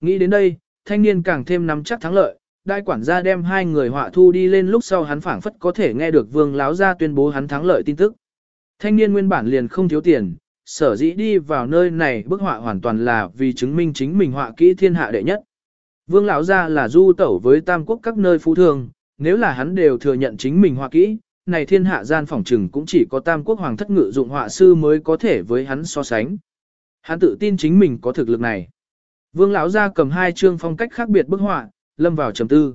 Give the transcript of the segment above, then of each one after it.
Nghĩ đến đây, thanh niên càng thêm nắm chắc thắng lợi, đại quản gia đem hai người họa thu đi lên lúc sau hắn phảng phất có thể nghe được vương láo ra tuyên bố hắn thắng lợi tin tức. Thanh niên nguyên bản liền không thiếu tiền, sở dĩ đi vào nơi này bức họa hoàn toàn là vì chứng minh chính mình họa kỹ thiên hạ đệ nhất. Vương lão gia là du tẩu với tam quốc các nơi phú thương, nếu là hắn đều thừa nhận chính mình họa kỹ, này thiên hạ gian phỏng trừng cũng chỉ có tam quốc hoàng thất ngự dụng họa sư mới có thể với hắn so sánh. Hắn tự tin chính mình có thực lực này. Vương lão gia cầm hai chương phong cách khác biệt bức họa, lâm vào trầm tư.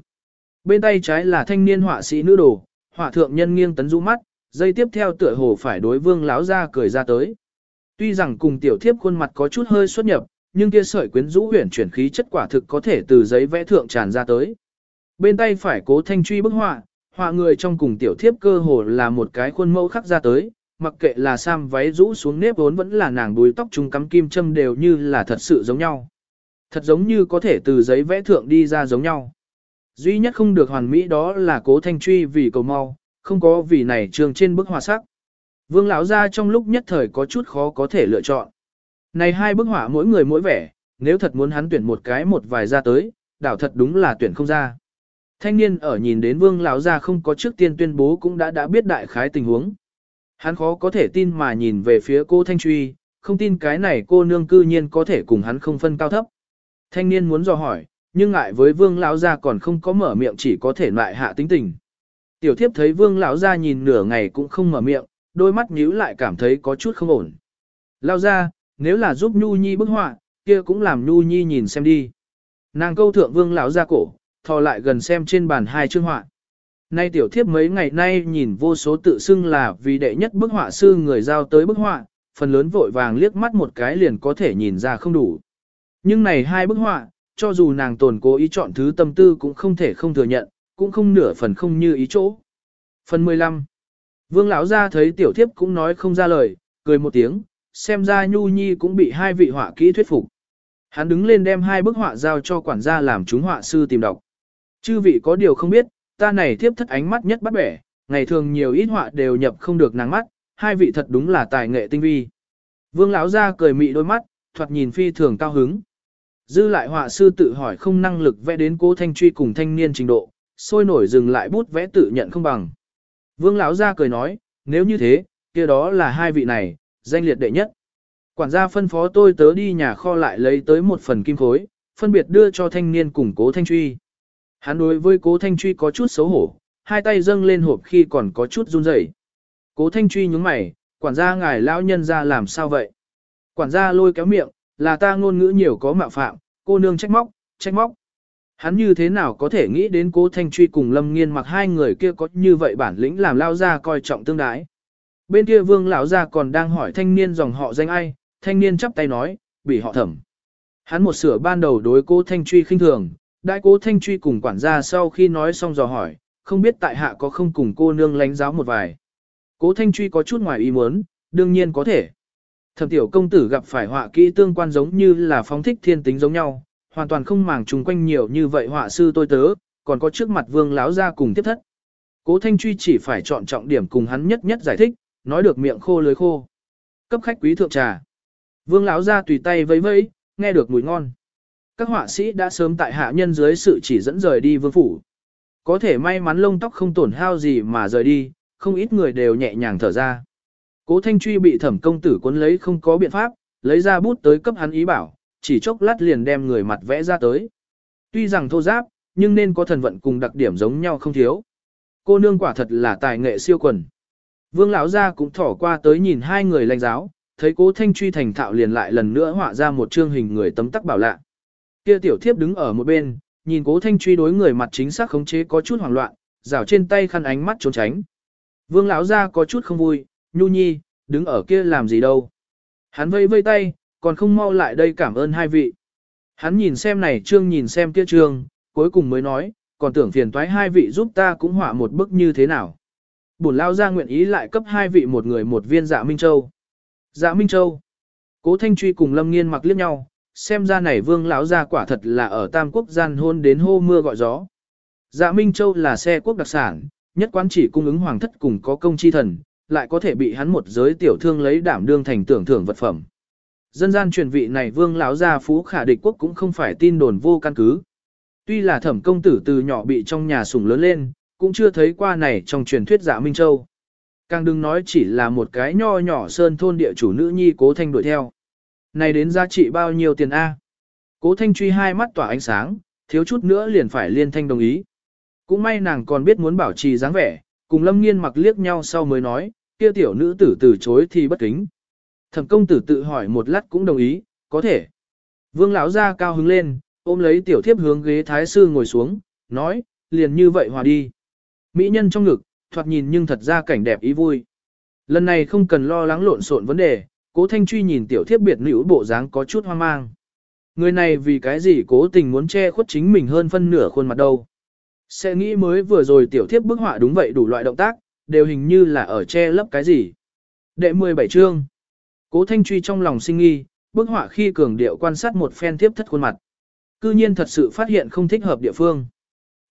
Bên tay trái là thanh niên họa sĩ nữ đồ, họa thượng nhân nghiêng tấn rũ mắt, dây tiếp theo tựa hồ phải đối vương lão gia cười ra tới. Tuy rằng cùng tiểu thiếp khuôn mặt có chút hơi xuất nhập, nhưng kia sợi quyến rũ huyền chuyển khí chất quả thực có thể từ giấy vẽ thượng tràn ra tới. Bên tay phải cố thanh truy bức họa, họa người trong cùng tiểu thiếp cơ hồ là một cái khuôn mẫu khắc ra tới, mặc kệ là sam váy rũ xuống nếp vốn vẫn là nàng đuôi tóc trung cắm kim châm đều như là thật sự giống nhau. Thật giống như có thể từ giấy vẽ thượng đi ra giống nhau. Duy nhất không được hoàn mỹ đó là cố thanh truy vì cầu mau, không có vì này trường trên bức họa sắc. Vương lão ra trong lúc nhất thời có chút khó có thể lựa chọn. Này hai bức họa mỗi người mỗi vẻ, nếu thật muốn hắn tuyển một cái một vài ra tới, đảo thật đúng là tuyển không ra. Thanh niên ở nhìn đến vương lão ra không có trước tiên tuyên bố cũng đã đã biết đại khái tình huống. Hắn khó có thể tin mà nhìn về phía cô Thanh Truy, không tin cái này cô nương cư nhiên có thể cùng hắn không phân cao thấp. Thanh niên muốn dò hỏi, nhưng ngại với vương lão gia còn không có mở miệng chỉ có thể lại hạ tính tình. Tiểu thiếp thấy vương lão gia nhìn nửa ngày cũng không mở miệng, đôi mắt nhíu lại cảm thấy có chút không ổn. Lao ra, nếu là giúp Nhu Nhi bức họa, kia cũng làm Nhu Nhi nhìn xem đi. Nàng câu thượng vương lão gia cổ, thò lại gần xem trên bàn hai chương họa. Nay tiểu thiếp mấy ngày nay nhìn vô số tự xưng là vì đệ nhất bức họa sư người giao tới bức họa, phần lớn vội vàng liếc mắt một cái liền có thể nhìn ra không đủ. Nhưng này hai bức họa, cho dù nàng tồn cố ý chọn thứ tâm tư cũng không thể không thừa nhận, cũng không nửa phần không như ý chỗ. Phần 15 Vương lão ra thấy tiểu thiếp cũng nói không ra lời, cười một tiếng, xem ra Nhu Nhi cũng bị hai vị họa kỹ thuyết phục. Hắn đứng lên đem hai bức họa giao cho quản gia làm chúng họa sư tìm đọc. Chư vị có điều không biết, ta này thiếp thất ánh mắt nhất bắt bẻ, ngày thường nhiều ít họa đều nhập không được nàng mắt, hai vị thật đúng là tài nghệ tinh vi. Vương lão ra cười mị đôi mắt, thoạt nhìn phi thường cao hứng. Dư lại họa sư tự hỏi không năng lực vẽ đến cố thanh truy cùng thanh niên trình độ, sôi nổi dừng lại bút vẽ tự nhận không bằng. Vương lão ra cười nói, nếu như thế, kia đó là hai vị này, danh liệt đệ nhất. Quản gia phân phó tôi tớ đi nhà kho lại lấy tới một phần kim khối, phân biệt đưa cho thanh niên cùng cố thanh truy. Hắn đối với cố thanh truy có chút xấu hổ, hai tay dâng lên hộp khi còn có chút run rẩy. Cố thanh truy nhúng mày, quản gia ngài lão nhân ra làm sao vậy? Quản gia lôi kéo miệng, là ta ngôn ngữ nhiều có mạo phạm, cô nương trách móc, trách móc. Hắn như thế nào có thể nghĩ đến cố thanh truy cùng lâm nghiên mặc hai người kia có như vậy bản lĩnh làm lao ra coi trọng tương đái. Bên kia vương lão gia còn đang hỏi thanh niên dòng họ danh ai, thanh niên chắp tay nói, bị họ thẩm. Hắn một sửa ban đầu đối cố thanh truy khinh thường, đại cố thanh truy cùng quản gia sau khi nói xong dò hỏi, không biết tại hạ có không cùng cô nương lánh giáo một vài. Cố thanh truy có chút ngoài ý muốn, đương nhiên có thể. Thẩm tiểu công tử gặp phải họa kỹ tương quan giống như là phóng thích thiên tính giống nhau, hoàn toàn không màng chung quanh nhiều như vậy họa sư tôi tớ, còn có trước mặt vương láo ra cùng tiếp thất. Cố Thanh Truy chỉ phải chọn trọng điểm cùng hắn nhất nhất giải thích, nói được miệng khô lưới khô. Cấp khách quý thượng trà. Vương láo ra tùy tay vẫy vẫy, nghe được mùi ngon. Các họa sĩ đã sớm tại hạ nhân dưới sự chỉ dẫn rời đi vương phủ. Có thể may mắn lông tóc không tổn hao gì mà rời đi, không ít người đều nhẹ nhàng thở ra. Cố Thanh Truy bị thẩm công tử cuốn lấy không có biện pháp, lấy ra bút tới cấp hắn ý bảo, chỉ chốc lát liền đem người mặt vẽ ra tới. Tuy rằng thô giáp, nhưng nên có thần vận cùng đặc điểm giống nhau không thiếu. Cô nương quả thật là tài nghệ siêu quần. Vương lão gia cũng thỏ qua tới nhìn hai người lãnh giáo, thấy cố thanh truy thành thạo liền lại lần nữa họa ra một chương hình người tấm tắc bảo lạ. Kia tiểu thiếp đứng ở một bên, nhìn cố thanh truy đối người mặt chính xác khống chế có chút hoảng loạn, rảo trên tay khăn ánh mắt trốn tránh. Vương lão gia có chút không vui, nhu nhi, đứng ở kia làm gì đâu. Hắn vây vây tay, còn không mau lại đây cảm ơn hai vị. Hắn nhìn xem này trương nhìn xem kia trương, cuối cùng mới nói, còn tưởng phiền toái hai vị giúp ta cũng họa một bức như thế nào. Bổn lao ra nguyện ý lại cấp hai vị một người một viên dạ Minh Châu. Dạ Minh Châu. Cố Thanh Truy cùng Lâm Nghiên mặc liếc nhau, xem ra này vương lão gia quả thật là ở Tam Quốc gian hôn đến hô mưa gọi gió. Dạ Minh Châu là xe quốc đặc sản, nhất quán chỉ cung ứng hoàng thất cùng có công chi thần, lại có thể bị hắn một giới tiểu thương lấy đảm đương thành tưởng thưởng vật phẩm. Dân gian truyền vị này vương lão gia phú khả địch quốc cũng không phải tin đồn vô căn cứ. Tuy là thẩm công tử từ nhỏ bị trong nhà sủng lớn lên, cũng chưa thấy qua này trong truyền thuyết giả Minh Châu. Càng đừng nói chỉ là một cái nho nhỏ sơn thôn địa chủ nữ nhi cố thanh đuổi theo. Này đến giá trị bao nhiêu tiền A? Cố thanh truy hai mắt tỏa ánh sáng, thiếu chút nữa liền phải liên thanh đồng ý. Cũng may nàng còn biết muốn bảo trì dáng vẻ, cùng lâm nghiên mặc liếc nhau sau mới nói, kia tiểu nữ tử từ chối thì bất kính. Thẩm công tử tự hỏi một lát cũng đồng ý, có thể. Vương lão ra cao hứng lên, ôm lấy tiểu thiếp hướng ghế thái sư ngồi xuống, nói, liền như vậy hòa đi. Mỹ nhân trong ngực, thoạt nhìn nhưng thật ra cảnh đẹp ý vui. Lần này không cần lo lắng lộn xộn vấn đề, cố thanh truy nhìn tiểu thiếp biệt nữ bộ dáng có chút hoang mang. Người này vì cái gì cố tình muốn che khuất chính mình hơn phân nửa khuôn mặt đâu. Sẽ nghĩ mới vừa rồi tiểu thiếp bức họa đúng vậy đủ loại động tác, đều hình như là ở che lấp cái gì. Đệ 17 chương. Cố Thanh Truy trong lòng sinh nghi, bức họa khi cường điệu quan sát một phen tiếp thất khuôn mặt. Cư nhiên thật sự phát hiện không thích hợp địa phương.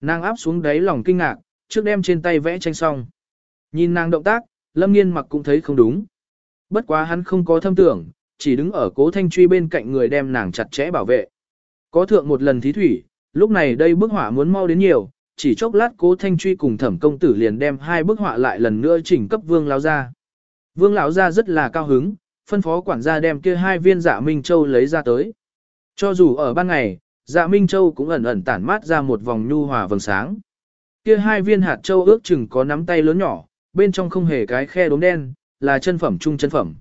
Nàng áp xuống đáy lòng kinh ngạc, trước đem trên tay vẽ tranh xong. Nhìn nàng động tác, Lâm Nghiên mặc cũng thấy không đúng. Bất quá hắn không có thâm tưởng, chỉ đứng ở cố thanh truy bên cạnh người đem nàng chặt chẽ bảo vệ. Có thượng một lần thí thủy, lúc này đây bức họa muốn mau đến nhiều, chỉ chốc lát cố thanh truy cùng thẩm công tử liền đem hai bức họa lại lần nữa chỉnh cấp vương lão gia. Vương lão gia rất là cao hứng, phân phó quản gia đem kia hai viên dạ Minh Châu lấy ra tới. Cho dù ở ban ngày, dạ Minh Châu cũng ẩn ẩn tản mát ra một vòng nhu hòa vầng sáng. Kia hai viên hạt châu ước chừng có nắm tay lớn nhỏ, bên trong không hề cái khe đốm đen, là chân phẩm trung chân phẩm.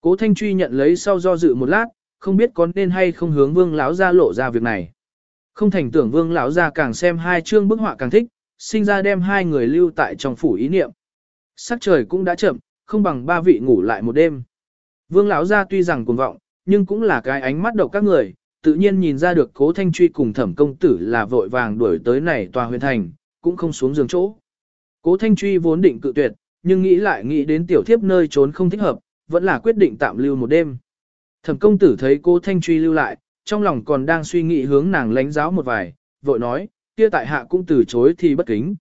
Cố Thanh Truy nhận lấy sau do dự một lát, không biết có nên hay không hướng Vương lão gia lộ ra việc này. Không thành tưởng Vương lão gia càng xem hai chương bức họa càng thích, sinh ra đem hai người lưu tại trong phủ ý niệm. Sắc trời cũng đã chậm, không bằng ba vị ngủ lại một đêm. Vương lão gia tuy rằng cuồng vọng, nhưng cũng là cái ánh mắt độc các người, tự nhiên nhìn ra được Cố Thanh Truy cùng Thẩm công tử là vội vàng đuổi tới này tòa huyền thành, cũng không xuống giường chỗ. Cố Thanh Truy vốn định cự tuyệt, nhưng nghĩ lại nghĩ đến tiểu thiếp nơi trốn không thích hợp, vẫn là quyết định tạm lưu một đêm. Thẩm công tử thấy Cố Thanh Truy lưu lại, trong lòng còn đang suy nghĩ hướng nàng lánh giáo một vài, vội nói, kia tại hạ cũng từ chối thì bất kính.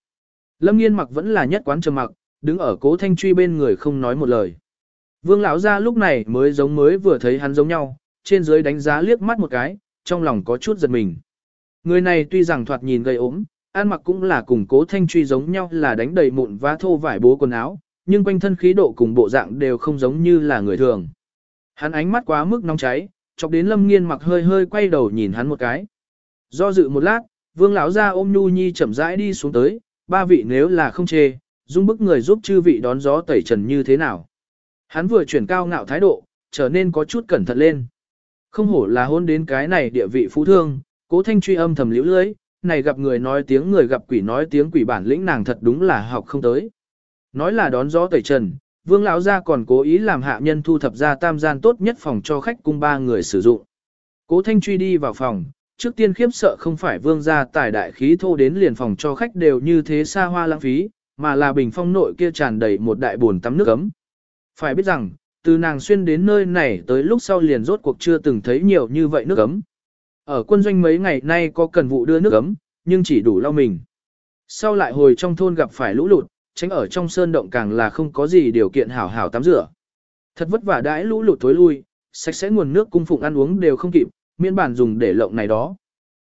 Lâm nghiên mặc vẫn là nhất quán trầm mặc, đứng ở cố Thanh Truy bên người không nói một lời. Vương lão ra lúc này mới giống mới vừa thấy hắn giống nhau, trên dưới đánh giá liếc mắt một cái, trong lòng có chút giật mình. Người này tuy rằng thoạt nhìn gầy ốm, ăn mặc cũng là cùng cố thanh truy giống nhau là đánh đầy mụn và thô vải bố quần áo, nhưng quanh thân khí độ cùng bộ dạng đều không giống như là người thường. Hắn ánh mắt quá mức nóng cháy, chọc đến lâm nghiên mặc hơi hơi quay đầu nhìn hắn một cái. Do dự một lát, vương lão ra ôm nhu nhi chậm rãi đi xuống tới, ba vị nếu là không chê, dung bức người giúp chư vị đón gió tẩy trần như thế nào. Hắn vừa chuyển cao ngạo thái độ, trở nên có chút cẩn thận lên. Không hổ là hôn đến cái này địa vị phú thương, cố thanh truy âm thầm liễu lưới, này gặp người nói tiếng người gặp quỷ nói tiếng quỷ bản lĩnh nàng thật đúng là học không tới. Nói là đón gió tẩy trần, vương lão gia còn cố ý làm hạ nhân thu thập ra tam gian tốt nhất phòng cho khách cung ba người sử dụng. Cố thanh truy đi vào phòng, trước tiên khiếp sợ không phải vương gia tài đại khí thô đến liền phòng cho khách đều như thế xa hoa lãng phí, mà là bình phong nội kia tràn đầy một đại bồn tắm nước ấm. Phải biết rằng, từ nàng xuyên đến nơi này tới lúc sau liền rốt cuộc chưa từng thấy nhiều như vậy nước ấm. Ở quân doanh mấy ngày nay có cần vụ đưa nước ấm, nhưng chỉ đủ lau mình. Sau lại hồi trong thôn gặp phải lũ lụt, tránh ở trong sơn động càng là không có gì điều kiện hảo hảo tắm rửa. Thật vất vả đãi lũ lụt tối lui, sạch sẽ nguồn nước cung phụng ăn uống đều không kịp, miễn bản dùng để lộng này đó.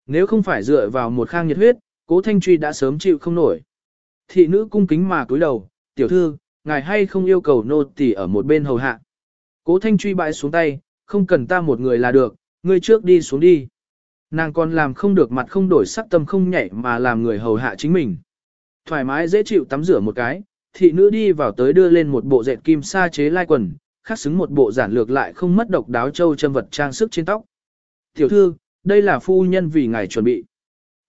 Nếu không phải dựa vào một khang nhiệt huyết, cố thanh truy đã sớm chịu không nổi. Thị nữ cung kính mà cúi đầu, tiểu thư, ngài hay không yêu cầu nô tỳ ở một bên hầu hạ. Cố thanh truy bãi xuống tay, không cần ta một người là được, ngươi trước đi xuống đi. Nàng còn làm không được mặt không đổi sắc tâm không nhảy mà làm người hầu hạ chính mình. Thoải mái dễ chịu tắm rửa một cái, thị nữ đi vào tới đưa lên một bộ dệt kim sa chế lai quần, khắc xứng một bộ giản lược lại không mất độc đáo châu châm vật trang sức trên tóc. Tiểu thư, đây là phu nhân vì ngài chuẩn bị.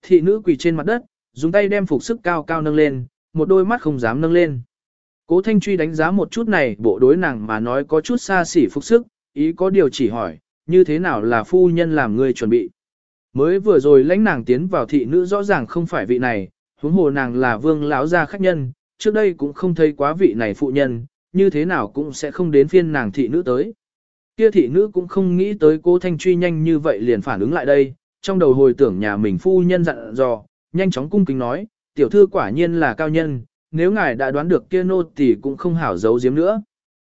Thị nữ quỳ trên mặt đất, dùng tay đem phục sức cao cao nâng lên, một đôi mắt không dám nâng lên. Cố Thanh Truy đánh giá một chút này bộ đối nàng mà nói có chút xa xỉ phục sức, ý có điều chỉ hỏi, như thế nào là phu nhân làm người chuẩn bị. Mới vừa rồi lãnh nàng tiến vào thị nữ rõ ràng không phải vị này, huống hồ nàng là vương lão gia khách nhân, trước đây cũng không thấy quá vị này phụ nhân, như thế nào cũng sẽ không đến phiên nàng thị nữ tới. Kia thị nữ cũng không nghĩ tới cô Thanh Truy nhanh như vậy liền phản ứng lại đây, trong đầu hồi tưởng nhà mình phu nhân dặn dò, nhanh chóng cung kính nói, tiểu thư quả nhiên là cao nhân, nếu ngài đã đoán được kia nô thì cũng không hảo giấu giếm nữa.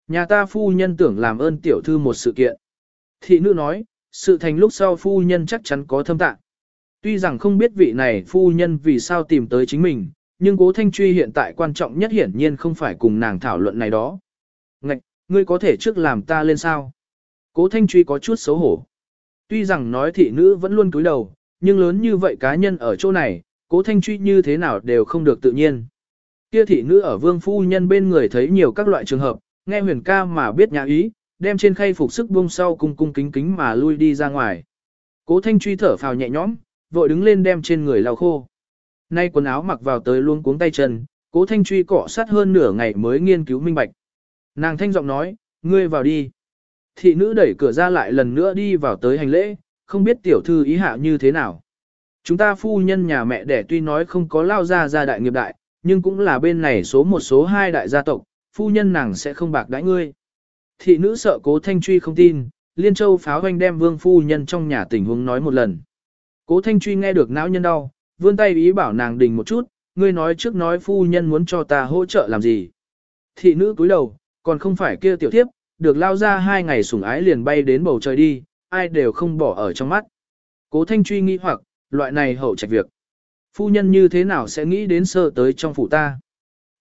Nhà ta phu nhân tưởng làm ơn tiểu thư một sự kiện. Thị nữ nói, sự thành lúc sau phu nhân chắc chắn có thâm tạng. Tuy rằng không biết vị này phu nhân vì sao tìm tới chính mình, nhưng cố thanh truy hiện tại quan trọng nhất hiển nhiên không phải cùng nàng thảo luận này đó. Ngạch, ngươi có thể trước làm ta lên sao? Cố thanh truy có chút xấu hổ. Tuy rằng nói thị nữ vẫn luôn cúi đầu, nhưng lớn như vậy cá nhân ở chỗ này, cố thanh truy như thế nào đều không được tự nhiên. Kia thị nữ ở vương phu nhân bên người thấy nhiều các loại trường hợp, nghe huyền ca mà biết nhà ý, đem trên khay phục sức buông sau cung cung kính kính mà lui đi ra ngoài. Cố thanh truy thở phào nhẹ nhõm, vội đứng lên đem trên người lau khô. Nay quần áo mặc vào tới luôn cuống tay chân, cố thanh truy cọ sát hơn nửa ngày mới nghiên cứu minh bạch. Nàng thanh giọng nói, ngươi vào đi. Thị nữ đẩy cửa ra lại lần nữa đi vào tới hành lễ, không biết tiểu thư ý hạ như thế nào. Chúng ta phu nhân nhà mẹ đẻ tuy nói không có lao ra gia đại nghiệp đại, nhưng cũng là bên này số một số hai đại gia tộc, phu nhân nàng sẽ không bạc đãi ngươi. Thị nữ sợ cố thanh truy không tin, liên châu pháo hoanh đem vương phu nhân trong nhà tình huống nói một lần. Cố thanh truy nghe được não nhân đau, vươn tay ý bảo nàng đình một chút, ngươi nói trước nói phu nhân muốn cho ta hỗ trợ làm gì. Thị nữ cúi đầu, còn không phải kia tiểu tiếp, được lao ra hai ngày sủng ái liền bay đến bầu trời đi, ai đều không bỏ ở trong mắt. Cố thanh truy nghĩ hoặc, loại này hậu trạch việc. Phu nhân như thế nào sẽ nghĩ đến sơ tới trong phủ ta?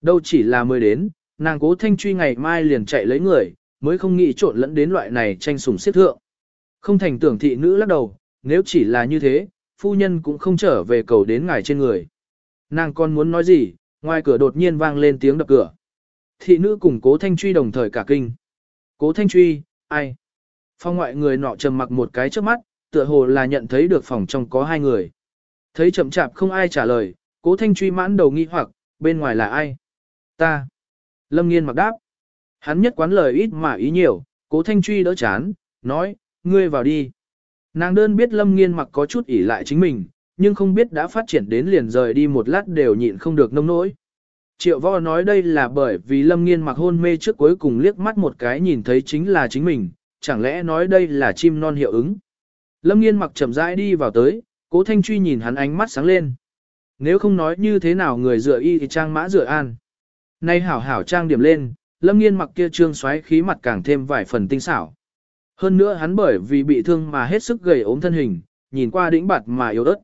Đâu chỉ là mới đến, nàng cố thanh truy ngày mai liền chạy lấy người, mới không nghĩ trộn lẫn đến loại này tranh sủng xếp thượng. Không thành tưởng thị nữ lắc đầu, nếu chỉ là như thế, phu nhân cũng không trở về cầu đến ngài trên người. Nàng còn muốn nói gì, ngoài cửa đột nhiên vang lên tiếng đập cửa. Thị nữ cùng cố thanh truy đồng thời cả kinh. Cố thanh truy, ai? Phong ngoại người nọ trầm mặc một cái trước mắt, tựa hồ là nhận thấy được phòng trong có hai người. Thấy chậm chạp không ai trả lời, cố thanh truy mãn đầu nghi hoặc, bên ngoài là ai? Ta. Lâm nghiên mặc đáp. Hắn nhất quán lời ít mà ý nhiều, cố thanh truy đỡ chán, nói, ngươi vào đi. Nàng đơn biết lâm nghiên mặc có chút ỉ lại chính mình, nhưng không biết đã phát triển đến liền rời đi một lát đều nhịn không được nông nỗi. Triệu võ nói đây là bởi vì lâm nghiên mặc hôn mê trước cuối cùng liếc mắt một cái nhìn thấy chính là chính mình, chẳng lẽ nói đây là chim non hiệu ứng. Lâm nghiên mặc chậm rãi đi vào tới, cố thanh truy nhìn hắn ánh mắt sáng lên. Nếu không nói như thế nào người dựa y thì trang mã dựa an. Nay hảo hảo trang điểm lên, lâm nghiên mặc kia trương xoáy khí mặt càng thêm vài phần tinh xảo. Hơn nữa hắn bởi vì bị thương mà hết sức gầy ốm thân hình, nhìn qua đĩnh bạt mà yếu ớt.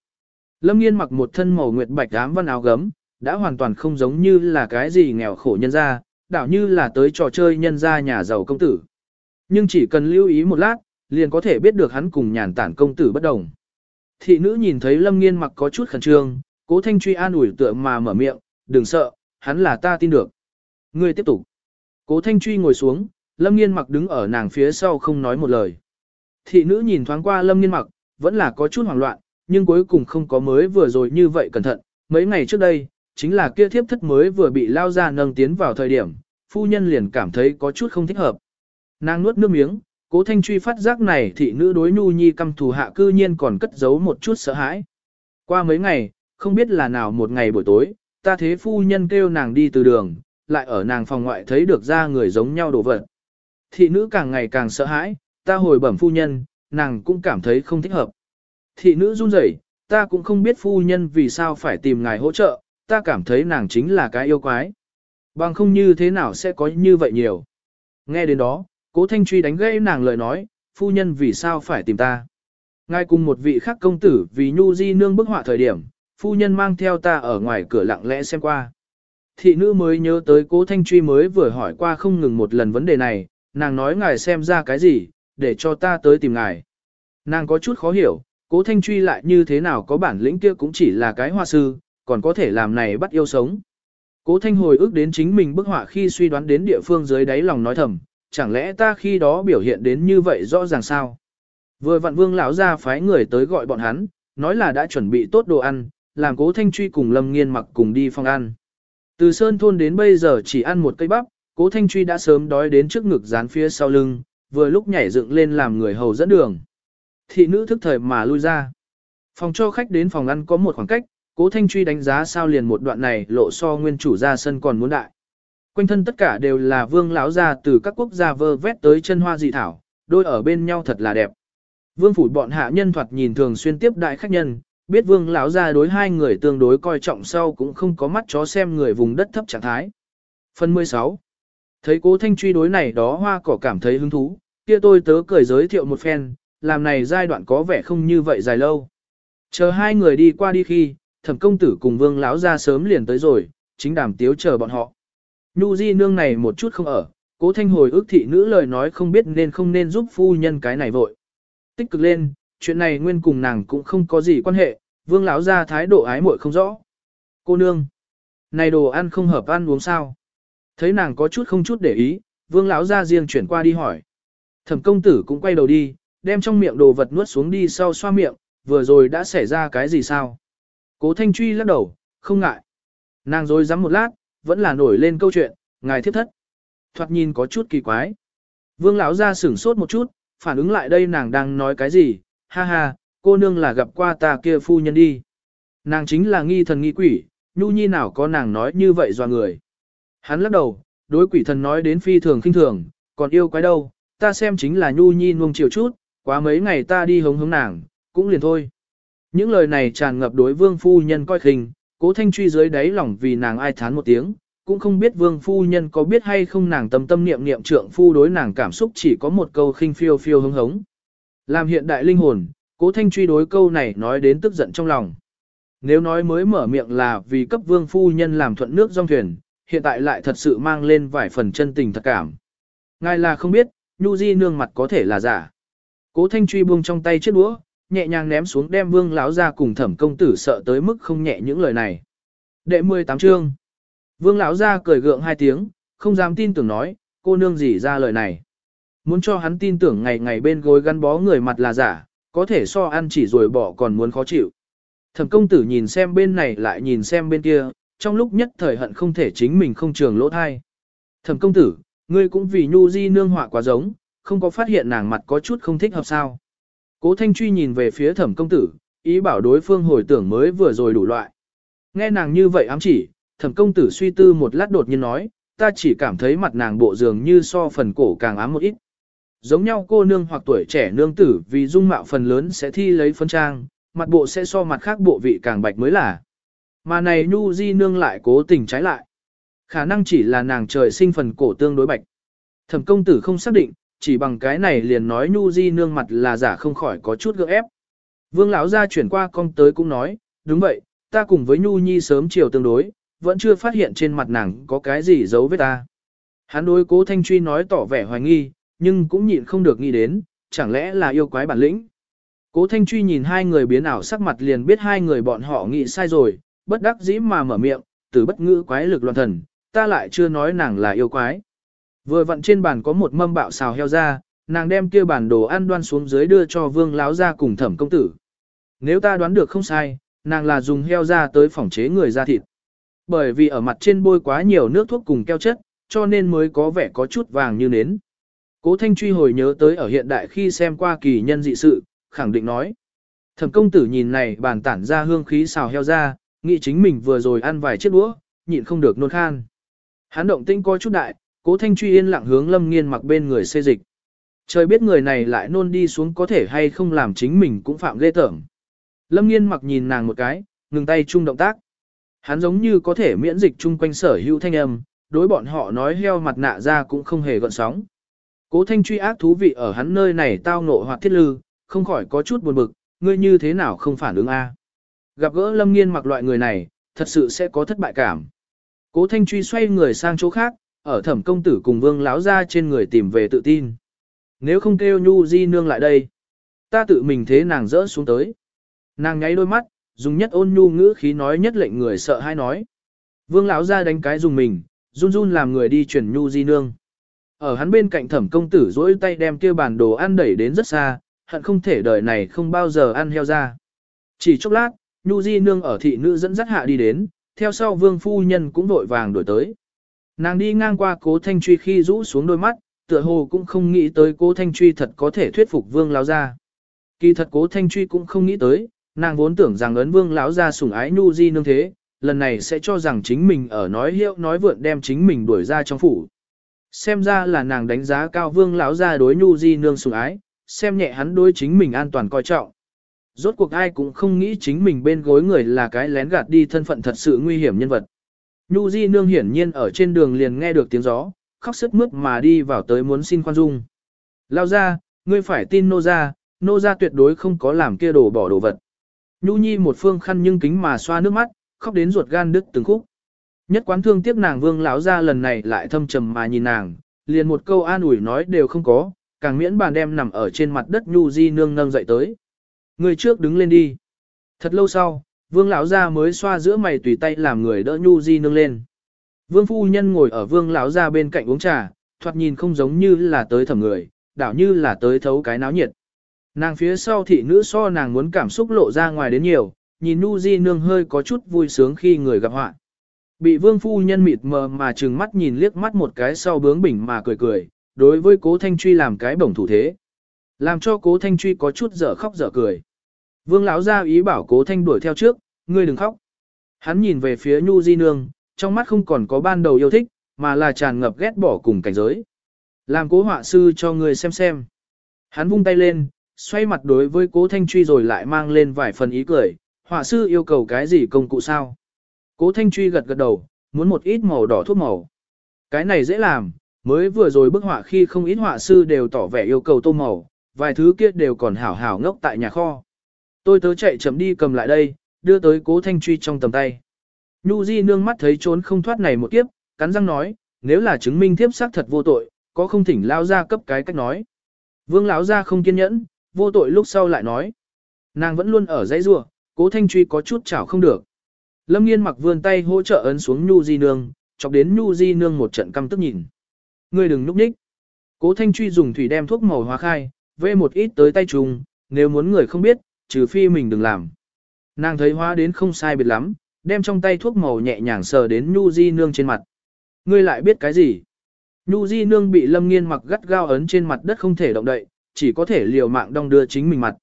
Lâm nghiên mặc một thân màu nguyệt bạch ám văn áo gấm, đã hoàn toàn không giống như là cái gì nghèo khổ nhân gia, đảo như là tới trò chơi nhân gia nhà giàu công tử. Nhưng chỉ cần lưu ý một lát, liền có thể biết được hắn cùng nhàn tản công tử bất đồng. Thị nữ nhìn thấy Lâm Nghiên mặc có chút khẩn trương, cố thanh truy an ủi tựa mà mở miệng, đừng sợ, hắn là ta tin được. Ngươi tiếp tục. Cố thanh truy ngồi xuống, Lâm Nghiên mặc đứng ở nàng phía sau không nói một lời. Thị nữ nhìn thoáng qua Lâm Nghiên mặc, vẫn là có chút hoảng loạn, nhưng cuối cùng không có mới vừa rồi như vậy cẩn thận. Mấy ngày trước đây, chính là kia thiếp thất mới vừa bị lao ra nâng tiến vào thời điểm, phu nhân liền cảm thấy có chút không thích hợp. Nàng nuốt nước miếng, cố thanh truy phát giác này thị nữ đối nhu nhi căm thù hạ cư nhiên còn cất giấu một chút sợ hãi. Qua mấy ngày, không biết là nào một ngày buổi tối, ta thế phu nhân kêu nàng đi từ đường, lại ở nàng phòng ngoại thấy được ra người giống nhau đổ vật. Thị nữ càng ngày càng sợ hãi, ta hồi bẩm phu nhân, nàng cũng cảm thấy không thích hợp. Thị nữ run rẩy, ta cũng không biết phu nhân vì sao phải tìm ngài hỗ trợ, ta cảm thấy nàng chính là cái yêu quái. Bằng không như thế nào sẽ có như vậy nhiều. Nghe đến đó, cố thanh truy đánh gãy nàng lời nói, phu nhân vì sao phải tìm ta. Ngài cùng một vị khác công tử vì nhu di nương bức họa thời điểm, phu nhân mang theo ta ở ngoài cửa lặng lẽ xem qua. Thị nữ mới nhớ tới cố thanh truy mới vừa hỏi qua không ngừng một lần vấn đề này, nàng nói ngài xem ra cái gì, để cho ta tới tìm ngài. Nàng có chút khó hiểu, cố thanh truy lại như thế nào có bản lĩnh kia cũng chỉ là cái hoa sư, còn có thể làm này bắt yêu sống. Cố thanh hồi ức đến chính mình bức họa khi suy đoán đến địa phương dưới đáy lòng nói thầm, chẳng lẽ ta khi đó biểu hiện đến như vậy rõ ràng sao? Vừa vặn vương lão ra phái người tới gọi bọn hắn, nói là đã chuẩn bị tốt đồ ăn, làm cố thanh truy cùng lâm nghiên mặc cùng đi phòng ăn. Từ sơn thôn đến bây giờ chỉ ăn một cây bắp, cố thanh truy đã sớm đói đến trước ngực dán phía sau lưng, vừa lúc nhảy dựng lên làm người hầu dẫn đường. Thị nữ thức thời mà lui ra. Phòng cho khách đến phòng ăn có một khoảng cách, cố thanh truy đánh giá sao liền một đoạn này lộ so nguyên chủ ra sân còn muốn đại. Quanh thân tất cả đều là vương lão gia từ các quốc gia vơ vét tới chân hoa dị thảo, đôi ở bên nhau thật là đẹp. Vương phủ bọn hạ nhân thoạt nhìn thường xuyên tiếp đại khách nhân, biết vương lão gia đối hai người tương đối coi trọng sau cũng không có mắt chó xem người vùng đất thấp trạng thái. Phần 16 Thấy cố thanh truy đối này đó hoa cỏ cảm thấy hứng thú, kia tôi tớ cười giới thiệu một phen, làm này giai đoạn có vẻ không như vậy dài lâu. Chờ hai người đi qua đi khi, thẩm công tử cùng vương lão ra sớm liền tới rồi, chính đàm tiếu chờ bọn họ. Nhu di nương này một chút không ở, cố thanh hồi ước thị nữ lời nói không biết nên không nên giúp phu nhân cái này vội. Tích cực lên, chuyện này nguyên cùng nàng cũng không có gì quan hệ, vương lão ra thái độ ái muội không rõ. Cô nương, này đồ ăn không hợp ăn uống sao? Thấy nàng có chút không chút để ý, vương lão ra riêng chuyển qua đi hỏi. Thẩm công tử cũng quay đầu đi, đem trong miệng đồ vật nuốt xuống đi sau xoa miệng, vừa rồi đã xảy ra cái gì sao? Cố Thanh Truy lắc đầu, không ngại. Nàng rồi dám một lát, vẫn là nổi lên câu chuyện, ngài thiết thất. Thoạt nhìn có chút kỳ quái. Vương lão ra sửng sốt một chút, phản ứng lại đây nàng đang nói cái gì, ha ha, cô nương là gặp qua ta kia phu nhân đi. Nàng chính là nghi thần nghi quỷ, nhu nhi nào có nàng nói như vậy do người. Hắn lắc đầu, đối quỷ thần nói đến phi thường khinh thường, còn yêu quái đâu, ta xem chính là nhu nhi nuông chiều chút, quá mấy ngày ta đi hống hống nàng, cũng liền thôi. Những lời này tràn ngập đối vương phu nhân coi khinh, cố thanh truy dưới đáy lòng vì nàng ai thán một tiếng, cũng không biết vương phu nhân có biết hay không nàng tâm tâm niệm niệm trượng phu đối nàng cảm xúc chỉ có một câu khinh phiêu phiêu hống hống. Làm hiện đại linh hồn, cố thanh truy đối câu này nói đến tức giận trong lòng. Nếu nói mới mở miệng là vì cấp vương phu nhân làm thuận nước dòng thuyền, hiện tại lại thật sự mang lên vài phần chân tình thật cảm. Ngài là không biết, nhu di nương mặt có thể là giả. Cố thanh truy buông trong tay chiếc đũa, nhẹ nhàng ném xuống đem vương lão ra cùng thẩm công tử sợ tới mức không nhẹ những lời này. Đệ 18 chương. Vương lão ra cười gượng hai tiếng, không dám tin tưởng nói, cô nương gì ra lời này. Muốn cho hắn tin tưởng ngày ngày bên gối gắn bó người mặt là giả, có thể so ăn chỉ rồi bỏ còn muốn khó chịu. Thẩm công tử nhìn xem bên này lại nhìn xem bên kia, trong lúc nhất thời hận không thể chính mình không trường lỗ thai. Thẩm công tử, ngươi cũng vì nhu di nương họa quá giống, không có phát hiện nàng mặt có chút không thích hợp sao. Cố Thanh Truy nhìn về phía thẩm công tử, ý bảo đối phương hồi tưởng mới vừa rồi đủ loại. Nghe nàng như vậy ám chỉ, thẩm công tử suy tư một lát đột nhiên nói, ta chỉ cảm thấy mặt nàng bộ dường như so phần cổ càng ám một ít. Giống nhau cô nương hoặc tuổi trẻ nương tử vì dung mạo phần lớn sẽ thi lấy phân trang, mặt bộ sẽ so mặt khác bộ vị càng bạch mới là. Mà này nhu di nương lại cố tình trái lại. Khả năng chỉ là nàng trời sinh phần cổ tương đối bạch. Thẩm công tử không xác định, chỉ bằng cái này liền nói nhu di nương mặt là giả không khỏi có chút gượng ép. Vương lão gia chuyển qua công tới cũng nói, đúng vậy, ta cùng với nhu nhi sớm chiều tương đối, vẫn chưa phát hiện trên mặt nàng có cái gì giấu với ta. Hắn đối cố thanh truy nói tỏ vẻ hoài nghi, nhưng cũng nhịn không được nghĩ đến, chẳng lẽ là yêu quái bản lĩnh. Cố thanh truy nhìn hai người biến ảo sắc mặt liền biết hai người bọn họ nghĩ sai rồi, bất đắc dĩ mà mở miệng, từ bất ngữ quái lực loạn thần, ta lại chưa nói nàng là yêu quái. Vừa vặn trên bàn có một mâm bạo xào heo ra, nàng đem kia bản đồ ăn đoan xuống dưới đưa cho vương láo ra cùng thẩm công tử. Nếu ta đoán được không sai, nàng là dùng heo ra tới phòng chế người ra thịt. Bởi vì ở mặt trên bôi quá nhiều nước thuốc cùng keo chất, cho nên mới có vẻ có chút vàng như nến. Cố Thanh truy hồi nhớ tới ở hiện đại khi xem qua kỳ nhân dị sự, khẳng định nói. Thẩm công tử nhìn này bàn tản ra hương khí xào heo ra, nghĩ chính mình vừa rồi ăn vài chiếc đũa, nhịn không được nôn khan. Hắn động tĩnh coi chút đại, cố thanh truy yên lặng hướng lâm nghiên mặc bên người xê dịch. Trời biết người này lại nôn đi xuống có thể hay không làm chính mình cũng phạm ghê tởm. Lâm nghiên mặc nhìn nàng một cái, ngừng tay chung động tác. Hắn giống như có thể miễn dịch chung quanh sở hữu thanh âm, đối bọn họ nói heo mặt nạ ra cũng không hề gợn sóng. Cố thanh truy ác thú vị ở hắn nơi này tao ngộ hoặc thiết lư, không khỏi có chút buồn bực, ngươi như thế nào không phản ứng a? Gặp gỡ lâm nghiên mặc loại người này, thật sự sẽ có thất bại cảm. Cố thanh truy xoay người sang chỗ khác, ở thẩm công tử cùng vương láo ra trên người tìm về tự tin. Nếu không kêu nhu di nương lại đây, ta tự mình thế nàng dỡ xuống tới. Nàng nháy đôi mắt, dùng nhất ôn nhu ngữ khí nói nhất lệnh người sợ hay nói. Vương lão ra đánh cái dùng mình, run run làm người đi chuyển nhu di nương. Ở hắn bên cạnh thẩm công tử dỗi tay đem kia bản đồ ăn đẩy đến rất xa, hận không thể đời này không bao giờ ăn heo ra. Chỉ chốc lát, nhu di nương ở thị nữ dẫn dắt hạ đi đến, theo sau vương phu nhân cũng vội vàng đuổi tới. Nàng đi ngang qua cố thanh truy khi rũ xuống đôi mắt, tựa hồ cũng không nghĩ tới cố thanh truy thật có thể thuyết phục vương lão gia. Kỳ thật cố thanh truy cũng không nghĩ tới, nàng vốn tưởng rằng ấn vương lão gia sủng ái nu di nương thế, lần này sẽ cho rằng chính mình ở nói hiệu nói vượn đem chính mình đuổi ra trong phủ. Xem ra là nàng đánh giá cao vương lão gia đối nu di nương sủng ái, xem nhẹ hắn đối chính mình an toàn coi trọng. Rốt cuộc ai cũng không nghĩ chính mình bên gối người là cái lén gạt đi thân phận thật sự nguy hiểm nhân vật. Nhu Di Nương hiển nhiên ở trên đường liền nghe được tiếng gió, khóc sức mướt mà đi vào tới muốn xin khoan dung. Lao ra, ngươi phải tin nô ra, nô ra tuyệt đối không có làm kia đồ bỏ đồ vật. Nhu nhi một phương khăn nhưng kính mà xoa nước mắt, khóc đến ruột gan đứt từng khúc. Nhất quán thương tiếc nàng vương lão ra lần này lại thâm trầm mà nhìn nàng, liền một câu an ủi nói đều không có, càng miễn bàn đem nằm ở trên mặt đất Nhu Di nương nâng dậy tới. Người trước đứng lên đi. Thật lâu sau, vương lão gia mới xoa giữa mày tùy tay làm người đỡ Nhu Di nâng lên. Vương phu nhân ngồi ở vương lão gia bên cạnh uống trà, thoạt nhìn không giống như là tới thẩm người, đảo như là tới thấu cái náo nhiệt. Nàng phía sau thị nữ so nàng muốn cảm xúc lộ ra ngoài đến nhiều, nhìn Nhu Di nương hơi có chút vui sướng khi người gặp họa. Bị vương phu nhân mịt mờ mà trừng mắt nhìn liếc mắt một cái sau bướng bỉnh mà cười cười, đối với cố thanh truy làm cái bổng thủ thế. Làm cho cố thanh truy có chút dở khóc dở cười. Vương lão ra ý bảo cố thanh đuổi theo trước, ngươi đừng khóc. Hắn nhìn về phía Nhu Di Nương, trong mắt không còn có ban đầu yêu thích, mà là tràn ngập ghét bỏ cùng cảnh giới. Làm cố họa sư cho ngươi xem xem. Hắn vung tay lên, xoay mặt đối với cố thanh truy rồi lại mang lên vài phần ý cười, họa sư yêu cầu cái gì công cụ sao? Cố thanh truy gật gật đầu, muốn một ít màu đỏ thuốc màu. Cái này dễ làm, mới vừa rồi bức họa khi không ít họa sư đều tỏ vẻ yêu cầu tô màu, vài thứ kia đều còn hảo hảo ngốc tại nhà kho. Tôi tớ chạy chậm đi cầm lại đây, đưa tới cố thanh truy trong tầm tay. Nhu Di nương mắt thấy trốn không thoát này một kiếp, cắn răng nói, nếu là chứng minh thiếp xác thật vô tội, có không thỉnh lao ra cấp cái cách nói. Vương lão ra không kiên nhẫn, vô tội lúc sau lại nói. Nàng vẫn luôn ở dãy rua, cố thanh truy có chút chảo không được. Lâm nghiên mặc vươn tay hỗ trợ ấn xuống Nhu Di nương, chọc đến Nhu Di nương một trận căm tức nhìn. Ngươi đừng núp ních. Cố thanh truy dùng thủy đem thuốc màu hóa khai, vê một ít tới tay trùng, nếu muốn người không biết, trừ phi mình đừng làm. Nàng thấy hóa đến không sai biệt lắm, đem trong tay thuốc màu nhẹ nhàng sờ đến Nhu Di Nương trên mặt. Ngươi lại biết cái gì? Nhu Di Nương bị Lâm Nghiên mặc gắt gao ấn trên mặt đất không thể động đậy, chỉ có thể liều mạng đong đưa chính mình mặt.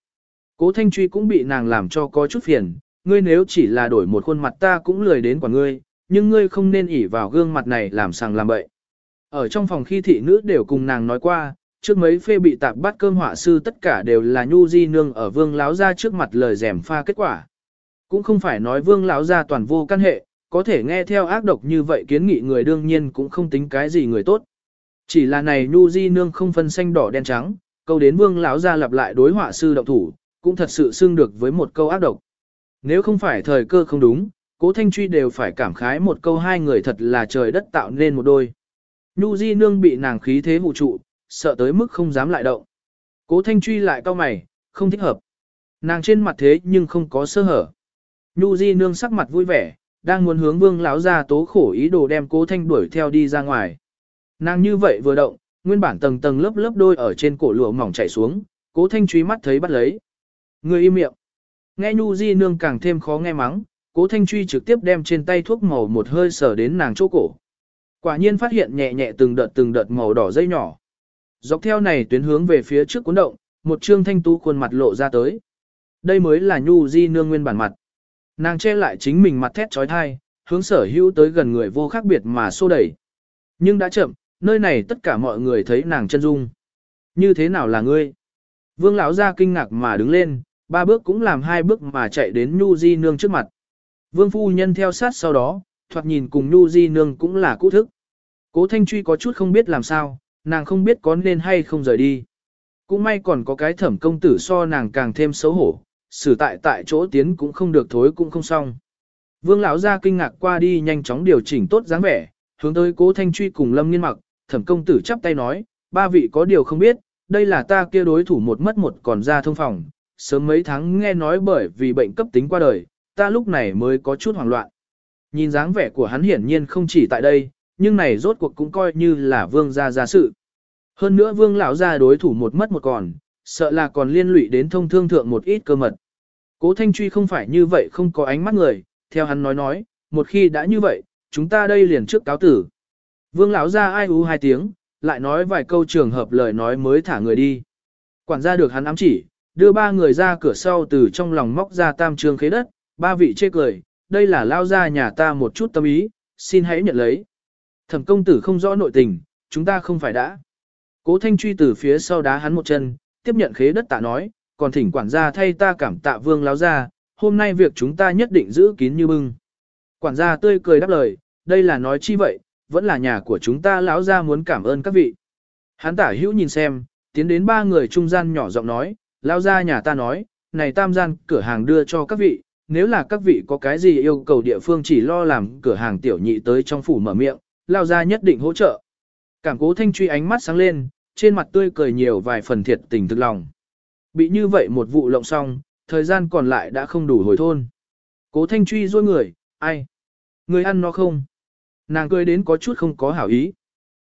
Cố Thanh Truy cũng bị nàng làm cho có chút phiền, ngươi nếu chỉ là đổi một khuôn mặt ta cũng lười đến quả ngươi, nhưng ngươi không nên ỉ vào gương mặt này làm sàng làm bậy. Ở trong phòng khi thị nữ đều cùng nàng nói qua, trước mấy phê bị tạp bắt cơm họa sư tất cả đều là nhu di nương ở vương láo ra trước mặt lời rèm pha kết quả. Cũng không phải nói vương láo ra toàn vô căn hệ, có thể nghe theo ác độc như vậy kiến nghị người đương nhiên cũng không tính cái gì người tốt. Chỉ là này nhu di nương không phân xanh đỏ đen trắng, câu đến vương láo ra lặp lại đối họa sư động thủ, cũng thật sự xưng được với một câu ác độc. Nếu không phải thời cơ không đúng, cố thanh truy đều phải cảm khái một câu hai người thật là trời đất tạo nên một đôi. Nhu di nương bị nàng khí thế hụ trụ, sợ tới mức không dám lại động. Cố thanh truy lại cau mày, không thích hợp. Nàng trên mặt thế nhưng không có sơ hở. Nhu di nương sắc mặt vui vẻ, đang muốn hướng vương lão ra tố khổ ý đồ đem cố thanh đuổi theo đi ra ngoài. Nàng như vậy vừa động, nguyên bản tầng tầng lớp lớp đôi ở trên cổ lụa mỏng chảy xuống, cố thanh truy mắt thấy bắt lấy. Người im miệng. Nghe Nhu di nương càng thêm khó nghe mắng, cố thanh truy trực tiếp đem trên tay thuốc màu một hơi sờ đến nàng chỗ cổ. Quả nhiên phát hiện nhẹ nhẹ từng đợt từng đợt màu đỏ dây nhỏ. Dọc theo này tuyến hướng về phía trước cuốn động, một trương thanh tú khuôn mặt lộ ra tới. Đây mới là nhu di nương nguyên bản mặt. Nàng che lại chính mình mặt thét trói thai, hướng sở hữu tới gần người vô khác biệt mà xô đẩy. Nhưng đã chậm, nơi này tất cả mọi người thấy nàng chân dung. Như thế nào là ngươi? Vương lão ra kinh ngạc mà đứng lên, ba bước cũng làm hai bước mà chạy đến Nhu Di Nương trước mặt. Vương phu nhân theo sát sau đó, thoạt nhìn cùng Nhu Di Nương cũng là cũ thức. Cố Thanh Truy có chút không biết làm sao, nàng không biết có nên hay không rời đi. Cũng may còn có cái thẩm công tử so nàng càng thêm xấu hổ, xử tại tại chỗ tiến cũng không được thối cũng không xong. Vương lão ra kinh ngạc qua đi nhanh chóng điều chỉnh tốt dáng vẻ, hướng tới cố thanh truy cùng lâm nghiên mặc, thẩm công tử chắp tay nói, ba vị có điều không biết, đây là ta kia đối thủ một mất một còn ra thông phòng, sớm mấy tháng nghe nói bởi vì bệnh cấp tính qua đời, ta lúc này mới có chút hoảng loạn. Nhìn dáng vẻ của hắn hiển nhiên không chỉ tại đây, nhưng này rốt cuộc cũng coi như là vương gia gia sự. Hơn nữa vương lão gia đối thủ một mất một còn, sợ là còn liên lụy đến thông thương thượng một ít cơ mật. Cố Thanh Truy không phải như vậy không có ánh mắt người, theo hắn nói nói, một khi đã như vậy, chúng ta đây liền trước cáo tử. Vương lão gia ai ú hai tiếng, lại nói vài câu trường hợp lời nói mới thả người đi. Quản gia được hắn ám chỉ, đưa ba người ra cửa sau từ trong lòng móc ra tam trường khế đất, ba vị chê cười, đây là lao gia nhà ta một chút tâm ý, xin hãy nhận lấy. Thẩm công tử không rõ nội tình, chúng ta không phải đã. Cố thanh truy từ phía sau đá hắn một chân, tiếp nhận khế đất tạ nói, còn thỉnh quản gia thay ta cảm tạ vương láo ra, hôm nay việc chúng ta nhất định giữ kín như bưng. Quản gia tươi cười đáp lời, đây là nói chi vậy, vẫn là nhà của chúng ta lão ra muốn cảm ơn các vị. Hắn tả hữu nhìn xem, tiến đến ba người trung gian nhỏ giọng nói, lão ra nhà ta nói, này tam gian cửa hàng đưa cho các vị, nếu là các vị có cái gì yêu cầu địa phương chỉ lo làm cửa hàng tiểu nhị tới trong phủ mở miệng, lao ra nhất định hỗ trợ. Cảm cố thanh truy ánh mắt sáng lên, trên mặt tươi cười nhiều vài phần thiệt tình thực lòng. Bị như vậy một vụ lộng xong, thời gian còn lại đã không đủ hồi thôn. Cố thanh truy dôi người, ai? Người ăn nó không? Nàng cười đến có chút không có hảo ý.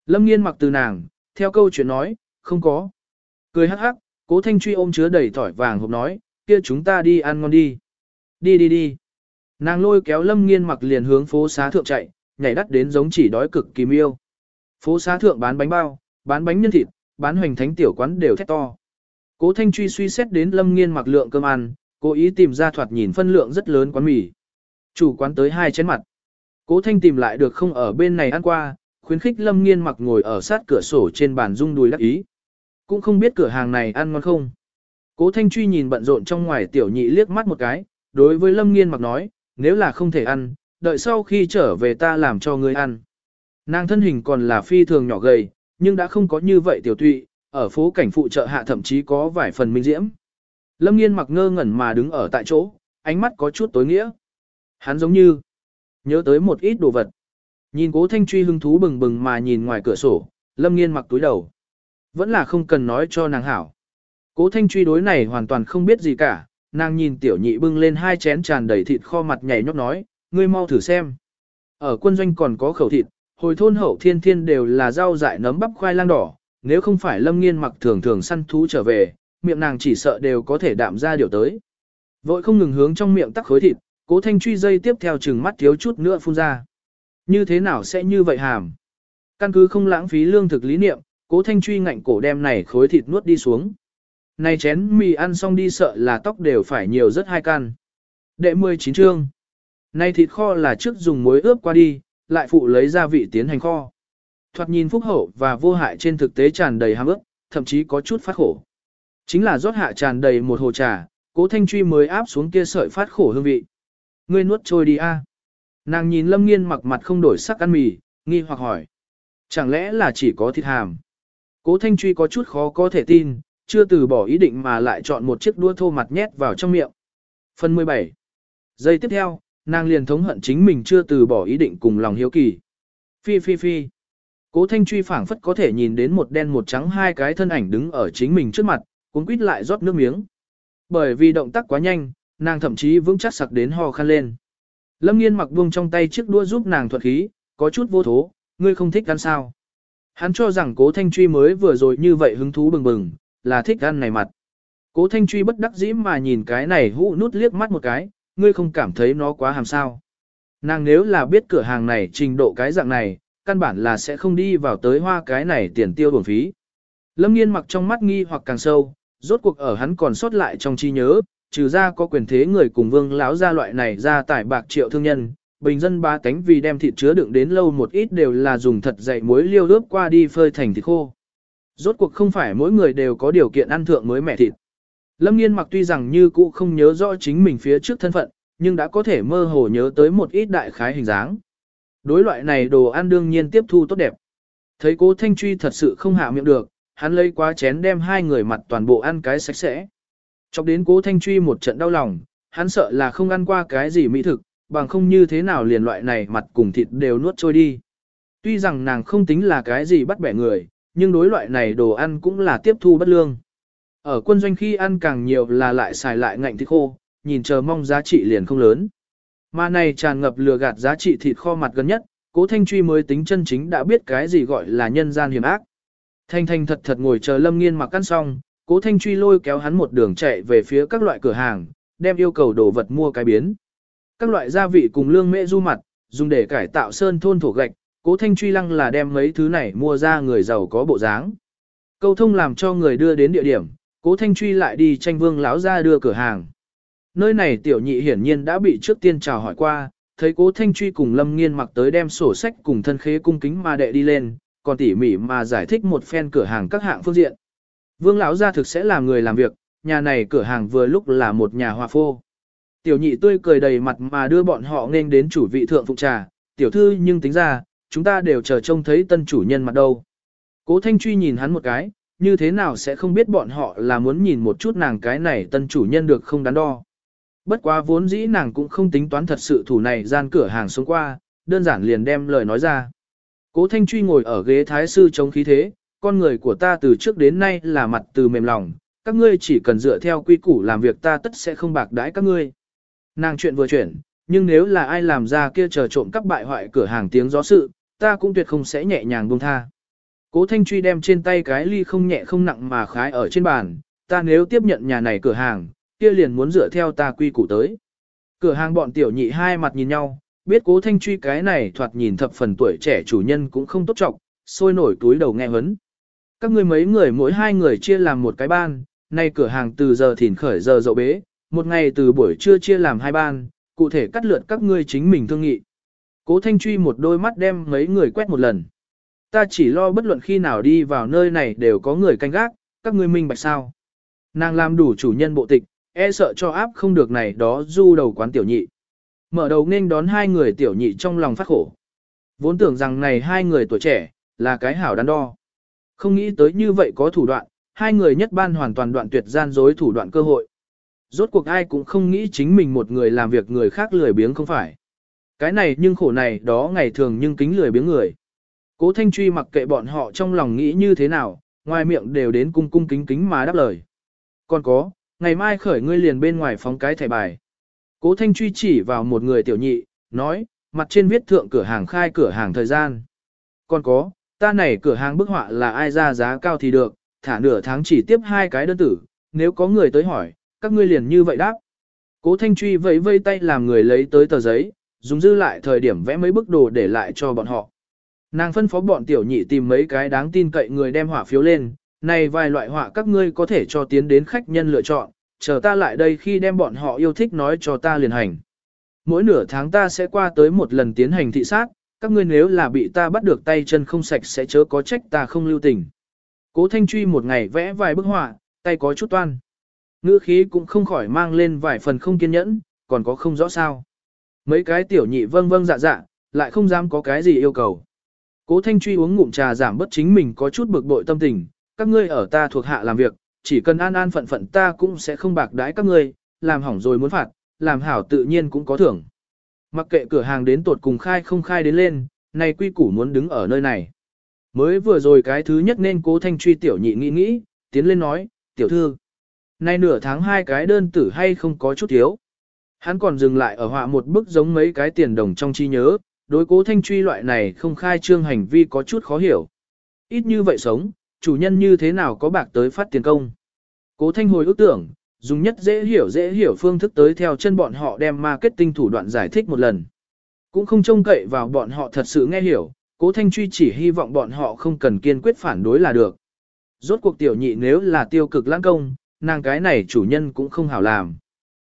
Lâm nghiên mặc từ nàng, theo câu chuyện nói, không có. Cười hắc hắc, cố thanh truy ôm chứa đầy tỏi vàng hộp nói, kia chúng ta đi ăn ngon đi. Đi đi đi. Nàng lôi kéo lâm nghiên mặc liền hướng phố xá thượng chạy, nhảy đắt đến giống chỉ đói cực kỳ miêu. Phố xá thượng bán bánh bao, bán bánh nhân thịt, bán hoành thánh tiểu quán đều thét to. Cố Thanh Truy suy xét đến Lâm Nghiên mặc lượng cơm ăn, cố ý tìm ra thoạt nhìn phân lượng rất lớn quán mì. Chủ quán tới hai chén mặt. Cố Thanh tìm lại được không ở bên này ăn qua, khuyến khích Lâm Nghiên mặc ngồi ở sát cửa sổ trên bàn rung đùi đắc ý. Cũng không biết cửa hàng này ăn ngon không. Cố Thanh Truy nhìn bận rộn trong ngoài tiểu nhị liếc mắt một cái, đối với Lâm Nghiên mặc nói, nếu là không thể ăn, đợi sau khi trở về ta làm cho ngươi ăn. Nàng thân hình còn là phi thường nhỏ gầy, nhưng đã không có như vậy tiểu tụy, ở phố cảnh phụ trợ hạ thậm chí có vài phần minh diễm. Lâm nghiên mặc ngơ ngẩn mà đứng ở tại chỗ, ánh mắt có chút tối nghĩa. Hắn giống như nhớ tới một ít đồ vật. Nhìn cố thanh truy hứng thú bừng bừng mà nhìn ngoài cửa sổ, lâm nghiên mặc túi đầu. Vẫn là không cần nói cho nàng hảo. Cố thanh truy đối này hoàn toàn không biết gì cả, nàng nhìn tiểu nhị bưng lên hai chén tràn đầy thịt kho mặt nhảy nhót nói, ngươi mau thử xem. Ở quân doanh còn có khẩu thịt, hồi thôn hậu thiên thiên đều là rau dại nấm bắp khoai lang đỏ, nếu không phải lâm nghiên mặc thường thường săn thú trở về, miệng nàng chỉ sợ đều có thể đạm ra điều tới. Vội không ngừng hướng trong miệng tắc khối thịt, cố thanh truy dây tiếp theo chừng mắt thiếu chút nữa phun ra. Như thế nào sẽ như vậy hàm? Căn cứ không lãng phí lương thực lý niệm, cố thanh truy ngạnh cổ đem này khối thịt nuốt đi xuống. Này chén mì ăn xong đi sợ là tóc đều phải nhiều rất hai can. Đệ 19 chương nay thịt kho là trước dùng muối ướp qua đi, lại phụ lấy gia vị tiến hành kho. Thoạt nhìn phúc hậu và vô hại trên thực tế tràn đầy hàm ướp, thậm chí có chút phát khổ. Chính là rót hạ tràn đầy một hồ trà, cố thanh truy mới áp xuống kia sợi phát khổ hương vị. Ngươi nuốt trôi đi a. Nàng nhìn lâm nghiên mặc mặt không đổi sắc ăn mì, nghi hoặc hỏi. Chẳng lẽ là chỉ có thịt hàm? Cố thanh truy có chút khó có thể tin, chưa từ bỏ ý định mà lại chọn một chiếc đũa thô mặt nhét vào trong miệng. Phần 17 Giây tiếp theo, nàng liền thống hận chính mình chưa từ bỏ ý định cùng lòng hiếu kỳ. Phi phi phi. Cố Thanh Truy phảng phất có thể nhìn đến một đen một trắng hai cái thân ảnh đứng ở chính mình trước mặt, cuốn quýt lại rót nước miếng. Bởi vì động tác quá nhanh, nàng thậm chí vững chắc sặc đến ho khăn lên. Lâm Nghiên mặc buông trong tay chiếc đũa giúp nàng thuận khí, có chút vô thố, ngươi không thích ăn sao? Hắn cho rằng Cố Thanh Truy mới vừa rồi như vậy hứng thú bừng bừng, là thích ăn này mặt. Cố Thanh Truy bất đắc dĩ mà nhìn cái này hũ nút liếc mắt một cái, ngươi không cảm thấy nó quá hàm sao. Nàng nếu là biết cửa hàng này trình độ cái dạng này, căn bản là sẽ không đi vào tới hoa cái này tiền tiêu bổn phí. Lâm nghiên mặc trong mắt nghi hoặc càng sâu, rốt cuộc ở hắn còn sót lại trong trí nhớ, trừ ra có quyền thế người cùng vương lão gia loại này ra tải bạc triệu thương nhân, bình dân ba cánh vì đem thịt chứa đựng đến lâu một ít đều là dùng thật dày muối liêu ướp qua đi phơi thành thịt khô. Rốt cuộc không phải mỗi người đều có điều kiện ăn thượng mới mẻ thịt. Lâm nghiên mặc tuy rằng như cũ không nhớ rõ chính mình phía trước thân phận, nhưng đã có thể mơ hồ nhớ tới một ít đại khái hình dáng. Đối loại này đồ ăn đương nhiên tiếp thu tốt đẹp. Thấy cố Thanh Truy thật sự không hạ miệng được, hắn lấy quá chén đem hai người mặt toàn bộ ăn cái sạch sẽ. Chọc đến cố Thanh Truy một trận đau lòng, hắn sợ là không ăn qua cái gì mỹ thực, bằng không như thế nào liền loại này mặt cùng thịt đều nuốt trôi đi. Tuy rằng nàng không tính là cái gì bắt bẻ người, nhưng đối loại này đồ ăn cũng là tiếp thu bất lương. Ở quân doanh khi ăn càng nhiều là lại xài lại ngạnh thịt khô, nhìn chờ mong giá trị liền không lớn. Mà này tràn ngập lừa gạt giá trị thịt kho mặt gần nhất, cố thanh truy mới tính chân chính đã biết cái gì gọi là nhân gian hiểm ác. Thanh thanh thật thật ngồi chờ lâm nghiên mặc ăn xong, cố thanh truy lôi kéo hắn một đường chạy về phía các loại cửa hàng, đem yêu cầu đồ vật mua cái biến. Các loại gia vị cùng lương mễ du mặt, dùng để cải tạo sơn thôn thổ gạch, cố thanh truy lăng là đem mấy thứ này mua ra người giàu có bộ dáng. Câu thông làm cho người đưa đến địa điểm, cố thanh truy lại đi tranh vương lão ra đưa cửa hàng. Nơi này tiểu nhị hiển nhiên đã bị trước tiên chào hỏi qua, thấy cố thanh truy cùng lâm nghiên mặc tới đem sổ sách cùng thân khế cung kính mà đệ đi lên, còn tỉ mỉ mà giải thích một phen cửa hàng các hạng phương diện. Vương lão gia thực sẽ là người làm việc, nhà này cửa hàng vừa lúc là một nhà hòa phô. Tiểu nhị tươi cười đầy mặt mà đưa bọn họ nên đến chủ vị thượng phục trà, tiểu thư nhưng tính ra, chúng ta đều chờ trông thấy tân chủ nhân mặt đâu. Cố Thanh Truy nhìn hắn một cái, như thế nào sẽ không biết bọn họ là muốn nhìn một chút nàng cái này tân chủ nhân được không đắn đo. Bất quá vốn dĩ nàng cũng không tính toán thật sự thủ này gian cửa hàng xuống qua, đơn giản liền đem lời nói ra. Cố Thanh Truy ngồi ở ghế thái sư chống khí thế, con người của ta từ trước đến nay là mặt từ mềm lòng, các ngươi chỉ cần dựa theo quy củ làm việc ta tất sẽ không bạc đãi các ngươi. Nàng chuyện vừa chuyển, nhưng nếu là ai làm ra kia chờ trộm các bại hoại cửa hàng tiếng gió sự, ta cũng tuyệt không sẽ nhẹ nhàng buông tha. Cố Thanh Truy đem trên tay cái ly không nhẹ không nặng mà khái ở trên bàn, ta nếu tiếp nhận nhà này cửa hàng, kia liền muốn dựa theo ta quy củ tới. Cửa hàng bọn tiểu nhị hai mặt nhìn nhau, biết cố Thanh Truy cái này thoạt nhìn thập phần tuổi trẻ chủ nhân cũng không tốt trọng, sôi nổi túi đầu nghe hấn. Các ngươi mấy người mỗi hai người chia làm một cái ban, nay cửa hàng từ giờ thìn khởi giờ dậu bế, một ngày từ buổi trưa chia làm hai ban, cụ thể cắt lượt các ngươi chính mình thương nghị. Cố Thanh Truy một đôi mắt đem mấy người quét một lần. Ta chỉ lo bất luận khi nào đi vào nơi này đều có người canh gác, các ngươi minh bạch sao. Nàng làm đủ chủ nhân bộ tịch, e sợ cho áp không được này đó du đầu quán tiểu nhị. Mở đầu nên đón hai người tiểu nhị trong lòng phát khổ. Vốn tưởng rằng này hai người tuổi trẻ, là cái hảo đắn đo. Không nghĩ tới như vậy có thủ đoạn, hai người nhất ban hoàn toàn đoạn tuyệt gian dối thủ đoạn cơ hội. Rốt cuộc ai cũng không nghĩ chính mình một người làm việc người khác lười biếng không phải. Cái này nhưng khổ này đó ngày thường nhưng kính lười biếng người. Cố Thanh Truy mặc kệ bọn họ trong lòng nghĩ như thế nào, ngoài miệng đều đến cung cung kính kính mà đáp lời. Còn có, ngày mai khởi ngươi liền bên ngoài phóng cái thẻ bài. Cố Thanh Truy chỉ vào một người tiểu nhị, nói, mặt trên viết thượng cửa hàng khai cửa hàng thời gian. Còn có, ta này cửa hàng bức họa là ai ra giá cao thì được, thả nửa tháng chỉ tiếp hai cái đơn tử, nếu có người tới hỏi, các ngươi liền như vậy đáp. Cố Thanh Truy vẫy vây tay làm người lấy tới tờ giấy, dùng dư lại thời điểm vẽ mấy bức đồ để lại cho bọn họ. Nàng phân phó bọn tiểu nhị tìm mấy cái đáng tin cậy người đem họa phiếu lên, này vài loại họa các ngươi có thể cho tiến đến khách nhân lựa chọn, chờ ta lại đây khi đem bọn họ yêu thích nói cho ta liền hành. Mỗi nửa tháng ta sẽ qua tới một lần tiến hành thị sát, các ngươi nếu là bị ta bắt được tay chân không sạch sẽ chớ có trách ta không lưu tình. Cố Thanh Truy một ngày vẽ vài bức họa, tay có chút toan. Ngữ khí cũng không khỏi mang lên vài phần không kiên nhẫn, còn có không rõ sao. Mấy cái tiểu nhị vâng vâng dạ dạ, lại không dám có cái gì yêu cầu. Cố Thanh Truy uống ngụm trà giảm bớt chính mình có chút bực bội tâm tình, các ngươi ở ta thuộc hạ làm việc, chỉ cần an an phận phận ta cũng sẽ không bạc đãi các ngươi, làm hỏng rồi muốn phạt, làm hảo tự nhiên cũng có thưởng. Mặc kệ cửa hàng đến tột cùng khai không khai đến lên, này quy củ muốn đứng ở nơi này. Mới vừa rồi cái thứ nhất nên cố thanh truy tiểu nhị nghĩ nghĩ, tiến lên nói, tiểu thư. Nay nửa tháng hai cái đơn tử hay không có chút thiếu. Hắn còn dừng lại ở họa một bức giống mấy cái tiền đồng trong chi nhớ, đối cố thanh truy loại này không khai trương hành vi có chút khó hiểu. Ít như vậy sống, chủ nhân như thế nào có bạc tới phát tiền công. Cố thanh hồi ước tưởng, dùng nhất dễ hiểu dễ hiểu phương thức tới theo chân bọn họ đem marketing thủ đoạn giải thích một lần. Cũng không trông cậy vào bọn họ thật sự nghe hiểu, cố thanh truy chỉ hy vọng bọn họ không cần kiên quyết phản đối là được. Rốt cuộc tiểu nhị nếu là tiêu cực lãng công, nàng cái này chủ nhân cũng không hảo làm.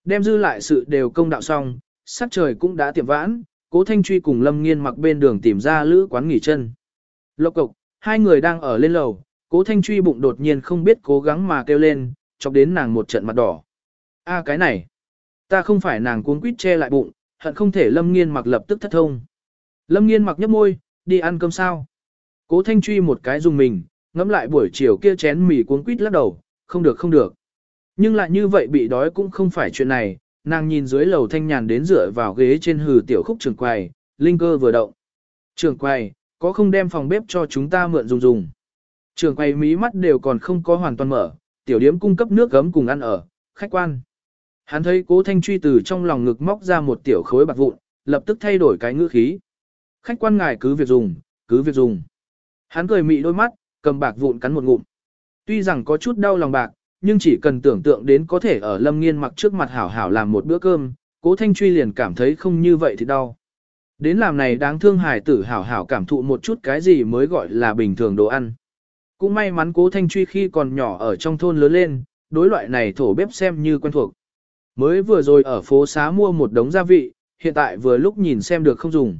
Đem dư lại sự đều công đạo xong, sắc trời cũng đã tiệm vãn, cố thanh truy cùng lâm nghiên mặc bên đường tìm ra lữ quán nghỉ chân. Lộc cộc, hai người đang ở lên lầu, cố thanh truy bụng đột nhiên không biết cố gắng mà kêu lên, chọc đến nàng một trận mặt đỏ. a cái này, ta không phải nàng cuốn quýt che lại bụng, hận không thể lâm nghiên mặc lập tức thất thông. Lâm nghiên mặc nhấp môi, đi ăn cơm sao. Cố thanh truy một cái dùng mình, ngắm lại buổi chiều kia chén mì cuốn quýt lắc đầu, không được không được. Nhưng lại như vậy bị đói cũng không phải chuyện này, nàng nhìn dưới lầu thanh nhàn đến dựa vào ghế trên hừ tiểu khúc trường quầy, linh cơ vừa động. Trường quầy, có không đem phòng bếp cho chúng ta mượn dùng dùng. Trường quầy mí mắt đều còn không có hoàn toàn mở, tiểu điếm cung cấp nước gấm cùng ăn ở, khách quan. Hắn thấy cố thanh truy từ trong lòng ngực móc ra một tiểu khối bạc vụn, lập tức thay đổi cái ngữ khí. Khách quan ngài cứ việc dùng, cứ việc dùng. Hắn cười mị đôi mắt, cầm bạc vụn cắn một ngụm. Tuy rằng có chút đau lòng bạc, nhưng chỉ cần tưởng tượng đến có thể ở lâm nghiên mặc trước mặt hảo hảo làm một bữa cơm, cố thanh truy liền cảm thấy không như vậy thì đau. Đến làm này đáng thương hài tử hảo hảo cảm thụ một chút cái gì mới gọi là bình thường đồ ăn. Cũng may mắn cố thanh truy khi còn nhỏ ở trong thôn lớn lên, đối loại này thổ bếp xem như quen thuộc. Mới vừa rồi ở phố xá mua một đống gia vị, hiện tại vừa lúc nhìn xem được không dùng.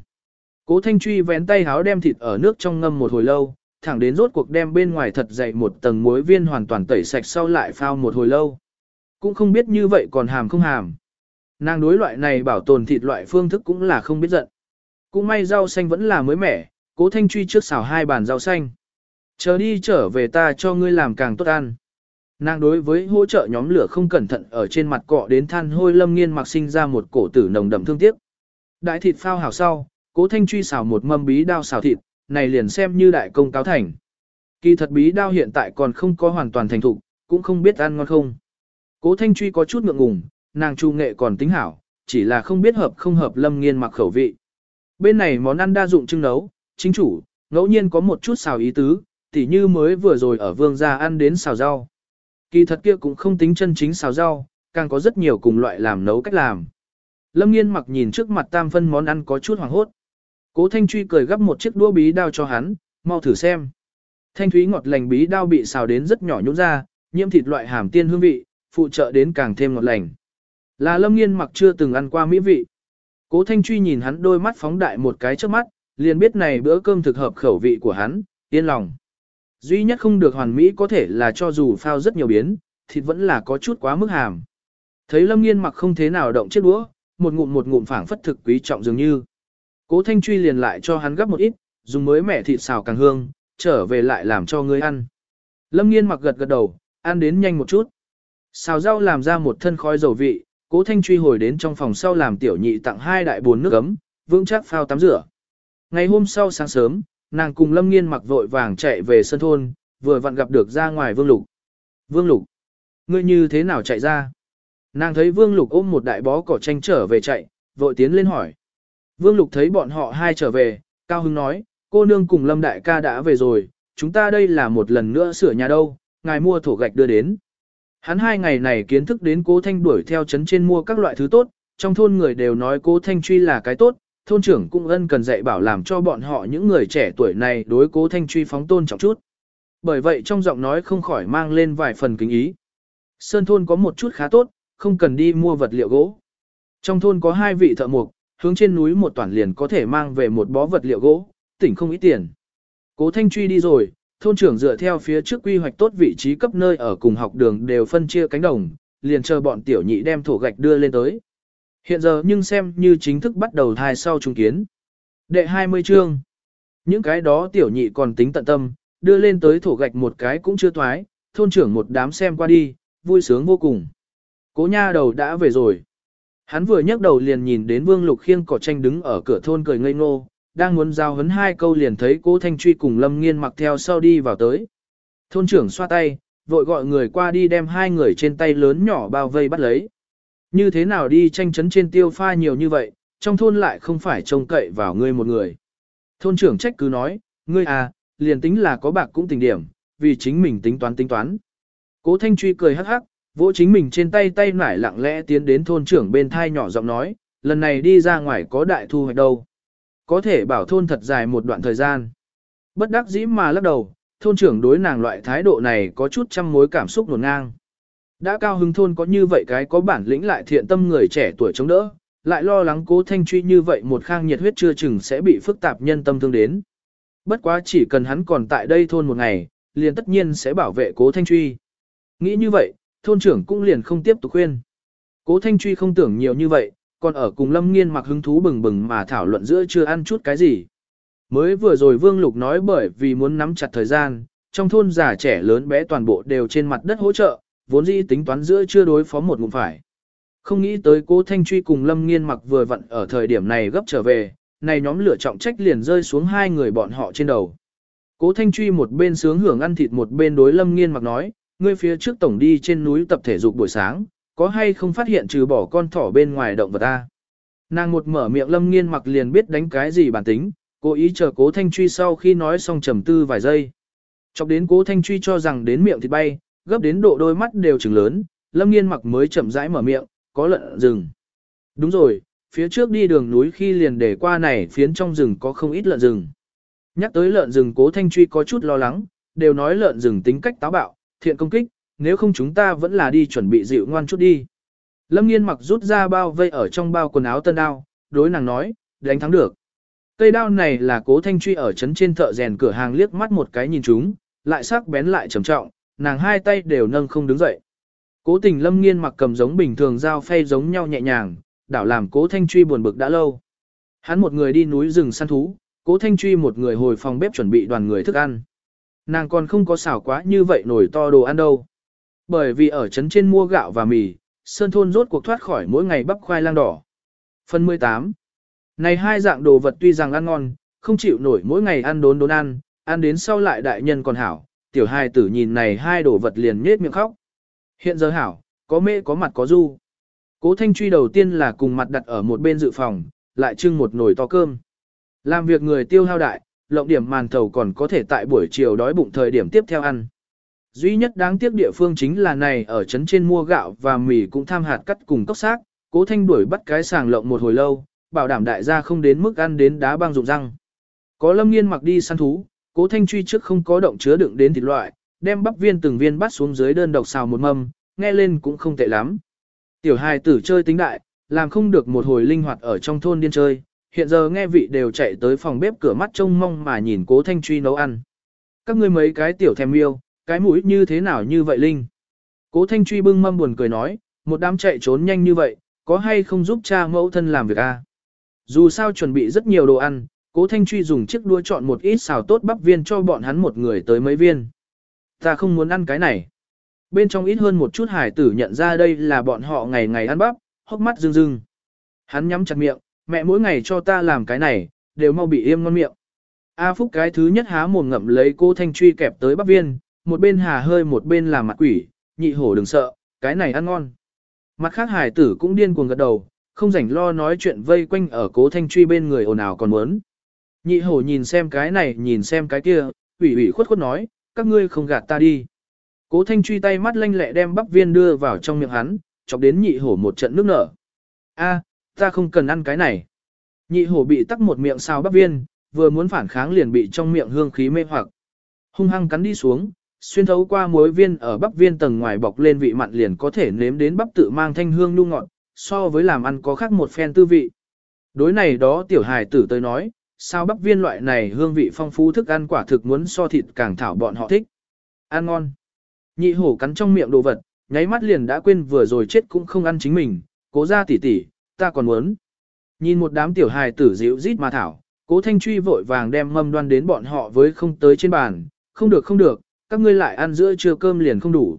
Cố thanh truy vén tay háo đem thịt ở nước trong ngâm một hồi lâu, thẳng đến rốt cuộc đem bên ngoài thật dày một tầng muối viên hoàn toàn tẩy sạch sau lại phao một hồi lâu. Cũng không biết như vậy còn hàm không hàm. Nàng đối loại này bảo tồn thịt loại phương thức cũng là không biết giận. Cũng may rau xanh vẫn là mới mẻ, cố thanh truy trước xào hai bàn rau xanh. Chờ đi trở về ta cho ngươi làm càng tốt ăn. Nàng đối với hỗ trợ nhóm lửa không cẩn thận ở trên mặt cọ đến than hôi lâm nghiên mặc sinh ra một cổ tử nồng đậm thương tiếc. Đại thịt phao hảo sau, cố thanh truy xào một mâm bí đao xào thịt, này liền xem như đại công cáo thành. Kỳ thật bí đao hiện tại còn không có hoàn toàn thành thục, cũng không biết ăn ngon không. Cố thanh truy có chút ngượng ngùng, nàng chu nghệ còn tính hảo, chỉ là không biết hợp không hợp lâm nghiên mặc khẩu vị. Bên này món ăn đa dụng trưng nấu, chính chủ, ngẫu nhiên có một chút xào ý tứ, tỉ như mới vừa rồi ở vương gia ăn đến xào rau. Kỳ thật kia cũng không tính chân chính xào rau, càng có rất nhiều cùng loại làm nấu cách làm. Lâm nghiên mặc nhìn trước mặt tam phân món ăn có chút hoàng hốt. Cố Thanh Truy cười gấp một chiếc đũa bí đao cho hắn, mau thử xem. Thanh thúy ngọt lành bí đao bị xào đến rất nhỏ nhũn ra, nhiễm thịt loại hàm tiên hương vị, phụ trợ đến càng thêm ngọt lành. Là Lâm Nghiên mặc chưa từng ăn qua mỹ vị. Cố Thanh Truy nhìn hắn đôi mắt phóng đại một cái trước mắt, liền biết này bữa cơm thực hợp khẩu vị của hắn, yên lòng. Duy nhất không được hoàn mỹ có thể là cho dù phao rất nhiều biến, thịt vẫn là có chút quá mức hàm. Thấy Lâm Nghiên mặc không thế nào động chiếc đũa, một ngụm một ngụm phảng phất thực quý trọng dường như. Cố Thanh Truy liền lại cho hắn gấp một ít, dùng mới mẻ thịt xào càng hương, trở về lại làm cho ngươi ăn. Lâm Nghiên mặc gật gật đầu, ăn đến nhanh một chút. Xào rau làm ra một thân khói dầu vị, Cố Thanh Truy hồi đến trong phòng sau làm tiểu nhị tặng hai đại bồn nước ấm, vững chắc phao tắm rửa. Ngày hôm sau sáng sớm, nàng cùng Lâm Nghiên mặc vội vàng chạy về sân thôn, vừa vặn gặp được ra ngoài Vương Lục. Vương Lục, ngươi như thế nào chạy ra? Nàng thấy Vương Lục ôm một đại bó cỏ tranh trở về chạy, vội tiến lên hỏi. Vương Lục thấy bọn họ hai trở về, Cao Hưng nói, cô nương cùng Lâm Đại ca đã về rồi, chúng ta đây là một lần nữa sửa nhà đâu, ngài mua thổ gạch đưa đến. Hắn hai ngày này kiến thức đến cố thanh đuổi theo chấn trên mua các loại thứ tốt, trong thôn người đều nói cố thanh truy là cái tốt, thôn trưởng cũng ân cần dạy bảo làm cho bọn họ những người trẻ tuổi này đối cố thanh truy phóng tôn trọng chút. Bởi vậy trong giọng nói không khỏi mang lên vài phần kính ý. Sơn thôn có một chút khá tốt, không cần đi mua vật liệu gỗ. Trong thôn có hai vị thợ mộc, hướng trên núi một toàn liền có thể mang về một bó vật liệu gỗ, tỉnh không ít tiền. Cố Thanh Truy đi rồi, thôn trưởng dựa theo phía trước quy hoạch tốt vị trí cấp nơi ở cùng học đường đều phân chia cánh đồng, liền chờ bọn tiểu nhị đem thổ gạch đưa lên tới. Hiện giờ nhưng xem như chính thức bắt đầu thai sau trung kiến. Đệ 20 chương. Những cái đó tiểu nhị còn tính tận tâm, đưa lên tới thổ gạch một cái cũng chưa thoái, thôn trưởng một đám xem qua đi, vui sướng vô cùng. Cố nha đầu đã về rồi. Hắn vừa nhấc đầu liền nhìn đến Vương Lục khiêng cỏ tranh đứng ở cửa thôn cười ngây ngô, đang muốn giao hấn hai câu liền thấy Cố Thanh Truy cùng Lâm Nghiên mặc theo sau đi vào tới. Thôn trưởng xoa tay, vội gọi người qua đi đem hai người trên tay lớn nhỏ bao vây bắt lấy. Như thế nào đi tranh chấn trên tiêu pha nhiều như vậy, trong thôn lại không phải trông cậy vào ngươi một người. Thôn trưởng trách cứ nói, ngươi à, liền tính là có bạc cũng tình điểm, vì chính mình tính toán tính toán. Cố Thanh Truy cười hắc hắc, vỗ chính mình trên tay tay nải lặng lẽ tiến đến thôn trưởng bên thai nhỏ giọng nói, lần này đi ra ngoài có đại thu hoạch đâu. Có thể bảo thôn thật dài một đoạn thời gian. Bất đắc dĩ mà lắc đầu, thôn trưởng đối nàng loại thái độ này có chút trăm mối cảm xúc nổn ngang. Đã cao hứng thôn có như vậy cái có bản lĩnh lại thiện tâm người trẻ tuổi chống đỡ, lại lo lắng cố thanh truy như vậy một khang nhiệt huyết chưa chừng sẽ bị phức tạp nhân tâm thương đến. Bất quá chỉ cần hắn còn tại đây thôn một ngày, liền tất nhiên sẽ bảo vệ cố thanh truy. Nghĩ như vậy, thôn trưởng cũng liền không tiếp tục khuyên. Cố thanh truy không tưởng nhiều như vậy, còn ở cùng lâm nghiên mặc hứng thú bừng bừng mà thảo luận giữa chưa ăn chút cái gì. Mới vừa rồi Vương Lục nói bởi vì muốn nắm chặt thời gian, trong thôn già trẻ lớn bé toàn bộ đều trên mặt đất hỗ trợ, vốn dĩ tính toán giữa chưa đối phó một ngụm phải. Không nghĩ tới cố Thanh Truy cùng Lâm Nghiên mặc vừa vặn ở thời điểm này gấp trở về, này nhóm lửa trọng trách liền rơi xuống hai người bọn họ trên đầu. Cố Thanh Truy một bên sướng hưởng ăn thịt một bên đối Lâm Nghiên mặc nói, ngươi phía trước tổng đi trên núi tập thể dục buổi sáng, có hay không phát hiện trừ bỏ con thỏ bên ngoài động vật ta. Nàng một mở miệng Lâm Nghiên mặc liền biết đánh cái gì bản tính, cố ý chờ cố Thanh Truy sau khi nói xong trầm tư vài giây. Chọc đến cố Thanh Truy cho rằng đến miệng thịt bay, gấp đến độ đôi mắt đều trừng lớn, Lâm Nghiên mặc mới chậm rãi mở miệng, có lợn rừng. Đúng rồi, phía trước đi đường núi khi liền để qua này phiến trong rừng có không ít lợn rừng. Nhắc tới lợn rừng cố Thanh Truy có chút lo lắng, đều nói lợn rừng tính cách táo bạo, thiện công kích, nếu không chúng ta vẫn là đi chuẩn bị dịu ngoan chút đi. Lâm Nghiên mặc rút ra bao vây ở trong bao quần áo tân đao, đối nàng nói, đánh thắng được. Cây đao này là cố thanh truy ở trấn trên thợ rèn cửa hàng liếc mắt một cái nhìn chúng, lại sắc bén lại trầm trọng, nàng hai tay đều nâng không đứng dậy. Cố tình lâm nghiên mặc cầm giống bình thường dao phay giống nhau nhẹ nhàng, đảo làm cố thanh truy buồn bực đã lâu. Hắn một người đi núi rừng săn thú, cố thanh truy một người hồi phòng bếp chuẩn bị đoàn người thức ăn. Nàng còn không có xảo quá như vậy nổi to đồ ăn đâu. Bởi vì ở trấn trên mua gạo và mì, Sơn Thôn rốt cuộc thoát khỏi mỗi ngày bắp khoai lang đỏ. Phần 18 Này hai dạng đồ vật tuy rằng ăn ngon, không chịu nổi mỗi ngày ăn đốn đốn ăn, ăn đến sau lại đại nhân còn hảo, tiểu hài tử nhìn này hai đồ vật liền nhết miệng khóc. Hiện giờ hảo, có mê có mặt có du. Cố Thanh Truy đầu tiên là cùng mặt đặt ở một bên dự phòng, lại trưng một nồi to cơm. Làm việc người tiêu hao đại, lộng điểm màn thầu còn có thể tại buổi chiều đói bụng thời điểm tiếp theo ăn. Duy nhất đáng tiếc địa phương chính là này ở trấn trên mua gạo và mì cũng tham hạt cắt cùng cốc xác, cố thanh đuổi bắt cái sàng lộng một hồi lâu, bảo đảm đại gia không đến mức ăn đến đá băng rụng răng. Có lâm nghiên mặc đi săn thú, cố thanh truy trước không có động chứa đựng đến thịt loại, đem bắp viên từng viên bắt xuống dưới đơn độc xào một mâm, nghe lên cũng không tệ lắm. Tiểu hài tử chơi tính đại, làm không được một hồi linh hoạt ở trong thôn điên chơi, hiện giờ nghe vị đều chạy tới phòng bếp cửa mắt trông mong mà nhìn cố thanh truy nấu ăn. Các ngươi mấy cái tiểu thèm yêu, cái mũi như thế nào như vậy Linh? Cố Thanh Truy bưng mâm buồn cười nói, một đám chạy trốn nhanh như vậy, có hay không giúp cha mẫu thân làm việc a? À? Dù sao chuẩn bị rất nhiều đồ ăn, Cố Thanh Truy dùng chiếc đua chọn một ít xào tốt bắp viên cho bọn hắn một người tới mấy viên. Ta không muốn ăn cái này. Bên trong ít hơn một chút hải tử nhận ra đây là bọn họ ngày ngày ăn bắp, hốc mắt rưng rưng. Hắn nhắm chặt miệng, mẹ mỗi ngày cho ta làm cái này, đều mau bị im ngon miệng. A Phúc cái thứ nhất há mồm ngậm lấy cô Thanh Truy kẹp tới bắp viên, một bên hà hơi một bên làm mặt quỷ, nhị hổ đừng sợ, cái này ăn ngon. Mặt khác hải tử cũng điên cuồng gật đầu, không rảnh lo nói chuyện vây quanh ở cố thanh truy bên người ồn ào còn muốn. Nhị hổ nhìn xem cái này nhìn xem cái kia, ủy ủy khuất khuất nói, các ngươi không gạt ta đi. Cố thanh truy tay mắt lanh lẹ đem bắp viên đưa vào trong miệng hắn, chọc đến nhị hổ một trận nước nở. A, ta không cần ăn cái này. Nhị hổ bị tắc một miệng sao bắp viên, vừa muốn phản kháng liền bị trong miệng hương khí mê hoặc. Hung hăng cắn đi xuống, xuyên thấu qua muối viên ở bắp viên tầng ngoài bọc lên vị mặn liền có thể nếm đến bắp tự mang thanh hương nhu ngọt, so với làm ăn có khác một phen tư vị. Đối này đó tiểu hài tử tới nói, sao bắp viên loại này hương vị phong phú thức ăn quả thực muốn so thịt càng thảo bọn họ thích. Ăn ngon. Nhị hổ cắn trong miệng đồ vật, nháy mắt liền đã quên vừa rồi chết cũng không ăn chính mình, cố ra tỉ tỉ, ta còn muốn. Nhìn một đám tiểu hài tử dịu rít mà thảo, cố thanh truy vội vàng đem mâm đoan đến bọn họ với không tới trên bàn, không được không được, các ngươi lại ăn giữa trưa cơm liền không đủ.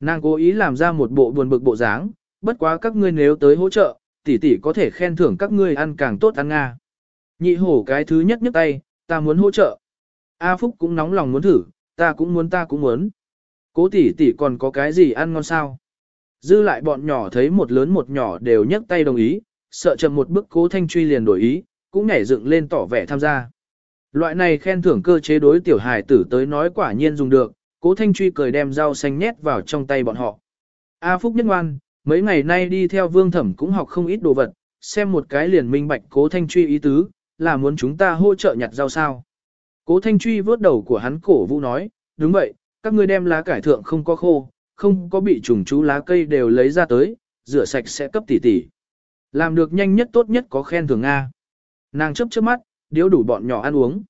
Nàng cố ý làm ra một bộ buồn bực bộ dáng, bất quá các ngươi nếu tới hỗ trợ, tỷ tỷ có thể khen thưởng các ngươi ăn càng tốt ăn nga. Nhị hổ cái thứ nhất nhấc tay, ta muốn hỗ trợ. A Phúc cũng nóng lòng muốn thử, ta cũng muốn ta cũng muốn. Cố tỷ tỷ còn có cái gì ăn ngon sao? Dư lại bọn nhỏ thấy một lớn một nhỏ đều nhấc tay đồng ý, sợ chậm một bước cố thanh truy liền đổi ý, cũng nhảy dựng lên tỏ vẻ tham gia. Loại này khen thưởng cơ chế đối tiểu hài tử tới nói quả nhiên dùng được, cố thanh truy cười đem rau xanh nhét vào trong tay bọn họ. A Phúc nhất ngoan, mấy ngày nay đi theo vương thẩm cũng học không ít đồ vật, xem một cái liền minh bạch cố thanh truy ý tứ, là muốn chúng ta hỗ trợ nhặt rau sao. Cố thanh truy vớt đầu của hắn cổ vũ nói, đúng vậy, các ngươi đem lá cải thượng không có khô, không có bị trùng chú lá cây đều lấy ra tới, rửa sạch sẽ cấp tỉ tỉ. Làm được nhanh nhất tốt nhất có khen thưởng Nga. Nàng chấp trước mắt, điếu đủ bọn nhỏ ăn uống.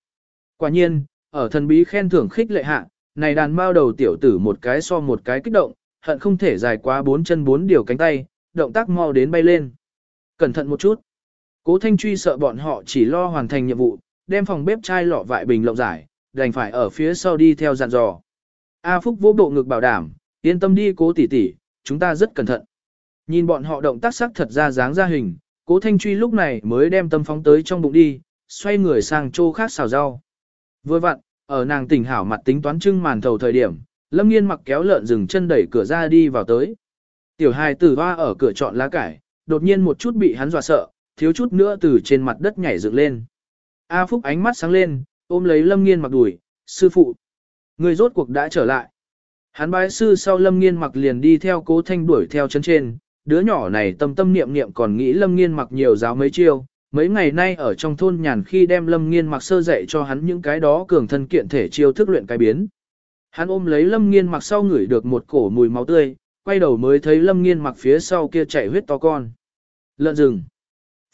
Quả nhiên, ở thần bí khen thưởng khích lệ hạ, này đàn bao đầu tiểu tử một cái so một cái kích động, hận không thể dài quá bốn chân bốn điều cánh tay, động tác mau đến bay lên. Cẩn thận một chút. Cố Thanh Truy sợ bọn họ chỉ lo hoàn thành nhiệm vụ, đem phòng bếp chai lọ vại bình lộng giải, đành phải ở phía sau đi theo dặn dò. A Phúc vô bộ ngực bảo đảm, yên tâm đi cố tỷ tỷ, chúng ta rất cẩn thận. Nhìn bọn họ động tác sắc thật ra dáng ra hình, cố Thanh Truy lúc này mới đem tâm phóng tới trong bụng đi, xoay người sang chỗ khác xào rau. Vừa vặn, ở nàng tỉnh hảo mặt tính toán trưng màn thầu thời điểm, Lâm Nghiên mặc kéo lợn dừng chân đẩy cửa ra đi vào tới. Tiểu hài tử hoa ở cửa chọn lá cải, đột nhiên một chút bị hắn dọa sợ, thiếu chút nữa từ trên mặt đất nhảy dựng lên. A Phúc ánh mắt sáng lên, ôm lấy Lâm Nghiên mặc đuổi, sư phụ. Người rốt cuộc đã trở lại. Hắn bái sư sau Lâm Nghiên mặc liền đi theo cố thanh đuổi theo chân trên, đứa nhỏ này tâm tâm niệm niệm còn nghĩ Lâm Nghiên mặc nhiều giáo mấy chiêu, mấy ngày nay ở trong thôn nhàn khi đem Lâm Nghiên mặc sơ dạy cho hắn những cái đó cường thân kiện thể chiêu thức luyện cái biến. Hắn ôm lấy Lâm Nghiên mặc sau ngửi được một cổ mùi máu tươi, quay đầu mới thấy Lâm Nghiên mặc phía sau kia chảy huyết to con. Lợn rừng.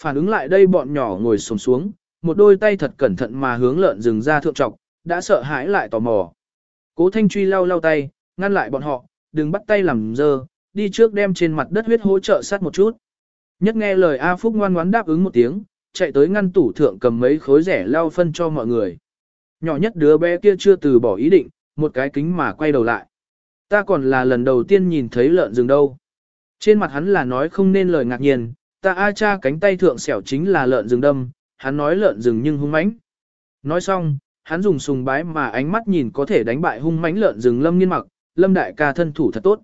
Phản ứng lại đây bọn nhỏ ngồi xổm xuống, một đôi tay thật cẩn thận mà hướng lợn rừng ra thượng trọc, đã sợ hãi lại tò mò. Cố Thanh Truy lau lau tay, ngăn lại bọn họ, đừng bắt tay làm dơ, đi trước đem trên mặt đất huyết hỗ trợ sát một chút. Nhất nghe lời A Phúc ngoan ngoãn đáp ứng một tiếng, chạy tới ngăn tủ thượng cầm mấy khối rẻ lao phân cho mọi người. Nhỏ nhất đứa bé kia chưa từ bỏ ý định, một cái kính mà quay đầu lại. Ta còn là lần đầu tiên nhìn thấy lợn rừng đâu. Trên mặt hắn là nói không nên lời ngạc nhiên, ta a cha cánh tay thượng xẻo chính là lợn rừng đâm, hắn nói lợn rừng nhưng hung mãnh. Nói xong, hắn dùng sùng bái mà ánh mắt nhìn có thể đánh bại hung mãnh lợn rừng lâm nghiên mặc, lâm đại ca thân thủ thật tốt.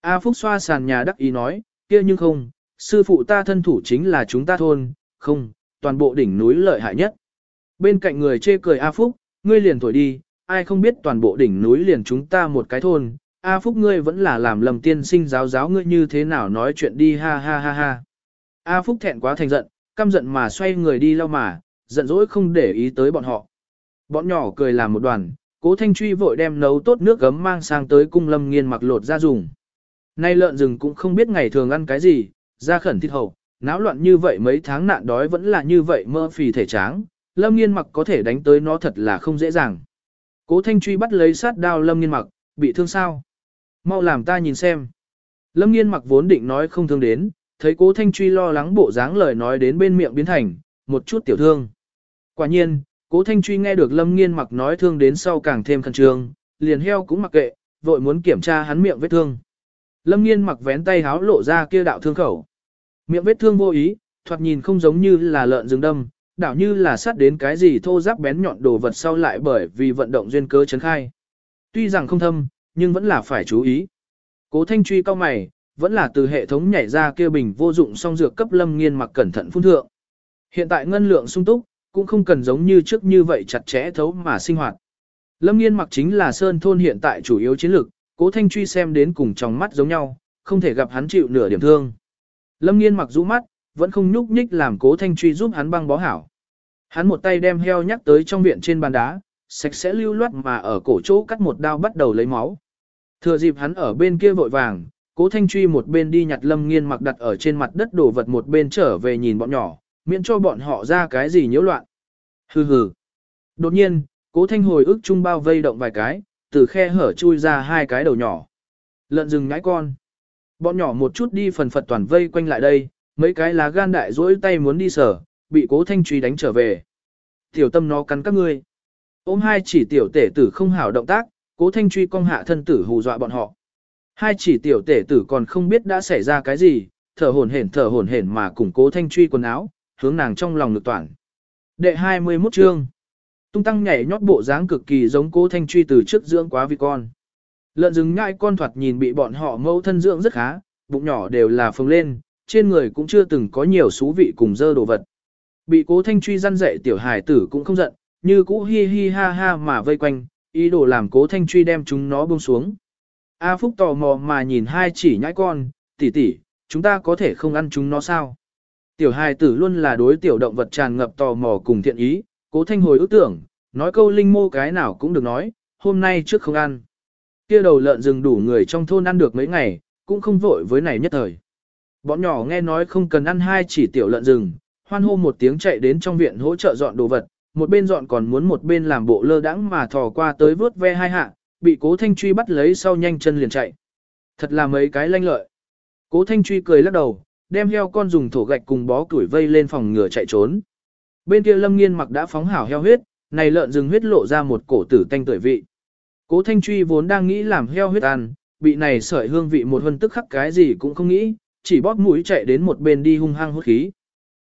A Phúc xoa sàn nhà đắc ý nói, kia nhưng không, sư phụ ta thân thủ chính là chúng ta thôn, không, toàn bộ đỉnh núi lợi hại nhất. Bên cạnh người chê cười A Phúc, ngươi liền thổi đi, ai không biết toàn bộ đỉnh núi liền chúng ta một cái thôn, A Phúc ngươi vẫn là làm lầm tiên sinh giáo giáo ngươi như thế nào nói chuyện đi ha ha ha ha. A Phúc thẹn quá thành giận, căm giận mà xoay người đi lau mà, giận dỗi không để ý tới bọn họ. Bọn nhỏ cười làm một đoàn, cố thanh truy vội đem nấu tốt nước gấm mang sang tới cung lâm nghiên mặc lột ra dùng. Nay lợn rừng cũng không biết ngày thường ăn cái gì, ra khẩn thịt hầu, náo loạn như vậy mấy tháng nạn đói vẫn là như vậy mơ phì thể tráng, lâm nghiên mặc có thể đánh tới nó thật là không dễ dàng. Cố thanh truy bắt lấy sát đao lâm nghiên mặc, bị thương sao? Mau làm ta nhìn xem. Lâm nghiên mặc vốn định nói không thương đến, thấy cố thanh truy lo lắng bộ dáng lời nói đến bên miệng biến thành, một chút tiểu thương. Quả nhiên, cố thanh truy nghe được lâm nghiên mặc nói thương đến sau càng thêm khẩn trương, liền heo cũng mặc kệ, vội muốn kiểm tra hắn miệng vết thương. Lâm nghiên mặc vén tay háo lộ ra kia đạo thương khẩu. Miệng vết thương vô ý, thoạt nhìn không giống như là lợn rừng đâm, đảo như là sát đến cái gì thô ráp bén nhọn đồ vật sau lại bởi vì vận động duyên cơ chấn khai. Tuy rằng không thâm, nhưng vẫn là phải chú ý. Cố thanh truy cao mày, vẫn là từ hệ thống nhảy ra kia bình vô dụng song dược cấp lâm nghiên mặc cẩn thận phun thượng. Hiện tại ngân lượng sung túc, cũng không cần giống như trước như vậy chặt chẽ thấu mà sinh hoạt. Lâm nghiên mặc chính là sơn thôn hiện tại chủ yếu chiến lược, cố thanh truy xem đến cùng trong mắt giống nhau, không thể gặp hắn chịu nửa điểm thương. Lâm nghiên mặc rũ mắt, vẫn không nhúc nhích làm cố thanh truy giúp hắn băng bó hảo. Hắn một tay đem heo nhắc tới trong viện trên bàn đá, sạch sẽ lưu loát mà ở cổ chỗ cắt một đao bắt đầu lấy máu. Thừa dịp hắn ở bên kia vội vàng, cố thanh truy một bên đi nhặt lâm nghiên mặc đặt ở trên mặt đất đổ vật một bên trở về nhìn bọn nhỏ, miễn cho bọn họ ra cái gì nhiễu loạn. Hừ hừ. Đột nhiên, cố thanh hồi ức chung bao vây động vài cái, từ khe hở chui ra hai cái đầu nhỏ. Lợn rừng ngãi con. Bọn nhỏ một chút đi phần phật toàn vây quanh lại đây, mấy cái lá gan đại rỗi tay muốn đi sở, bị cố thanh truy đánh trở về. Tiểu tâm nó cắn các ngươi. Ôm hai chỉ tiểu tể tử không hảo động tác, cố thanh truy cong hạ thân tử hù dọa bọn họ. Hai chỉ tiểu tể tử còn không biết đã xảy ra cái gì, thở hổn hển thở hổn hển mà cùng cố thanh truy quần áo, hướng nàng trong lòng lực toàn. Đệ 21 chương. Tung tăng nhảy nhót bộ dáng cực kỳ giống cố thanh truy từ trước dưỡng quá vì con. Lợn rừng nhai con thoạt nhìn bị bọn họ mâu thân dưỡng rất khá, bụng nhỏ đều là phồng lên, trên người cũng chưa từng có nhiều xú vị cùng dơ đồ vật. Bị cố thanh truy răn dạy tiểu hài tử cũng không giận, như cũ hi hi ha ha mà vây quanh, ý đồ làm cố thanh truy đem chúng nó buông xuống. A Phúc tò mò mà nhìn hai chỉ nhãi con, tỷ tỷ, chúng ta có thể không ăn chúng nó sao? Tiểu hài tử luôn là đối tiểu động vật tràn ngập tò mò cùng thiện ý, cố thanh hồi ước tưởng, nói câu linh mô cái nào cũng được nói, hôm nay trước không ăn. Kia đầu lợn rừng đủ người trong thôn ăn được mấy ngày, cũng không vội với này nhất thời. Bọn nhỏ nghe nói không cần ăn hai chỉ tiểu lợn rừng, hoan hô một tiếng chạy đến trong viện hỗ trợ dọn đồ vật, một bên dọn còn muốn một bên làm bộ lơ đãng mà thò qua tới vớt ve hai hạ, bị cố thanh truy bắt lấy sau nhanh chân liền chạy. Thật là mấy cái lanh lợi. Cố thanh truy cười lắc đầu, đem heo con dùng thổ gạch cùng bó củi vây lên phòng ngừa chạy trốn. Bên kia lâm nghiên mặc đã phóng hảo heo huyết, này lợn rừng huyết lộ ra một cổ tử tanh tuổi vị. Cố thanh truy vốn đang nghĩ làm heo huyết ăn, bị này sợi hương vị một hân tức khắc cái gì cũng không nghĩ, chỉ bóp mũi chạy đến một bên đi hung hăng hút khí.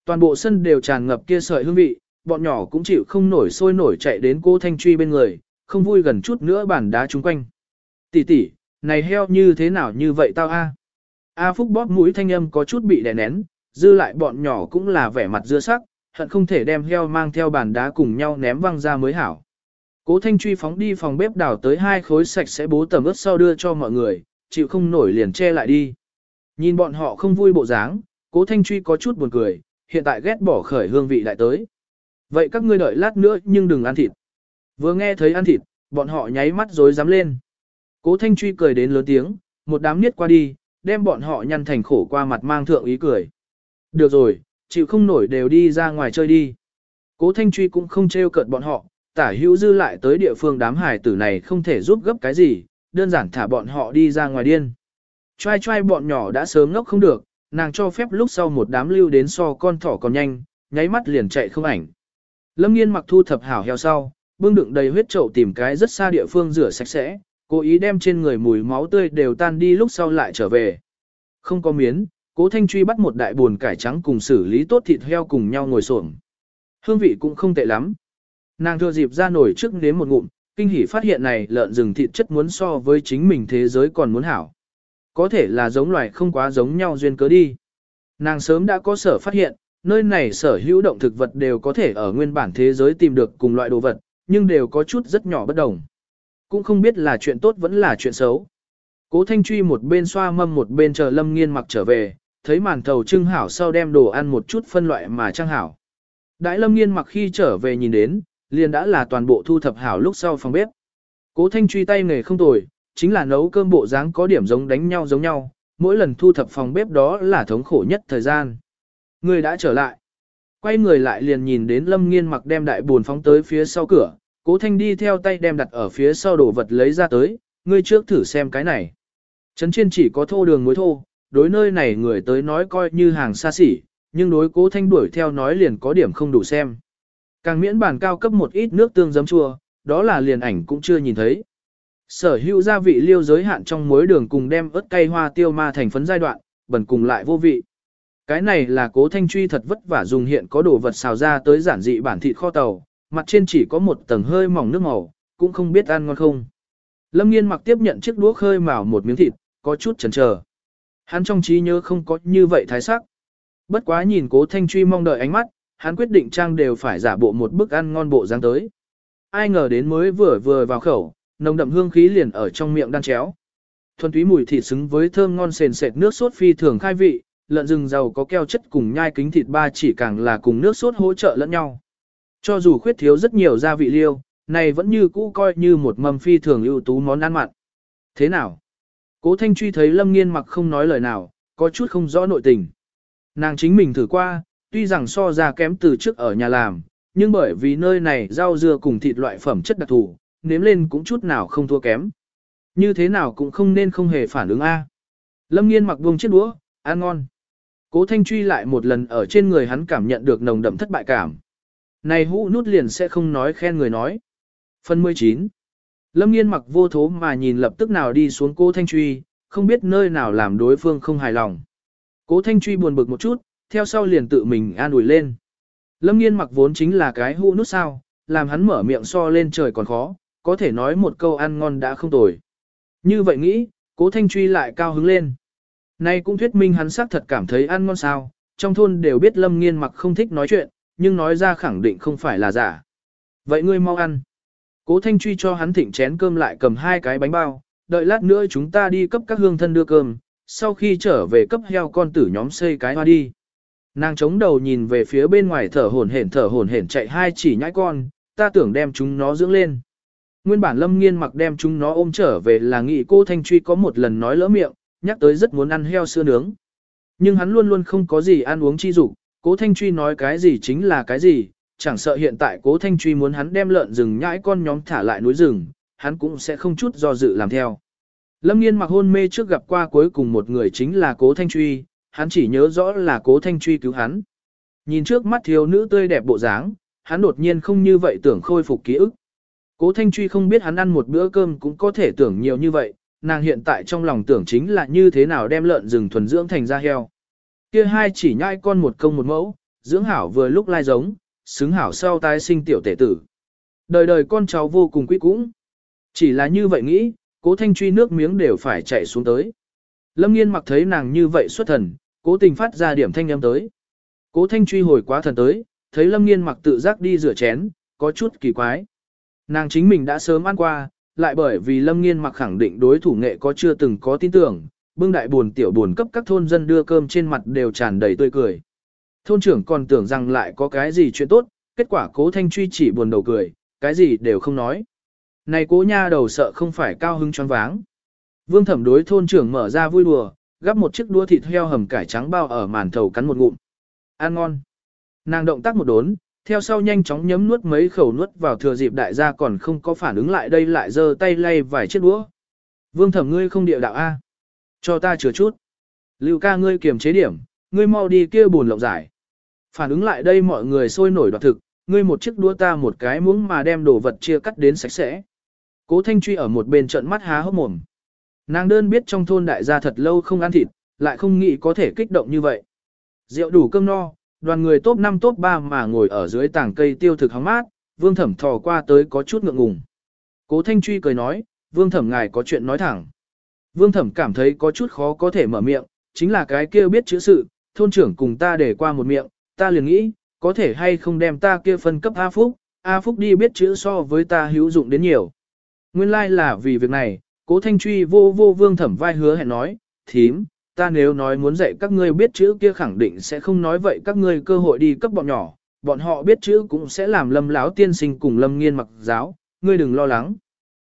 Toàn bộ sân đều tràn ngập kia sợi hương vị, bọn nhỏ cũng chịu không nổi sôi nổi chạy đến cô Thanh Truy bên người, không vui gần chút nữa bản đá chung quanh. Tỷ tỷ, này heo như thế nào như vậy tao a? A Phúc bóp mũi thanh âm có chút bị đè nén, dư lại bọn nhỏ cũng là vẻ mặt dưa sắc, hận không thể đem heo mang theo bàn đá cùng nhau ném văng ra mới hảo. Cố Thanh Truy phóng đi phòng bếp đảo tới hai khối sạch sẽ bố tầm ướt sau đưa cho mọi người, chịu không nổi liền che lại đi. Nhìn bọn họ không vui bộ dáng, Cố Thanh Truy có chút buồn cười, hiện tại ghét bỏ khởi hương vị lại tới. Vậy các ngươi đợi lát nữa nhưng đừng ăn thịt. Vừa nghe thấy ăn thịt, bọn họ nháy mắt rối dám lên. Cố Thanh Truy cười đến lớn tiếng, một đám niết qua đi, đem bọn họ nhăn thành khổ qua mặt mang thượng ý cười. Được rồi, chịu không nổi đều đi ra ngoài chơi đi. Cố Thanh Truy cũng không trêu cợt bọn họ, tả hữu dư lại tới địa phương đám hải tử này không thể giúp gấp cái gì, đơn giản thả bọn họ đi ra ngoài điên. Trai trai bọn nhỏ đã sớm ngốc không được, nàng cho phép lúc sau một đám lưu đến so con thỏ còn nhanh, nháy mắt liền chạy không ảnh. Lâm nghiên mặc thu thập hảo heo sau, bưng đựng đầy huyết chậu tìm cái rất xa địa phương rửa sạch sẽ, cố ý đem trên người mùi máu tươi đều tan đi lúc sau lại trở về. Không có miến, cố thanh truy bắt một đại buồn cải trắng cùng xử lý tốt thịt heo cùng nhau ngồi xổm. Hương vị cũng không tệ lắm. Nàng thừa dịp ra nổi trước nếm một ngụm, kinh hỉ phát hiện này lợn rừng thịt chất muốn so với chính mình thế giới còn muốn hảo. Có thể là giống loài không quá giống nhau duyên cớ đi. Nàng sớm đã có sở phát hiện, nơi này sở hữu động thực vật đều có thể ở nguyên bản thế giới tìm được cùng loại đồ vật, nhưng đều có chút rất nhỏ bất đồng. Cũng không biết là chuyện tốt vẫn là chuyện xấu. Cố Thanh Truy một bên xoa mâm một bên chờ Lâm Nghiên mặc trở về, thấy màn thầu trưng hảo sau đem đồ ăn một chút phân loại mà trang hảo. Đại Lâm Nghiên mặc khi trở về nhìn đến, liền đã là toàn bộ thu thập hảo lúc sau phòng bếp. Cố Thanh Truy tay nghề không tồi, chính là nấu cơm bộ dáng có điểm giống đánh nhau giống nhau, mỗi lần thu thập phòng bếp đó là thống khổ nhất thời gian. Người đã trở lại. Quay người lại liền nhìn đến Lâm Nghiên mặc đem đại buồn phóng tới phía sau cửa, Cố Thanh đi theo tay đem đặt ở phía sau đồ vật lấy ra tới, ngươi trước thử xem cái này. Trấn trên chỉ có thô đường muối thô, đối nơi này người tới nói coi như hàng xa xỉ, nhưng đối Cố Thanh đuổi theo nói liền có điểm không đủ xem. Càng miễn bản cao cấp một ít nước tương giấm chua, đó là liền ảnh cũng chưa nhìn thấy. Sở hữu gia vị liêu giới hạn trong muối đường cùng đem ớt cay hoa tiêu ma thành phấn giai đoạn, bẩn cùng lại vô vị. Cái này là cố thanh truy thật vất vả dùng hiện có đồ vật xào ra tới giản dị bản thịt kho tàu, mặt trên chỉ có một tầng hơi mỏng nước màu, cũng không biết ăn ngon không. Lâm nghiên mặc tiếp nhận chiếc đũa khơi mào một miếng thịt, có chút chần chờ. Hắn trong trí nhớ không có như vậy thái sắc. Bất quá nhìn cố thanh truy mong đợi ánh mắt, hắn quyết định trang đều phải giả bộ một bức ăn ngon bộ dáng tới. Ai ngờ đến mới vừa vừa vào khẩu, nồng đậm hương khí liền ở trong miệng đan chéo. Thuần túy mùi thịt xứng với thơm ngon sền sệt nước sốt phi thường khai vị, lợn rừng giàu có keo chất cùng nhai kính thịt ba chỉ càng là cùng nước sốt hỗ trợ lẫn nhau. Cho dù khuyết thiếu rất nhiều gia vị liêu, này vẫn như cũ coi như một mâm phi thường ưu tú món ăn mặn. Thế nào? Cố Thanh Truy thấy Lâm Nghiên mặc không nói lời nào, có chút không rõ nội tình. Nàng chính mình thử qua, tuy rằng so ra kém từ trước ở nhà làm, nhưng bởi vì nơi này rau dưa cùng thịt loại phẩm chất đặc thù, nếm lên cũng chút nào không thua kém. Như thế nào cũng không nên không hề phản ứng A. Lâm nghiên mặc buông chiếc đũa, ăn ngon. Cố thanh truy lại một lần ở trên người hắn cảm nhận được nồng đậm thất bại cảm. Này hũ nút liền sẽ không nói khen người nói. Phần 19 Lâm nghiên mặc vô thố mà nhìn lập tức nào đi xuống cô thanh truy, không biết nơi nào làm đối phương không hài lòng. Cố thanh truy buồn bực một chút, theo sau liền tự mình an ủi lên. Lâm nghiên mặc vốn chính là cái hũ nút sao, làm hắn mở miệng so lên trời còn khó, có thể nói một câu ăn ngon đã không tồi. Như vậy nghĩ, cố thanh truy lại cao hứng lên. Nay cũng thuyết minh hắn xác thật cảm thấy ăn ngon sao, trong thôn đều biết lâm nghiên mặc không thích nói chuyện, nhưng nói ra khẳng định không phải là giả. Vậy ngươi mau ăn. Cố thanh truy cho hắn thịnh chén cơm lại cầm hai cái bánh bao, đợi lát nữa chúng ta đi cấp các hương thân đưa cơm, sau khi trở về cấp heo con tử nhóm xây cái hoa đi. Nàng chống đầu nhìn về phía bên ngoài thở hổn hển thở hổn hển chạy hai chỉ nhãi con, ta tưởng đem chúng nó dưỡng lên. Nguyên bản lâm nghiên mặc đem chúng nó ôm trở về là nghĩ cô Thanh Truy có một lần nói lỡ miệng, nhắc tới rất muốn ăn heo sữa nướng. Nhưng hắn luôn luôn không có gì ăn uống chi dục cố Thanh Truy nói cái gì chính là cái gì, chẳng sợ hiện tại cố Thanh Truy muốn hắn đem lợn rừng nhãi con nhóm thả lại núi rừng, hắn cũng sẽ không chút do dự làm theo. Lâm nghiên mặc hôn mê trước gặp qua cuối cùng một người chính là cố Thanh Truy, hắn chỉ nhớ rõ là cố Thanh Truy cứu hắn. Nhìn trước mắt thiếu nữ tươi đẹp bộ dáng, hắn đột nhiên không như vậy tưởng khôi phục ký ức. Cố Thanh Truy không biết hắn ăn một bữa cơm cũng có thể tưởng nhiều như vậy, nàng hiện tại trong lòng tưởng chính là như thế nào đem lợn rừng thuần dưỡng thành ra heo. Kia hai chỉ nhai con một công một mẫu, dưỡng hảo vừa lúc lai giống, xứng hảo sau tái sinh tiểu tể tử. Đời đời con cháu vô cùng quý cũng. Chỉ là như vậy nghĩ, cố Thanh Truy nước miếng đều phải chạy xuống tới. Lâm nghiên mặc thấy nàng như vậy xuất thần, cố tình phát ra điểm thanh âm tới. Cố Thanh Truy hồi quá thần tới, thấy Lâm nghiên mặc tự giác đi rửa chén, có chút kỳ quái. Nàng chính mình đã sớm ăn qua, lại bởi vì Lâm Nghiên mặc khẳng định đối thủ nghệ có chưa từng có tin tưởng, bưng đại buồn tiểu buồn cấp các thôn dân đưa cơm trên mặt đều tràn đầy tươi cười. Thôn trưởng còn tưởng rằng lại có cái gì chuyện tốt, kết quả cố thanh truy chỉ buồn đầu cười, cái gì đều không nói. Này cố nha đầu sợ không phải cao hứng choáng váng. Vương thẩm đối thôn trưởng mở ra vui đùa, gắp một chiếc đua thịt heo hầm cải trắng bao ở màn thầu cắn một ngụm. Ăn ngon. Nàng động tác một đốn, theo sau nhanh chóng nhấm nuốt mấy khẩu nuốt vào thừa dịp đại gia còn không có phản ứng lại đây lại giơ tay lay vài chiếc đũa. Vương thẩm ngươi không địa đạo A. Cho ta chừa chút. Lưu ca ngươi kiềm chế điểm, ngươi mau đi kia buồn lộng giải. Phản ứng lại đây mọi người sôi nổi đoạt thực, ngươi một chiếc đũa ta một cái muỗng mà đem đồ vật chia cắt đến sạch sẽ. Cố Thanh Truy ở một bên trận mắt há hốc mồm. Nàng đơn biết trong thôn đại gia thật lâu không ăn thịt, lại không nghĩ có thể kích động như vậy. Rượu đủ cơm no, đoàn người top 5 top 3 mà ngồi ở dưới tảng cây tiêu thực hóng mát, vương thẩm thò qua tới có chút ngượng ngùng. Cố Thanh Truy cười nói, vương thẩm ngài có chuyện nói thẳng. Vương thẩm cảm thấy có chút khó có thể mở miệng, chính là cái kia biết chữ sự, thôn trưởng cùng ta để qua một miệng, ta liền nghĩ, có thể hay không đem ta kia phân cấp A Phúc, A Phúc đi biết chữ so với ta hữu dụng đến nhiều. Nguyên lai like là vì việc này, cố thanh truy vô vô vương thẩm vai hứa hẹn nói, thím, ta nếu nói muốn dạy các ngươi biết chữ kia khẳng định sẽ không nói vậy các ngươi cơ hội đi cấp bọn nhỏ, bọn họ biết chữ cũng sẽ làm lâm láo tiên sinh cùng lâm nghiên mặc giáo, ngươi đừng lo lắng.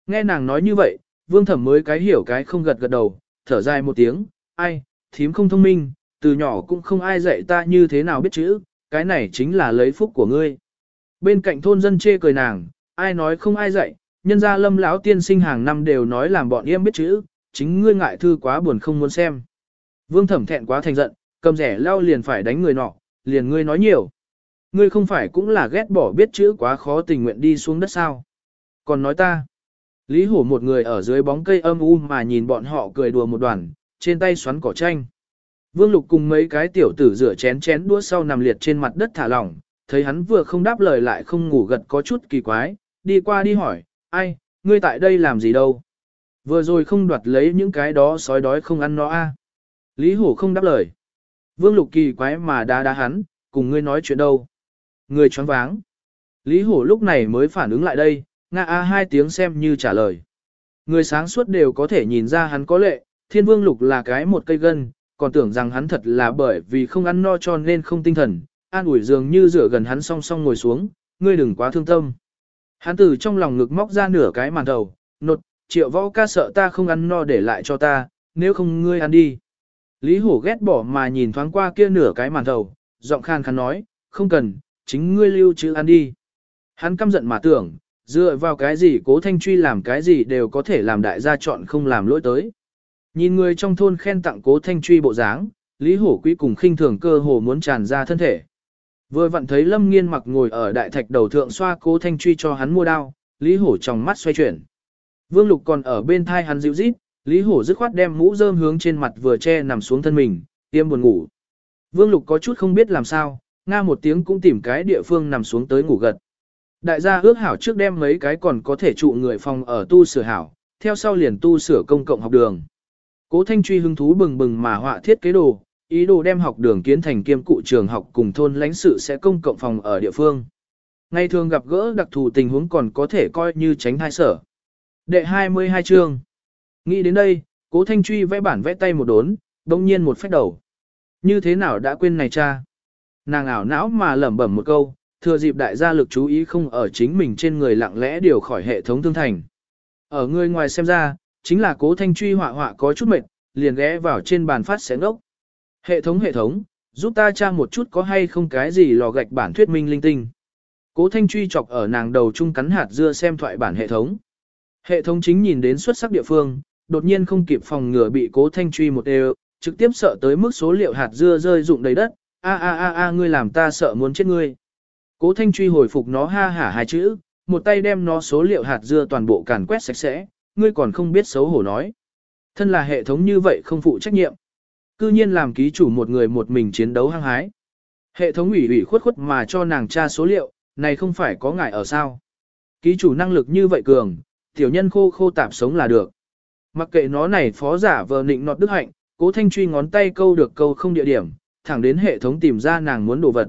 Nghe nàng nói như vậy, vương thẩm mới cái hiểu cái không gật gật đầu, thở dài một tiếng, ai, thím không thông minh, từ nhỏ cũng không ai dạy ta như thế nào biết chữ, cái này chính là lấy phúc của ngươi. Bên cạnh thôn dân chê cười nàng, ai nói không ai dạy, nhân gia lâm lão tiên sinh hàng năm đều nói làm bọn em biết chữ, chính ngươi ngại thư quá buồn không muốn xem. Vương thẩm thẹn quá thành giận, cầm rẻ lao liền phải đánh người nọ, liền ngươi nói nhiều. Ngươi không phải cũng là ghét bỏ biết chữ quá khó tình nguyện đi xuống đất sao. Còn nói ta, Lý Hổ một người ở dưới bóng cây âm u mà nhìn bọn họ cười đùa một đoàn, trên tay xoắn cỏ tranh. Vương Lục cùng mấy cái tiểu tử rửa chén chén đũa sau nằm liệt trên mặt đất thả lỏng, thấy hắn vừa không đáp lời lại không ngủ gật có chút kỳ quái, đi qua đi hỏi, ai, ngươi tại đây làm gì đâu? Vừa rồi không đoạt lấy những cái đó sói đói không ăn nó a. Lý Hổ không đáp lời. Vương Lục kỳ quái mà đá đá hắn, cùng ngươi nói chuyện đâu? Người choáng váng. Lý Hổ lúc này mới phản ứng lại đây, nga a hai tiếng xem như trả lời. Người sáng suốt đều có thể nhìn ra hắn có lệ, thiên vương lục là cái một cây gân, còn tưởng rằng hắn thật là bởi vì không ăn no cho nên không tinh thần, an ủi dường như rửa gần hắn song song ngồi xuống, ngươi đừng quá thương tâm. Hắn từ trong lòng ngực móc ra nửa cái màn đầu, nột, triệu võ ca sợ ta không ăn no để lại cho ta, nếu không ngươi ăn đi. Lý hổ ghét bỏ mà nhìn thoáng qua kia nửa cái màn đầu, giọng khan khăn nói, không cần, chính ngươi lưu chữ ăn đi. Hắn căm giận mà tưởng, dựa vào cái gì cố thanh truy làm cái gì đều có thể làm đại gia chọn không làm lỗi tới. Nhìn người trong thôn khen tặng cố thanh truy bộ dáng, Lý Hổ Quý cùng khinh thường cơ hồ muốn tràn ra thân thể. Vừa vặn thấy Lâm Nghiên mặc ngồi ở đại thạch đầu thượng xoa cố thanh truy cho hắn mua đao, Lý Hổ trong mắt xoay chuyển. Vương Lục còn ở bên thai hắn dịu rít, Lý Hổ dứt khoát đem mũ rơm hướng trên mặt vừa che nằm xuống thân mình, tiêm buồn ngủ. Vương Lục có chút không biết làm sao, nga một tiếng cũng tìm cái địa phương nằm xuống tới ngủ gật. Đại gia ước hảo trước đem mấy cái còn có thể trụ người phòng ở tu sửa hảo, theo sau liền tu sửa công cộng học đường. Cố Thanh Truy hứng thú bừng bừng mà họa thiết kế đồ, ý đồ đem học đường kiến thành kiêm cụ trường học cùng thôn lãnh sự sẽ công cộng phòng ở địa phương. Ngày thường gặp gỡ đặc thù tình huống còn có thể coi như tránh thai sở. Đệ 22 chương. Nghĩ đến đây, Cố Thanh Truy vẽ bản vẽ tay một đốn, đồng nhiên một phép đầu. Như thế nào đã quên này cha? Nàng ảo não mà lẩm bẩm một câu, thừa dịp đại gia lực chú ý không ở chính mình trên người lặng lẽ điều khỏi hệ thống thương thành. Ở người ngoài xem ra, chính là cố thanh truy họa họa có chút mệt, liền ghé vào trên bàn phát xé ngốc. Hệ thống hệ thống, giúp ta tra một chút có hay không cái gì lò gạch bản thuyết minh linh tinh. Cố thanh truy chọc ở nàng đầu chung cắn hạt dưa xem thoại bản hệ thống. Hệ thống chính nhìn đến xuất sắc địa phương, đột nhiên không kịp phòng ngừa bị cố thanh truy một đều, trực tiếp sợ tới mức số liệu hạt dưa rơi rụng đầy đất. A a a a ngươi làm ta sợ muốn chết ngươi. Cố thanh truy hồi phục nó ha hả hai chữ, một tay đem nó số liệu hạt dưa toàn bộ càn quét sạch sẽ, ngươi còn không biết xấu hổ nói. Thân là hệ thống như vậy không phụ trách nhiệm. Cư nhiên làm ký chủ một người một mình chiến đấu hăng hái. Hệ thống ủy ủy khuất khuất mà cho nàng tra số liệu, này không phải có ngại ở sao. Ký chủ năng lực như vậy cường, tiểu nhân khô khô tạp sống là được. Mặc kệ nó này phó giả vờ nịnh nọt đức hạnh, cố thanh truy ngón tay câu được câu không địa điểm, thẳng đến hệ thống tìm ra nàng muốn đồ vật.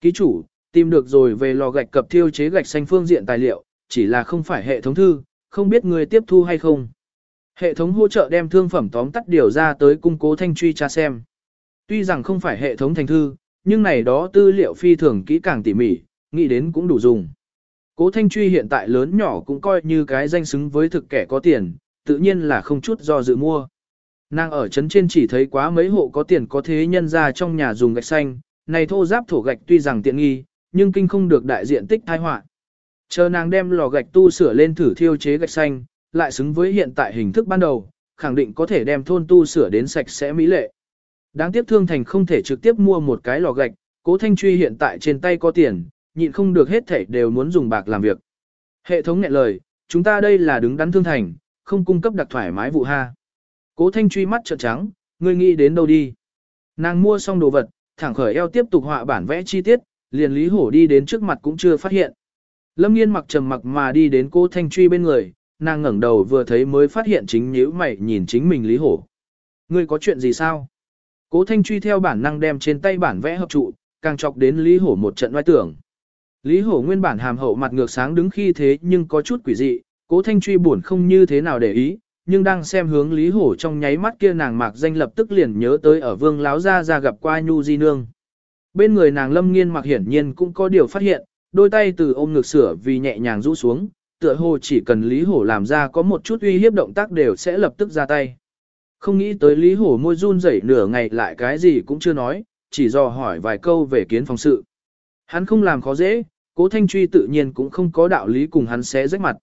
Ký chủ, tìm được rồi về lò gạch cập thiêu chế gạch xanh phương diện tài liệu, chỉ là không phải hệ thống thư, không biết người tiếp thu hay không. Hệ thống hỗ trợ đem thương phẩm tóm tắt điều ra tới cung cố thanh truy tra xem. Tuy rằng không phải hệ thống thành thư, nhưng này đó tư liệu phi thường kỹ càng tỉ mỉ, nghĩ đến cũng đủ dùng. Cố thanh truy hiện tại lớn nhỏ cũng coi như cái danh xứng với thực kẻ có tiền, tự nhiên là không chút do dự mua. Nàng ở trấn trên chỉ thấy quá mấy hộ có tiền có thế nhân ra trong nhà dùng gạch xanh, này thô giáp thổ gạch tuy rằng tiện nghi, nhưng kinh không được đại diện tích thai họa. Chờ nàng đem lò gạch tu sửa lên thử thiêu chế gạch xanh, lại xứng với hiện tại hình thức ban đầu, khẳng định có thể đem thôn tu sửa đến sạch sẽ mỹ lệ. Đáng tiếc thương thành không thể trực tiếp mua một cái lò gạch, cố thanh truy hiện tại trên tay có tiền, nhịn không được hết thảy đều muốn dùng bạc làm việc. Hệ thống nghẹn lời, chúng ta đây là đứng đắn thương thành, không cung cấp đặc thoải mái vụ ha. Cố thanh truy mắt trợn trắng, ngươi nghĩ đến đâu đi. Nàng mua xong đồ vật, thẳng khởi eo tiếp tục họa bản vẽ chi tiết, liền Lý Hổ đi đến trước mặt cũng chưa phát hiện. Lâm nghiên mặc trầm mặc mà đi đến cố thanh truy bên người, nàng ngẩng đầu vừa thấy mới phát hiện chính nhíu mày nhìn chính mình Lý Hổ. Ngươi có chuyện gì sao? Cố thanh truy theo bản năng đem trên tay bản vẽ hợp trụ, càng chọc đến Lý Hổ một trận oai tưởng. Lý Hổ nguyên bản hàm hậu mặt ngược sáng đứng khi thế nhưng có chút quỷ dị, cố thanh truy buồn không như thế nào để ý, nhưng đang xem hướng Lý Hổ trong nháy mắt kia nàng mạc danh lập tức liền nhớ tới ở vương láo ra ra gặp qua Nhu Di Nương. Bên người nàng lâm nghiên mặc hiển nhiên cũng có điều phát hiện, đôi tay từ ôm ngực sửa vì nhẹ nhàng rũ xuống, tựa hồ chỉ cần Lý Hổ làm ra có một chút uy hiếp động tác đều sẽ lập tức ra tay. Không nghĩ tới Lý Hổ môi run rẩy nửa ngày lại cái gì cũng chưa nói, chỉ dò hỏi vài câu về kiến phòng sự. Hắn không làm khó dễ, cố thanh truy tự nhiên cũng không có đạo lý cùng hắn xé rách mặt.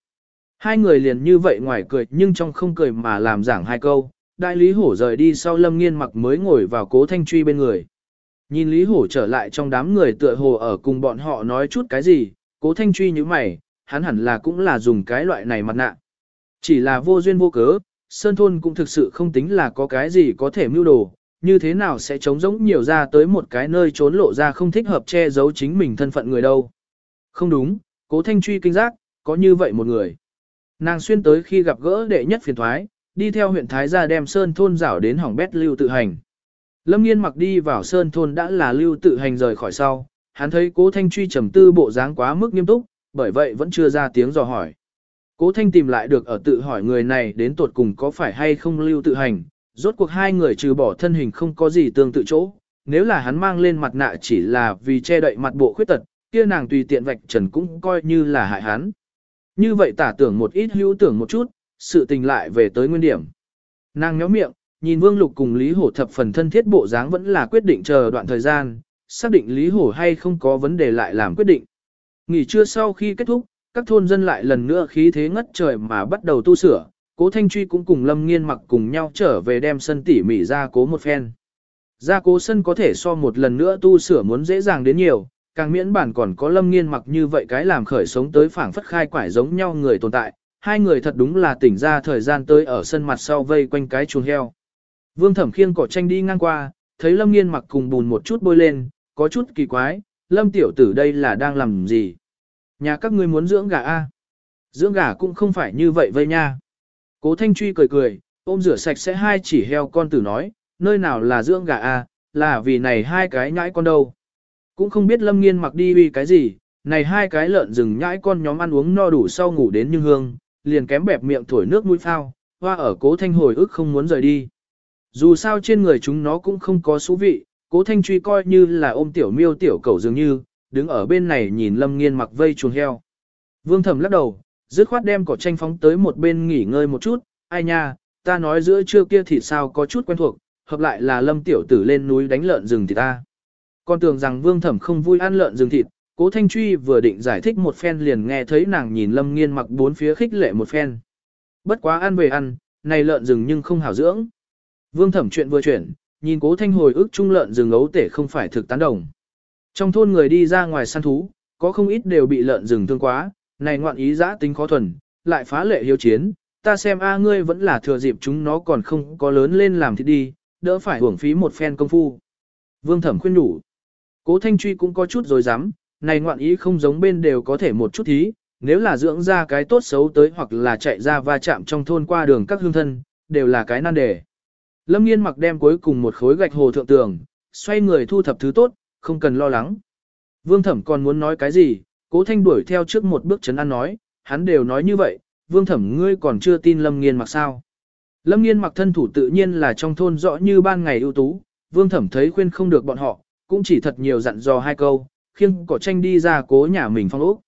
Hai người liền như vậy ngoài cười nhưng trong không cười mà làm giảng hai câu, đại lý hổ rời đi sau lâm nghiên mặc mới ngồi vào cố thanh truy bên người. Nhìn lý hổ trở lại trong đám người tựa hồ ở cùng bọn họ nói chút cái gì, cố thanh truy như mày, hắn hẳn là cũng là dùng cái loại này mặt nạ. Chỉ là vô duyên vô cớ, Sơn Thôn cũng thực sự không tính là có cái gì có thể mưu đồ, như thế nào sẽ trống rỗng nhiều ra tới một cái nơi trốn lộ ra không thích hợp che giấu chính mình thân phận người đâu. Không đúng, cố thanh truy kinh giác, có như vậy một người. Nàng xuyên tới khi gặp gỡ đệ nhất phiền thoái, đi theo huyện Thái gia đem Sơn Thôn rảo đến hỏng bét lưu tự hành. Lâm nghiên mặc đi vào Sơn Thôn đã là lưu tự hành rời khỏi sau, hắn thấy cố thanh truy trầm tư bộ dáng quá mức nghiêm túc, bởi vậy vẫn chưa ra tiếng dò hỏi. Cố thanh tìm lại được ở tự hỏi người này đến tột cùng có phải hay không lưu tự hành, rốt cuộc hai người trừ bỏ thân hình không có gì tương tự chỗ, nếu là hắn mang lên mặt nạ chỉ là vì che đậy mặt bộ khuyết tật, kia nàng tùy tiện vạch trần cũng coi như là hại hắn. Như vậy tả tưởng một ít hữu tưởng một chút, sự tình lại về tới nguyên điểm. Nàng nhó miệng, nhìn Vương Lục cùng Lý Hổ thập phần thân thiết bộ dáng vẫn là quyết định chờ đoạn thời gian, xác định Lý Hổ hay không có vấn đề lại làm quyết định. Nghỉ trưa sau khi kết thúc, các thôn dân lại lần nữa khí thế ngất trời mà bắt đầu tu sửa, cố Thanh Truy cũng cùng Lâm Nghiên mặc cùng nhau trở về đem sân tỉ mỉ ra cố một phen. Gia cố sân có thể so một lần nữa tu sửa muốn dễ dàng đến nhiều, càng miễn bản còn có Lâm Nghiên mặc như vậy cái làm khởi sống tới phảng phất khai quải giống nhau người tồn tại, hai người thật đúng là tỉnh ra thời gian tới ở sân mặt sau vây quanh cái chuồng heo. Vương Thẩm Khiên cỏ tranh đi ngang qua, thấy Lâm Nghiên mặc cùng bùn một chút bôi lên, có chút kỳ quái, Lâm tiểu tử đây là đang làm gì? Nhà các ngươi muốn dưỡng gà a? Dưỡng gà cũng không phải như vậy vây nha. Cố Thanh Truy cười cười, ôm rửa sạch sẽ hai chỉ heo con tử nói, nơi nào là dưỡng gà a, là vì này hai cái nhãi con đâu. Cũng không biết Lâm Nghiên mặc đi uy cái gì, này hai cái lợn rừng nhãi con nhóm ăn uống no đủ sau ngủ đến như hương, liền kém bẹp miệng thổi nước mũi phao, hoa ở cố thanh hồi ức không muốn rời đi. Dù sao trên người chúng nó cũng không có số vị, cố thanh truy coi như là ôm tiểu miêu tiểu cầu dường như, đứng ở bên này nhìn lâm nghiên mặc vây chuồng heo. Vương thẩm lắc đầu, dứt khoát đem cỏ tranh phóng tới một bên nghỉ ngơi một chút, ai nha, ta nói giữa trưa kia thì sao có chút quen thuộc, hợp lại là lâm tiểu tử lên núi đánh lợn rừng thì ta. Con tưởng rằng vương thẩm không vui ăn lợn rừng thịt, cố thanh truy vừa định giải thích một phen liền nghe thấy nàng nhìn lâm nghiên mặc bốn phía khích lệ một phen. Bất quá ăn về ăn, này lợn rừng nhưng không hảo dưỡng. Vương thẩm chuyện vừa chuyển, nhìn cố thanh hồi ức trung lợn rừng ấu tể không phải thực tán đồng. Trong thôn người đi ra ngoài săn thú, có không ít đều bị lợn rừng thương quá, này ngoạn ý giã tính khó thuần, lại phá lệ hiếu chiến, ta xem a ngươi vẫn là thừa dịp chúng nó còn không có lớn lên làm thì đi, đỡ phải hưởng phí một phen công phu. Vương thẩm khuyên đủ. Cố Thanh Truy cũng có chút rồi dám, này ngoạn ý không giống bên đều có thể một chút thí, nếu là dưỡng ra cái tốt xấu tới hoặc là chạy ra va chạm trong thôn qua đường các hương thân, đều là cái nan đề. Lâm nghiên mặc đem cuối cùng một khối gạch hồ thượng tường, xoay người thu thập thứ tốt, không cần lo lắng. Vương thẩm còn muốn nói cái gì, cố thanh đuổi theo trước một bước chấn an nói, hắn đều nói như vậy, vương thẩm ngươi còn chưa tin lâm nghiên mặc sao. Lâm nghiên mặc thân thủ tự nhiên là trong thôn rõ như ban ngày ưu tú, vương thẩm thấy khuyên không được bọn họ, cũng chỉ thật nhiều dặn dò hai câu, khiêng cỏ tranh đi ra cố nhà mình phong ốc.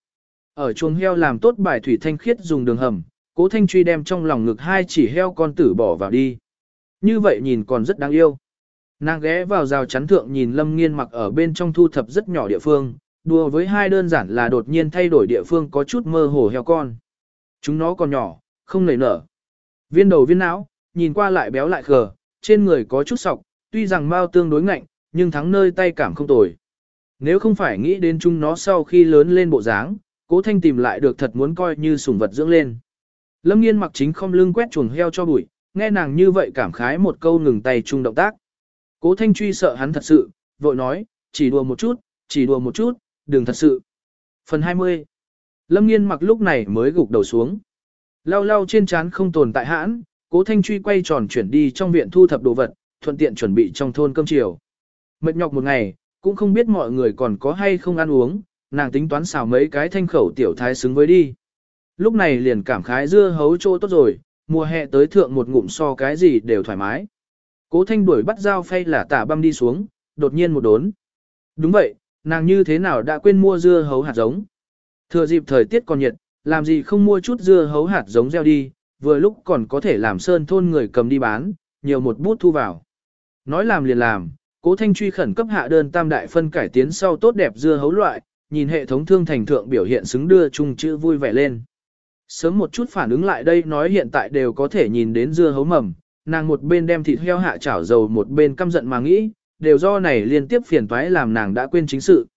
Ở chuồng heo làm tốt bài thủy thanh khiết dùng đường hầm, cố thanh truy đem trong lòng ngực hai chỉ heo con tử bỏ vào đi. Như vậy nhìn còn rất đáng yêu. Nàng ghé vào rào chắn thượng nhìn Lâm Nghiên mặc ở bên trong thu thập rất nhỏ địa phương, đùa với hai đơn giản là đột nhiên thay đổi địa phương có chút mơ hồ heo con. Chúng nó còn nhỏ, không nảy nở. Viên đầu viên não, nhìn qua lại béo lại khờ, trên người có chút sọc, tuy rằng mau tương đối ngạnh, nhưng thắng nơi tay cảm không tồi. Nếu không phải nghĩ đến chúng nó sau khi lớn lên bộ dáng, cố thanh tìm lại được thật muốn coi như sủng vật dưỡng lên. Lâm nghiên mặc chính không lưng quét chuồng heo cho bụi, nghe nàng như vậy cảm khái một câu ngừng tay chung động tác. Cố thanh truy sợ hắn thật sự, vội nói, chỉ đùa một chút, chỉ đùa một chút, đừng thật sự. Phần 20 Lâm nghiên mặc lúc này mới gục đầu xuống. Lau lau trên trán không tồn tại hãn, cố thanh truy quay tròn chuyển đi trong viện thu thập đồ vật, thuận tiện chuẩn bị trong thôn cơm chiều. Mệt nhọc một ngày, cũng không biết mọi người còn có hay không ăn uống, nàng tính toán xào mấy cái thanh khẩu tiểu thái xứng với đi. Lúc này liền cảm khái dưa hấu chỗ tốt rồi, mùa hè tới thượng một ngụm so cái gì đều thoải mái. Cố thanh đuổi bắt dao phay là tả băm đi xuống, đột nhiên một đốn. Đúng vậy, nàng như thế nào đã quên mua dưa hấu hạt giống. Thừa dịp thời tiết còn nhiệt, làm gì không mua chút dưa hấu hạt giống gieo đi, vừa lúc còn có thể làm sơn thôn người cầm đi bán, nhiều một bút thu vào. Nói làm liền làm, cố thanh truy khẩn cấp hạ đơn tam đại phân cải tiến sau tốt đẹp dưa hấu loại, nhìn hệ thống thương thành thượng biểu hiện xứng đưa chung chữ vui vẻ lên. Sớm một chút phản ứng lại đây nói hiện tại đều có thể nhìn đến dưa hấu mầm, nàng một bên đem thịt heo hạ chảo dầu một bên căm giận mà nghĩ, đều do này liên tiếp phiền toái làm nàng đã quên chính sự.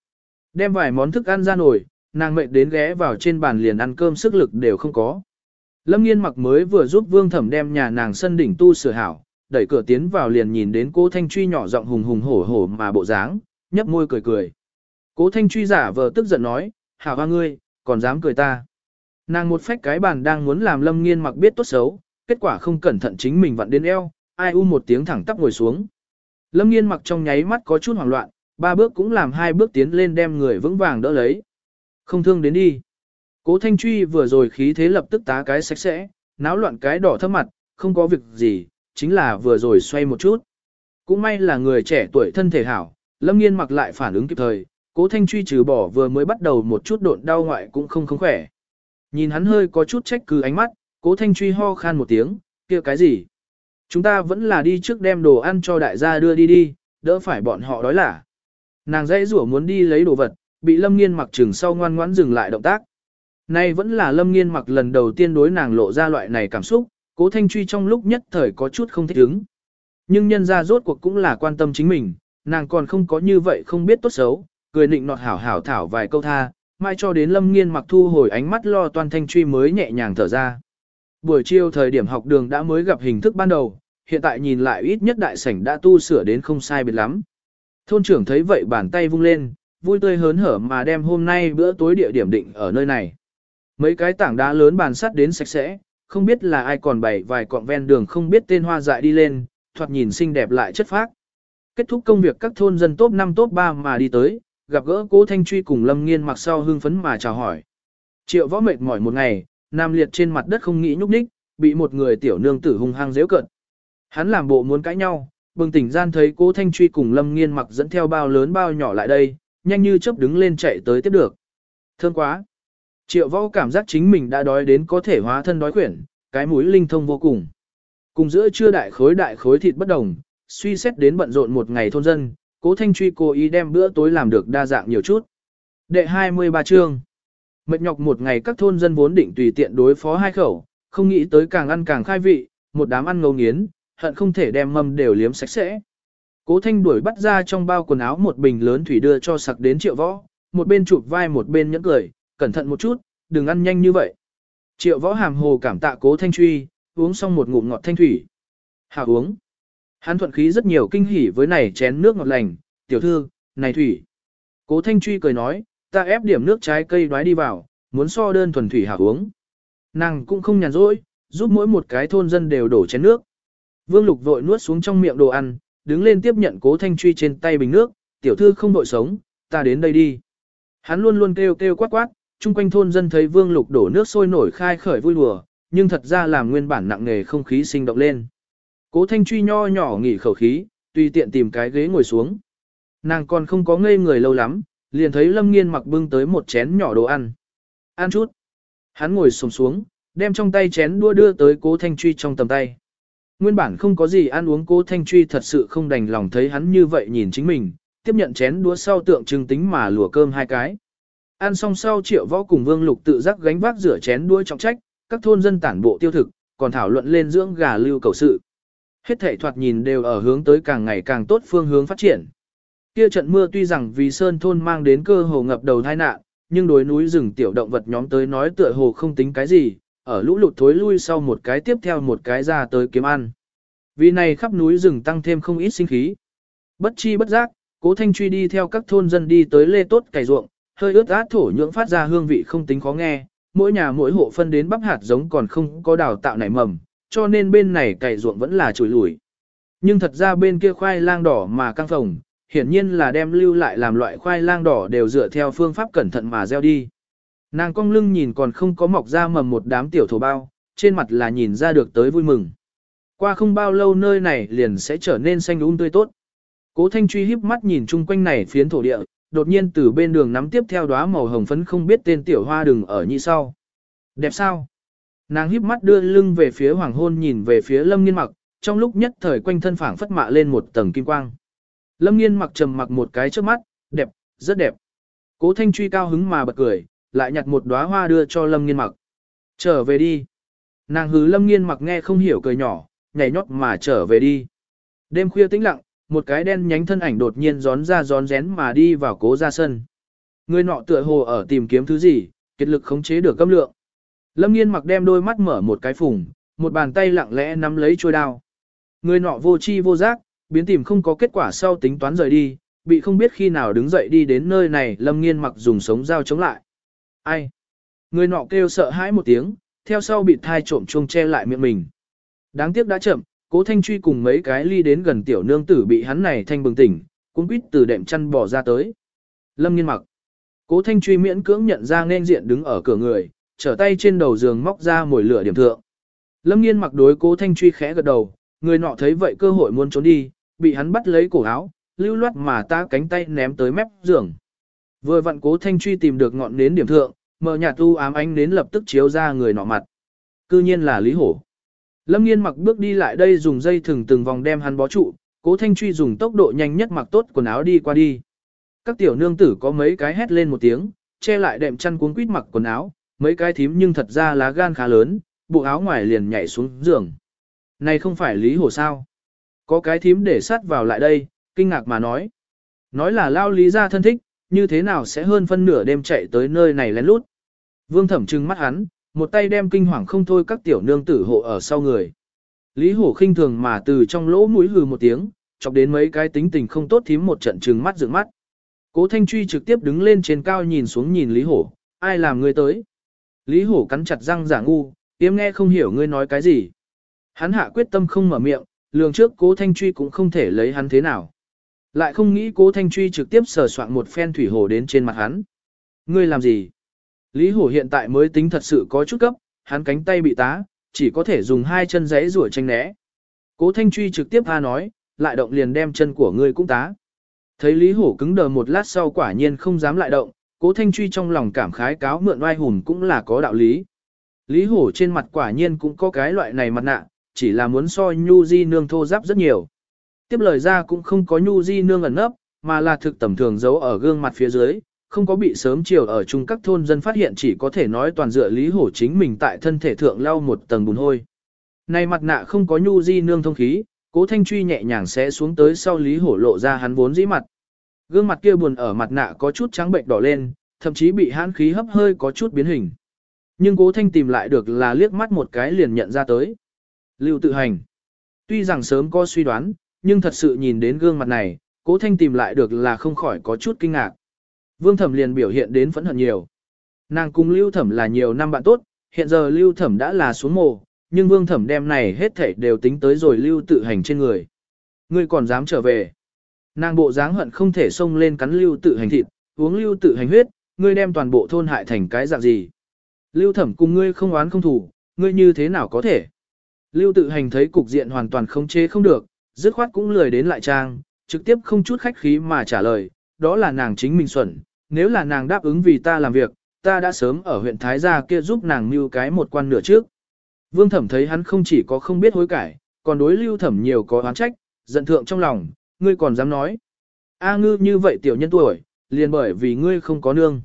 Đem vài món thức ăn ra nổi, nàng mệt đến ghé vào trên bàn liền ăn cơm sức lực đều không có. Lâm nghiên mặc mới vừa giúp vương thẩm đem nhà nàng sân đỉnh tu sửa hảo, đẩy cửa tiến vào liền nhìn đến cô Thanh Truy nhỏ giọng hùng hùng hổ hổ mà bộ dáng, nhấp môi cười cười. Cố Thanh Truy giả vờ tức giận nói, hảo hoa ngươi, còn dám cười ta. Nàng một phách cái bàn đang muốn làm lâm nghiên mặc biết tốt xấu, kết quả không cẩn thận chính mình vặn đến eo, ai u một tiếng thẳng tắp ngồi xuống. Lâm nghiên mặc trong nháy mắt có chút hoảng loạn, ba bước cũng làm hai bước tiến lên đem người vững vàng đỡ lấy. Không thương đến đi. Cố Thanh Truy vừa rồi khí thế lập tức tá cái sạch sẽ, náo loạn cái đỏ thấp mặt, không có việc gì, chính là vừa rồi xoay một chút. Cũng may là người trẻ tuổi thân thể hảo, Lâm Nghiên mặc lại phản ứng kịp thời, Cố Thanh Truy trừ bỏ vừa mới bắt đầu một chút độn đau ngoại cũng không không khỏe. Nhìn hắn hơi có chút trách cứ ánh mắt, Cố Thanh Truy ho khan một tiếng, kia cái gì? Chúng ta vẫn là đi trước đem đồ ăn cho đại gia đưa đi đi, đỡ phải bọn họ đói lả. Nàng dãy rủa muốn đi lấy đồ vật, bị Lâm Nghiên mặc trừng sau ngoan ngoãn dừng lại động tác. Nay vẫn là Lâm Nghiên mặc lần đầu tiên đối nàng lộ ra loại này cảm xúc, Cố Thanh Truy trong lúc nhất thời có chút không thích ứng. Nhưng nhân ra rốt cuộc cũng là quan tâm chính mình, nàng còn không có như vậy không biết tốt xấu, cười nịnh nọt hảo hảo thảo vài câu tha, mai cho đến Lâm Nghiên mặc thu hồi ánh mắt lo toàn Thanh Truy mới nhẹ nhàng thở ra. Buổi chiều thời điểm học đường đã mới gặp hình thức ban đầu, hiện tại nhìn lại ít nhất đại sảnh đã tu sửa đến không sai biệt lắm. Thôn trưởng thấy vậy bàn tay vung lên, vui tươi hớn hở mà đem hôm nay bữa tối địa điểm định ở nơi này. Mấy cái tảng đá lớn bàn sắt đến sạch sẽ, không biết là ai còn bày vài cọng ven đường không biết tên hoa dại đi lên, thoạt nhìn xinh đẹp lại chất phác. Kết thúc công việc các thôn dân top 5 top 3 mà đi tới, gặp gỡ cố Thanh Truy cùng Lâm Nghiên mặc sau hưng phấn mà chào hỏi. Triệu võ mệt mỏi một ngày, nam liệt trên mặt đất không nghĩ nhúc nhích, bị một người tiểu nương tử hung hăng dễu cận. Hắn làm bộ muốn cãi nhau, bừng tỉnh gian thấy cố Thanh Truy cùng Lâm Nghiên mặc dẫn theo bao lớn bao nhỏ lại đây, nhanh như chớp đứng lên chạy tới tiếp được. Thương quá! Triệu võ cảm giác chính mình đã đói đến có thể hóa thân đói quyển, cái mũi linh thông vô cùng. Cùng giữa trưa đại khối đại khối thịt bất đồng, suy xét đến bận rộn một ngày thôn dân, cố thanh truy cố ý đem bữa tối làm được đa dạng nhiều chút. Đệ 23 chương Mệt nhọc một ngày các thôn dân vốn định tùy tiện đối phó hai khẩu, không nghĩ tới càng ăn càng khai vị, một đám ăn ngấu nghiến, hận không thể đem mâm đều liếm sạch sẽ. Cố thanh đuổi bắt ra trong bao quần áo một bình lớn thủy đưa cho sặc đến triệu võ, một bên chụp vai một bên nhẫn cười, cẩn thận một chút, đừng ăn nhanh như vậy. Triệu võ hàm hồ cảm tạ cố thanh truy, uống xong một ngụm ngọt thanh thủy. hạ uống. Hắn thuận khí rất nhiều kinh hỉ với này chén nước ngọt lành, tiểu thư, này thủy. Cố thanh truy cười nói, ta ép điểm nước trái cây đoái đi vào, muốn so đơn thuần thủy hạ uống. Nàng cũng không nhàn rỗi, giúp mỗi một cái thôn dân đều đổ chén nước. Vương lục vội nuốt xuống trong miệng đồ ăn, đứng lên tiếp nhận cố thanh truy trên tay bình nước, tiểu thư không đội sống, ta đến đây đi. Hắn luôn luôn kêu kêu quát quát, chung quanh thôn dân thấy vương lục đổ nước sôi nổi khai khởi vui đùa, nhưng thật ra làm nguyên bản nặng nề không khí sinh động lên. Cố thanh truy nho nhỏ nghỉ khẩu khí, tùy tiện tìm cái ghế ngồi xuống. Nàng còn không có ngây người lâu lắm, liền thấy lâm nghiên mặc bưng tới một chén nhỏ đồ ăn. Ăn chút. Hắn ngồi xổm xuống, đem trong tay chén đua đưa tới cố thanh truy trong tầm tay. Nguyên bản không có gì ăn uống cố thanh truy thật sự không đành lòng thấy hắn như vậy nhìn chính mình, tiếp nhận chén đũa sau tượng trưng tính mà lùa cơm hai cái. Ăn xong sau triệu võ cùng vương lục tự giác gánh vác rửa chén đuôi trọng trách, các thôn dân tản bộ tiêu thực, còn thảo luận lên dưỡng gà lưu cầu sự. Hết thể thoạt nhìn đều ở hướng tới càng ngày càng tốt phương hướng phát triển. Kia trận mưa tuy rằng vì sơn thôn mang đến cơ hồ ngập đầu tai nạn, nhưng đối núi rừng tiểu động vật nhóm tới nói tựa hồ không tính cái gì, ở lũ lụt thối lui sau một cái tiếp theo một cái ra tới kiếm ăn. Vì này khắp núi rừng tăng thêm không ít sinh khí. Bất chi bất giác, cố thanh truy đi theo các thôn dân đi tới lê tốt cày ruộng, hơi ướt át thổ nhưỡng phát ra hương vị không tính khó nghe, mỗi nhà mỗi hộ phân đến bắp hạt giống còn không có đào tạo nảy mầm, cho nên bên này cày ruộng vẫn là chùi lủi. Nhưng thật ra bên kia khoai lang đỏ mà căng phồng, hiển nhiên là đem lưu lại làm loại khoai lang đỏ đều dựa theo phương pháp cẩn thận mà gieo đi. Nàng cong lưng nhìn còn không có mọc ra mầm một đám tiểu thổ bao, trên mặt là nhìn ra được tới vui mừng. Qua không bao lâu nơi này liền sẽ trở nên xanh um tươi tốt. Cố Thanh truy híp mắt nhìn chung quanh này phiến thổ địa, đột nhiên từ bên đường nắm tiếp theo đóa màu hồng phấn không biết tên tiểu hoa đừng ở như sau. Đẹp sao? Nàng híp mắt đưa lưng về phía hoàng hôn nhìn về phía lâm nghiên mặc, trong lúc nhất thời quanh thân phảng phất mạ lên một tầng kim quang. Lâm nghiên mặc trầm mặc một cái trước mắt, đẹp, rất đẹp. Cố thanh truy cao hứng mà bật cười, lại nhặt một đóa hoa đưa cho lâm nghiên mặc. Trở về đi. Nàng hứ lâm nghiên mặc nghe không hiểu cười nhỏ, nhảy nhót mà trở về đi. Đêm khuya tĩnh lặng, một cái đen nhánh thân ảnh đột nhiên gión ra gión rén mà đi vào cố ra sân. Người nọ tựa hồ ở tìm kiếm thứ gì, kết lực khống chế được cấp lượng. Lâm nghiên mặc đem đôi mắt mở một cái phùng, một bàn tay lặng lẽ nắm lấy trôi đao. Người nọ vô chi vô giác, biến tìm không có kết quả sau tính toán rời đi, bị không biết khi nào đứng dậy đi đến nơi này lâm nghiên mặc dùng sống dao chống lại. Ai? Người nọ kêu sợ hãi một tiếng, theo sau bị thai trộm chuông che lại miệng mình. Đáng tiếc đã chậm, cố thanh truy cùng mấy cái ly đến gần tiểu nương tử bị hắn này thanh bừng tỉnh, cũng quýt từ đệm chăn bỏ ra tới. Lâm nghiên mặc. Cố thanh truy miễn cưỡng nhận ra nên diện đứng ở cửa người, trở tay trên đầu giường móc ra mồi lửa điểm thượng. Lâm nghiên mặc đối cố thanh truy khẽ gật đầu, người nọ thấy vậy cơ hội muốn trốn đi, bị hắn bắt lấy cổ áo, lưu loát mà ta cánh tay ném tới mép giường. Vừa vặn cố thanh truy tìm được ngọn nến điểm thượng, mở nhà tu ám ánh nến lập tức chiếu ra người nọ mặt. Cư nhiên là Lý Hổ. Lâm nghiên mặc bước đi lại đây dùng dây thừng từng vòng đem hắn bó trụ, cố thanh truy dùng tốc độ nhanh nhất mặc tốt quần áo đi qua đi. Các tiểu nương tử có mấy cái hét lên một tiếng, che lại đệm chăn cuốn quýt mặc quần áo, mấy cái thím nhưng thật ra lá gan khá lớn, bộ áo ngoài liền nhảy xuống giường. Này không phải Lý Hổ sao? Có cái thím để sát vào lại đây, kinh ngạc mà nói. Nói là lao lý ra thân thích, như thế nào sẽ hơn phân nửa đêm chạy tới nơi này lén lút. Vương thẩm trừng mắt hắn, một tay đem kinh hoàng không thôi các tiểu nương tử hộ ở sau người. Lý hổ khinh thường mà từ trong lỗ mũi hừ một tiếng, chọc đến mấy cái tính tình không tốt thím một trận trừng mắt dựng mắt. Cố Thanh Truy trực tiếp đứng lên trên cao nhìn xuống nhìn Lý Hổ, ai làm người tới. Lý Hổ cắn chặt răng giả ngu, yếm nghe không hiểu ngươi nói cái gì. Hắn hạ quyết tâm không mở miệng, lường trước cố Thanh Truy cũng không thể lấy hắn thế nào. Lại không nghĩ cố Thanh Truy trực tiếp sờ soạn một phen thủy hồ đến trên mặt hắn. Ngươi làm gì? Lý Hổ hiện tại mới tính thật sự có chút cấp, hắn cánh tay bị tá, chỉ có thể dùng hai chân giấy rủa tranh né. Cố Thanh Truy trực tiếp tha nói, lại động liền đem chân của ngươi cũng tá. Thấy Lý Hổ cứng đờ một lát sau quả nhiên không dám lại động, Cố Thanh Truy trong lòng cảm khái cáo mượn oai hùng cũng là có đạo lý. Lý Hổ trên mặt quả nhiên cũng có cái loại này mặt nạ, chỉ là muốn so Nhu Di Nương thô giáp rất nhiều. Tiếp lời ra cũng không có Nhu Di Nương ẩn nấp, mà là thực tầm thường giấu ở gương mặt phía dưới, không có bị sớm chiều ở chung các thôn dân phát hiện chỉ có thể nói toàn dựa Lý Hổ chính mình tại thân thể thượng lau một tầng bùn hôi. Này mặt nạ không có Nhu Di Nương thông khí, Cố Thanh Truy nhẹ nhàng sẽ xuống tới sau Lý Hổ lộ ra hắn vốn dĩ mặt. Gương mặt kia buồn ở mặt nạ có chút trắng bệnh đỏ lên, thậm chí bị hãn khí hấp hơi có chút biến hình. Nhưng cố thanh tìm lại được là liếc mắt một cái liền nhận ra tới. Lưu tự hành. Tuy rằng sớm có suy đoán, nhưng thật sự nhìn đến gương mặt này, cố thanh tìm lại được là không khỏi có chút kinh ngạc. Vương thẩm liền biểu hiện đến phẫn hận nhiều. Nàng cùng lưu thẩm là nhiều năm bạn tốt, hiện giờ lưu thẩm đã là xuống mồ, nhưng vương thẩm đem này hết thảy đều tính tới rồi lưu tự hành trên người. Ngươi còn dám trở về. Nàng bộ dáng hận không thể xông lên cắn lưu tự hành thịt, uống lưu tự hành huyết, ngươi đem toàn bộ thôn hại thành cái dạng gì. Lưu thẩm cùng ngươi không oán không thủ, ngươi như thế nào có thể. Lưu tự hành thấy cục diện hoàn toàn không chế không được, dứt khoát cũng lười đến lại trang, trực tiếp không chút khách khí mà trả lời, đó là nàng chính mình xuẩn, nếu là nàng đáp ứng vì ta làm việc, ta đã sớm ở huyện Thái Gia kia giúp nàng mưu cái một quan nửa trước. Vương thẩm thấy hắn không chỉ có không biết hối cải, còn đối lưu thẩm nhiều có oán trách, giận thượng trong lòng, ngươi còn dám nói. A ngư như vậy tiểu nhân tuổi, liền bởi vì ngươi không có nương.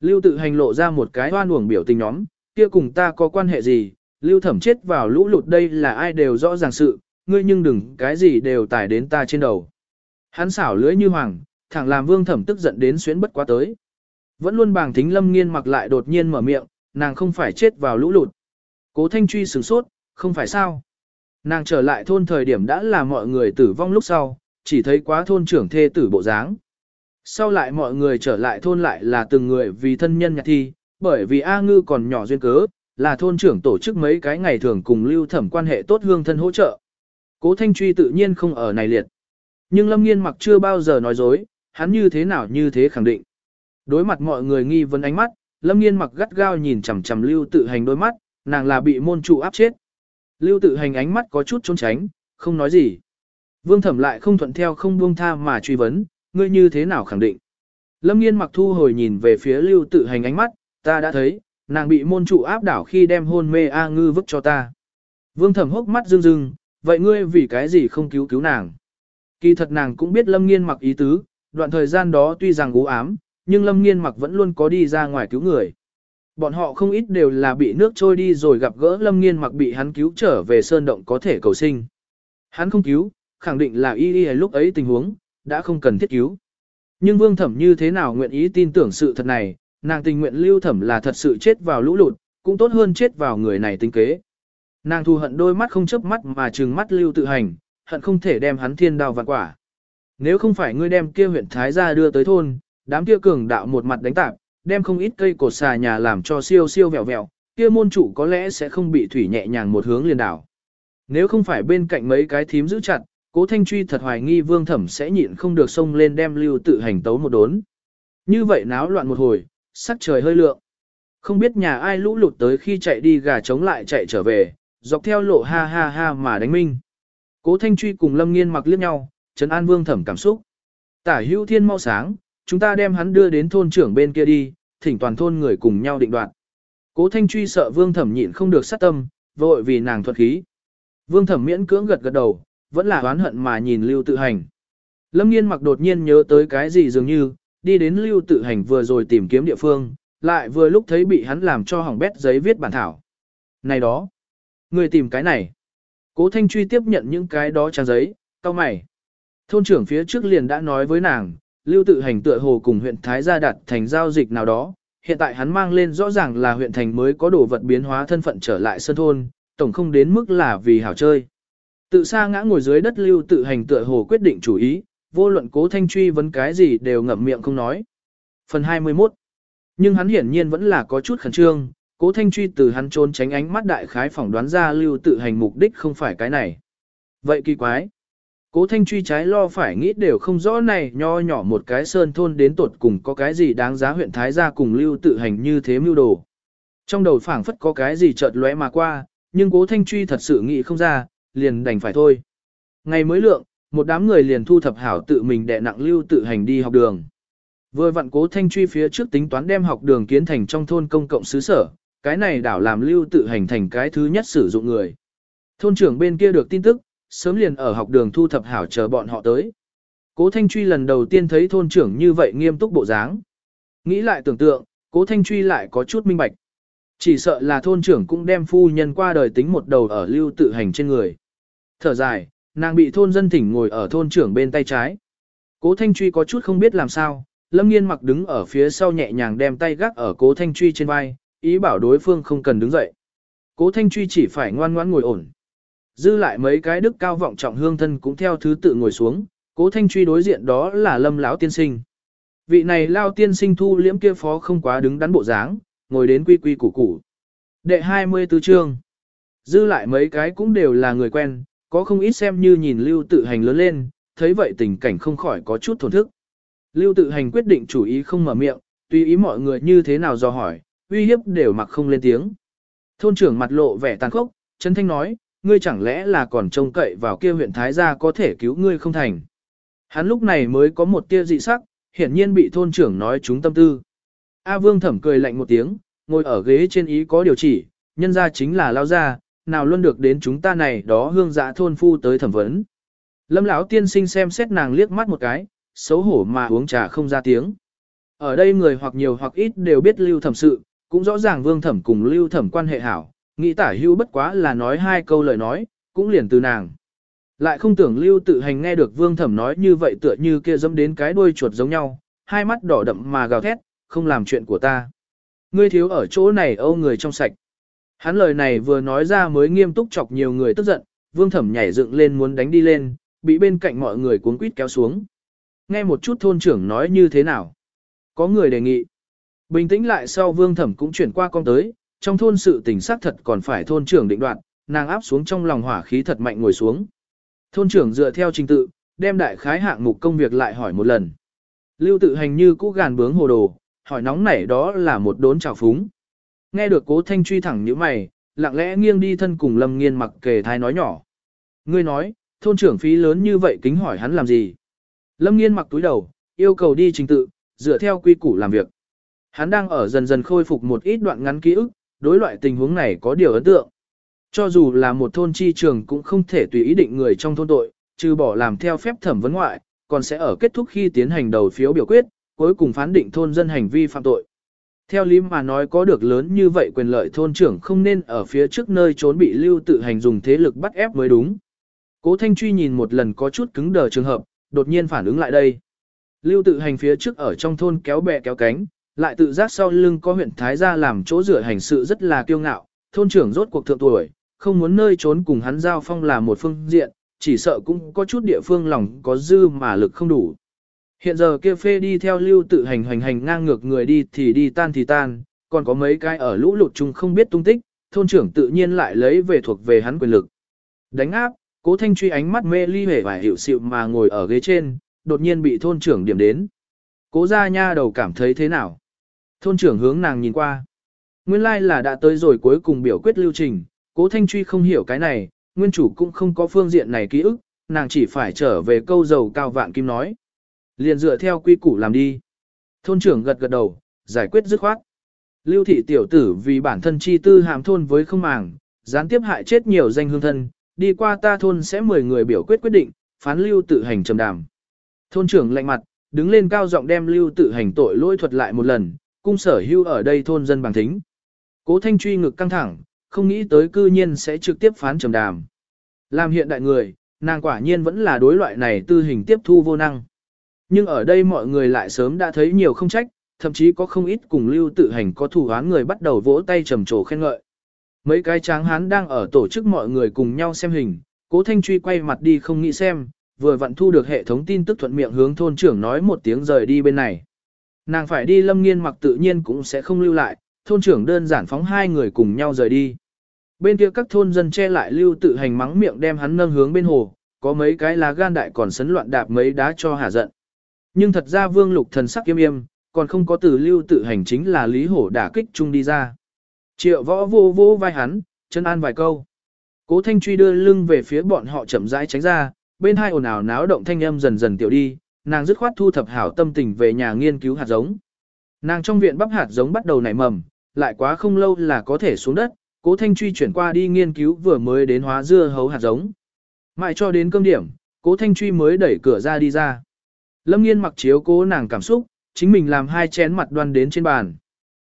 Lưu tự hành lộ ra một cái hoan uổng biểu tình nhóm, kia cùng ta có quan hệ gì, lưu thẩm chết vào lũ lụt đây là ai đều rõ ràng sự, ngươi nhưng đừng cái gì đều tải đến ta trên đầu. Hắn xảo lưỡi như hoàng, thẳng làm vương thẩm tức giận đến xuyến bất quá tới. Vẫn luôn bàng thính lâm nghiên mặc lại đột nhiên mở miệng, nàng không phải chết vào lũ lụt. Cố thanh truy sửng sốt, không phải sao. Nàng trở lại thôn thời điểm đã là mọi người tử vong lúc sau, chỉ thấy quá thôn trưởng thê tử bộ dáng. Sau lại mọi người trở lại thôn lại là từng người vì thân nhân nhạc thi, bởi vì A Ngư còn nhỏ duyên cớ, là thôn trưởng tổ chức mấy cái ngày thường cùng lưu thẩm quan hệ tốt hương thân hỗ trợ. Cố Thanh Truy tự nhiên không ở này liệt. Nhưng Lâm Nghiên mặc chưa bao giờ nói dối, hắn như thế nào như thế khẳng định. Đối mặt mọi người nghi vấn ánh mắt, Lâm Nghiên mặc gắt gao nhìn chằm chằm lưu tự hành đôi mắt, nàng là bị môn trụ áp chết. Lưu tự hành ánh mắt có chút trốn tránh, không nói gì. Vương thẩm lại không thuận theo không buông tha mà truy vấn, ngươi như thế nào khẳng định. Lâm nghiên mặc thu hồi nhìn về phía lưu tự hành ánh mắt, ta đã thấy, nàng bị môn trụ áp đảo khi đem hôn mê A ngư vứt cho ta. Vương thẩm hốc mắt rưng rưng, vậy ngươi vì cái gì không cứu cứu nàng. Kỳ thật nàng cũng biết lâm nghiên mặc ý tứ, đoạn thời gian đó tuy rằng u ám, nhưng lâm nghiên mặc vẫn luôn có đi ra ngoài cứu người. Bọn họ không ít đều là bị nước trôi đi rồi gặp gỡ lâm nghiên mặc bị hắn cứu trở về sơn động có thể cầu sinh. Hắn không cứu, khẳng định là y y lúc ấy tình huống, đã không cần thiết cứu. Nhưng vương thẩm như thế nào nguyện ý tin tưởng sự thật này, nàng tình nguyện lưu thẩm là thật sự chết vào lũ lụt, cũng tốt hơn chết vào người này tính kế. Nàng thù hận đôi mắt không chớp mắt mà trừng mắt lưu tự hành, hận không thể đem hắn thiên đào vạn quả. Nếu không phải ngươi đem kia huyện Thái gia đưa tới thôn, đám kia cường đạo một mặt đánh tạp, đem không ít cây cột xà nhà làm cho siêu siêu vẹo vẹo, kia môn chủ có lẽ sẽ không bị thủy nhẹ nhàng một hướng liền đảo. Nếu không phải bên cạnh mấy cái thím giữ chặt, cố thanh truy thật hoài nghi vương thẩm sẽ nhịn không được xông lên đem lưu tự hành tấu một đốn. Như vậy náo loạn một hồi, sắc trời hơi lượng. Không biết nhà ai lũ lụt tới khi chạy đi gà trống lại chạy trở về, dọc theo lộ ha ha ha mà đánh minh. Cố thanh truy cùng lâm nghiên mặc liếc nhau, trấn an vương thẩm cảm xúc. Tả hữu thiên mau sáng, chúng ta đem hắn đưa đến thôn trưởng bên kia đi, thỉnh toàn thôn người cùng nhau định đoạt. Cố thanh truy sợ vương thẩm nhịn không được sát tâm, vội vì nàng thuật khí. Vương thẩm miễn cưỡng gật gật đầu, vẫn là oán hận mà nhìn lưu tự hành. Lâm nghiên mặc đột nhiên nhớ tới cái gì dường như, đi đến lưu tự hành vừa rồi tìm kiếm địa phương, lại vừa lúc thấy bị hắn làm cho hỏng bét giấy viết bản thảo. Này đó, người tìm cái này. Cố Thanh Truy tiếp nhận những cái đó trang giấy, cao mày. Thôn trưởng phía trước liền đã nói với nàng, lưu tự hành tựa hồ cùng huyện Thái gia đặt thành giao dịch nào đó. Hiện tại hắn mang lên rõ ràng là huyện thành mới có đồ vật biến hóa thân phận trở lại sân thôn, tổng không đến mức là vì hảo chơi. Tự xa ngã ngồi dưới đất lưu tự hành tựa hồ quyết định chủ ý, vô luận cố thanh truy vấn cái gì đều ngậm miệng không nói. Phần 21 Nhưng hắn hiển nhiên vẫn là có chút khẩn trương, cố thanh truy từ hắn trốn tránh ánh mắt đại khái phỏng đoán ra lưu tự hành mục đích không phải cái này. Vậy kỳ quái. Cố thanh truy trái lo phải nghĩ đều không rõ này nho nhỏ một cái sơn thôn đến tột cùng có cái gì đáng giá huyện Thái gia cùng lưu tự hành như thế mưu đồ. Trong đầu phảng phất có cái gì chợt lóe mà qua, nhưng cố thanh truy thật sự nghĩ không ra, liền đành phải thôi. Ngày mới lượng, một đám người liền thu thập hảo tự mình đệ nặng lưu tự hành đi học đường. Vừa vặn cố thanh truy phía trước tính toán đem học đường kiến thành trong thôn công cộng xứ sở, cái này đảo làm lưu tự hành thành cái thứ nhất sử dụng người. Thôn trưởng bên kia được tin tức, sớm liền ở học đường thu thập hảo chờ bọn họ tới. Cố Thanh Truy lần đầu tiên thấy thôn trưởng như vậy nghiêm túc bộ dáng. Nghĩ lại tưởng tượng, Cố Thanh Truy lại có chút minh bạch. Chỉ sợ là thôn trưởng cũng đem phu nhân qua đời tính một đầu ở lưu tự hành trên người. Thở dài, nàng bị thôn dân thỉnh ngồi ở thôn trưởng bên tay trái. Cố Thanh Truy có chút không biết làm sao, Lâm Nghiên mặc đứng ở phía sau nhẹ nhàng đem tay gác ở Cố Thanh Truy trên vai, ý bảo đối phương không cần đứng dậy. Cố Thanh Truy chỉ phải ngoan ngoãn ngồi ổn. Dư lại mấy cái đức cao vọng trọng hương thân cũng theo thứ tự ngồi xuống, Cố Thanh Truy đối diện đó là Lâm lão tiên sinh. Vị này lao tiên sinh thu liễm kia phó không quá đứng đắn bộ dáng, ngồi đến quy quy củ củ. Đệ 24 chương. Dư lại mấy cái cũng đều là người quen, có không ít xem như nhìn lưu tự hành lớn lên, thấy vậy tình cảnh không khỏi có chút thổn thức. Lưu tự hành quyết định chủ ý không mở miệng, tùy ý mọi người như thế nào do hỏi, uy hiếp đều mặc không lên tiếng. Thôn trưởng mặt lộ vẻ tàn khốc, Trấn thanh nói, ngươi chẳng lẽ là còn trông cậy vào kia huyện Thái gia có thể cứu ngươi không thành. Hắn lúc này mới có một tia dị sắc, hiển nhiên bị thôn trưởng nói trúng tâm tư. A Vương thẩm cười lạnh một tiếng, ngồi ở ghế trên ý có điều chỉ, nhân ra chính là lao gia, nào luôn được đến chúng ta này đó hương dạ thôn phu tới thẩm vấn. Lâm lão tiên sinh xem xét nàng liếc mắt một cái, xấu hổ mà uống trà không ra tiếng. Ở đây người hoặc nhiều hoặc ít đều biết lưu thẩm sự, cũng rõ ràng vương thẩm cùng lưu thẩm quan hệ hảo, nghĩ tả hưu bất quá là nói hai câu lời nói, cũng liền từ nàng. Lại không tưởng lưu tự hành nghe được vương thẩm nói như vậy tựa như kia dâm đến cái đuôi chuột giống nhau, hai mắt đỏ đậm mà gào thét, không làm chuyện của ta. Ngươi thiếu ở chỗ này âu người trong sạch. Hắn lời này vừa nói ra mới nghiêm túc chọc nhiều người tức giận, vương thẩm nhảy dựng lên muốn đánh đi lên, bị bên cạnh mọi người cuốn quýt kéo xuống. Nghe một chút thôn trưởng nói như thế nào. Có người đề nghị. Bình tĩnh lại sau vương thẩm cũng chuyển qua con tới, trong thôn sự tình xác thật còn phải thôn trưởng định đoạt, nàng áp xuống trong lòng hỏa khí thật mạnh ngồi xuống. Thôn trưởng dựa theo trình tự, đem đại khái hạng mục công việc lại hỏi một lần. Lưu tự hành như cũ gàn bướng hồ đồ, hỏi nóng nảy đó là một đốn trào phúng. Nghe được cố thanh truy thẳng như mày, lặng lẽ nghiêng đi thân cùng lâm nghiên mặc kề thai nói nhỏ. Ngươi nói, thôn trưởng phí lớn như vậy kính hỏi hắn làm gì? Lâm nghiên mặc túi đầu, yêu cầu đi trình tự, dựa theo quy củ làm việc. Hắn đang ở dần dần khôi phục một ít đoạn ngắn ký ức, đối loại tình huống này có điều ấn tượng. Cho dù là một thôn chi trường cũng không thể tùy ý định người trong thôn tội, trừ bỏ làm theo phép thẩm vấn ngoại, còn sẽ ở kết thúc khi tiến hành đầu phiếu biểu quyết, cuối cùng phán định thôn dân hành vi phạm tội. Theo lý mà nói có được lớn như vậy quyền lợi thôn trưởng không nên ở phía trước nơi trốn bị lưu tự hành dùng thế lực bắt ép mới đúng. Cố Thanh Truy nhìn một lần có chút cứng đờ trường hợp, đột nhiên phản ứng lại đây. Lưu tự hành phía trước ở trong thôn kéo bè kéo cánh, lại tự giác sau lưng có huyện Thái gia làm chỗ rửa hành sự rất là kiêu ngạo, thôn trưởng rốt cuộc thượng tuổi, không muốn nơi trốn cùng hắn giao phong là một phương diện, chỉ sợ cũng có chút địa phương lòng có dư mà lực không đủ. Hiện giờ kia phê đi theo lưu tự hành hành hành ngang ngược người đi thì đi tan thì tan, còn có mấy cái ở lũ lụt chung không biết tung tích, thôn trưởng tự nhiên lại lấy về thuộc về hắn quyền lực. Đánh áp, cố thanh truy ánh mắt mê ly hề và hiệu xịu mà ngồi ở ghế trên, đột nhiên bị thôn trưởng điểm đến. Cố ra nha đầu cảm thấy thế nào? Thôn trưởng hướng nàng nhìn qua. Nguyên lai like là đã tới rồi cuối cùng biểu quyết lưu trình, cố thanh truy không hiểu cái này, nguyên chủ cũng không có phương diện này ký ức, nàng chỉ phải trở về câu dầu cao vạn kim nói. Liền dựa theo quy củ làm đi. Thôn trưởng gật gật đầu, giải quyết dứt khoát. Lưu thị tiểu tử vì bản thân chi tư hàm thôn với không màng, gián tiếp hại chết nhiều danh hương thân, đi qua ta thôn sẽ mời người biểu quyết quyết định, phán lưu tự hành trầm đàm. Thôn trưởng lạnh mặt, đứng lên cao giọng đem lưu tự hành tội lỗi thuật lại một lần, cung sở hưu ở đây thôn dân bằng thính. Cố thanh truy ngực căng thẳng, không nghĩ tới cư nhiên sẽ trực tiếp phán trầm đàm. Làm hiện đại người, nàng quả nhiên vẫn là đối loại này tư hình tiếp thu vô năng. Nhưng ở đây mọi người lại sớm đã thấy nhiều không trách, thậm chí có không ít cùng lưu tự hành có thủ án người bắt đầu vỗ tay trầm trồ khen ngợi. Mấy cái tráng hán đang ở tổ chức mọi người cùng nhau xem hình, cố thanh truy quay mặt đi không nghĩ xem, vừa vặn thu được hệ thống tin tức thuận miệng hướng thôn trưởng nói một tiếng rời đi bên này. Nàng phải đi lâm nghiên mặc tự nhiên cũng sẽ không lưu lại, thôn trưởng đơn giản phóng hai người cùng nhau rời đi. Bên kia các thôn dân che lại lưu tự hành mắng miệng đem hắn nâng hướng bên hồ, có mấy cái lá gan đại còn sấn loạn đạp mấy đá cho hà giận. Nhưng thật ra vương lục thần sắc yêm yêm, còn không có từ lưu tự hành chính là lý hổ đả kích chung đi ra. Triệu võ vô vô vai hắn, chân an vài câu. Cố thanh truy đưa lưng về phía bọn họ chậm rãi tránh ra, bên hai ồn ào náo động thanh âm dần dần tiểu đi, nàng dứt khoát thu thập hảo tâm tình về nhà nghiên cứu hạt giống. Nàng trong viện bắp hạt giống bắt đầu nảy mầm, lại quá không lâu là có thể xuống đất, cố thanh truy chuyển qua đi nghiên cứu vừa mới đến hóa dưa hấu hạt giống. Mãi cho đến cơm điểm, cố thanh truy mới đẩy cửa ra đi ra. Lâm nghiên mặc chiếu cố nàng cảm xúc, chính mình làm hai chén mặt đoan đến trên bàn.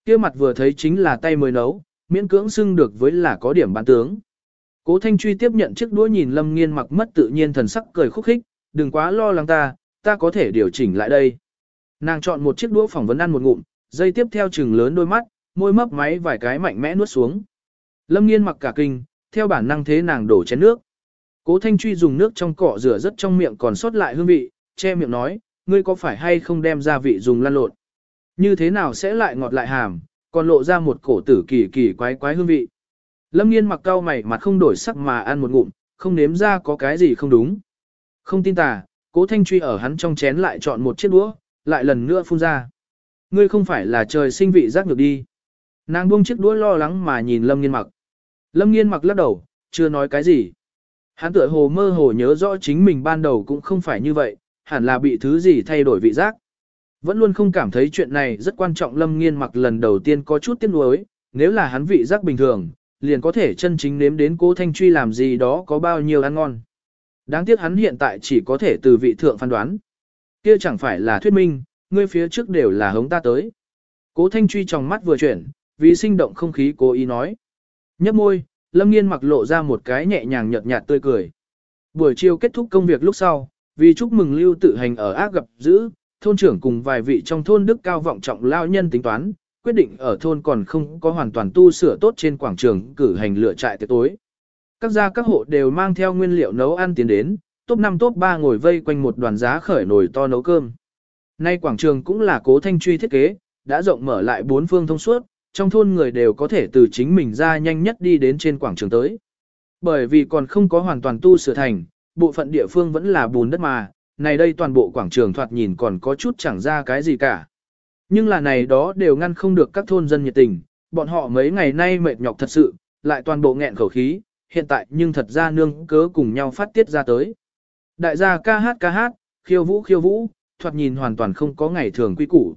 kia mặt vừa thấy chính là tay mới nấu, miễn cưỡng xưng được với là có điểm bán tướng. Cố Thanh Truy tiếp nhận chiếc đũa nhìn Lâm Nghiên mặc mất tự nhiên thần sắc cười khúc khích, đừng quá lo lắng ta, ta có thể điều chỉnh lại đây. Nàng chọn một chiếc đũa phỏng vấn ăn một ngụm, dây tiếp theo chừng lớn đôi mắt, môi mấp máy vài cái mạnh mẽ nuốt xuống. Lâm Nghiên mặc cả kinh, theo bản năng thế nàng đổ chén nước. Cố Thanh Truy dùng nước trong cọ rửa rất trong miệng còn sót lại hương vị, che miệng nói, ngươi có phải hay không đem gia vị dùng lăn lộn? Như thế nào sẽ lại ngọt lại hàm, còn lộ ra một cổ tử kỳ kỳ quái quái hương vị. Lâm nghiên mặc cau mày mặt không đổi sắc mà ăn một ngụm, không nếm ra có cái gì không đúng. Không tin tà, cố thanh truy ở hắn trong chén lại chọn một chiếc đũa, lại lần nữa phun ra. Ngươi không phải là trời sinh vị giác ngược đi. Nàng buông chiếc đũa lo lắng mà nhìn Lâm nghiên mặc. Lâm nghiên mặc lắc đầu, chưa nói cái gì. Hắn tựa hồ mơ hồ nhớ rõ chính mình ban đầu cũng không phải như vậy, hẳn là bị thứ gì thay đổi vị giác. Vẫn luôn không cảm thấy chuyện này rất quan trọng Lâm Nghiên mặc lần đầu tiên có chút tiếc nuối, nếu là hắn vị giác bình thường, liền có thể chân chính nếm đến cố Thanh Truy làm gì đó có bao nhiêu ăn ngon. Đáng tiếc hắn hiện tại chỉ có thể từ vị thượng phán đoán. Kia chẳng phải là thuyết minh, ngươi phía trước đều là hống ta tới. Cố Thanh Truy trong mắt vừa chuyển, vì sinh động không khí cố ý nói. Nhấp môi, Lâm Nghiên mặc lộ ra một cái nhẹ nhàng nhợt nhạt tươi cười. Buổi chiều kết thúc công việc lúc sau, vì chúc mừng lưu tự hành ở ác gặp giữ, thôn trưởng cùng vài vị trong thôn đức cao vọng trọng lao nhân tính toán, quyết định ở thôn còn không có hoàn toàn tu sửa tốt trên quảng trường cử hành lựa trại tiệc tối. Các gia các hộ đều mang theo nguyên liệu nấu ăn tiến đến, top 5 top 3 ngồi vây quanh một đoàn giá khởi nồi to nấu cơm. Nay quảng trường cũng là cố thanh truy thiết kế, đã rộng mở lại bốn phương thông suốt, trong thôn người đều có thể từ chính mình ra nhanh nhất đi đến trên quảng trường tới. Bởi vì còn không có hoàn toàn tu sửa thành, bộ phận địa phương vẫn là bùn đất mà, này đây toàn bộ quảng trường thoạt nhìn còn có chút chẳng ra cái gì cả. Nhưng là này đó đều ngăn không được các thôn dân nhiệt tình, bọn họ mấy ngày nay mệt nhọc thật sự, lại toàn bộ nghẹn khẩu khí, hiện tại nhưng thật ra nương cớ cùng nhau phát tiết ra tới. Đại gia ca hát ca hát, khiêu vũ khiêu vũ, thoạt nhìn hoàn toàn không có ngày thường quy củ.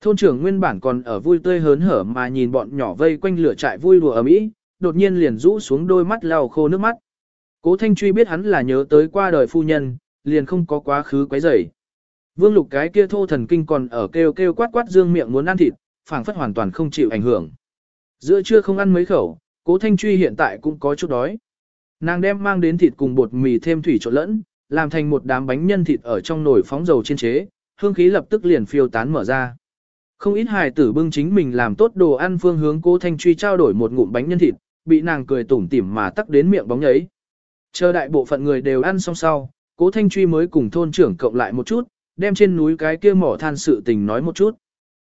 Thôn trưởng nguyên bản còn ở vui tươi hớn hở mà nhìn bọn nhỏ vây quanh lửa trại vui đùa ở mỹ, đột nhiên liền rũ xuống đôi mắt lau khô nước mắt. Cố Thanh Truy biết hắn là nhớ tới qua đời phu nhân, liền không có quá khứ quấy rầy. Vương Lục cái kia thô thần kinh còn ở kêu kêu quát quát dương miệng muốn ăn thịt, phảng phất hoàn toàn không chịu ảnh hưởng. Giữa trưa không ăn mấy khẩu, Cố Thanh Truy hiện tại cũng có chút đói. Nàng đem mang đến thịt cùng bột mì thêm thủy trộn lẫn, làm thành một đám bánh nhân thịt ở trong nồi phóng dầu chiên chế, hương khí lập tức liền phiêu tán mở ra. Không ít hài tử bưng chính mình làm tốt đồ ăn phương hướng Cố Thanh Truy trao đổi một ngụm bánh nhân thịt, bị nàng cười tủm tỉm mà tắc đến miệng bóng nhấy. Chờ đại bộ phận người đều ăn xong sau, Cố Thanh Truy mới cùng thôn trưởng cộng lại một chút, đem trên núi cái kia mỏ than sự tình nói một chút.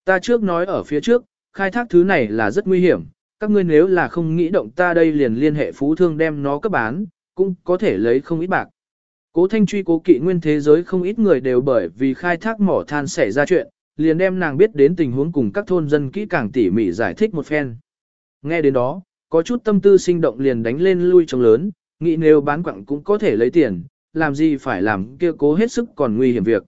Ta trước nói ở phía trước, khai thác thứ này là rất nguy hiểm, các ngươi nếu là không nghĩ động ta đây liền liên hệ phú thương đem nó cấp bán, cũng có thể lấy không ít bạc. Cố Thanh Truy cố kỵ nguyên thế giới không ít người đều bởi vì khai thác mỏ than xảy ra chuyện, liền đem nàng biết đến tình huống cùng các thôn dân kỹ càng tỉ mỉ giải thích một phen. Nghe đến đó, có chút tâm tư sinh động liền đánh lên lui trống lớn, nghĩ nếu bán quặng cũng có thể lấy tiền, làm gì phải làm kia cố hết sức còn nguy hiểm việc.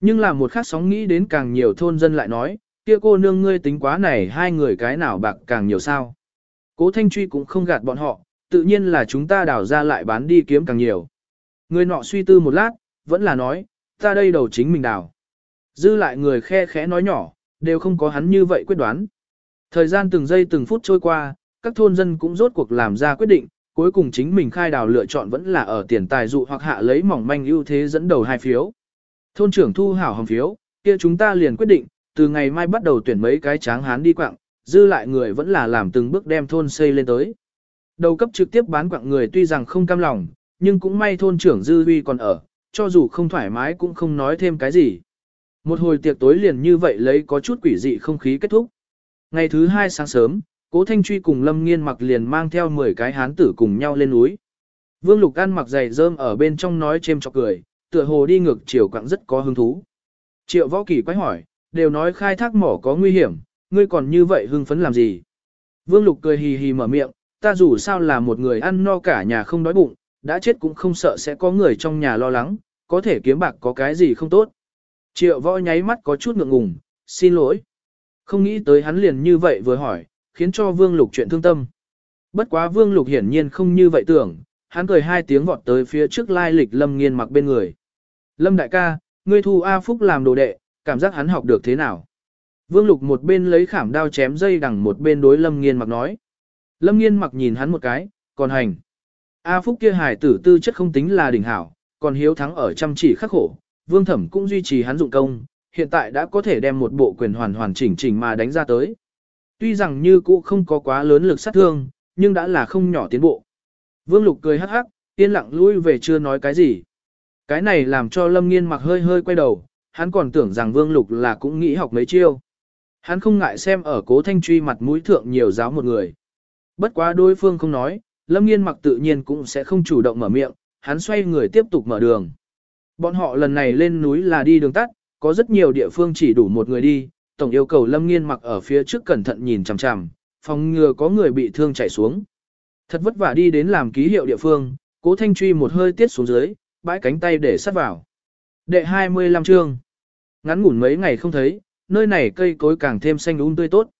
Nhưng là một khắc sóng nghĩ đến càng nhiều thôn dân lại nói, kia cô nương ngươi tính quá này hai người cái nào bạc càng nhiều sao. Cố Thanh Truy cũng không gạt bọn họ, tự nhiên là chúng ta đào ra lại bán đi kiếm càng nhiều. Người nọ suy tư một lát, vẫn là nói, ta đây đầu chính mình đào. Dư lại người khe khẽ nói nhỏ, đều không có hắn như vậy quyết đoán. Thời gian từng giây từng phút trôi qua, các thôn dân cũng rốt cuộc làm ra quyết định, cuối cùng chính mình khai đào lựa chọn vẫn là ở tiền tài dụ hoặc hạ lấy mỏng manh ưu thế dẫn đầu hai phiếu. Thôn trưởng thu hảo hồng phiếu, kia chúng ta liền quyết định, từ ngày mai bắt đầu tuyển mấy cái tráng hán đi quặng, dư lại người vẫn là làm từng bước đem thôn xây lên tới. Đầu cấp trực tiếp bán quặng người tuy rằng không cam lòng, nhưng cũng may thôn trưởng dư huy còn ở, cho dù không thoải mái cũng không nói thêm cái gì. Một hồi tiệc tối liền như vậy lấy có chút quỷ dị không khí kết thúc. Ngày thứ hai sáng sớm, Cố Thanh Truy cùng Lâm Nghiên mặc liền mang theo 10 cái hán tử cùng nhau lên núi. Vương Lục ăn mặc giày rơm ở bên trong nói chêm chọc cười, tựa hồ đi ngược chiều quặng rất có hứng thú. Triệu Võ Kỳ quái hỏi, đều nói khai thác mỏ có nguy hiểm, ngươi còn như vậy hưng phấn làm gì? Vương Lục cười hì hì mở miệng, ta dù sao là một người ăn no cả nhà không đói bụng, đã chết cũng không sợ sẽ có người trong nhà lo lắng, có thể kiếm bạc có cái gì không tốt. Triệu Võ nháy mắt có chút ngượng ngùng, xin lỗi. Không nghĩ tới hắn liền như vậy vừa hỏi, khiến cho Vương Lục chuyện thương tâm. Bất quá Vương Lục hiển nhiên không như vậy tưởng, hắn cười hai tiếng vọt tới phía trước lai lịch Lâm Nghiên mặc bên người. Lâm đại ca, ngươi thu A Phúc làm đồ đệ, cảm giác hắn học được thế nào? Vương Lục một bên lấy khảm đao chém dây đằng một bên đối Lâm Nghiên mặc nói. Lâm Nghiên mặc nhìn hắn một cái, còn hành. A Phúc kia hài tử tư chất không tính là đỉnh hảo, còn hiếu thắng ở chăm chỉ khắc khổ, Vương Thẩm cũng duy trì hắn dụng công, hiện tại đã có thể đem một bộ quyền hoàn hoàn chỉnh chỉnh mà đánh ra tới. Tuy rằng như cũ không có quá lớn lực sát thương, nhưng đã là không nhỏ tiến bộ. Vương Lục cười hắc hắc, yên lặng lui về chưa nói cái gì. Cái này làm cho Lâm Nghiên mặc hơi hơi quay đầu, hắn còn tưởng rằng Vương Lục là cũng nghĩ học mấy chiêu. Hắn không ngại xem ở cố thanh truy mặt mũi thượng nhiều giáo một người. Bất quá đối phương không nói, Lâm Nghiên mặc tự nhiên cũng sẽ không chủ động mở miệng, hắn xoay người tiếp tục mở đường. Bọn họ lần này lên núi là đi đường tắt, có rất nhiều địa phương chỉ đủ một người đi, tổng yêu cầu Lâm Nghiên mặc ở phía trước cẩn thận nhìn chằm chằm, phòng ngừa có người bị thương chảy xuống. Thật vất vả đi đến làm ký hiệu địa phương, cố thanh truy một hơi tiết xuống dưới, bãi cánh tay để sát vào. Đệ 25 chương. Ngắn ngủn mấy ngày không thấy, nơi này cây cối càng thêm xanh um tươi tốt.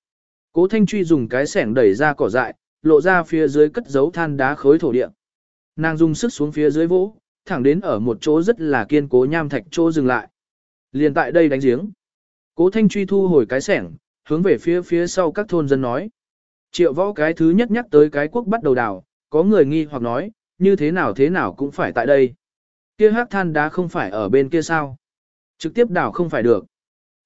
Cố thanh truy dùng cái sẻng đẩy ra cỏ dại, lộ ra phía dưới cất giấu than đá khối thổ địa. Nàng dùng sức xuống phía dưới vỗ, thẳng đến ở một chỗ rất là kiên cố nham thạch chỗ dừng lại. Liền tại đây đánh giếng. Cố Thanh truy thu hồi cái sẻng, hướng về phía phía sau các thôn dân nói. Triệu võ cái thứ nhất nhắc tới cái quốc bắt đầu đào, có người nghi hoặc nói, như thế nào thế nào cũng phải tại đây. Kia hắc than đá không phải ở bên kia sao? Trực tiếp đào không phải được.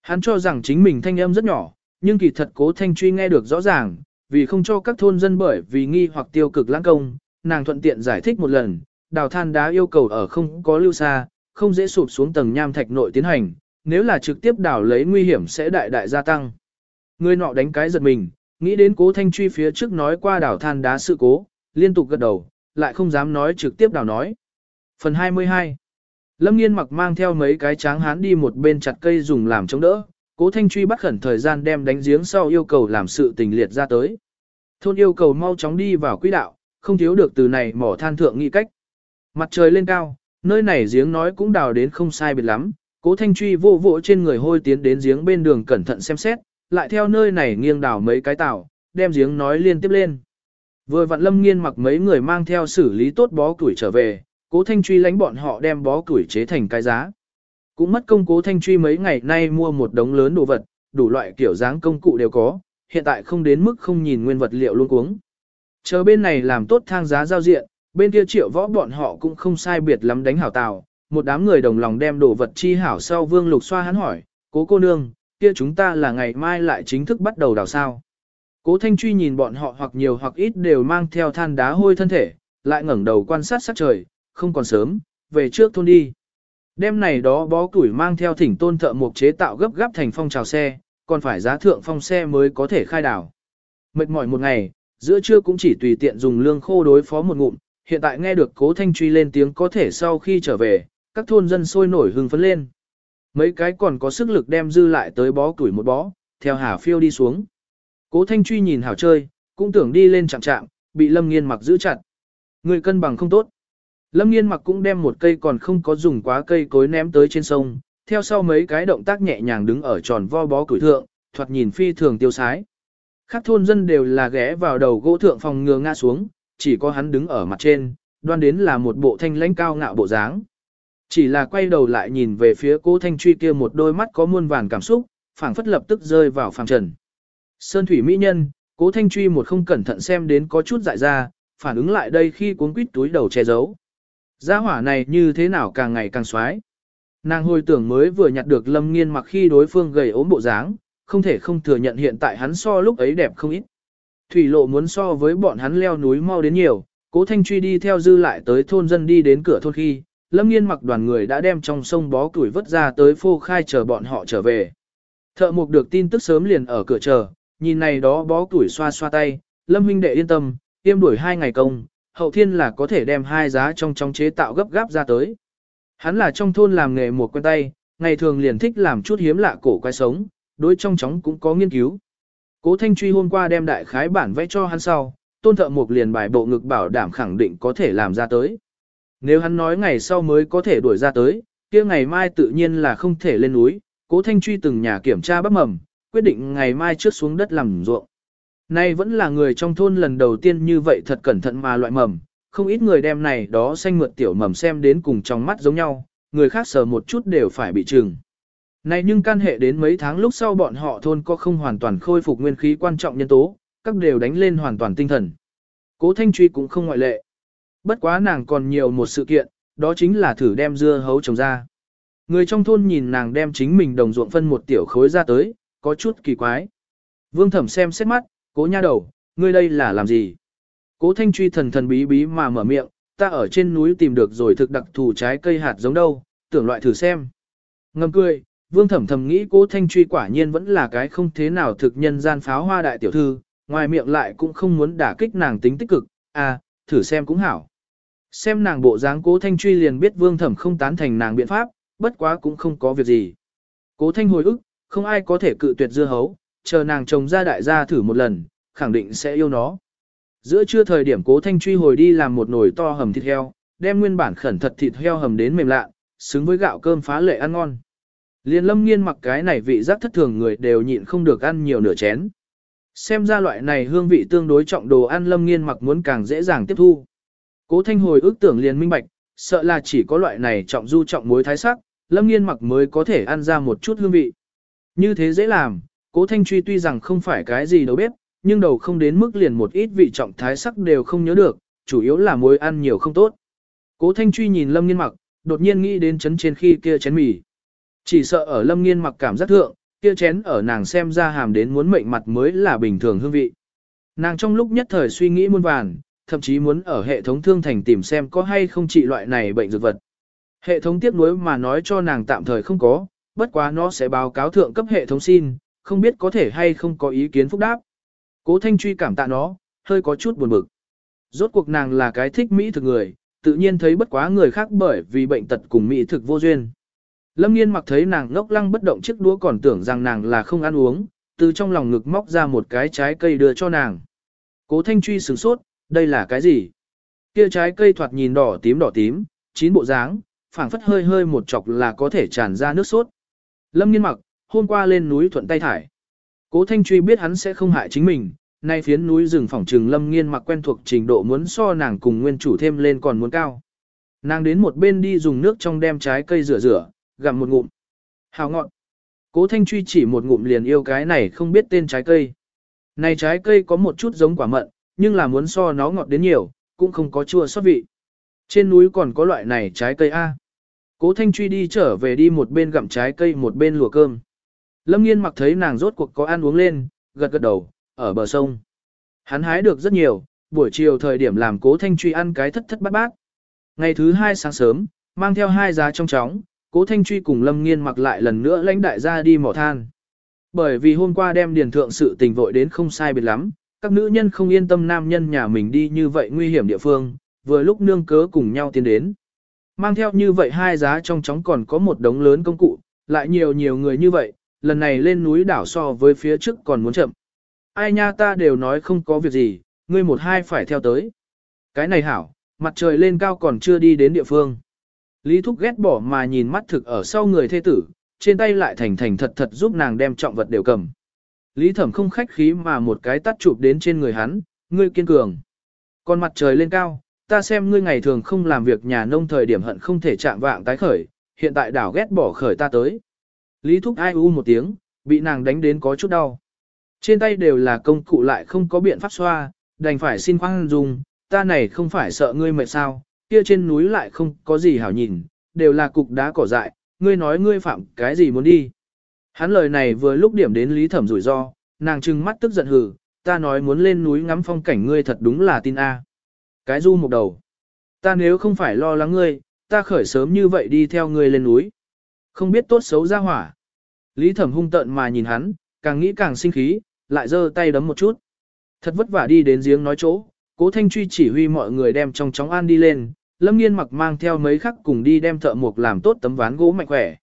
Hắn cho rằng chính mình thanh âm rất nhỏ, nhưng kỳ thật cố thanh truy nghe được rõ ràng, vì không cho các thôn dân bởi vì nghi hoặc tiêu cực lãng công, nàng thuận tiện giải thích một lần, đào than đá yêu cầu ở không có lưu xa, không dễ sụp xuống tầng nham thạch nội tiến hành, nếu là trực tiếp đào lấy nguy hiểm sẽ đại đại gia tăng. Người nọ đánh cái giật mình, nghĩ đến cố thanh truy phía trước nói qua đào than đá sự cố, liên tục gật đầu, lại không dám nói trực tiếp đào nói. Phần 22 Lâm nghiên mặc mang theo mấy cái tráng hán đi một bên chặt cây dùng làm chống đỡ, cố thanh truy bắt khẩn thời gian đem đánh giếng sau yêu cầu làm sự tình liệt ra tới. Thôn yêu cầu mau chóng đi vào quỹ đạo, không thiếu được từ này mỏ than thượng nghị cách. Mặt trời lên cao, nơi này giếng nói cũng đào đến không sai biệt lắm, cố thanh truy vô vỗ trên người hôi tiến đến giếng bên đường cẩn thận xem xét, lại theo nơi này nghiêng đảo mấy cái tảo. đem giếng nói liên tiếp lên. Vừa vặn lâm nghiên mặc mấy người mang theo xử lý tốt bó củi trở về, cố thanh truy lánh bọn họ đem bó củi chế thành cái giá. Cũng mất công cố thanh truy mấy ngày nay mua một đống lớn đồ vật, đủ loại kiểu dáng công cụ đều có, hiện tại không đến mức không nhìn nguyên vật liệu luôn cuống. Chờ bên này làm tốt thang giá giao diện, bên kia triệu võ bọn họ cũng không sai biệt lắm đánh hảo tàu, một đám người đồng lòng đem đồ vật chi hảo sau vương lục xoa hắn hỏi, cố cô nương, kia chúng ta là ngày mai lại chính thức bắt đầu đào sao. Cố Thanh Truy nhìn bọn họ hoặc nhiều hoặc ít đều mang theo than đá hôi thân thể, lại ngẩng đầu quan sát sắc trời, không còn sớm, về trước thôn đi. Đêm này đó bó củi mang theo thỉnh tôn thợ mộc chế tạo gấp gáp thành phong trào xe, còn phải giá thượng phong xe mới có thể khai đảo. Mệt mỏi một ngày, giữa trưa cũng chỉ tùy tiện dùng lương khô đối phó một ngụm, hiện tại nghe được cố thanh truy lên tiếng có thể sau khi trở về, các thôn dân sôi nổi hưng phấn lên. Mấy cái còn có sức lực đem dư lại tới bó củi một bó, theo hà phiêu đi xuống. Cố thanh truy nhìn hảo chơi, cũng tưởng đi lên chạm chạm, bị lâm nghiên mặc giữ chặt. Người cân bằng không tốt. Lâm nghiên mặc cũng đem một cây còn không có dùng quá cây cối ném tới trên sông, theo sau mấy cái động tác nhẹ nhàng đứng ở tròn vo bó củi thượng, thoạt nhìn phi thường tiêu sái. Các thôn dân đều là ghé vào đầu gỗ thượng phòng ngừa ngã xuống, chỉ có hắn đứng ở mặt trên, đoan đến là một bộ thanh lãnh cao ngạo bộ dáng. Chỉ là quay đầu lại nhìn về phía cố thanh truy kia một đôi mắt có muôn vàn cảm xúc, phảng phất lập tức rơi vào phàng trần. Sơn thủy mỹ nhân, cố thanh truy một không cẩn thận xem đến có chút dại ra, phản ứng lại đây khi cuốn quýt túi đầu che giấu. Gia hỏa này như thế nào càng ngày càng xoái. Nàng hồi tưởng mới vừa nhặt được lâm nghiên mặc khi đối phương gầy ốm bộ dáng, không thể không thừa nhận hiện tại hắn so lúc ấy đẹp không ít. Thủy lộ muốn so với bọn hắn leo núi mau đến nhiều, cố thanh truy đi theo dư lại tới thôn dân đi đến cửa thôn khi, lâm nghiên mặc đoàn người đã đem trong sông bó củi vớt ra tới phô khai chờ bọn họ trở về. Thợ mục được tin tức sớm liền ở cửa chờ, nhìn này đó bó củi xoa xoa tay, lâm huynh đệ yên tâm, tiêm đuổi hai ngày công, hậu thiên là có thể đem hai giá trong trong chế tạo gấp gáp ra tới. Hắn là trong thôn làm nghề một quen tay, ngày thường liền thích làm chút hiếm lạ cổ quái sống, đối trong chóng cũng có nghiên cứu. Cố Thanh Truy hôm qua đem đại khái bản vẽ cho hắn sau, tôn thợ mục liền bài bộ ngực bảo đảm khẳng định có thể làm ra tới. Nếu hắn nói ngày sau mới có thể đuổi ra tới, kia ngày mai tự nhiên là không thể lên núi, Cố Thanh Truy từng nhà kiểm tra bắp mầm, quyết định ngày mai trước xuống đất làm ruộng. Nay vẫn là người trong thôn lần đầu tiên như vậy thật cẩn thận mà loại mầm, không ít người đem này đó xanh mượt tiểu mầm xem đến cùng trong mắt giống nhau, người khác sờ một chút đều phải bị trừng. Này nhưng can hệ đến mấy tháng lúc sau bọn họ thôn có không hoàn toàn khôi phục nguyên khí quan trọng nhân tố, các đều đánh lên hoàn toàn tinh thần. Cố Thanh Truy cũng không ngoại lệ. Bất quá nàng còn nhiều một sự kiện, đó chính là thử đem dưa hấu trồng ra. Người trong thôn nhìn nàng đem chính mình đồng ruộng phân một tiểu khối ra tới, có chút kỳ quái. Vương thẩm xem xét mắt, cố nha đầu, ngươi đây là làm gì? Cố thanh truy thần thần bí bí mà mở miệng, ta ở trên núi tìm được rồi thực đặc thù trái cây hạt giống đâu, tưởng loại thử xem. Ngâm cười, vương thẩm thầm nghĩ cố thanh truy quả nhiên vẫn là cái không thế nào thực nhân gian pháo hoa đại tiểu thư, ngoài miệng lại cũng không muốn đả kích nàng tính tích cực, à, thử xem cũng hảo. Xem nàng bộ dáng cố thanh truy liền biết vương thẩm không tán thành nàng biện pháp, bất quá cũng không có việc gì. Cố thanh hồi ức, không ai có thể cự tuyệt dưa hấu, chờ nàng trồng ra đại gia thử một lần, khẳng định sẽ yêu nó. Giữa trưa thời điểm cố thanh truy hồi đi làm một nồi to hầm thịt heo, đem nguyên bản khẩn thật thịt heo hầm đến mềm lạ, xứng với gạo cơm phá lệ ăn ngon. Liên lâm nghiên mặc cái này vị giác thất thường người đều nhịn không được ăn nhiều nửa chén. Xem ra loại này hương vị tương đối trọng đồ ăn lâm nghiên mặc muốn càng dễ dàng tiếp thu. Cố thanh hồi ước tưởng liền minh bạch, sợ là chỉ có loại này trọng du trọng muối thái sắc, lâm nghiên mặc mới có thể ăn ra một chút hương vị. Như thế dễ làm, cố thanh truy tuy rằng không phải cái gì đâu bếp, nhưng đầu không đến mức liền một ít vị trọng thái sắc đều không nhớ được, chủ yếu là muối ăn nhiều không tốt. Cố Thanh Truy nhìn Lâm Nghiên mặc, đột nhiên nghĩ đến chấn trên khi kia chén mì. Chỉ sợ ở Lâm Nghiên mặc cảm giác thượng, kia chén ở nàng xem ra hàm đến muốn mệnh mặt mới là bình thường hương vị. Nàng trong lúc nhất thời suy nghĩ muôn vàn, thậm chí muốn ở hệ thống thương thành tìm xem có hay không trị loại này bệnh dược vật. Hệ thống tiếp nối mà nói cho nàng tạm thời không có, bất quá nó sẽ báo cáo thượng cấp hệ thống xin, không biết có thể hay không có ý kiến phúc đáp. Cố Thanh Truy cảm tạ nó, hơi có chút buồn bực. Rốt cuộc nàng là cái thích mỹ thực người, tự nhiên thấy bất quá người khác bởi vì bệnh tật cùng mỹ thực vô duyên. Lâm nghiên mặc thấy nàng ngốc lăng bất động chiếc đũa còn tưởng rằng nàng là không ăn uống, từ trong lòng ngực móc ra một cái trái cây đưa cho nàng. Cố thanh truy sửng sốt, đây là cái gì? Kia trái cây thoạt nhìn đỏ tím đỏ tím, chín bộ dáng, phảng phất hơi hơi một chọc là có thể tràn ra nước sốt. Lâm nghiên mặc, hôm qua lên núi thuận tay thải. Cố thanh truy biết hắn sẽ không hại chính mình, nay phiến núi rừng phỏng trừng lâm nghiên mặc quen thuộc trình độ muốn so nàng cùng nguyên chủ thêm lên còn muốn cao. Nàng đến một bên đi dùng nước trong đem trái cây rửa rửa, gặm một ngụm. Hào ngọn. Cố Thanh Truy chỉ một ngụm liền yêu cái này không biết tên trái cây. Này trái cây có một chút giống quả mận, nhưng là muốn so nó ngọt đến nhiều, cũng không có chua xót vị. Trên núi còn có loại này trái cây A. Cố Thanh Truy đi trở về đi một bên gặm trái cây một bên lùa cơm. Lâm Nghiên mặc thấy nàng rốt cuộc có ăn uống lên, gật gật đầu, ở bờ sông. Hắn hái được rất nhiều, buổi chiều thời điểm làm Cố Thanh Truy ăn cái thất thất bát bát. Ngày thứ hai sáng sớm, mang theo hai giá trong chóng, Cố Thanh Truy cùng Lâm Nghiên mặc lại lần nữa lãnh đại gia đi mỏ than. Bởi vì hôm qua đem điền thượng sự tình vội đến không sai biệt lắm, các nữ nhân không yên tâm nam nhân nhà mình đi như vậy nguy hiểm địa phương, vừa lúc nương cớ cùng nhau tiến đến. Mang theo như vậy hai giá trong chóng còn có một đống lớn công cụ, lại nhiều nhiều người như vậy, lần này lên núi đảo so với phía trước còn muốn chậm. Ai nha ta đều nói không có việc gì, ngươi một hai phải theo tới. Cái này hảo, mặt trời lên cao còn chưa đi đến địa phương. Lý Thúc ghét bỏ mà nhìn mắt thực ở sau người thê tử, trên tay lại thành thành thật thật giúp nàng đem trọng vật đều cầm. Lý Thẩm không khách khí mà một cái tắt chụp đến trên người hắn, ngươi kiên cường. Còn mặt trời lên cao, ta xem ngươi ngày thường không làm việc nhà nông thời điểm hận không thể chạm vạng tái khởi, hiện tại đảo ghét bỏ khởi ta tới. Lý Thúc ai u một tiếng, bị nàng đánh đến có chút đau. Trên tay đều là công cụ lại không có biện pháp xoa, đành phải xin khoan dung. ta này không phải sợ ngươi mệt sao, kia trên núi lại không có gì hảo nhìn, đều là cục đá cỏ dại, ngươi nói ngươi phạm cái gì muốn đi. Hắn lời này vừa lúc điểm đến lý thẩm rủi ro, nàng trừng mắt tức giận hừ, ta nói muốn lên núi ngắm phong cảnh ngươi thật đúng là tin A. Cái du một đầu. Ta nếu không phải lo lắng ngươi, ta khởi sớm như vậy đi theo ngươi lên núi. Không biết tốt xấu ra hỏa. Lý thẩm hung tợn mà nhìn hắn, càng nghĩ càng sinh khí, lại giơ tay đấm một chút. Thật vất vả đi đến giếng nói chỗ, cố thanh truy chỉ huy mọi người đem trong chóng an đi lên, lâm nghiên mặc mang theo mấy khắc cùng đi đem thợ mộc làm tốt tấm ván gỗ mạnh khỏe.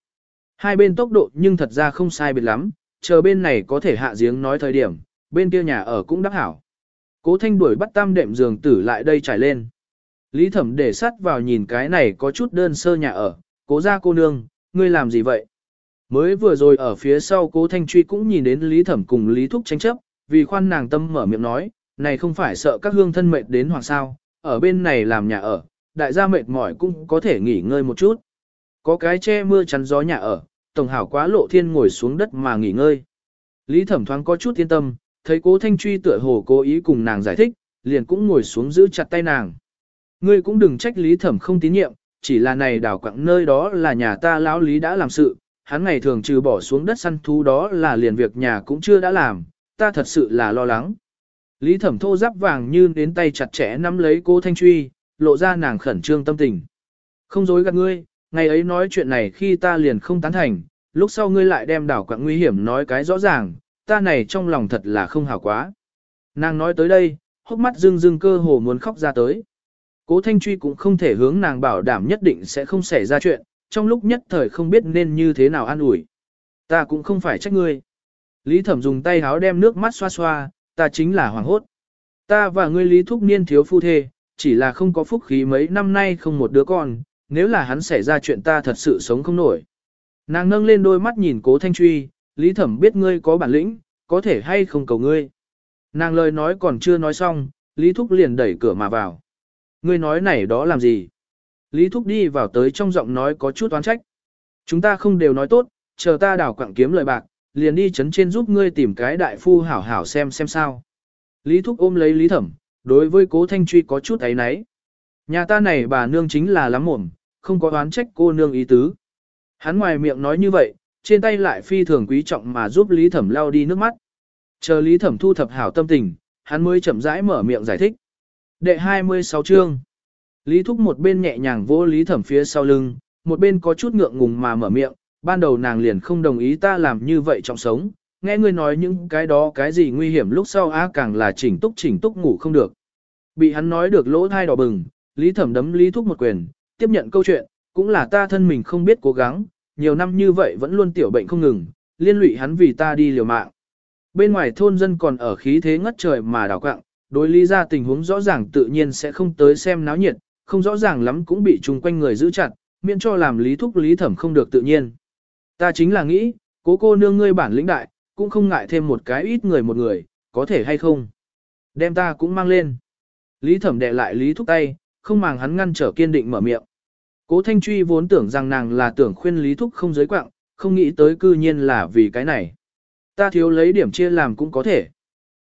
Hai bên tốc độ nhưng thật ra không sai biệt lắm, chờ bên này có thể hạ giếng nói thời điểm, bên kia nhà ở cũng đắc hảo. Cố thanh đuổi bắt tam đệm giường tử lại đây trải lên. Lý thẩm để sắt vào nhìn cái này có chút đơn sơ nhà ở, cố ra cô nương, ngươi làm gì vậy? Mới vừa rồi ở phía sau cố thanh truy cũng nhìn đến Lý thẩm cùng Lý thúc tranh chấp, vì khoan nàng tâm mở miệng nói, này không phải sợ các hương thân mệt đến hoặc sao, ở bên này làm nhà ở, đại gia mệt mỏi cũng có thể nghỉ ngơi một chút. Có cái che mưa chắn gió nhà ở, tổng hảo quá lộ thiên ngồi xuống đất mà nghỉ ngơi. Lý thẩm thoáng có chút yên tâm, thấy cố thanh truy tựa hồ cố ý cùng nàng giải thích, liền cũng ngồi xuống giữ chặt tay nàng. Ngươi cũng đừng trách lý thẩm không tín nhiệm, chỉ là này đảo quặng nơi đó là nhà ta lão lý đã làm sự, hắn ngày thường trừ bỏ xuống đất săn thú đó là liền việc nhà cũng chưa đã làm, ta thật sự là lo lắng. Lý thẩm thô giáp vàng như đến tay chặt chẽ nắm lấy cô Thanh Truy, lộ ra nàng khẩn trương tâm tình. Không dối gạt ngươi, ngày ấy nói chuyện này khi ta liền không tán thành, lúc sau ngươi lại đem đảo quạng nguy hiểm nói cái rõ ràng, ta này trong lòng thật là không hảo quá. Nàng nói tới đây, hốc mắt rưng rưng cơ hồ muốn khóc ra tới. Cố Thanh Truy cũng không thể hướng nàng bảo đảm nhất định sẽ không xảy ra chuyện, trong lúc nhất thời không biết nên như thế nào an ủi. Ta cũng không phải trách ngươi. Lý Thẩm dùng tay háo đem nước mắt xoa xoa, ta chính là hoàng hốt. Ta và ngươi Lý Thúc Niên thiếu phu thê, chỉ là không có phúc khí mấy năm nay không một đứa con, nếu là hắn xảy ra chuyện ta thật sự sống không nổi. Nàng nâng lên đôi mắt nhìn cố thanh truy, Lý Thẩm biết ngươi có bản lĩnh, có thể hay không cầu ngươi. Nàng lời nói còn chưa nói xong, Lý Thúc liền đẩy cửa mà vào. Ngươi nói này đó làm gì? Lý Thúc đi vào tới trong giọng nói có chút oán trách. Chúng ta không đều nói tốt, chờ ta đảo quặng kiếm lời bạc, liền đi chấn trên giúp ngươi tìm cái đại phu hảo hảo xem xem sao. Lý Thúc ôm lấy Lý Thẩm, đối với cố Thanh Truy có chút ấy náy. Nhà ta này bà nương chính là lắm mồm, không có oán trách cô nương ý tứ. Hắn ngoài miệng nói như vậy, trên tay lại phi thường quý trọng mà giúp Lý Thẩm lau đi nước mắt. Chờ Lý Thẩm thu thập hảo tâm tình, hắn mới chậm rãi mở miệng giải thích. Đệ 26 chương. Lý Thúc một bên nhẹ nhàng vỗ Lý Thẩm phía sau lưng, một bên có chút ngượng ngùng mà mở miệng, ban đầu nàng liền không đồng ý ta làm như vậy trong sống, nghe ngươi nói những cái đó cái gì nguy hiểm lúc sau á càng là chỉnh túc chỉnh túc ngủ không được. Bị hắn nói được lỗ thai đỏ bừng, Lý Thẩm đấm Lý Thúc một quyền, tiếp nhận câu chuyện, cũng là ta thân mình không biết cố gắng, nhiều năm như vậy vẫn luôn tiểu bệnh không ngừng, liên lụy hắn vì ta đi liều mạng. Bên ngoài thôn dân còn ở khí thế ngất trời mà đào quạng, đối lý ra tình huống rõ ràng tự nhiên sẽ không tới xem náo nhiệt, không rõ ràng lắm cũng bị chung quanh người giữ chặt, miễn cho làm lý thúc lý thẩm không được tự nhiên. Ta chính là nghĩ, cố cô nương ngươi bản lĩnh đại, cũng không ngại thêm một cái ít người một người, có thể hay không. Đem ta cũng mang lên. Lý thẩm đệ lại lý thúc tay, không màng hắn ngăn trở kiên định mở miệng. Cố Thanh Truy vốn tưởng rằng nàng là tưởng khuyên Lý Thúc không giới quạng, không nghĩ tới cư nhiên là vì cái này. Ta thiếu lấy điểm chia làm cũng có thể.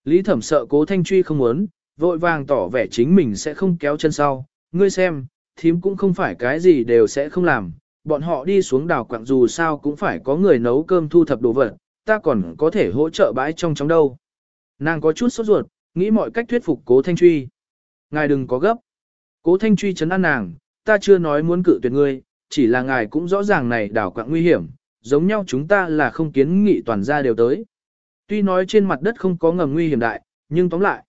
Lý Thẩm sợ Cố Thanh Truy không muốn, vội vàng tỏ vẻ chính mình sẽ không kéo chân sau. Ngươi xem, thím cũng không phải cái gì đều sẽ không làm. Bọn họ đi xuống đào quạng dù sao cũng phải có người nấu cơm thu thập đồ vật, ta còn có thể hỗ trợ bãi trong trong đâu. Nàng có chút sốt ruột, nghĩ mọi cách thuyết phục Cố Thanh Truy. Ngài đừng có gấp. Cố Thanh Truy chấn an nàng, ta chưa nói muốn cự tuyệt ngươi, chỉ là ngài cũng rõ ràng này đảo quạng nguy hiểm, giống nhau chúng ta là không kiến nghị toàn gia đều tới. Tuy nói trên mặt đất không có ngầm nguy hiểm đại, nhưng tóm lại.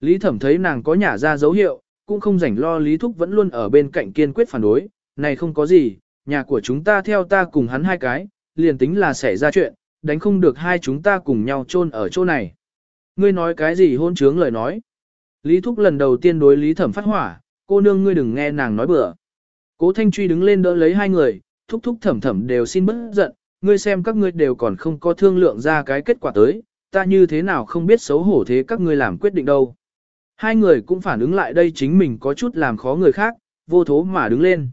Lý thẩm thấy nàng có nhả ra dấu hiệu, cũng không rảnh lo Lý Thúc vẫn luôn ở bên cạnh kiên quyết phản đối, này không có gì, nhà của chúng ta theo ta cùng hắn hai cái, liền tính là xảy ra chuyện, đánh không được hai chúng ta cùng nhau chôn ở chỗ này. Ngươi nói cái gì hôn trướng lời nói. Lý Thúc lần đầu tiên đối Lý Thẩm phát hỏa, cô nương ngươi đừng nghe nàng nói bừa. Cố Thanh Truy đứng lên đỡ lấy hai người, thúc thúc thầm thầm đều xin bớt giận, ngươi xem các ngươi đều còn không có thương lượng ra cái kết quả tới, ta như thế nào không biết xấu hổ thế các ngươi làm quyết định đâu. Hai người cũng phản ứng lại đây chính mình có chút làm khó người khác, vô thố mà đứng lên.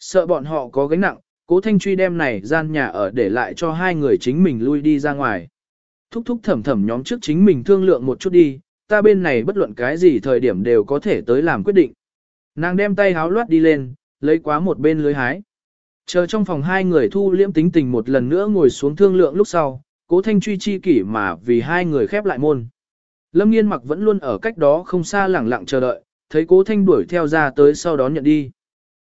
Sợ bọn họ có gánh nặng, cố Thanh Truy đem này gian nhà ở để lại cho hai người chính mình lui đi ra ngoài. Thúc thúc thẩm thẩm nhóm trước chính mình thương lượng một chút đi, ta bên này bất luận cái gì thời điểm đều có thể tới làm quyết định. Nàng đem tay háo loát đi lên, lấy quá một bên lưới hái. Chờ trong phòng hai người thu liễm tính tình một lần nữa ngồi xuống thương lượng lúc sau, cố thanh truy chi kỷ mà vì hai người khép lại môn. Lâm nghiên mặc vẫn luôn ở cách đó không xa lẳng lặng chờ đợi, thấy cố thanh đuổi theo ra tới sau đó nhận đi.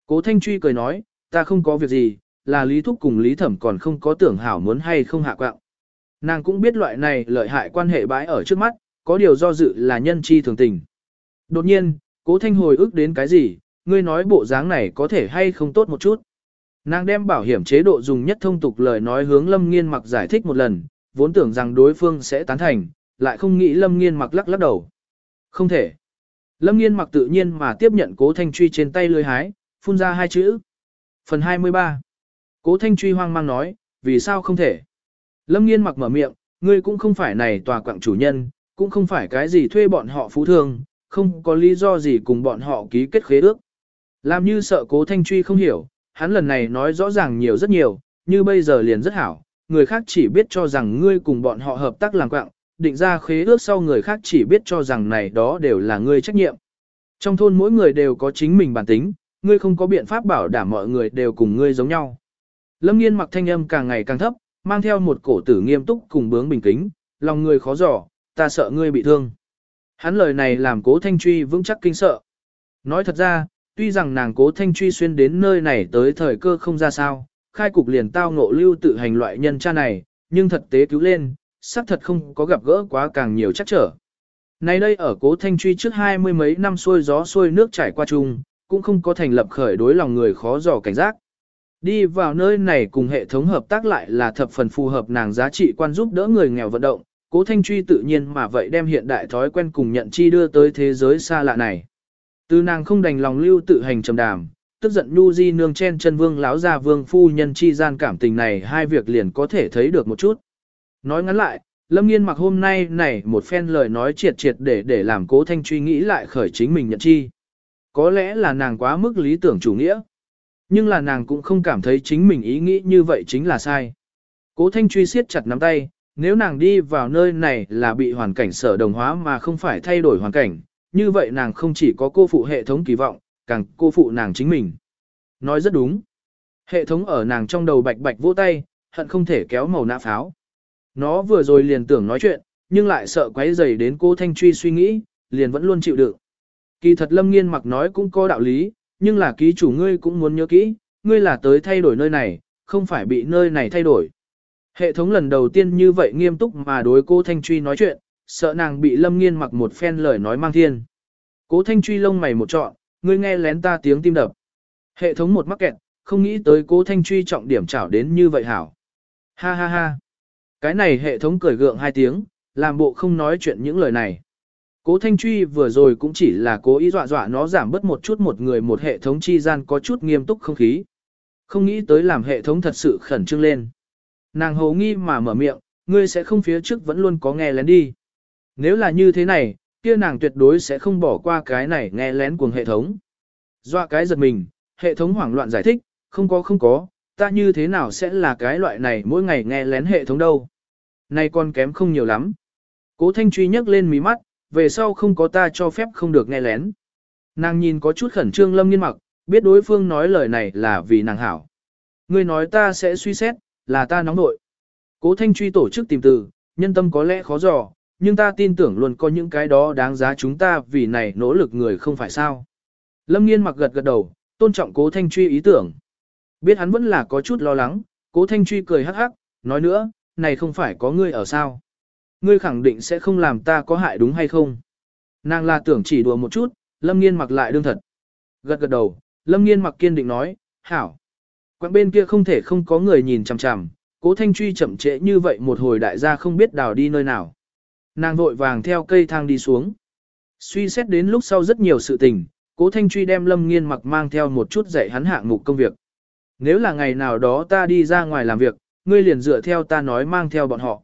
Cố thanh truy cười nói, ta không có việc gì, là lý thúc cùng lý thẩm còn không có tưởng hảo muốn hay không hạ quạng. Nàng cũng biết loại này lợi hại quan hệ bãi ở trước mắt, có điều do dự là nhân chi thường tình. Đột nhiên, Cố thanh hồi ức đến cái gì, ngươi nói bộ dáng này có thể hay không tốt một chút. Nàng đem bảo hiểm chế độ dùng nhất thông tục lời nói hướng Lâm Nghiên mặc giải thích một lần, vốn tưởng rằng đối phương sẽ tán thành, lại không nghĩ Lâm Nghiên mặc lắc lắc đầu. Không thể. Lâm Nghiên mặc tự nhiên mà tiếp nhận cố thanh truy trên tay lưới hái, phun ra hai chữ. Phần 23. Cố thanh truy hoang mang nói, vì sao không thể? Lâm Nghiên mặc mở miệng, ngươi cũng không phải này tòa quạng chủ nhân, cũng không phải cái gì thuê bọn họ phú thương, không có lý do gì cùng bọn họ ký kết khế ước. Làm như sợ cố thanh truy không hiểu, hắn lần này nói rõ ràng nhiều rất nhiều, như bây giờ liền rất hảo, người khác chỉ biết cho rằng ngươi cùng bọn họ hợp tác làm quạng, định ra khế ước sau người khác chỉ biết cho rằng này đó đều là ngươi trách nhiệm. Trong thôn mỗi người đều có chính mình bản tính, ngươi không có biện pháp bảo đảm mọi người đều cùng ngươi giống nhau. Lâm nghiên mặc thanh âm càng ngày càng thấp, mang theo một cổ tử nghiêm túc cùng bướng bình tĩnh, lòng người khó dò, ta sợ ngươi bị thương. Hắn lời này làm cố thanh truy vững chắc kinh sợ. Nói thật ra, tuy rằng nàng cố thanh truy xuyên đến nơi này tới thời cơ không ra sao, khai cục liền tao ngộ lưu tự hành loại nhân cha này, nhưng thật tế cứu lên, xác thật không có gặp gỡ quá càng nhiều chắc trở. Nay đây ở cố thanh truy trước hai mươi mấy năm xuôi gió xuôi nước trải qua chung, cũng không có thành lập khởi đối lòng người khó dò cảnh giác. Đi vào nơi này cùng hệ thống hợp tác lại là thập phần phù hợp nàng giá trị quan giúp đỡ người nghèo vận động, cố thanh truy tự nhiên mà vậy đem hiện đại thói quen cùng nhận chi đưa tới thế giới xa lạ này. Từ nàng không đành lòng lưu tự hành trầm đàm, tức giận nhu di nương chen chân vương láo ra vương phu nhân chi gian cảm tình này hai việc liền có thể thấy được một chút. Nói ngắn lại, Lâm Nghiên mặc hôm nay này một phen lời nói triệt triệt để để làm cố thanh truy nghĩ lại khởi chính mình nhận chi. Có lẽ là nàng quá mức lý tưởng chủ nghĩa. Nhưng là nàng cũng không cảm thấy chính mình ý nghĩ như vậy chính là sai. Cố thanh truy siết chặt nắm tay, nếu nàng đi vào nơi này là bị hoàn cảnh sở đồng hóa mà không phải thay đổi hoàn cảnh, như vậy nàng không chỉ có cô phụ hệ thống kỳ vọng, càng cô phụ nàng chính mình. Nói rất đúng. Hệ thống ở nàng trong đầu bạch bạch vỗ tay, hận không thể kéo màu nạ pháo. Nó vừa rồi liền tưởng nói chuyện, nhưng lại sợ quấy rầy đến cô Thanh Truy suy nghĩ, liền vẫn luôn chịu đựng. Kỳ thật Lâm Nghiên mặc nói cũng có đạo lý, nhưng là ký chủ ngươi cũng muốn nhớ kỹ, ngươi là tới thay đổi nơi này, không phải bị nơi này thay đổi. Hệ thống lần đầu tiên như vậy nghiêm túc mà đối cô Thanh Truy nói chuyện, sợ nàng bị Lâm Nghiên mặc một phen lời nói mang thiên. Cố Thanh Truy lông mày một trọn, ngươi nghe lén ta tiếng tim đập. Hệ thống một mắc kẹt, không nghĩ tới cố Thanh Truy trọng điểm chảo đến như vậy hảo. Ha ha ha. Cái này hệ thống cười gượng hai tiếng, làm bộ không nói chuyện những lời này. Cố Thanh Truy vừa rồi cũng chỉ là cố ý dọa dọa nó giảm bớt một chút một người một hệ thống chi gian có chút nghiêm túc không khí. Không nghĩ tới làm hệ thống thật sự khẩn trương lên. Nàng hầu nghi mà mở miệng, ngươi sẽ không phía trước vẫn luôn có nghe lén đi. Nếu là như thế này, kia nàng tuyệt đối sẽ không bỏ qua cái này nghe lén cuồng hệ thống. Dọa cái giật mình, hệ thống hoảng loạn giải thích, không có không có, ta như thế nào sẽ là cái loại này mỗi ngày nghe lén hệ thống đâu. Này còn kém không nhiều lắm. Cố Thanh Truy nhấc lên mí mắt, về sau không có ta cho phép không được nghe lén. Nàng nhìn có chút khẩn trương lâm nghiên mặc, biết đối phương nói lời này là vì nàng hảo. Ngươi nói ta sẽ suy xét, là ta nóng nội. Cố Thanh Truy tổ chức tìm từ, nhân tâm có lẽ khó dò, nhưng ta tin tưởng luôn có những cái đó đáng giá chúng ta vì này nỗ lực người không phải sao. Lâm nghiên mặc gật gật đầu, tôn trọng cố Thanh Truy ý tưởng. Biết hắn vẫn là có chút lo lắng, cố Thanh Truy cười hắc hắc, nói nữa, này không phải có ngươi ở sao. Ngươi khẳng định sẽ không làm ta có hại đúng hay không? Nàng là tưởng chỉ đùa một chút, Lâm Nghiên mặc lại đương thật. Gật gật đầu, Lâm Nghiên mặc kiên định nói, hảo. Quảng bên kia không thể không có người nhìn chằm chằm, cố thanh truy chậm trễ như vậy một hồi đại gia không biết đào đi nơi nào. Nàng vội vàng theo cây thang đi xuống. Suy xét đến lúc sau rất nhiều sự tình, cố thanh truy đem Lâm Nghiên mặc mang theo một chút dạy hắn hạng mục công việc. Nếu là ngày nào đó ta đi ra ngoài làm việc, ngươi liền dựa theo ta nói mang theo bọn họ.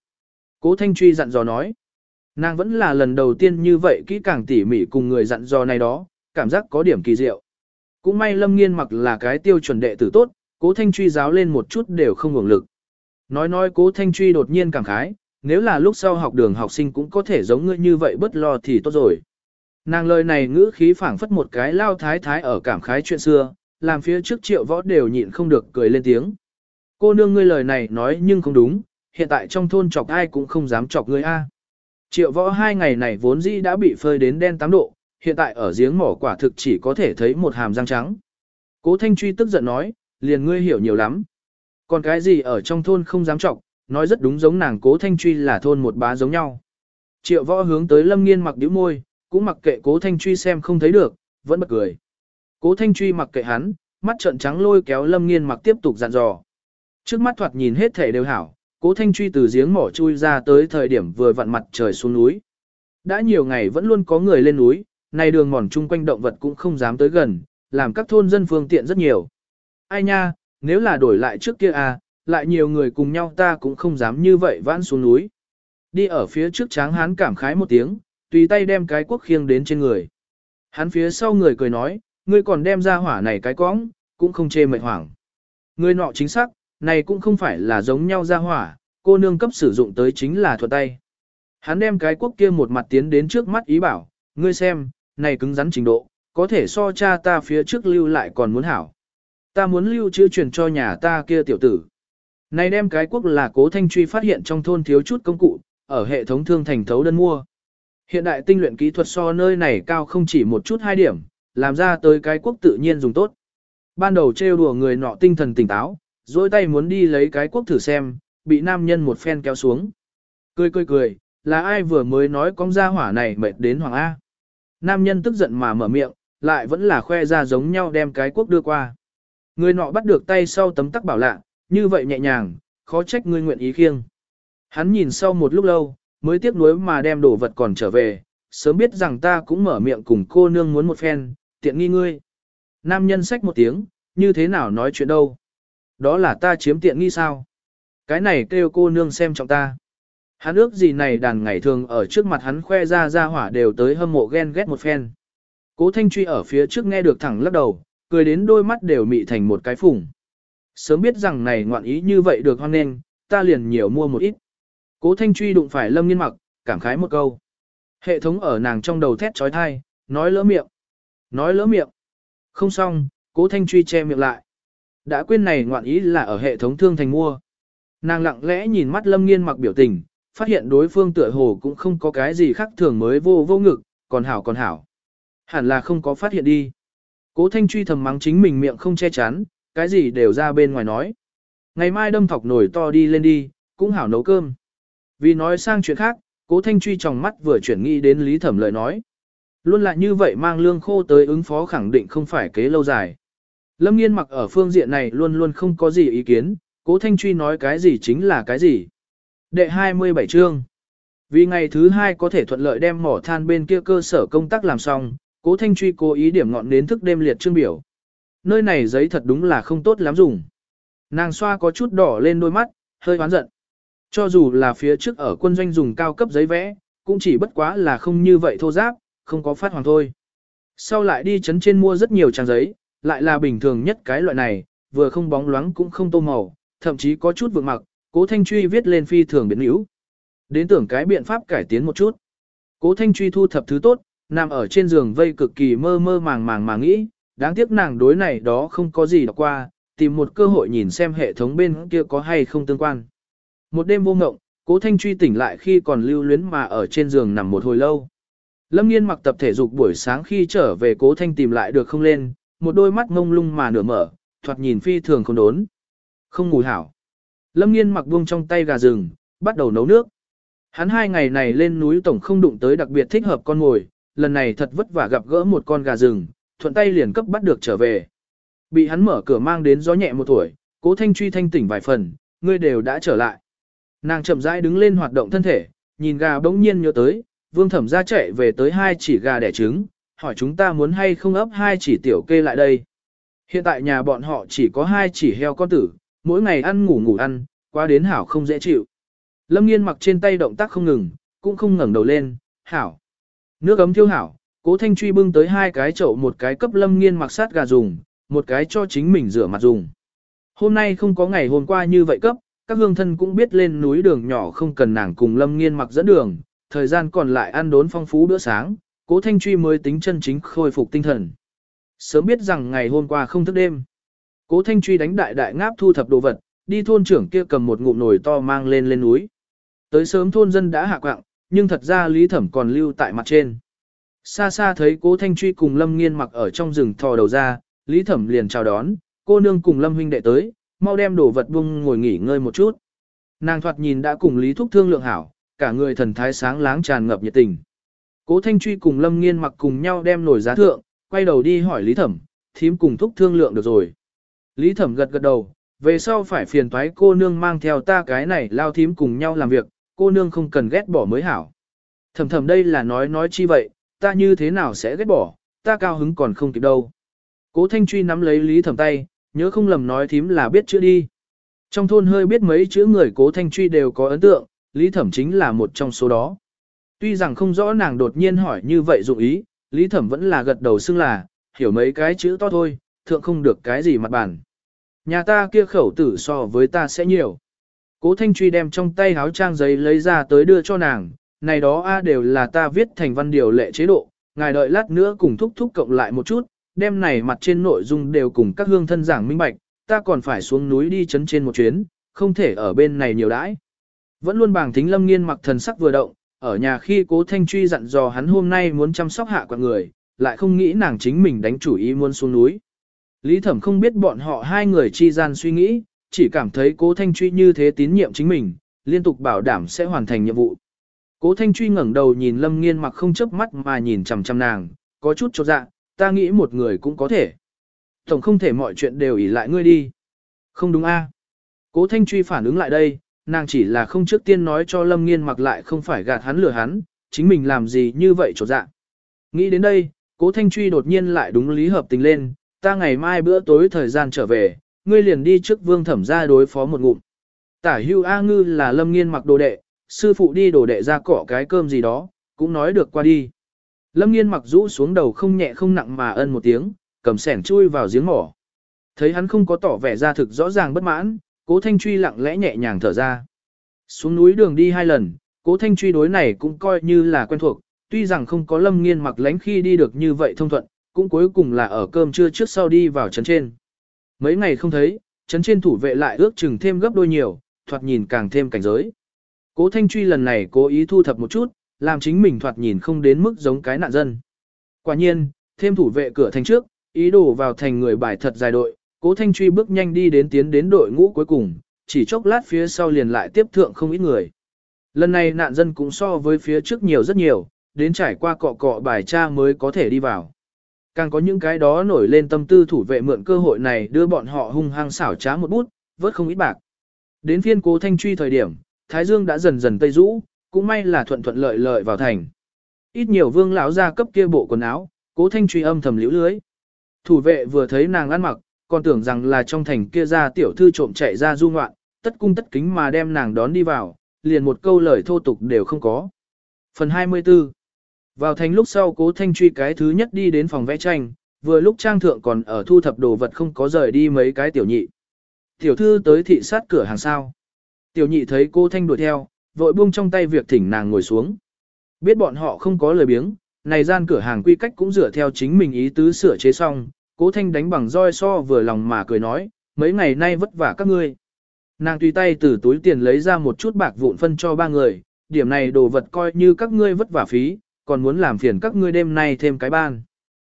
Cố Thanh Truy dặn dò nói. Nàng vẫn là lần đầu tiên như vậy kỹ càng tỉ mỉ cùng người dặn dò này đó, cảm giác có điểm kỳ diệu. Cũng may Lâm Nghiên mặc là cái tiêu chuẩn đệ tử tốt, Cố Thanh Truy giáo lên một chút đều không hưởng lực. Nói nói Cố Thanh Truy đột nhiên cảm khái, nếu là lúc sau học đường học sinh cũng có thể giống ngươi như vậy bất lo thì tốt rồi. Nàng lời này ngữ khí phảng phất một cái lao thái thái ở cảm khái chuyện xưa, làm phía trước triệu võ đều nhịn không được cười lên tiếng. Cô nương ngươi lời này nói nhưng không đúng, hiện tại trong thôn chọc ai cũng không dám chọc ngươi a. Triệu võ hai ngày này vốn dĩ đã bị phơi đến đen tám độ, hiện tại ở giếng mỏ quả thực chỉ có thể thấy một hàm răng trắng. Cố Thanh Truy tức giận nói, liền ngươi hiểu nhiều lắm. Còn cái gì ở trong thôn không dám chọc, nói rất đúng giống nàng Cố Thanh Truy là thôn một bá giống nhau. Triệu võ hướng tới Lâm Nghiên mặc điếu môi, cũng mặc kệ Cố Thanh Truy xem không thấy được, vẫn bật cười. Cố Thanh Truy mặc kệ hắn, mắt trợn trắng lôi kéo Lâm Nghiên mặc tiếp tục dặn dò. Trước mắt thoạt nhìn hết thể đều hảo, cố thanh truy từ giếng mỏ chui ra tới thời điểm vừa vặn mặt trời xuống núi. Đã nhiều ngày vẫn luôn có người lên núi, này đường mòn chung quanh động vật cũng không dám tới gần, làm các thôn dân phương tiện rất nhiều. Ai nha, nếu là đổi lại trước kia à, lại nhiều người cùng nhau ta cũng không dám như vậy vãn xuống núi. Đi ở phía trước tráng hán cảm khái một tiếng, tùy tay đem cái quốc khiêng đến trên người. Hắn phía sau người cười nói, ngươi còn đem ra hỏa này cái cõng, cũng không chê mệt hoảng. Ngươi nọ chính xác, này cũng không phải là giống nhau ra hỏa, cô nương cấp sử dụng tới chính là thuật tay. Hắn đem cái quốc kia một mặt tiến đến trước mắt ý bảo, ngươi xem, này cứng rắn trình độ, có thể so cha ta phía trước lưu lại còn muốn hảo. Ta muốn lưu trữ truyền cho nhà ta kia tiểu tử. Này đem cái quốc là cố thanh truy phát hiện trong thôn thiếu chút công cụ, ở hệ thống thương thành thấu đơn mua. Hiện đại tinh luyện kỹ thuật so nơi này cao không chỉ một chút hai điểm, làm ra tới cái quốc tự nhiên dùng tốt. Ban đầu trêu đùa người nọ tinh thần tỉnh táo, dối tay muốn đi lấy cái quốc thử xem, bị nam nhân một phen kéo xuống. Cười cười cười, là ai vừa mới nói con gia hỏa này mệt đến Hoàng A. Nam nhân tức giận mà mở miệng, lại vẫn là khoe ra giống nhau đem cái quốc đưa qua. Người nọ bắt được tay sau tấm tắc bảo lạ, như vậy nhẹ nhàng, khó trách ngươi nguyện ý khiêng. Hắn nhìn sau một lúc lâu, mới tiếc nuối mà đem đồ vật còn trở về, sớm biết rằng ta cũng mở miệng cùng cô nương muốn một phen, tiện nghi ngươi. Nam nhân xách một tiếng, như thế nào nói chuyện đâu. Đó là ta chiếm tiện nghi sao? Cái này kêu cô nương xem trọng ta. Hắn ước gì này đàn ngày thường ở trước mặt hắn khoe ra ra hỏa đều tới hâm mộ ghen ghét một phen. Cố Thanh Truy ở phía trước nghe được thẳng lắc đầu, cười đến đôi mắt đều mị thành một cái phủng. Sớm biết rằng này ngoạn ý như vậy được hoan nên, ta liền nhiều mua một ít. Cố Thanh Truy đụng phải Lâm Nghiên mặc, cảm khái một câu. Hệ thống ở nàng trong đầu thét trói thai, Nói lỡ miệng. Nói lỡ miệng. Không xong, cố thanh truy che miệng lại. Đã quên này ngoạn ý là ở hệ thống thương thành mua. Nàng lặng lẽ nhìn mắt lâm nghiên mặc biểu tình, phát hiện đối phương tựa hồ cũng không có cái gì khác thường mới vô vô ngực, còn hảo còn hảo. Hẳn là không có phát hiện đi. Cố thanh truy thầm mắng chính mình miệng không che chắn, cái gì đều ra bên ngoài nói. Ngày mai đâm thọc nổi to đi lên đi, cũng hảo nấu cơm. Vì nói sang chuyện khác, cố thanh truy trong mắt vừa chuyển nghĩ đến lý thẩm lời nói. Luôn là như vậy mang lương khô tới ứng phó khẳng định không phải kế lâu dài. Lâm nghiên mặc ở phương diện này luôn luôn không có gì ý kiến, cố thanh truy nói cái gì chính là cái gì. Đệ 27 chương Vì ngày thứ hai có thể thuận lợi đem mỏ than bên kia cơ sở công tác làm xong, cố thanh truy cố ý điểm ngọn đến thức đêm liệt trương biểu. Nơi này giấy thật đúng là không tốt lắm dùng. Nàng xoa có chút đỏ lên đôi mắt, hơi oán giận. Cho dù là phía trước ở quân doanh dùng cao cấp giấy vẽ, cũng chỉ bất quá là không như vậy thô giáp, không có phát hoàng thôi. Sau lại đi chấn trên mua rất nhiều trang giấy, lại là bình thường nhất cái loại này, vừa không bóng loáng cũng không tô màu, thậm chí có chút vượng mặc, cố thanh truy viết lên phi thường biến hữu. Đến tưởng cái biện pháp cải tiến một chút. Cố thanh truy thu thập thứ tốt, nằm ở trên giường vây cực kỳ mơ mơ màng màng mà nghĩ, đáng tiếc nàng đối này đó không có gì đọc qua, tìm một cơ hội nhìn xem hệ thống bên kia có hay không tương quan. Một đêm vô ngộng, cố thanh truy tỉnh lại khi còn lưu luyến mà ở trên giường nằm một hồi lâu. Lâm nghiên mặc tập thể dục buổi sáng khi trở về cố thanh tìm lại được không lên, một đôi mắt ngông lung mà nửa mở, thoạt nhìn phi thường không đốn. Không ngủ hảo. Lâm nghiên mặc buông trong tay gà rừng, bắt đầu nấu nước. Hắn hai ngày này lên núi tổng không đụng tới đặc biệt thích hợp con ngồi, lần này thật vất vả gặp gỡ một con gà rừng, thuận tay liền cấp bắt được trở về. Bị hắn mở cửa mang đến gió nhẹ một tuổi, cố thanh truy thanh tỉnh vài phần, ngươi đều đã trở lại. Nàng chậm rãi đứng lên hoạt động thân thể, nhìn gà bỗng nhiên nhớ tới, vương thẩm ra chạy về tới hai chỉ gà đẻ trứng, hỏi chúng ta muốn hay không ấp hai chỉ tiểu kê lại đây. Hiện tại nhà bọn họ chỉ có hai chỉ heo con tử, mỗi ngày ăn ngủ ngủ ăn, qua đến hảo không dễ chịu. Lâm nghiên mặc trên tay động tác không ngừng, cũng không ngẩng đầu lên, hảo. Nước ấm thiêu hảo, cố thanh truy bưng tới hai cái chậu một cái cấp lâm nghiên mặc sát gà dùng, một cái cho chính mình rửa mặt dùng. Hôm nay không có ngày hôm qua như vậy cấp, các hương thân cũng biết lên núi đường nhỏ không cần nàng cùng lâm nghiên mặc dẫn đường, thời gian còn lại ăn đốn phong phú bữa sáng, cố thanh truy mới tính chân chính khôi phục tinh thần. Sớm biết rằng ngày hôm qua không thức đêm. Cố thanh truy đánh đại đại ngáp thu thập đồ vật, đi thôn trưởng kia cầm một ngụm nồi to mang lên lên núi. Tới sớm thôn dân đã hạ quạng, nhưng thật ra lý thẩm còn lưu tại mặt trên. Xa xa thấy cố thanh truy cùng lâm nghiên mặc ở trong rừng thò đầu ra, lý thẩm liền chào đón, cô nương cùng lâm huynh đệ tới, mau đem đồ vật bung ngồi nghỉ ngơi một chút. Nàng thoạt nhìn đã cùng lý thúc thương lượng hảo, cả người thần thái sáng láng tràn ngập nhiệt tình. Cố Thanh Truy cùng Lâm Nghiên mặc cùng nhau đem nổi giá thượng, quay đầu đi hỏi Lý Thẩm, thím cùng thúc thương lượng được rồi. Lý Thẩm gật gật đầu, về sau phải phiền toái cô nương mang theo ta cái này lao thím cùng nhau làm việc, cô nương không cần ghét bỏ mới hảo. Thẩm thẩm đây là nói nói chi vậy, ta như thế nào sẽ ghét bỏ, ta cao hứng còn không kịp đâu. Cố Thanh Truy nắm lấy Lý Thẩm tay, nhớ không lầm nói thím là biết chữ đi. Trong thôn hơi biết mấy chữ người Cố Thanh Truy đều có ấn tượng, Lý Thẩm chính là một trong số đó. Tuy rằng không rõ nàng đột nhiên hỏi như vậy dụng ý, Lý Thẩm vẫn là gật đầu xưng là, hiểu mấy cái chữ to thôi, thượng không được cái gì mặt bản. Nhà ta kia khẩu tử so với ta sẽ nhiều. Cố Thanh Truy đem trong tay áo trang giấy lấy ra tới đưa cho nàng, này đó a đều là ta viết thành văn điều lệ chế độ, ngài đợi lát nữa cùng thúc thúc cộng lại một chút, đem này mặt trên nội dung đều cùng các hương thân giảng minh bạch, ta còn phải xuống núi đi chấn trên một chuyến, không thể ở bên này nhiều đãi. Vẫn luôn bảng thính lâm nghiên mặc thần sắc vừa động, ở nhà khi cố thanh truy dặn dò hắn hôm nay muốn chăm sóc hạ quạng người, lại không nghĩ nàng chính mình đánh chủ ý muốn xuống núi. Lý thẩm không biết bọn họ hai người chi gian suy nghĩ, chỉ cảm thấy cố thanh truy như thế tín nhiệm chính mình, liên tục bảo đảm sẽ hoàn thành nhiệm vụ. Cố thanh truy ngẩng đầu nhìn lâm nghiên mặc không chớp mắt mà nhìn chằm chằm nàng, có chút chột dạ, ta nghĩ một người cũng có thể. Tổng không thể mọi chuyện đều ỷ lại ngươi đi. Không đúng a? Cố thanh truy phản ứng lại đây, nàng chỉ là không trước tiên nói cho lâm nghiên mặc lại không phải gạt hắn lừa hắn, chính mình làm gì như vậy chột dạ. Nghĩ đến đây, cố thanh truy đột nhiên lại đúng lý hợp tình lên, ta ngày mai bữa tối thời gian trở về, ngươi liền đi trước vương thẩm ra đối phó một ngụm. Tả hưu A ngư là lâm nghiên mặc đồ đệ, sư phụ đi đồ đệ ra cỏ cái cơm gì đó, cũng nói được qua đi. Lâm nghiên mặc rũ xuống đầu không nhẹ không nặng mà ân một tiếng, cầm sẻn chui vào giếng mỏ. Thấy hắn không có tỏ vẻ ra thực rõ ràng bất mãn, cố thanh truy lặng lẽ nhẹ nhàng thở ra. Xuống núi đường đi hai lần, cố thanh truy đối này cũng coi như là quen thuộc, tuy rằng không có lâm nghiên mặc lánh khi đi được như vậy thông thuận, cũng cuối cùng là ở cơm trưa trước sau đi vào trấn trên. Mấy ngày không thấy, chấn trên thủ vệ lại ước chừng thêm gấp đôi nhiều, thoạt nhìn càng thêm cảnh giới. Cố Thanh Truy lần này cố ý thu thập một chút, làm chính mình thoạt nhìn không đến mức giống cái nạn dân. Quả nhiên, thêm thủ vệ cửa thành trước, ý đồ vào thành người bài thật dài đội, Cố Thanh Truy bước nhanh đi đến tiến đến đội ngũ cuối cùng, chỉ chốc lát phía sau liền lại tiếp thượng không ít người. Lần này nạn dân cũng so với phía trước nhiều rất nhiều, đến trải qua cọ cọ bài tra mới có thể đi vào. Càng có những cái đó nổi lên tâm tư thủ vệ mượn cơ hội này đưa bọn họ hung hăng xảo trá một bút, vớt không ít bạc. Đến phiên cố thanh truy thời điểm, Thái Dương đã dần dần tây rũ, cũng may là thuận thuận lợi lợi vào thành. Ít nhiều vương lão ra cấp kia bộ quần áo, cố thanh truy âm thầm liễu lưới. Thủ vệ vừa thấy nàng ăn mặc, còn tưởng rằng là trong thành kia ra tiểu thư trộm chạy ra du ngoạn, tất cung tất kính mà đem nàng đón đi vào, liền một câu lời thô tục đều không có. Phần 24 vào thành lúc sau cố thanh truy cái thứ nhất đi đến phòng vẽ tranh, vừa lúc trang thượng còn ở thu thập đồ vật không có rời đi mấy cái tiểu nhị. Tiểu thư tới thị sát cửa hàng sao. Tiểu nhị thấy cô thanh đuổi theo, vội buông trong tay việc thỉnh nàng ngồi xuống. Biết bọn họ không có lời biếng, này gian cửa hàng quy cách cũng dựa theo chính mình ý tứ sửa chế xong, cố thanh đánh bằng roi so vừa lòng mà cười nói, mấy ngày nay vất vả các ngươi. Nàng tùy tay từ túi tiền lấy ra một chút bạc vụn phân cho ba người, điểm này đồ vật coi như các ngươi vất vả phí, còn muốn làm phiền các ngươi đêm nay thêm cái ban.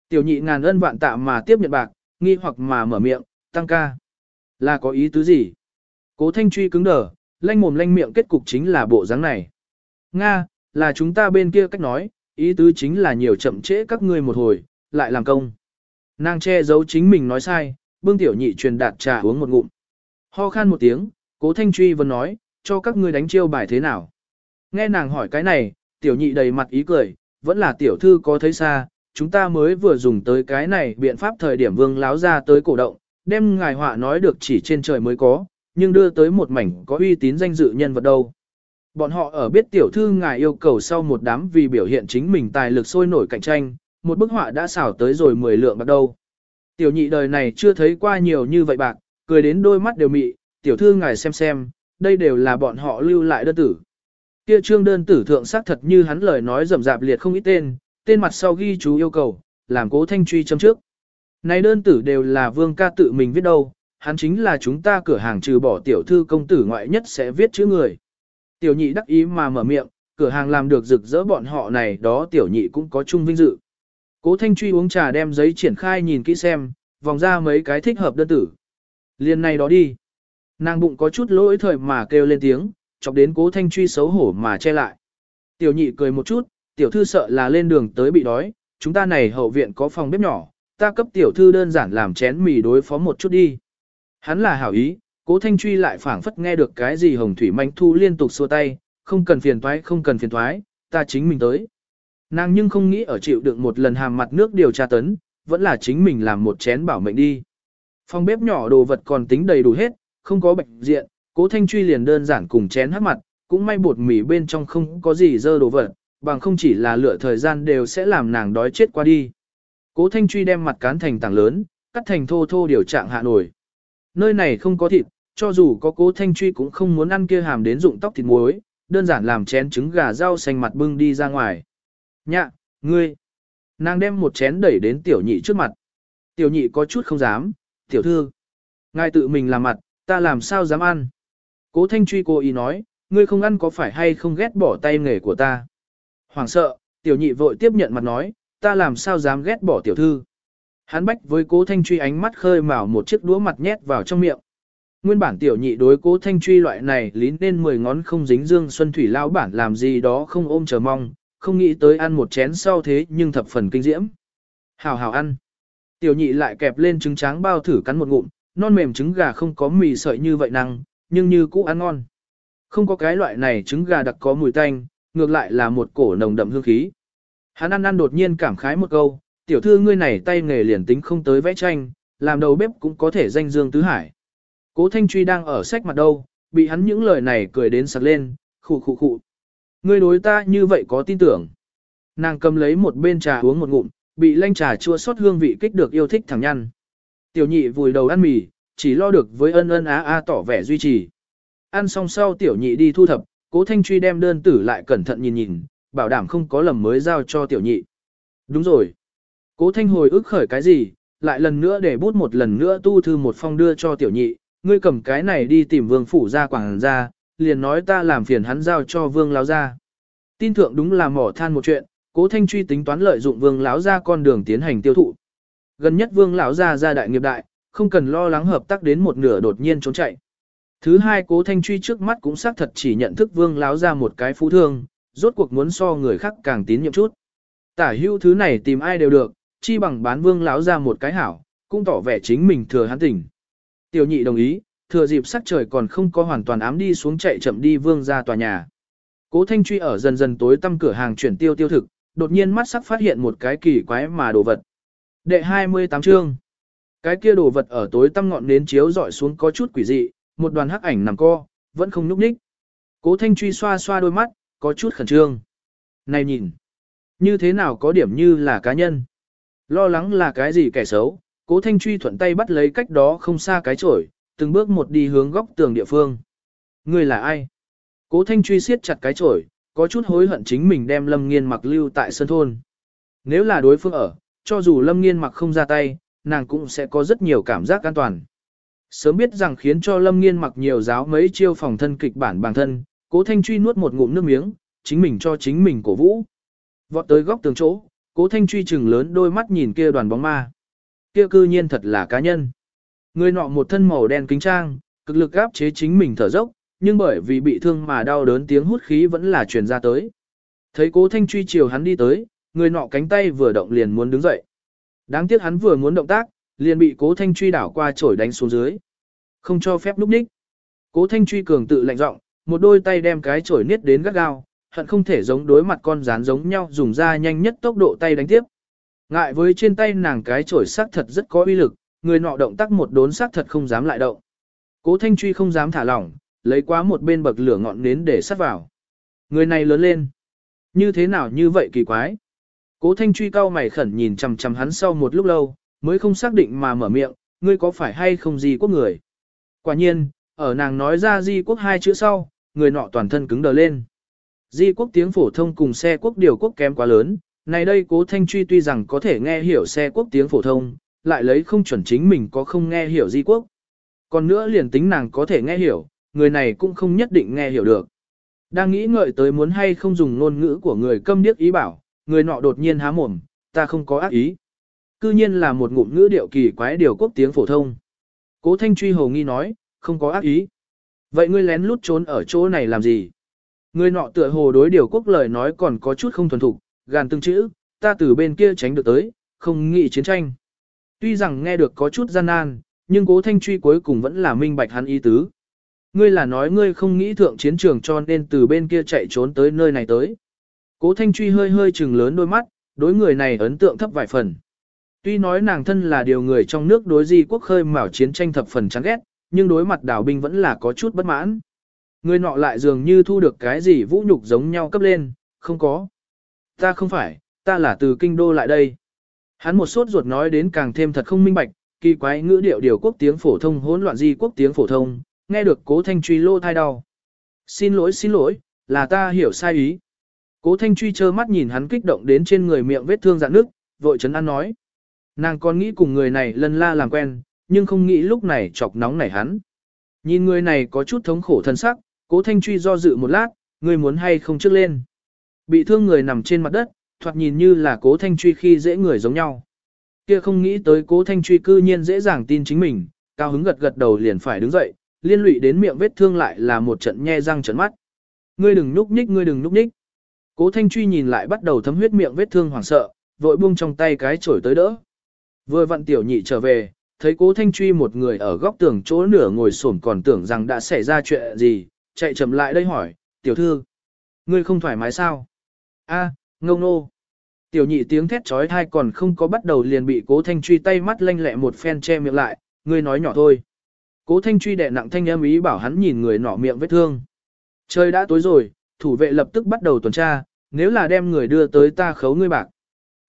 Tiểu nhị ngàn ân vạn tạ mà tiếp nhận bạc, nghi hoặc mà mở miệng, tăng ca. Là có ý tứ gì? Cố thanh truy cứng đờ, lanh mồm lanh miệng kết cục chính là bộ dáng này. Nga, là chúng ta bên kia cách nói, ý tứ chính là nhiều chậm trễ các ngươi một hồi, lại làm công. Nàng che giấu chính mình nói sai, bưng tiểu nhị truyền đạt trà uống một ngụm. Ho khan một tiếng, cố thanh truy vẫn nói, cho các ngươi đánh chiêu bài thế nào. Nghe nàng hỏi cái này, tiểu nhị đầy mặt ý cười, vẫn là tiểu thư có thấy xa, chúng ta mới vừa dùng tới cái này biện pháp thời điểm vương láo ra tới cổ động, đem ngài họa nói được chỉ trên trời mới có, nhưng đưa tới một mảnh có uy tín danh dự nhân vật đâu. Bọn họ ở biết tiểu thư ngài yêu cầu sau một đám vì biểu hiện chính mình tài lực sôi nổi cạnh tranh, một bức họa đã xảo tới rồi 10 lượng bạc đâu. Tiểu nhị đời này chưa thấy qua nhiều như vậy bạc, cười đến đôi mắt đều mị, tiểu thư ngài xem xem, đây đều là bọn họ lưu lại đơn tử. Kia trương đơn tử thượng xác thật như hắn lời nói rầm rạp liệt không ít tên, tên mặt sau ghi chú yêu cầu, làm cố thanh truy chấm trước. Này đơn tử đều là vương ca tự mình viết đâu, hắn chính là chúng ta cửa hàng trừ bỏ tiểu thư công tử ngoại nhất sẽ viết chữ người. Tiểu nhị đắc ý mà mở miệng, cửa hàng làm được rực rỡ bọn họ này đó tiểu nhị cũng có chung vinh dự. Cố Thanh Truy uống trà đem giấy triển khai nhìn kỹ xem, vòng ra mấy cái thích hợp đơn tử. Liên này đó đi. Nàng bụng có chút lỗi thời mà kêu lên tiếng, chọc đến Cố Thanh Truy xấu hổ mà che lại. Tiểu nhị cười một chút, tiểu thư sợ là lên đường tới bị đói, chúng ta này hậu viện có phòng bếp nhỏ, ta cấp tiểu thư đơn giản làm chén mì đối phó một chút đi. Hắn là hảo ý, cố thanh truy lại phảng phất nghe được cái gì hồng thủy manh thu liên tục xua tay, không cần phiền thoái không cần phiền thoái, ta chính mình tới. Nàng nhưng không nghĩ ở chịu đựng một lần hàm mặt nước điều tra tấn, vẫn là chính mình làm một chén bảo mệnh đi. Phòng bếp nhỏ đồ vật còn tính đầy đủ hết, không có bệnh diện, cố thanh truy liền đơn giản cùng chén hát mặt, cũng may bột mì bên trong không có gì dơ đồ vật, bằng không chỉ là lựa thời gian đều sẽ làm nàng đói chết qua đi. Cố Thanh Truy đem mặt cán thành tảng lớn, cắt thành thô thô điều trạng hạ nổi. Nơi này không có thịt, cho dù có Cố Thanh Truy cũng không muốn ăn kia hàm đến dụng tóc thịt muối, đơn giản làm chén trứng gà rau xanh mặt bưng đi ra ngoài. Nhạ, ngươi. Nàng đem một chén đẩy đến tiểu nhị trước mặt. Tiểu nhị có chút không dám, tiểu thư. Ngài tự mình làm mặt, ta làm sao dám ăn. Cố Thanh Truy cô ý nói, ngươi không ăn có phải hay không ghét bỏ tay nghề của ta. Hoàng sợ, tiểu nhị vội tiếp nhận mặt nói, ta làm sao dám ghét bỏ tiểu thư. Hắn bách với cố thanh truy ánh mắt khơi mào một chiếc đũa mặt nhét vào trong miệng. Nguyên bản tiểu nhị đối cố thanh truy loại này lín nên mười ngón không dính dương xuân thủy lao bản làm gì đó không ôm chờ mong, không nghĩ tới ăn một chén sau thế nhưng thập phần kinh diễm. Hào hào ăn. Tiểu nhị lại kẹp lên trứng tráng bao thử cắn một ngụm, non mềm trứng gà không có mì sợi như vậy năng, nhưng như cũ ăn ngon. Không có cái loại này trứng gà đặc có mùi tanh, ngược lại là một cổ nồng đậm hương khí. Hắn ăn ăn đột nhiên cảm khái một câu, tiểu thư ngươi này tay nghề liền tính không tới vẽ tranh, làm đầu bếp cũng có thể danh dương tứ hải. Cố Thanh Truy đang ở sách mặt đâu, bị hắn những lời này cười đến sặc lên, khụ khụ khụ. Ngươi đối ta như vậy có tin tưởng. Nàng cầm lấy một bên trà uống một ngụm, bị lanh trà chua xót hương vị kích được yêu thích thẳng nhăn. Tiểu nhị vùi đầu ăn mì, chỉ lo được với ân ân á á tỏ vẻ duy trì. Ăn xong sau tiểu nhị đi thu thập, cố thanh truy đem đơn tử lại cẩn thận nhìn nhìn, bảo đảm không có lầm mới giao cho tiểu nhị. Đúng rồi. Cố thanh hồi ức khởi cái gì, lại lần nữa để bút một lần nữa tu thư một phong đưa cho tiểu nhị, ngươi cầm cái này đi tìm vương phủ ra quảng ra, liền nói ta làm phiền hắn giao cho vương láo ra. Tin thượng đúng là mỏ than một chuyện, cố thanh truy tính toán lợi dụng vương láo ra con đường tiến hành tiêu thụ. Gần nhất vương lão ra ra đại nghiệp đại, không cần lo lắng hợp tác đến một nửa đột nhiên trốn chạy. Thứ hai cố thanh truy trước mắt cũng xác thật chỉ nhận thức vương láo ra một cái phú thương, rốt cuộc muốn so người khác càng tín nhiệm chút. Tả hưu thứ này tìm ai đều được, chi bằng bán vương láo ra một cái hảo, cũng tỏ vẻ chính mình thừa hắn tỉnh. Tiểu nhị đồng ý, thừa dịp sắc trời còn không có hoàn toàn ám đi xuống chạy chậm đi vương ra tòa nhà. Cố Thanh Truy ở dần dần tối tăm cửa hàng chuyển tiêu tiêu thực, đột nhiên mắt sắc phát hiện một cái kỳ quái mà đồ vật. Đệ 28 chương. Cái kia đồ vật ở tối tăm ngọn nến chiếu dọi xuống có chút quỷ dị, một đoàn hắc ảnh nằm co, vẫn không nhúc nhích. Cố Thanh Truy xoa xoa đôi mắt, có chút khẩn trương. Này nhìn, như thế nào có điểm như là cá nhân. Lo lắng là cái gì kẻ xấu, Cố Thanh Truy thuận tay bắt lấy cách đó không xa cái chổi, từng bước một đi hướng góc tường địa phương. Người là ai? Cố Thanh Truy siết chặt cái chổi, có chút hối hận chính mình đem Lâm Nghiên mặc lưu tại sân thôn. Nếu là đối phương ở, cho dù Lâm Nghiên mặc không ra tay, nàng cũng sẽ có rất nhiều cảm giác an toàn. Sớm biết rằng khiến cho Lâm Nghiên mặc nhiều giáo mấy chiêu phòng thân kịch bản bản thân, Cố Thanh Truy nuốt một ngụm nước miếng, chính mình cho chính mình cổ vũ. Vọt tới góc tường chỗ, Cố Thanh Truy chừng lớn đôi mắt nhìn kia đoàn bóng ma. Kia cư nhiên thật là cá nhân. Người nọ một thân màu đen kính trang, cực lực áp chế chính mình thở dốc, nhưng bởi vì bị thương mà đau đớn tiếng hút khí vẫn là truyền ra tới. Thấy cố thanh truy chiều hắn đi tới, người nọ cánh tay vừa động liền muốn đứng dậy. Đáng tiếc hắn vừa muốn động tác, liền bị cố thanh truy đảo qua chổi đánh xuống dưới. Không cho phép núp ních. Cố thanh truy cường tự lạnh giọng, một đôi tay đem cái chổi niết đến gắt gao, hận không thể giống đối mặt con rán giống nhau dùng ra nhanh nhất tốc độ tay đánh tiếp. Ngại với trên tay nàng cái chổi xác thật rất có uy lực, người nọ động tác một đốn xác thật không dám lại động. Cố Thanh Truy không dám thả lỏng, lấy quá một bên bậc lửa ngọn nến để sát vào. Người này lớn lên. Như thế nào như vậy kỳ quái. Cố Thanh Truy cao mày khẩn nhìn chằm chằm hắn sau một lúc lâu, mới không xác định mà mở miệng, ngươi có phải hay không gì quốc người. Quả nhiên, ở nàng nói ra di quốc hai chữ sau, người nọ toàn thân cứng đờ lên. Di quốc tiếng phổ thông cùng xe quốc điều quốc kém quá lớn, này đây cố thanh truy tuy rằng có thể nghe hiểu xe quốc tiếng phổ thông, lại lấy không chuẩn chính mình có không nghe hiểu di quốc. Còn nữa liền tính nàng có thể nghe hiểu, người này cũng không nhất định nghe hiểu được. Đang nghĩ ngợi tới muốn hay không dùng ngôn ngữ của người câm điếc ý bảo, người nọ đột nhiên há mồm, ta không có ác ý. Cư nhiên là một ngụm ngữ điệu kỳ quái điều quốc tiếng phổ thông. Cố Thanh Truy hồ nghi nói, không có ác ý. Vậy ngươi lén lút trốn ở chỗ này làm gì? Người nọ tựa hồ đối điều quốc lời nói còn có chút không thuần thục, gàn từng chữ, ta từ bên kia tránh được tới, không nghĩ chiến tranh. Tuy rằng nghe được có chút gian nan, nhưng cố thanh truy cuối cùng vẫn là minh bạch hắn ý tứ. Ngươi là nói ngươi không nghĩ thượng chiến trường cho nên từ bên kia chạy trốn tới nơi này tới. Cố thanh truy hơi hơi chừng lớn đôi mắt, đối người này ấn tượng thấp vài phần. Tuy nói nàng thân là điều người trong nước đối di quốc khơi mào chiến tranh thập phần chán ghét, nhưng đối mặt đảo binh vẫn là có chút bất mãn. Người nọ lại dường như thu được cái gì vũ nhục giống nhau cấp lên, không có. Ta không phải, ta là từ kinh đô lại đây. Hắn một sốt ruột nói đến càng thêm thật không minh bạch, kỳ quái ngữ điệu điều quốc tiếng phổ thông hỗn loạn di quốc tiếng phổ thông, nghe được cố thanh truy lô thai đau. Xin lỗi xin lỗi, là ta hiểu sai ý. Cố thanh truy trơ mắt nhìn hắn kích động đến trên người miệng vết thương dạn nước, vội chấn an nói. Nàng còn nghĩ cùng người này lân la làm quen, nhưng không nghĩ lúc này chọc nóng nảy hắn. Nhìn người này có chút thống khổ thân sắc, cố thanh truy do dự một lát, người muốn hay không trước lên. Bị thương người nằm trên mặt đất, thoạt nhìn như là cố thanh truy khi dễ người giống nhau. Kia không nghĩ tới cố thanh truy cư nhiên dễ dàng tin chính mình, cao hứng gật gật đầu liền phải đứng dậy, liên lụy đến miệng vết thương lại là một trận nhe răng trận mắt. Ngươi đừng núp nhích, ngươi đừng núp nhích. Cố thanh truy nhìn lại bắt đầu thấm huyết miệng vết thương hoảng sợ, vội buông trong tay cái chổi tới đỡ. Vừa vặn tiểu nhị trở về, thấy cố thanh truy một người ở góc tường chỗ nửa ngồi xổm còn tưởng rằng đã xảy ra chuyện gì, chạy chậm lại đây hỏi, tiểu thư, ngươi không thoải mái sao? A, ngông nô. Tiểu nhị tiếng thét chói tai còn không có bắt đầu liền bị cố thanh truy tay mắt lanh lẹ một phen che miệng lại, ngươi nói nhỏ thôi. Cố thanh truy đè nặng thanh âm ý bảo hắn nhìn người nọ miệng vết thương. Trời đã tối rồi, thủ vệ lập tức bắt đầu tuần tra, nếu là đem người đưa tới ta khấu ngươi bạc.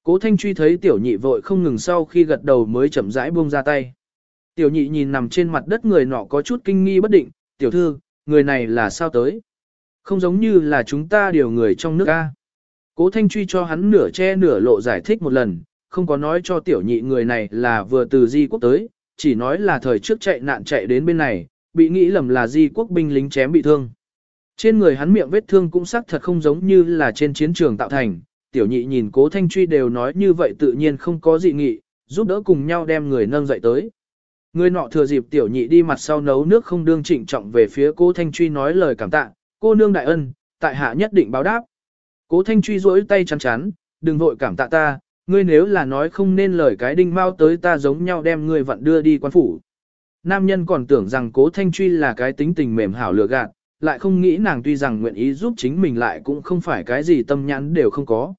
Cố thanh truy thấy tiểu nhị vội không ngừng sau khi gật đầu mới chậm rãi buông ra tay. Tiểu nhị nhìn nằm trên mặt đất người nọ có chút kinh nghi bất định, tiểu thư, người này là sao tới? Không giống như là chúng ta điều người trong nước A. Cố Thanh Truy cho hắn nửa che nửa lộ giải thích một lần, không có nói cho tiểu nhị người này là vừa từ di quốc tới, chỉ nói là thời trước chạy nạn chạy đến bên này, bị nghĩ lầm là di quốc binh lính chém bị thương. Trên người hắn miệng vết thương cũng sắc thật không giống như là trên chiến trường tạo thành, tiểu nhị nhìn cố thanh truy đều nói như vậy tự nhiên không có dị nghị, giúp đỡ cùng nhau đem người nâng dậy tới. Người nọ thừa dịp tiểu nhị đi mặt sau nấu nước không đương trịnh trọng về phía cố thanh truy nói lời cảm tạ, cô nương đại ân, tại hạ nhất định báo đáp. Cố thanh truy rỗi tay chắn chắn, đừng vội cảm tạ ta, ngươi nếu là nói không nên lời cái đinh mau tới ta giống nhau đem ngươi vặn đưa đi quan phủ. Nam nhân còn tưởng rằng cố thanh truy là cái tính tình mềm hảo lừa gạt, lại không nghĩ nàng tuy rằng nguyện ý giúp chính mình lại cũng không phải cái gì tâm nhãn đều không có.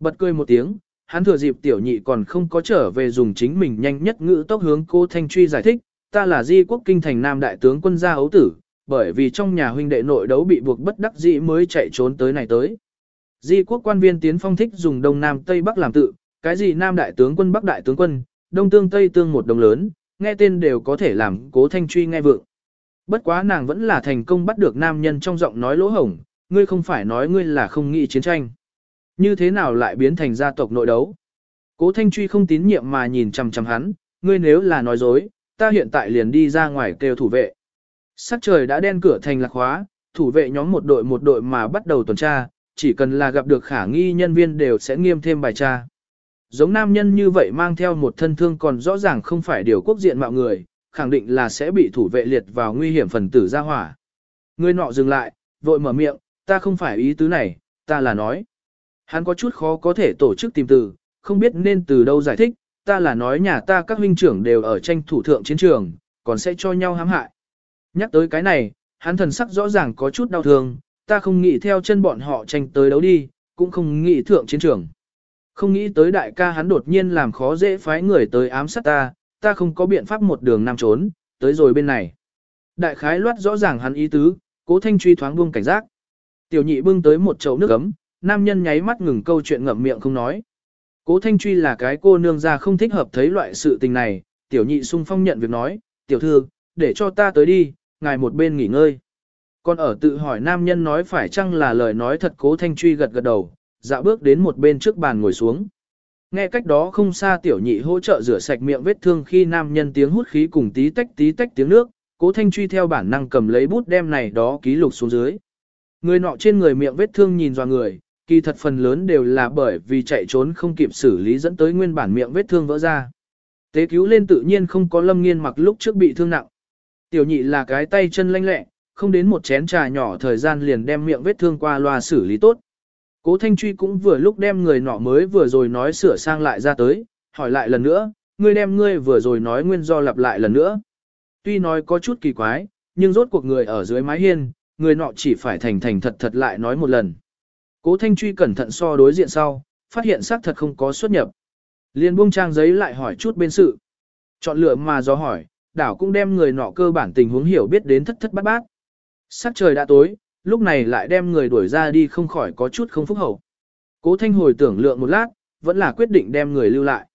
Bật cười một tiếng, hắn thừa dịp tiểu nhị còn không có trở về dùng chính mình nhanh nhất ngữ tốc hướng cô thanh truy giải thích, ta là di quốc kinh thành nam đại tướng quân gia ấu tử, bởi vì trong nhà huynh đệ nội đấu bị buộc bất đắc dĩ mới chạy trốn tới này tới. Di quốc quan viên tiến phong thích dùng đông nam tây bắc làm tự, cái gì nam đại tướng quân bắc đại tướng quân, đông tương tây tương một đồng lớn, nghe tên đều có thể làm cố thanh truy nghe vượng. Bất quá nàng vẫn là thành công bắt được nam nhân trong giọng nói lỗ hổng, ngươi không phải nói ngươi là không nghĩ chiến tranh. Như thế nào lại biến thành gia tộc nội đấu? Cố Thanh Truy không tín nhiệm mà nhìn chằm chằm hắn, ngươi nếu là nói dối, ta hiện tại liền đi ra ngoài kêu thủ vệ. Sắc trời đã đen cửa thành lạc hóa, thủ vệ nhóm một đội một đội mà bắt đầu tuần tra, chỉ cần là gặp được khả nghi nhân viên đều sẽ nghiêm thêm bài tra. Giống nam nhân như vậy mang theo một thân thương còn rõ ràng không phải điều quốc diện mạo người, khẳng định là sẽ bị thủ vệ liệt vào nguy hiểm phần tử ra hỏa. Người nọ dừng lại, vội mở miệng, ta không phải ý tứ này, ta là nói. Hắn có chút khó có thể tổ chức tìm từ, không biết nên từ đâu giải thích, ta là nói nhà ta các huynh trưởng đều ở tranh thủ thượng chiến trường, còn sẽ cho nhau hãm hại. Nhắc tới cái này, hắn thần sắc rõ ràng có chút đau thương, ta không nghĩ theo chân bọn họ tranh tới đấu đi, cũng không nghĩ thượng chiến trường. Không nghĩ tới đại ca hắn đột nhiên làm khó dễ phái người tới ám sát ta, ta không có biện pháp một đường nam trốn, tới rồi bên này. Đại khái loát rõ ràng hắn ý tứ, cố thanh truy thoáng buông cảnh giác. Tiểu nhị bưng tới một chậu nước ấm, nam nhân nháy mắt ngừng câu chuyện ngậm miệng không nói. Cố thanh truy là cái cô nương ra không thích hợp thấy loại sự tình này, tiểu nhị sung phong nhận việc nói, tiểu thư, để cho ta tới đi, ngài một bên nghỉ ngơi. Còn ở tự hỏi nam nhân nói phải chăng là lời nói thật cố thanh truy gật gật đầu, dạo bước đến một bên trước bàn ngồi xuống. Nghe cách đó không xa tiểu nhị hỗ trợ rửa sạch miệng vết thương khi nam nhân tiếng hút khí cùng tí tách tí tách tiếng nước, cố thanh truy theo bản năng cầm lấy bút đem này đó ký lục xuống dưới. Người nọ trên người miệng vết thương nhìn doa người, kỳ thật phần lớn đều là bởi vì chạy trốn không kịp xử lý dẫn tới nguyên bản miệng vết thương vỡ ra. Tế cứu lên tự nhiên không có lâm nghiên mặc lúc trước bị thương nặng. Tiểu nhị là cái tay chân lanh lẹ, không đến một chén trà nhỏ thời gian liền đem miệng vết thương qua loa xử lý tốt. Cố Thanh Truy cũng vừa lúc đem người nọ mới vừa rồi nói sửa sang lại ra tới, hỏi lại lần nữa, ngươi đem ngươi vừa rồi nói nguyên do lặp lại lần nữa. Tuy nói có chút kỳ quái, nhưng rốt cuộc người ở dưới mái hiên, người nọ chỉ phải thành thành thật thật lại nói một lần. Cố Thanh Truy cẩn thận so đối diện sau, phát hiện xác thật không có xuất nhập. Liên buông trang giấy lại hỏi chút bên sự. Chọn lựa mà do hỏi, đảo cũng đem người nọ cơ bản tình huống hiểu biết đến thất thất bát bát. Sắc trời đã tối, lúc này lại đem người đuổi ra đi không khỏi có chút không phúc hậu. Cố Thanh hồi tưởng lượng một lát, vẫn là quyết định đem người lưu lại.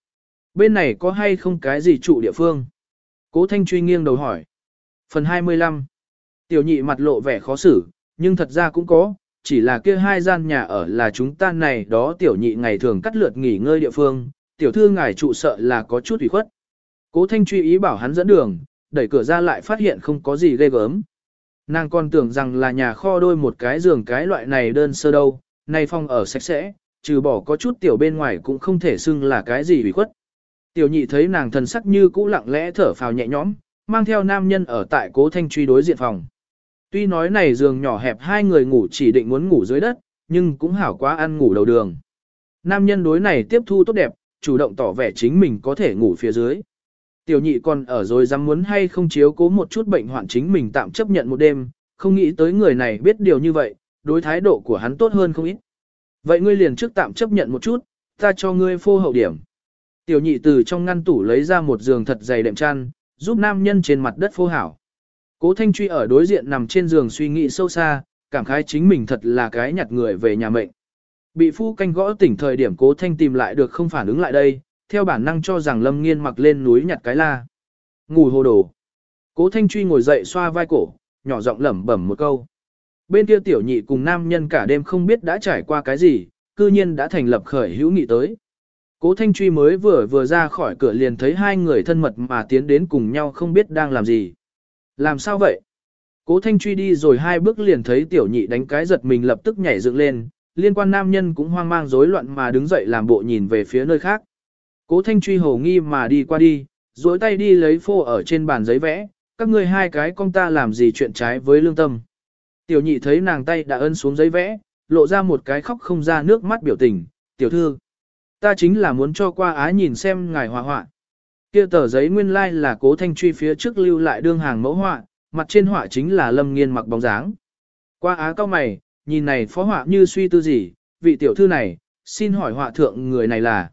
Bên này có hay không cái gì trụ địa phương? Cố Thanh truy nghiêng đầu hỏi. Phần 25 Tiểu nhị mặt lộ vẻ khó xử, nhưng thật ra cũng có, chỉ là kia hai gian nhà ở là chúng ta này đó tiểu nhị ngày thường cắt lượt nghỉ ngơi địa phương, tiểu thư ngài trụ sợ là có chút ủy khuất. Cố Thanh truy ý bảo hắn dẫn đường, đẩy cửa ra lại phát hiện không có gì ghê gớm. Nàng còn tưởng rằng là nhà kho đôi một cái giường cái loại này đơn sơ đâu, nay phong ở sạch sẽ, trừ bỏ có chút tiểu bên ngoài cũng không thể xưng là cái gì bị khuất. Tiểu nhị thấy nàng thần sắc như cũ lặng lẽ thở phào nhẹ nhõm, mang theo nam nhân ở tại cố thanh truy đối diện phòng. Tuy nói này giường nhỏ hẹp hai người ngủ chỉ định muốn ngủ dưới đất, nhưng cũng hảo quá ăn ngủ đầu đường. Nam nhân đối này tiếp thu tốt đẹp, chủ động tỏ vẻ chính mình có thể ngủ phía dưới. Tiểu nhị còn ở rồi dám muốn hay không chiếu cố một chút bệnh hoạn chính mình tạm chấp nhận một đêm, không nghĩ tới người này biết điều như vậy, đối thái độ của hắn tốt hơn không ít. Vậy ngươi liền trước tạm chấp nhận một chút, ta cho ngươi phô hậu điểm. Tiểu nhị từ trong ngăn tủ lấy ra một giường thật dày đệm chăn, giúp nam nhân trên mặt đất phô hảo. Cố Thanh Truy ở đối diện nằm trên giường suy nghĩ sâu xa, cảm khái chính mình thật là cái nhặt người về nhà mệnh. Bị phu canh gõ tỉnh thời điểm Cố Thanh tìm lại được không phản ứng lại đây, theo bản năng cho rằng Lâm Nghiên mặc lên núi nhặt cái la. Ngủ hồ đồ. Cố Thanh Truy ngồi dậy xoa vai cổ, nhỏ giọng lẩm bẩm một câu. Bên kia tiểu nhị cùng nam nhân cả đêm không biết đã trải qua cái gì, cư nhiên đã thành lập khởi hữu nghị tới. Cố Thanh Truy mới vừa vừa ra khỏi cửa liền thấy hai người thân mật mà tiến đến cùng nhau không biết đang làm gì. Làm sao vậy? Cố Thanh Truy đi rồi hai bước liền thấy tiểu nhị đánh cái giật mình lập tức nhảy dựng lên, liên quan nam nhân cũng hoang mang rối loạn mà đứng dậy làm bộ nhìn về phía nơi khác. Cố Thanh Truy hồ nghi mà đi qua đi, duỗi tay đi lấy phô ở trên bàn giấy vẽ, các ngươi hai cái con ta làm gì chuyện trái với lương tâm. Tiểu nhị thấy nàng tay đã ân xuống giấy vẽ, lộ ra một cái khóc không ra nước mắt biểu tình, tiểu thư. Ta chính là muốn cho qua á nhìn xem ngài hòa họa. Kia tờ giấy nguyên lai like là cố thanh truy phía trước lưu lại đương hàng mẫu họa, mặt trên họa chính là lâm nghiên mặc bóng dáng. Qua á cao mày, nhìn này phó họa như suy tư gì, vị tiểu thư này, xin hỏi họa thượng người này là.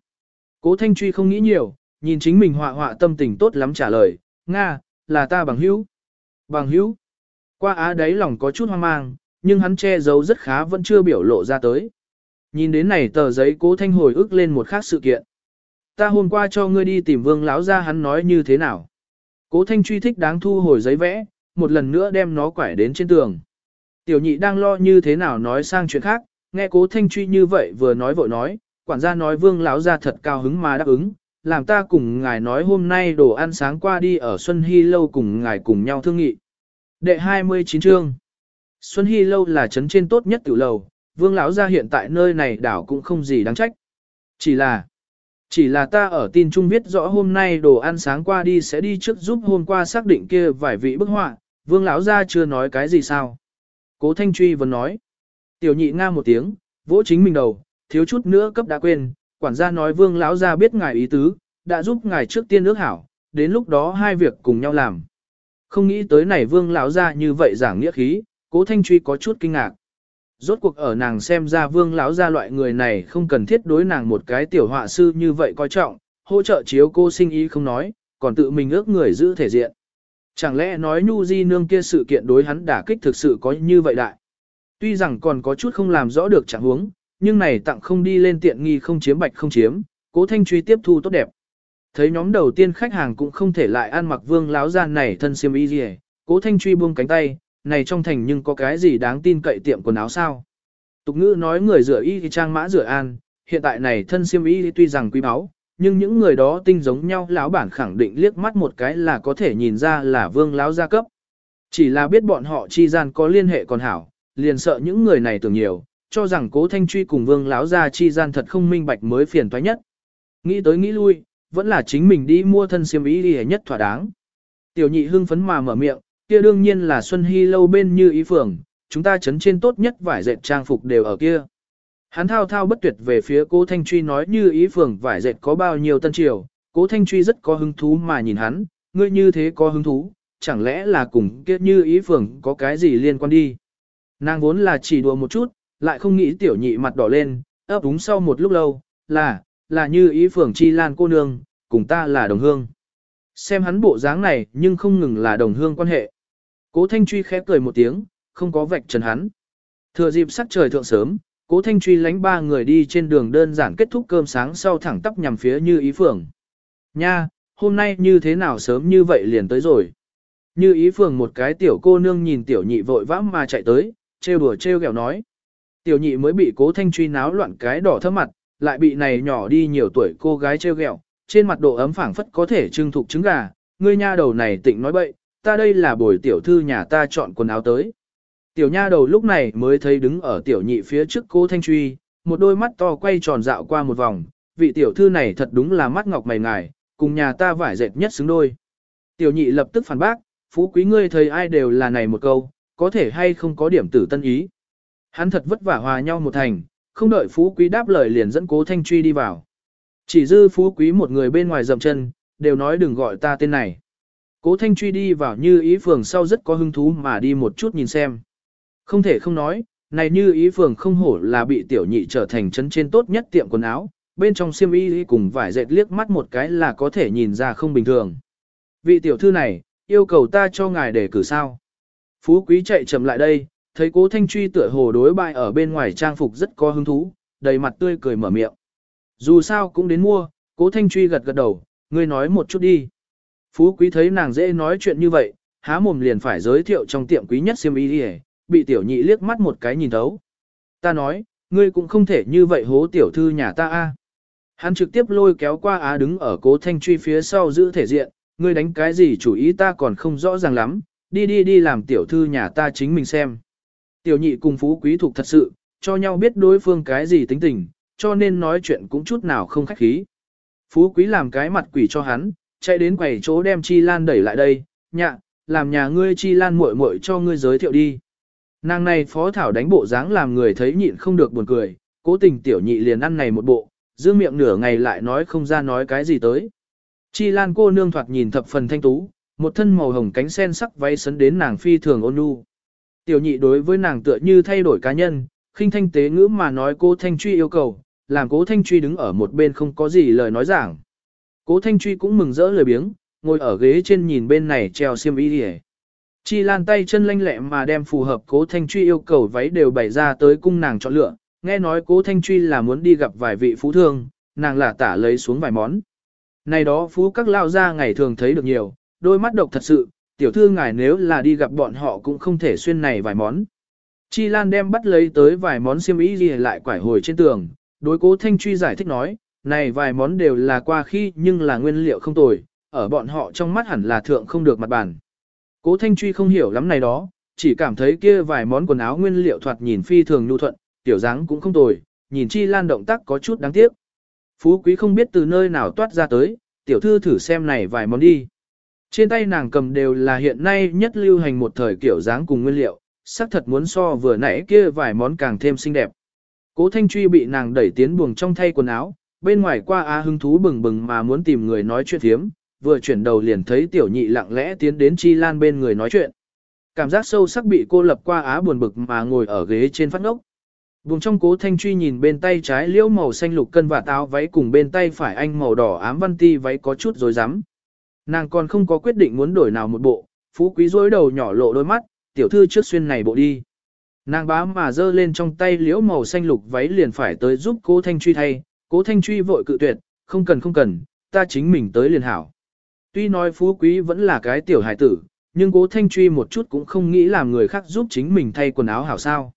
Cố thanh truy không nghĩ nhiều, nhìn chính mình họa họa tâm tình tốt lắm trả lời, Nga, là ta bằng hữu. Bằng hữu. Qua á đấy lòng có chút hoang mang, nhưng hắn che giấu rất khá vẫn chưa biểu lộ ra tới. Nhìn đến này tờ giấy cố thanh hồi ức lên một khác sự kiện. Ta hôm qua cho ngươi đi tìm vương lão ra hắn nói như thế nào. Cố thanh truy thích đáng thu hồi giấy vẽ, một lần nữa đem nó quải đến trên tường. Tiểu nhị đang lo như thế nào nói sang chuyện khác, nghe cố thanh truy như vậy vừa nói vội nói, quản gia nói vương lão ra thật cao hứng mà đáp ứng, làm ta cùng ngài nói hôm nay đồ ăn sáng qua đi ở Xuân Hy Lâu cùng ngài cùng nhau thương nghị. Đệ 29 chương Xuân Hy Lâu là trấn trên tốt nhất tiểu lầu, vương lão gia hiện tại nơi này đảo cũng không gì đáng trách. Chỉ là, chỉ là ta ở tin trung viết rõ hôm nay đồ ăn sáng qua đi sẽ đi trước giúp hôm qua xác định kia vài vị bức họa, vương lão gia chưa nói cái gì sao. Cố Thanh Truy vẫn nói, tiểu nhị nga một tiếng, vỗ chính mình đầu, thiếu chút nữa cấp đã quên, quản gia nói vương lão gia biết ngài ý tứ, đã giúp ngài trước tiên ước hảo, đến lúc đó hai việc cùng nhau làm. Không nghĩ tới này vương lão gia như vậy giảng nghĩa khí, cố thanh truy có chút kinh ngạc. Rốt cuộc ở nàng xem ra vương lão gia loại người này không cần thiết đối nàng một cái tiểu họa sư như vậy coi trọng, hỗ trợ chiếu cô sinh ý không nói, còn tự mình ước người giữ thể diện. Chẳng lẽ nói nhu di nương kia sự kiện đối hắn đả kích thực sự có như vậy đại. Tuy rằng còn có chút không làm rõ được trạng huống, nhưng này tặng không đi lên tiện nghi không chiếm bạch không chiếm, cố thanh truy tiếp thu tốt đẹp. Thấy nhóm đầu tiên khách hàng cũng không thể lại ăn mặc vương láo gian này thân xiêm y gì cố thanh truy buông cánh tay, này trong thành nhưng có cái gì đáng tin cậy tiệm quần áo sao. Tục ngữ nói người rửa y thì trang mã rửa an, hiện tại này thân xiêm y tuy rằng quý báu, nhưng những người đó tinh giống nhau lão bản khẳng định liếc mắt một cái là có thể nhìn ra là vương láo gia cấp. Chỉ là biết bọn họ chi gian có liên hệ còn hảo, liền sợ những người này tưởng nhiều, cho rằng cố thanh truy cùng vương láo gia chi gian thật không minh bạch mới phiền toái nhất. Nghĩ tới nghĩ lui, vẫn là chính mình đi mua thân xiêm y đi nhất thỏa đáng. Tiểu nhị hưng phấn mà mở miệng, kia đương nhiên là Xuân Hy lâu bên như ý phường, chúng ta chấn trên tốt nhất vải dệt trang phục đều ở kia. Hắn thao thao bất tuyệt về phía cố Thanh Truy nói như ý phường vải dệt có bao nhiêu tân triều, cố Thanh Truy rất có hứng thú mà nhìn hắn, ngươi như thế có hứng thú, chẳng lẽ là cùng kia như ý phường có cái gì liên quan đi. Nàng vốn là chỉ đùa một chút, lại không nghĩ tiểu nhị mặt đỏ lên, ấp úng sau một lúc lâu, là, là như ý phường chi lan cô nương, cùng ta là đồng hương. Xem hắn bộ dáng này nhưng không ngừng là đồng hương quan hệ. Cố Thanh Truy khẽ cười một tiếng, không có vạch trần hắn. Thừa dịp sắc trời thượng sớm, Cố Thanh Truy lánh ba người đi trên đường đơn giản kết thúc cơm sáng sau thẳng tắp nhằm phía như ý phường. Nha, hôm nay như thế nào sớm như vậy liền tới rồi. Như ý phường một cái tiểu cô nương nhìn tiểu nhị vội vã mà chạy tới, trêu đùa trêu ghẹo nói. Tiểu nhị mới bị cố thanh truy náo loạn cái đỏ thơm mặt, lại bị này nhỏ đi nhiều tuổi cô gái treo ghẹo, trên mặt độ ấm phảng phất có thể trưng thục trứng gà, ngươi nha đầu này tịnh nói bậy, ta đây là bồi tiểu thư nhà ta chọn quần áo tới. Tiểu nha đầu lúc này mới thấy đứng ở tiểu nhị phía trước cố thanh truy, một đôi mắt to quay tròn dạo qua một vòng, vị tiểu thư này thật đúng là mắt ngọc mày ngài, cùng nhà ta vải dệt nhất xứng đôi. Tiểu nhị lập tức phản bác, phú quý ngươi thấy ai đều là này một câu, có thể hay không có điểm tử tân ý. Hắn thật vất vả hòa nhau một thành, không đợi phú quý đáp lời liền dẫn cố thanh truy đi vào. Chỉ dư phú quý một người bên ngoài dậm chân, đều nói đừng gọi ta tên này. Cố thanh truy đi vào như ý phường sau rất có hứng thú mà đi một chút nhìn xem. Không thể không nói, này như ý phường không hổ là bị tiểu nhị trở thành chân trên tốt nhất tiệm quần áo, bên trong xiêm y cùng vải dệt liếc mắt một cái là có thể nhìn ra không bình thường. Vị tiểu thư này, yêu cầu ta cho ngài để cử sao. Phú quý chạy chậm lại đây, thấy cố thanh truy tựa hồ đối bại ở bên ngoài trang phục rất có hứng thú, đầy mặt tươi cười mở miệng. Dù sao cũng đến mua, cố thanh truy gật gật đầu, ngươi nói một chút đi. Phú quý thấy nàng dễ nói chuyện như vậy, há mồm liền phải giới thiệu trong tiệm quý nhất xiêm y đi bị tiểu nhị liếc mắt một cái nhìn thấu. Ta nói, ngươi cũng không thể như vậy hố tiểu thư nhà ta a. Hắn trực tiếp lôi kéo qua á đứng ở cố thanh truy phía sau giữ thể diện, ngươi đánh cái gì chủ ý ta còn không rõ ràng lắm, đi đi đi làm tiểu thư nhà ta chính mình xem. Tiểu nhị cùng phú quý thuộc thật sự, cho nhau biết đối phương cái gì tính tình, cho nên nói chuyện cũng chút nào không khách khí. Phú quý làm cái mặt quỷ cho hắn, chạy đến quầy chỗ đem chi lan đẩy lại đây, nhạ, làm nhà ngươi chi lan muội muội cho ngươi giới thiệu đi. Nàng này phó thảo đánh bộ dáng làm người thấy nhịn không được buồn cười, cố tình tiểu nhị liền ăn này một bộ, giữ miệng nửa ngày lại nói không ra nói cái gì tới. Chi lan cô nương thoạt nhìn thập phần thanh tú, một thân màu hồng cánh sen sắc váy sấn đến nàng phi thường ôn nhu. Tiểu nhị đối với nàng tựa như thay đổi cá nhân, khinh thanh tế ngữ mà nói cô thanh truy yêu cầu, làm cố thanh truy đứng ở một bên không có gì lời nói giảng. Cố thanh truy cũng mừng rỡ lời biếng, ngồi ở ghế trên nhìn bên này treo xiêm y đi Chi lan tay chân lanh lẹ mà đem phù hợp cố thanh truy yêu cầu váy đều bày ra tới cung nàng chọn lựa, nghe nói cố thanh truy là muốn đi gặp vài vị phú thương, nàng là tả lấy xuống vài món. Này đó phú các lao ra ngày thường thấy được nhiều, đôi mắt độc thật sự, tiểu thư ngài nếu là đi gặp bọn họ cũng không thể xuyên này vài món. Chi Lan đem bắt lấy tới vài món xiêm y gì lại quải hồi trên tường, đối cố Thanh Truy giải thích nói, này vài món đều là qua khi nhưng là nguyên liệu không tồi, ở bọn họ trong mắt hẳn là thượng không được mặt bản. Cố Thanh Truy không hiểu lắm này đó, chỉ cảm thấy kia vài món quần áo nguyên liệu thoạt nhìn phi thường nhu thuận, tiểu dáng cũng không tồi, nhìn Chi Lan động tác có chút đáng tiếc. Phú quý không biết từ nơi nào toát ra tới, tiểu thư thử xem này vài món đi. Trên tay nàng cầm đều là hiện nay nhất lưu hành một thời kiểu dáng cùng nguyên liệu, xác thật muốn so vừa nãy kia vài món càng thêm xinh đẹp. Cố Thanh Truy bị nàng đẩy tiến buồng trong thay quần áo, bên ngoài qua á hứng thú bừng bừng mà muốn tìm người nói chuyện thiếm, vừa chuyển đầu liền thấy tiểu nhị lặng lẽ tiến đến Chi Lan bên người nói chuyện. Cảm giác sâu sắc bị cô lập qua á buồn bực mà ngồi ở ghế trên phát ngốc. Vùng trong cố thanh truy nhìn bên tay trái liễu màu xanh lục cân và táo váy cùng bên tay phải anh màu đỏ ám văn ti váy có chút rồi rắm Nàng còn không có quyết định muốn đổi nào một bộ, phú quý rối đầu nhỏ lộ đôi mắt, tiểu thư trước xuyên này bộ đi. Nàng bá mà giơ lên trong tay liễu màu xanh lục váy liền phải tới giúp cố thanh truy thay, cố thanh truy vội cự tuyệt, không cần không cần, ta chính mình tới liền hảo. Tuy nói phú quý vẫn là cái tiểu hải tử, nhưng cố thanh truy một chút cũng không nghĩ làm người khác giúp chính mình thay quần áo hảo sao.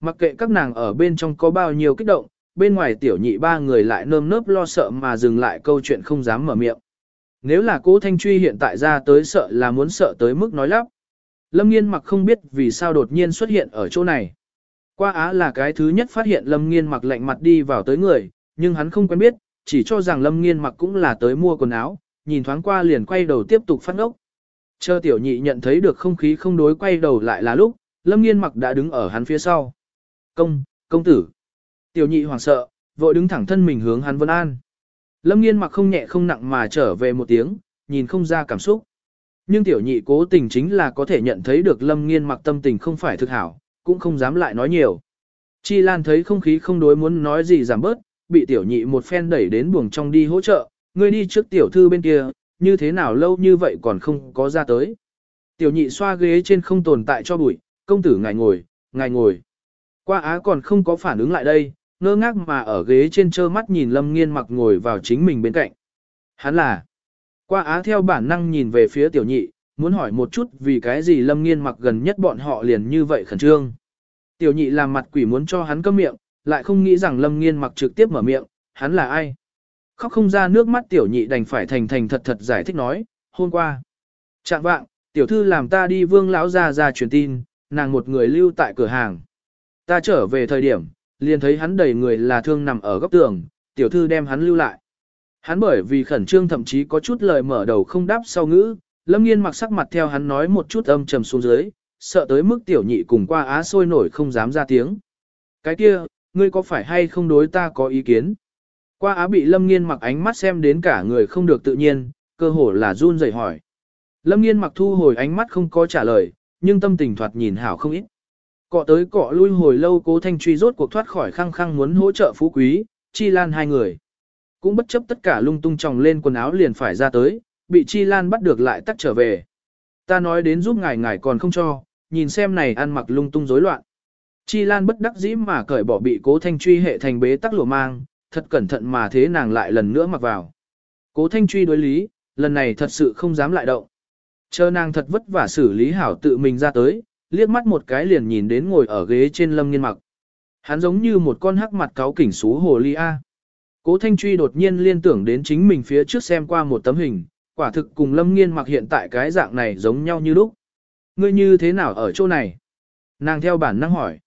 Mặc kệ các nàng ở bên trong có bao nhiêu kích động, bên ngoài tiểu nhị ba người lại nơm nớp lo sợ mà dừng lại câu chuyện không dám mở miệng. Nếu là cố thanh truy hiện tại ra tới sợ là muốn sợ tới mức nói lắp. Lâm nghiên mặc không biết vì sao đột nhiên xuất hiện ở chỗ này. Qua Á là cái thứ nhất phát hiện Lâm nghiên mặc lạnh mặt đi vào tới người, nhưng hắn không quen biết, chỉ cho rằng Lâm nghiên mặc cũng là tới mua quần áo, nhìn thoáng qua liền quay đầu tiếp tục phát ốc. Chờ tiểu nhị nhận thấy được không khí không đối quay đầu lại là lúc, Lâm nghiên mặc đã đứng ở hắn phía sau. Công, công tử. Tiểu nhị hoảng sợ, vội đứng thẳng thân mình hướng hắn vân an. Lâm nghiên mặc không nhẹ không nặng mà trở về một tiếng, nhìn không ra cảm xúc. Nhưng tiểu nhị cố tình chính là có thể nhận thấy được lâm nghiên mặc tâm tình không phải thực hảo, cũng không dám lại nói nhiều. Chi Lan thấy không khí không đối muốn nói gì giảm bớt, bị tiểu nhị một phen đẩy đến buồng trong đi hỗ trợ, ngươi đi trước tiểu thư bên kia, như thế nào lâu như vậy còn không có ra tới. Tiểu nhị xoa ghế trên không tồn tại cho bụi, công tử ngài ngồi, ngài ngồi. Qua á còn không có phản ứng lại đây, ngơ ngác mà ở ghế trên trơ mắt nhìn lâm nghiên mặc ngồi vào chính mình bên cạnh. Hắn là, qua á theo bản năng nhìn về phía tiểu nhị, muốn hỏi một chút vì cái gì lâm nghiên mặc gần nhất bọn họ liền như vậy khẩn trương. Tiểu nhị làm mặt quỷ muốn cho hắn câm miệng, lại không nghĩ rằng lâm nghiên mặc trực tiếp mở miệng, hắn là ai. Khóc không ra nước mắt tiểu nhị đành phải thành thành thật thật giải thích nói, hôm qua. Chạm vạng, tiểu thư làm ta đi vương lão ra ra truyền tin, nàng một người lưu tại cửa hàng. Ta trở về thời điểm, liền thấy hắn đầy người là thương nằm ở góc tường, tiểu thư đem hắn lưu lại. Hắn bởi vì khẩn trương thậm chí có chút lời mở đầu không đáp sau ngữ, lâm nghiên mặc sắc mặt theo hắn nói một chút âm trầm xuống dưới, sợ tới mức tiểu nhị cùng qua á sôi nổi không dám ra tiếng. Cái kia, ngươi có phải hay không đối ta có ý kiến? Qua á bị lâm nghiên mặc ánh mắt xem đến cả người không được tự nhiên, cơ hồ là run rẩy hỏi. Lâm nghiên mặc thu hồi ánh mắt không có trả lời, nhưng tâm tình thoạt nhìn hảo không ít. Cọ tới cọ lui hồi lâu cố thanh truy rốt cuộc thoát khỏi khăng khăng muốn hỗ trợ phú quý, chi lan hai người. Cũng bất chấp tất cả lung tung tròng lên quần áo liền phải ra tới, bị chi lan bắt được lại tắt trở về. Ta nói đến giúp ngài ngài còn không cho, nhìn xem này ăn mặc lung tung rối loạn. Chi lan bất đắc dĩ mà cởi bỏ bị cố thanh truy hệ thành bế tắc lụa mang, thật cẩn thận mà thế nàng lại lần nữa mặc vào. Cố thanh truy đối lý, lần này thật sự không dám lại động. Chờ nàng thật vất vả xử lý hảo tự mình ra tới, liếc mắt một cái liền nhìn đến ngồi ở ghế trên lâm nghiên mặc. Hắn giống như một con hắc mặt cáo kỉnh xú hồ ly A. Cố Thanh Truy đột nhiên liên tưởng đến chính mình phía trước xem qua một tấm hình, quả thực cùng Lâm Nghiên mặc hiện tại cái dạng này giống nhau như lúc. Ngươi như thế nào ở chỗ này? Nàng theo bản năng hỏi.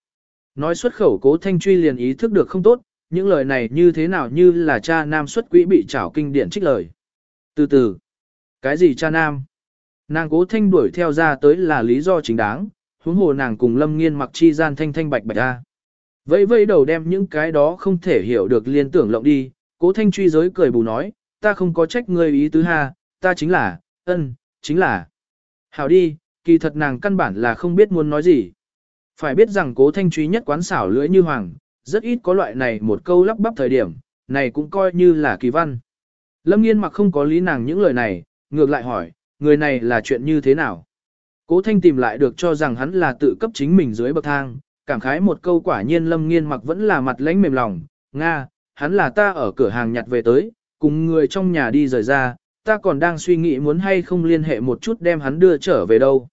Nói xuất khẩu Cố Thanh Truy liền ý thức được không tốt, những lời này như thế nào như là cha nam xuất quỹ bị trảo kinh điển trích lời. Từ từ. Cái gì cha nam? Nàng Cố Thanh đuổi theo ra tới là lý do chính đáng, huống hồ nàng cùng Lâm Nghiên mặc chi gian thanh thanh bạch bạch ra. Vẫy vẫy đầu đem những cái đó không thể hiểu được liên tưởng lộng đi, cố thanh truy giới cười bù nói, ta không có trách ngươi ý tứ ha, ta chính là, ân, chính là. Hảo đi, kỳ thật nàng căn bản là không biết muốn nói gì. Phải biết rằng cố thanh truy nhất quán xảo lưỡi như hoàng, rất ít có loại này một câu lắp bắp thời điểm, này cũng coi như là kỳ văn. Lâm nghiên mặc không có lý nàng những lời này, ngược lại hỏi, người này là chuyện như thế nào? Cố thanh tìm lại được cho rằng hắn là tự cấp chính mình dưới bậc thang, cảm khái một câu quả nhiên lâm nghiên mặc vẫn là mặt lãnh mềm lòng, Nga, hắn là ta ở cửa hàng nhặt về tới, cùng người trong nhà đi rời ra, ta còn đang suy nghĩ muốn hay không liên hệ một chút đem hắn đưa trở về đâu.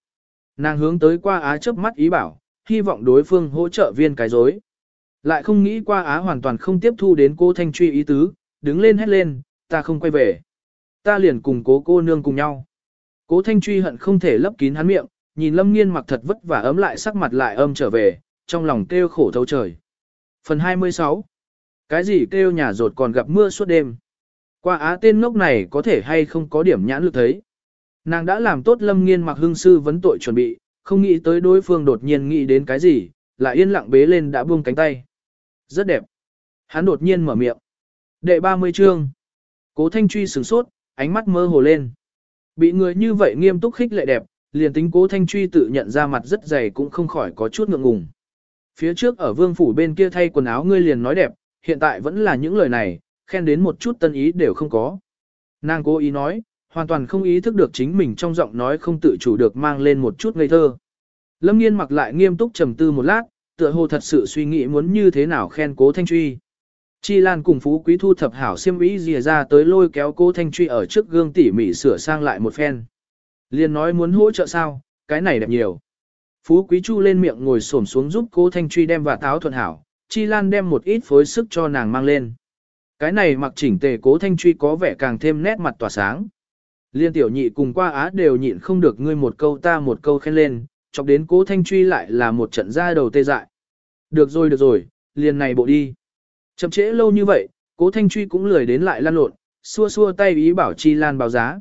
Nàng hướng tới qua á chớp mắt ý bảo, hy vọng đối phương hỗ trợ viên cái dối. Lại không nghĩ qua á hoàn toàn không tiếp thu đến cô Thanh Truy ý tứ, đứng lên hét lên, ta không quay về. Ta liền cùng cố cô nương cùng nhau. Cố Thanh Truy hận không thể lấp kín hắn miệng, nhìn Lâm Nghiên mặc thật vất vả ấm lại sắc mặt lại âm trở về, trong lòng kêu khổ thấu trời. Phần 26 Cái gì kêu nhà rột còn gặp mưa suốt đêm? Qua á tên ngốc này có thể hay không có điểm nhãn lực thấy. Nàng đã làm tốt lâm nghiên mặc hương sư vấn tội chuẩn bị, không nghĩ tới đối phương đột nhiên nghĩ đến cái gì, lại yên lặng bế lên đã buông cánh tay. Rất đẹp. Hắn đột nhiên mở miệng. Đệ 30 chương. Cố thanh truy sửng sốt, ánh mắt mơ hồ lên. Bị người như vậy nghiêm túc khích lệ đẹp, liền tính cố thanh truy tự nhận ra mặt rất dày cũng không khỏi có chút ngượng ngùng. Phía trước ở vương phủ bên kia thay quần áo ngươi liền nói đẹp, hiện tại vẫn là những lời này, khen đến một chút tân ý đều không có. Nàng cố ý nói, hoàn toàn không ý thức được chính mình trong giọng nói không tự chủ được mang lên một chút ngây thơ. Lâm nghiên mặc lại nghiêm túc trầm tư một lát, tựa hồ thật sự suy nghĩ muốn như thế nào khen cố thanh truy. Chi Lan cùng Phú Quý thu thập hảo xiêm y rìa ra tới lôi kéo cố thanh truy ở trước gương tỉ mỉ sửa sang lại một phen. Liền nói muốn hỗ trợ sao, cái này đẹp nhiều. Phú Quý Chu lên miệng ngồi xổm xuống giúp cố Thanh Truy đem và táo thuận hảo, Chi Lan đem một ít phối sức cho nàng mang lên. Cái này mặc chỉnh tề cố Thanh Truy có vẻ càng thêm nét mặt tỏa sáng. Liên tiểu nhị cùng qua á đều nhịn không được ngươi một câu ta một câu khen lên, chọc đến cố Thanh Truy lại là một trận ra đầu tê dại. Được rồi được rồi, liền này bộ đi. Chậm trễ lâu như vậy, cố Thanh Truy cũng lười đến lại lan lộn, xua xua tay ý bảo Chi Lan báo giá.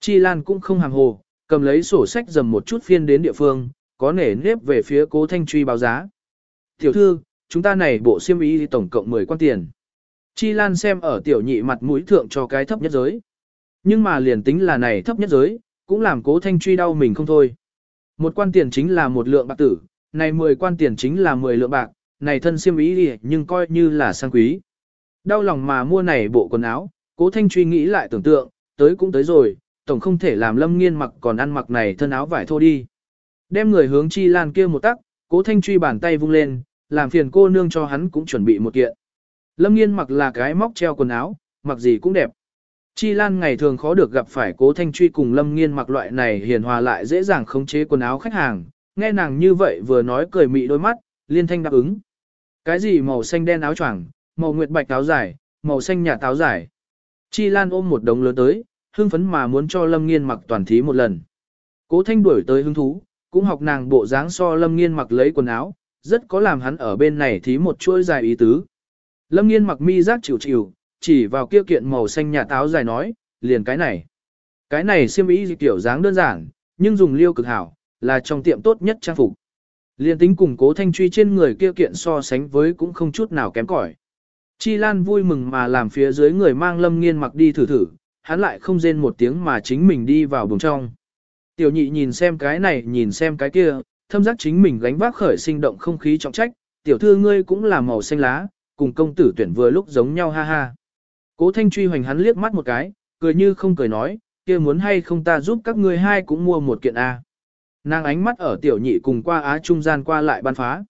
Chi Lan cũng không hàng hồ, cầm lấy sổ sách dầm một chút phiên đến địa phương, có nể nếp về phía cố thanh truy báo giá. Tiểu thư, chúng ta này bộ xiêm y tổng cộng 10 quan tiền. Chi Lan xem ở tiểu nhị mặt mũi thượng cho cái thấp nhất giới. Nhưng mà liền tính là này thấp nhất giới, cũng làm cố thanh truy đau mình không thôi. Một quan tiền chính là một lượng bạc tử, này 10 quan tiền chính là 10 lượng bạc, này thân xiêm ý đi nhưng coi như là sang quý. Đau lòng mà mua này bộ quần áo, cố thanh truy nghĩ lại tưởng tượng, tới cũng tới rồi, tổng không thể làm lâm nghiên mặc còn ăn mặc này thân áo vải thô đi. Đem người hướng chi lan kia một tắc, cố thanh truy bàn tay vung lên, làm phiền cô nương cho hắn cũng chuẩn bị một kiện. Lâm nghiên mặc là cái móc treo quần áo, mặc gì cũng đẹp. Chi Lan ngày thường khó được gặp phải cố thanh truy cùng Lâm Nghiên mặc loại này hiền hòa lại dễ dàng khống chế quần áo khách hàng, nghe nàng như vậy vừa nói cười mị đôi mắt, liên thanh đáp ứng. Cái gì màu xanh đen áo choàng, màu nguyệt bạch áo dài, màu xanh nhà áo dài. Chi Lan ôm một đống lớn tới, hưng phấn mà muốn cho Lâm Nghiên mặc toàn thí một lần. Cố thanh đuổi tới hứng thú, cũng học nàng bộ dáng so Lâm Nghiên mặc lấy quần áo, rất có làm hắn ở bên này thí một chuỗi dài ý tứ. Lâm Nghiên mặc mi giác chịu chịu, chỉ vào kia kiện màu xanh nhà táo dài nói, liền cái này. Cái này xiêm ý kiểu dáng đơn giản, nhưng dùng liêu cực hảo, là trong tiệm tốt nhất trang phục. Liên tính cùng cố thanh truy trên người kia kiện so sánh với cũng không chút nào kém cỏi. Chi Lan vui mừng mà làm phía dưới người mang lâm nghiên mặc đi thử thử, hắn lại không rên một tiếng mà chính mình đi vào buồng trong. Tiểu nhị nhìn xem cái này nhìn xem cái kia, thâm giác chính mình gánh vác khởi sinh động không khí trọng trách, tiểu thư ngươi cũng là màu xanh lá, cùng công tử tuyển vừa lúc giống nhau ha ha. Cố thanh truy hoành hắn liếc mắt một cái, cười như không cười nói, kia muốn hay không ta giúp các ngươi hai cũng mua một kiện A. Nàng ánh mắt ở tiểu nhị cùng qua á trung gian qua lại ban phá.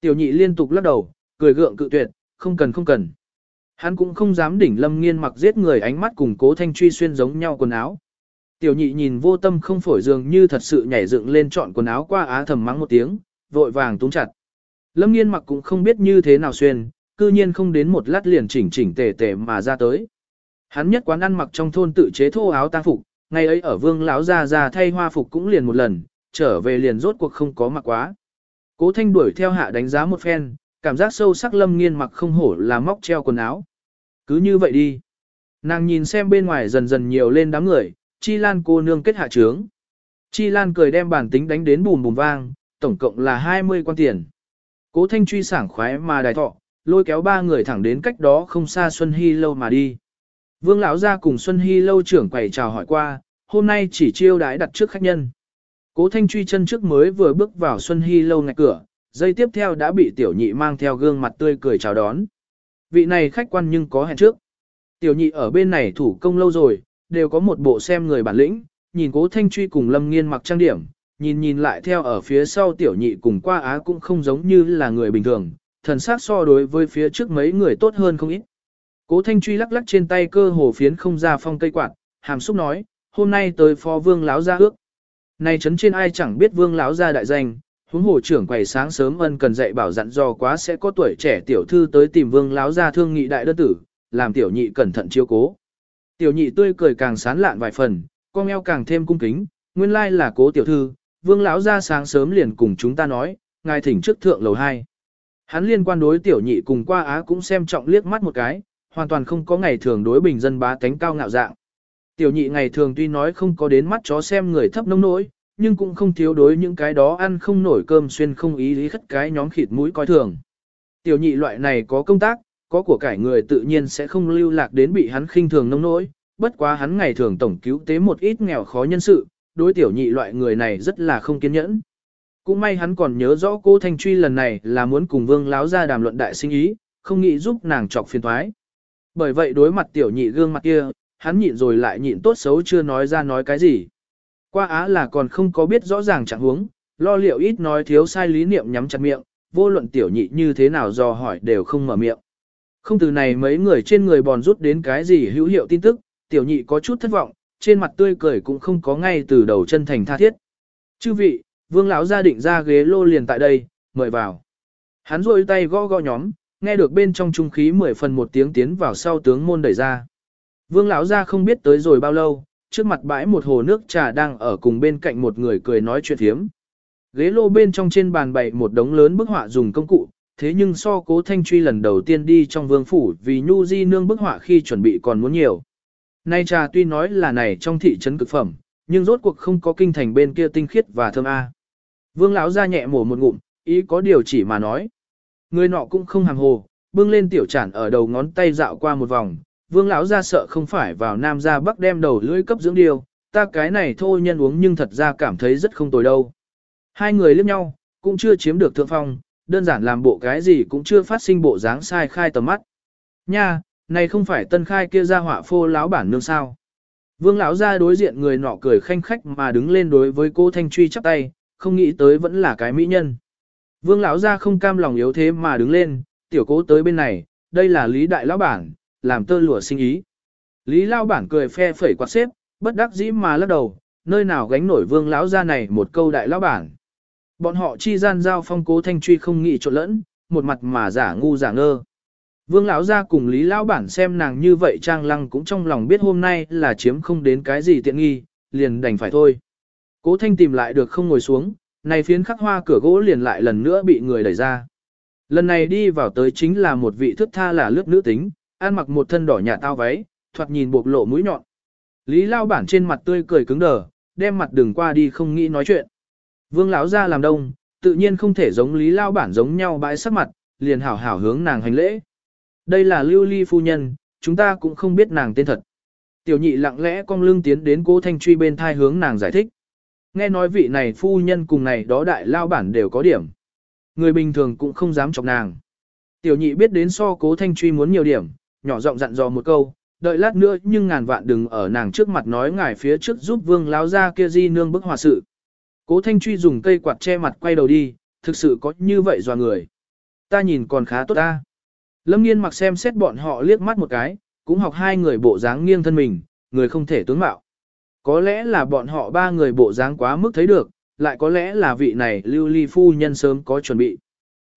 Tiểu nhị liên tục lắc đầu, cười gượng cự tuyệt, không cần không cần. Hắn cũng không dám đỉnh lâm nghiên mặc giết người ánh mắt cùng cố thanh truy xuyên giống nhau quần áo, Tiểu nhị nhìn vô tâm không phổi dường như thật sự nhảy dựng lên chọn quần áo qua á thầm mắng một tiếng, vội vàng túng chặt. Lâm nghiên mặc cũng không biết như thế nào xuyên, cư nhiên không đến một lát liền chỉnh chỉnh tề tề mà ra tới. Hắn nhất quán ăn mặc trong thôn tự chế thô áo tang phục, ngày ấy ở vương lão gia ra thay hoa phục cũng liền một lần, trở về liền rốt cuộc không có mặc quá. Cố thanh đuổi theo hạ đánh giá một phen, cảm giác sâu sắc lâm nghiên mặc không hổ là móc treo quần áo. Cứ như vậy đi. Nàng nhìn xem bên ngoài dần dần nhiều lên đám người, chi lan cô nương kết hạ trướng. Chi lan cười đem bản tính đánh đến bùm bùm vang, tổng cộng là 20 quan tiền. Cố thanh truy sảng khoái mà đài thọ, lôi kéo ba người thẳng đến cách đó không xa Xuân Hy lâu mà đi. Vương lão ra cùng Xuân Hy lâu trưởng quầy chào hỏi qua, hôm nay chỉ chiêu đái đặt trước khách nhân. Cố Thanh truy chân trước mới vừa bước vào Xuân Hy lâu ngạch cửa, giây tiếp theo đã bị tiểu nhị mang theo gương mặt tươi cười chào đón. Vị này khách quan nhưng có hẹn trước. Tiểu nhị ở bên này thủ công lâu rồi, đều có một bộ xem người bản lĩnh, nhìn cố Thanh truy cùng Lâm Nghiên mặc trang điểm, nhìn nhìn lại theo ở phía sau tiểu nhị cùng qua á cũng không giống như là người bình thường, thần sắc so đối với phía trước mấy người tốt hơn không ít. Cố Thanh Truy lắc lắc trên tay cơ hồ phiến không ra phong cây quạt, hàm xúc nói, hôm nay tới phó vương lão gia ước nay chấn trên ai chẳng biết vương lão gia đại danh, huống hồ trưởng quầy sáng sớm ân cần dạy bảo dặn dò quá sẽ có tuổi trẻ tiểu thư tới tìm vương lão gia thương nghị đại đơn tử, làm tiểu nhị cẩn thận chiếu cố. Tiểu nhị tươi cười càng sán lạn vài phần, con eo càng thêm cung kính, nguyên lai là cố tiểu thư, vương lão gia sáng sớm liền cùng chúng ta nói, ngài thỉnh trước thượng lầu 2. Hắn liên quan đối tiểu nhị cùng qua á cũng xem trọng liếc mắt một cái, hoàn toàn không có ngày thường đối bình dân bá tánh cao ngạo dạng. Tiểu nhị ngày thường tuy nói không có đến mắt chó xem người thấp nông nỗi, nhưng cũng không thiếu đối những cái đó ăn không nổi cơm xuyên không ý lý khất cái nhóm khịt mũi coi thường. Tiểu nhị loại này có công tác, có của cải người tự nhiên sẽ không lưu lạc đến bị hắn khinh thường nông nỗi, bất quá hắn ngày thường tổng cứu tế một ít nghèo khó nhân sự, đối tiểu nhị loại người này rất là không kiên nhẫn. Cũng may hắn còn nhớ rõ cô Thanh Truy lần này là muốn cùng vương láo ra đàm luận đại sinh ý, không nghĩ giúp nàng chọc phiền thoái. Bởi vậy đối mặt tiểu nhị gương mặt kia, hắn nhịn rồi lại nhịn tốt xấu chưa nói ra nói cái gì. Qua á là còn không có biết rõ ràng trạng huống, lo liệu ít nói thiếu sai lý niệm nhắm chặt miệng, vô luận tiểu nhị như thế nào do hỏi đều không mở miệng. Không từ này mấy người trên người bòn rút đến cái gì hữu hiệu tin tức, tiểu nhị có chút thất vọng, trên mặt tươi cười cũng không có ngay từ đầu chân thành tha thiết. Chư vị, vương lão gia định ra ghế lô liền tại đây, mời vào. Hắn rôi tay gõ gõ nhóm, nghe được bên trong trung khí mười phần một tiếng tiến vào sau tướng môn đẩy ra. Vương lão gia không biết tới rồi bao lâu, trước mặt bãi một hồ nước trà đang ở cùng bên cạnh một người cười nói chuyện thiếm. Ghế lô bên trong trên bàn bày một đống lớn bức họa dùng công cụ, thế nhưng so cố thanh truy lần đầu tiên đi trong vương phủ vì nhu di nương bức họa khi chuẩn bị còn muốn nhiều. Nay trà tuy nói là này trong thị trấn cực phẩm, nhưng rốt cuộc không có kinh thành bên kia tinh khiết và thơm a. Vương lão ra nhẹ mổ một ngụm, ý có điều chỉ mà nói. Người nọ cũng không hàng hồ, bưng lên tiểu chản ở đầu ngón tay dạo qua một vòng, vương lão ra sợ không phải vào nam ra bắc đem đầu lưỡi cấp dưỡng điều, ta cái này thôi nhân uống nhưng thật ra cảm thấy rất không tồi đâu. Hai người liếc nhau, cũng chưa chiếm được thượng phong, đơn giản làm bộ cái gì cũng chưa phát sinh bộ dáng sai khai tầm mắt. Nha, này không phải tân khai kia ra họa phô lão bản nương sao. Vương lão ra đối diện người nọ cười khanh khách mà đứng lên đối với cô Thanh Truy chắp tay, không nghĩ tới vẫn là cái mỹ nhân. Vương lão ra không cam lòng yếu thế mà đứng lên, tiểu cố tới bên này, đây là Lý Đại Lão Bản, làm tơ lụa sinh ý. Lý Lão Bản cười phe phẩy quạt xếp, bất đắc dĩ mà lắc đầu, nơi nào gánh nổi vương lão ra này một câu Đại Lão Bản. Bọn họ chi gian giao phong cố thanh truy không nghĩ trộn lẫn, một mặt mà giả ngu giả ngơ. Vương lão ra cùng Lý Lão Bản xem nàng như vậy trang lăng cũng trong lòng biết hôm nay là chiếm không đến cái gì tiện nghi, liền đành phải thôi. Cố thanh tìm lại được không ngồi xuống, này phiến khắc hoa cửa gỗ liền lại lần nữa bị người đẩy ra. Lần này đi vào tới chính là một vị thức tha là lướt nữ tính, ăn mặc một thân đỏ nhà tao váy, thoạt nhìn bộc lộ mũi nhọn. Lý Lao bản trên mặt tươi cười cứng đờ, đem mặt đường qua đi không nghĩ nói chuyện. Vương lão ra làm đông, tự nhiên không thể giống Lý Lao bản giống nhau bãi sắc mặt, liền hảo hảo hướng nàng hành lễ. Đây là Lưu Ly phu nhân, chúng ta cũng không biết nàng tên thật. Tiểu nhị lặng lẽ cong lưng tiến đến cố thanh truy bên thai hướng nàng giải thích. Nghe nói vị này phu nhân cùng này đó đại lao bản đều có điểm. Người bình thường cũng không dám chọc nàng. Tiểu nhị biết đến so cố thanh truy muốn nhiều điểm, nhỏ giọng dặn dò một câu, đợi lát nữa nhưng ngàn vạn đừng ở nàng trước mặt nói ngài phía trước giúp vương lao ra kia di nương bức hòa sự. Cố thanh truy dùng cây quạt che mặt quay đầu đi, thực sự có như vậy dò người. Ta nhìn còn khá tốt ta. Lâm nghiên mặc xem xét bọn họ liếc mắt một cái, cũng học hai người bộ dáng nghiêng thân mình, người không thể tướng mạo. Có lẽ là bọn họ ba người bộ dáng quá mức thấy được, lại có lẽ là vị này lưu ly phu nhân sớm có chuẩn bị.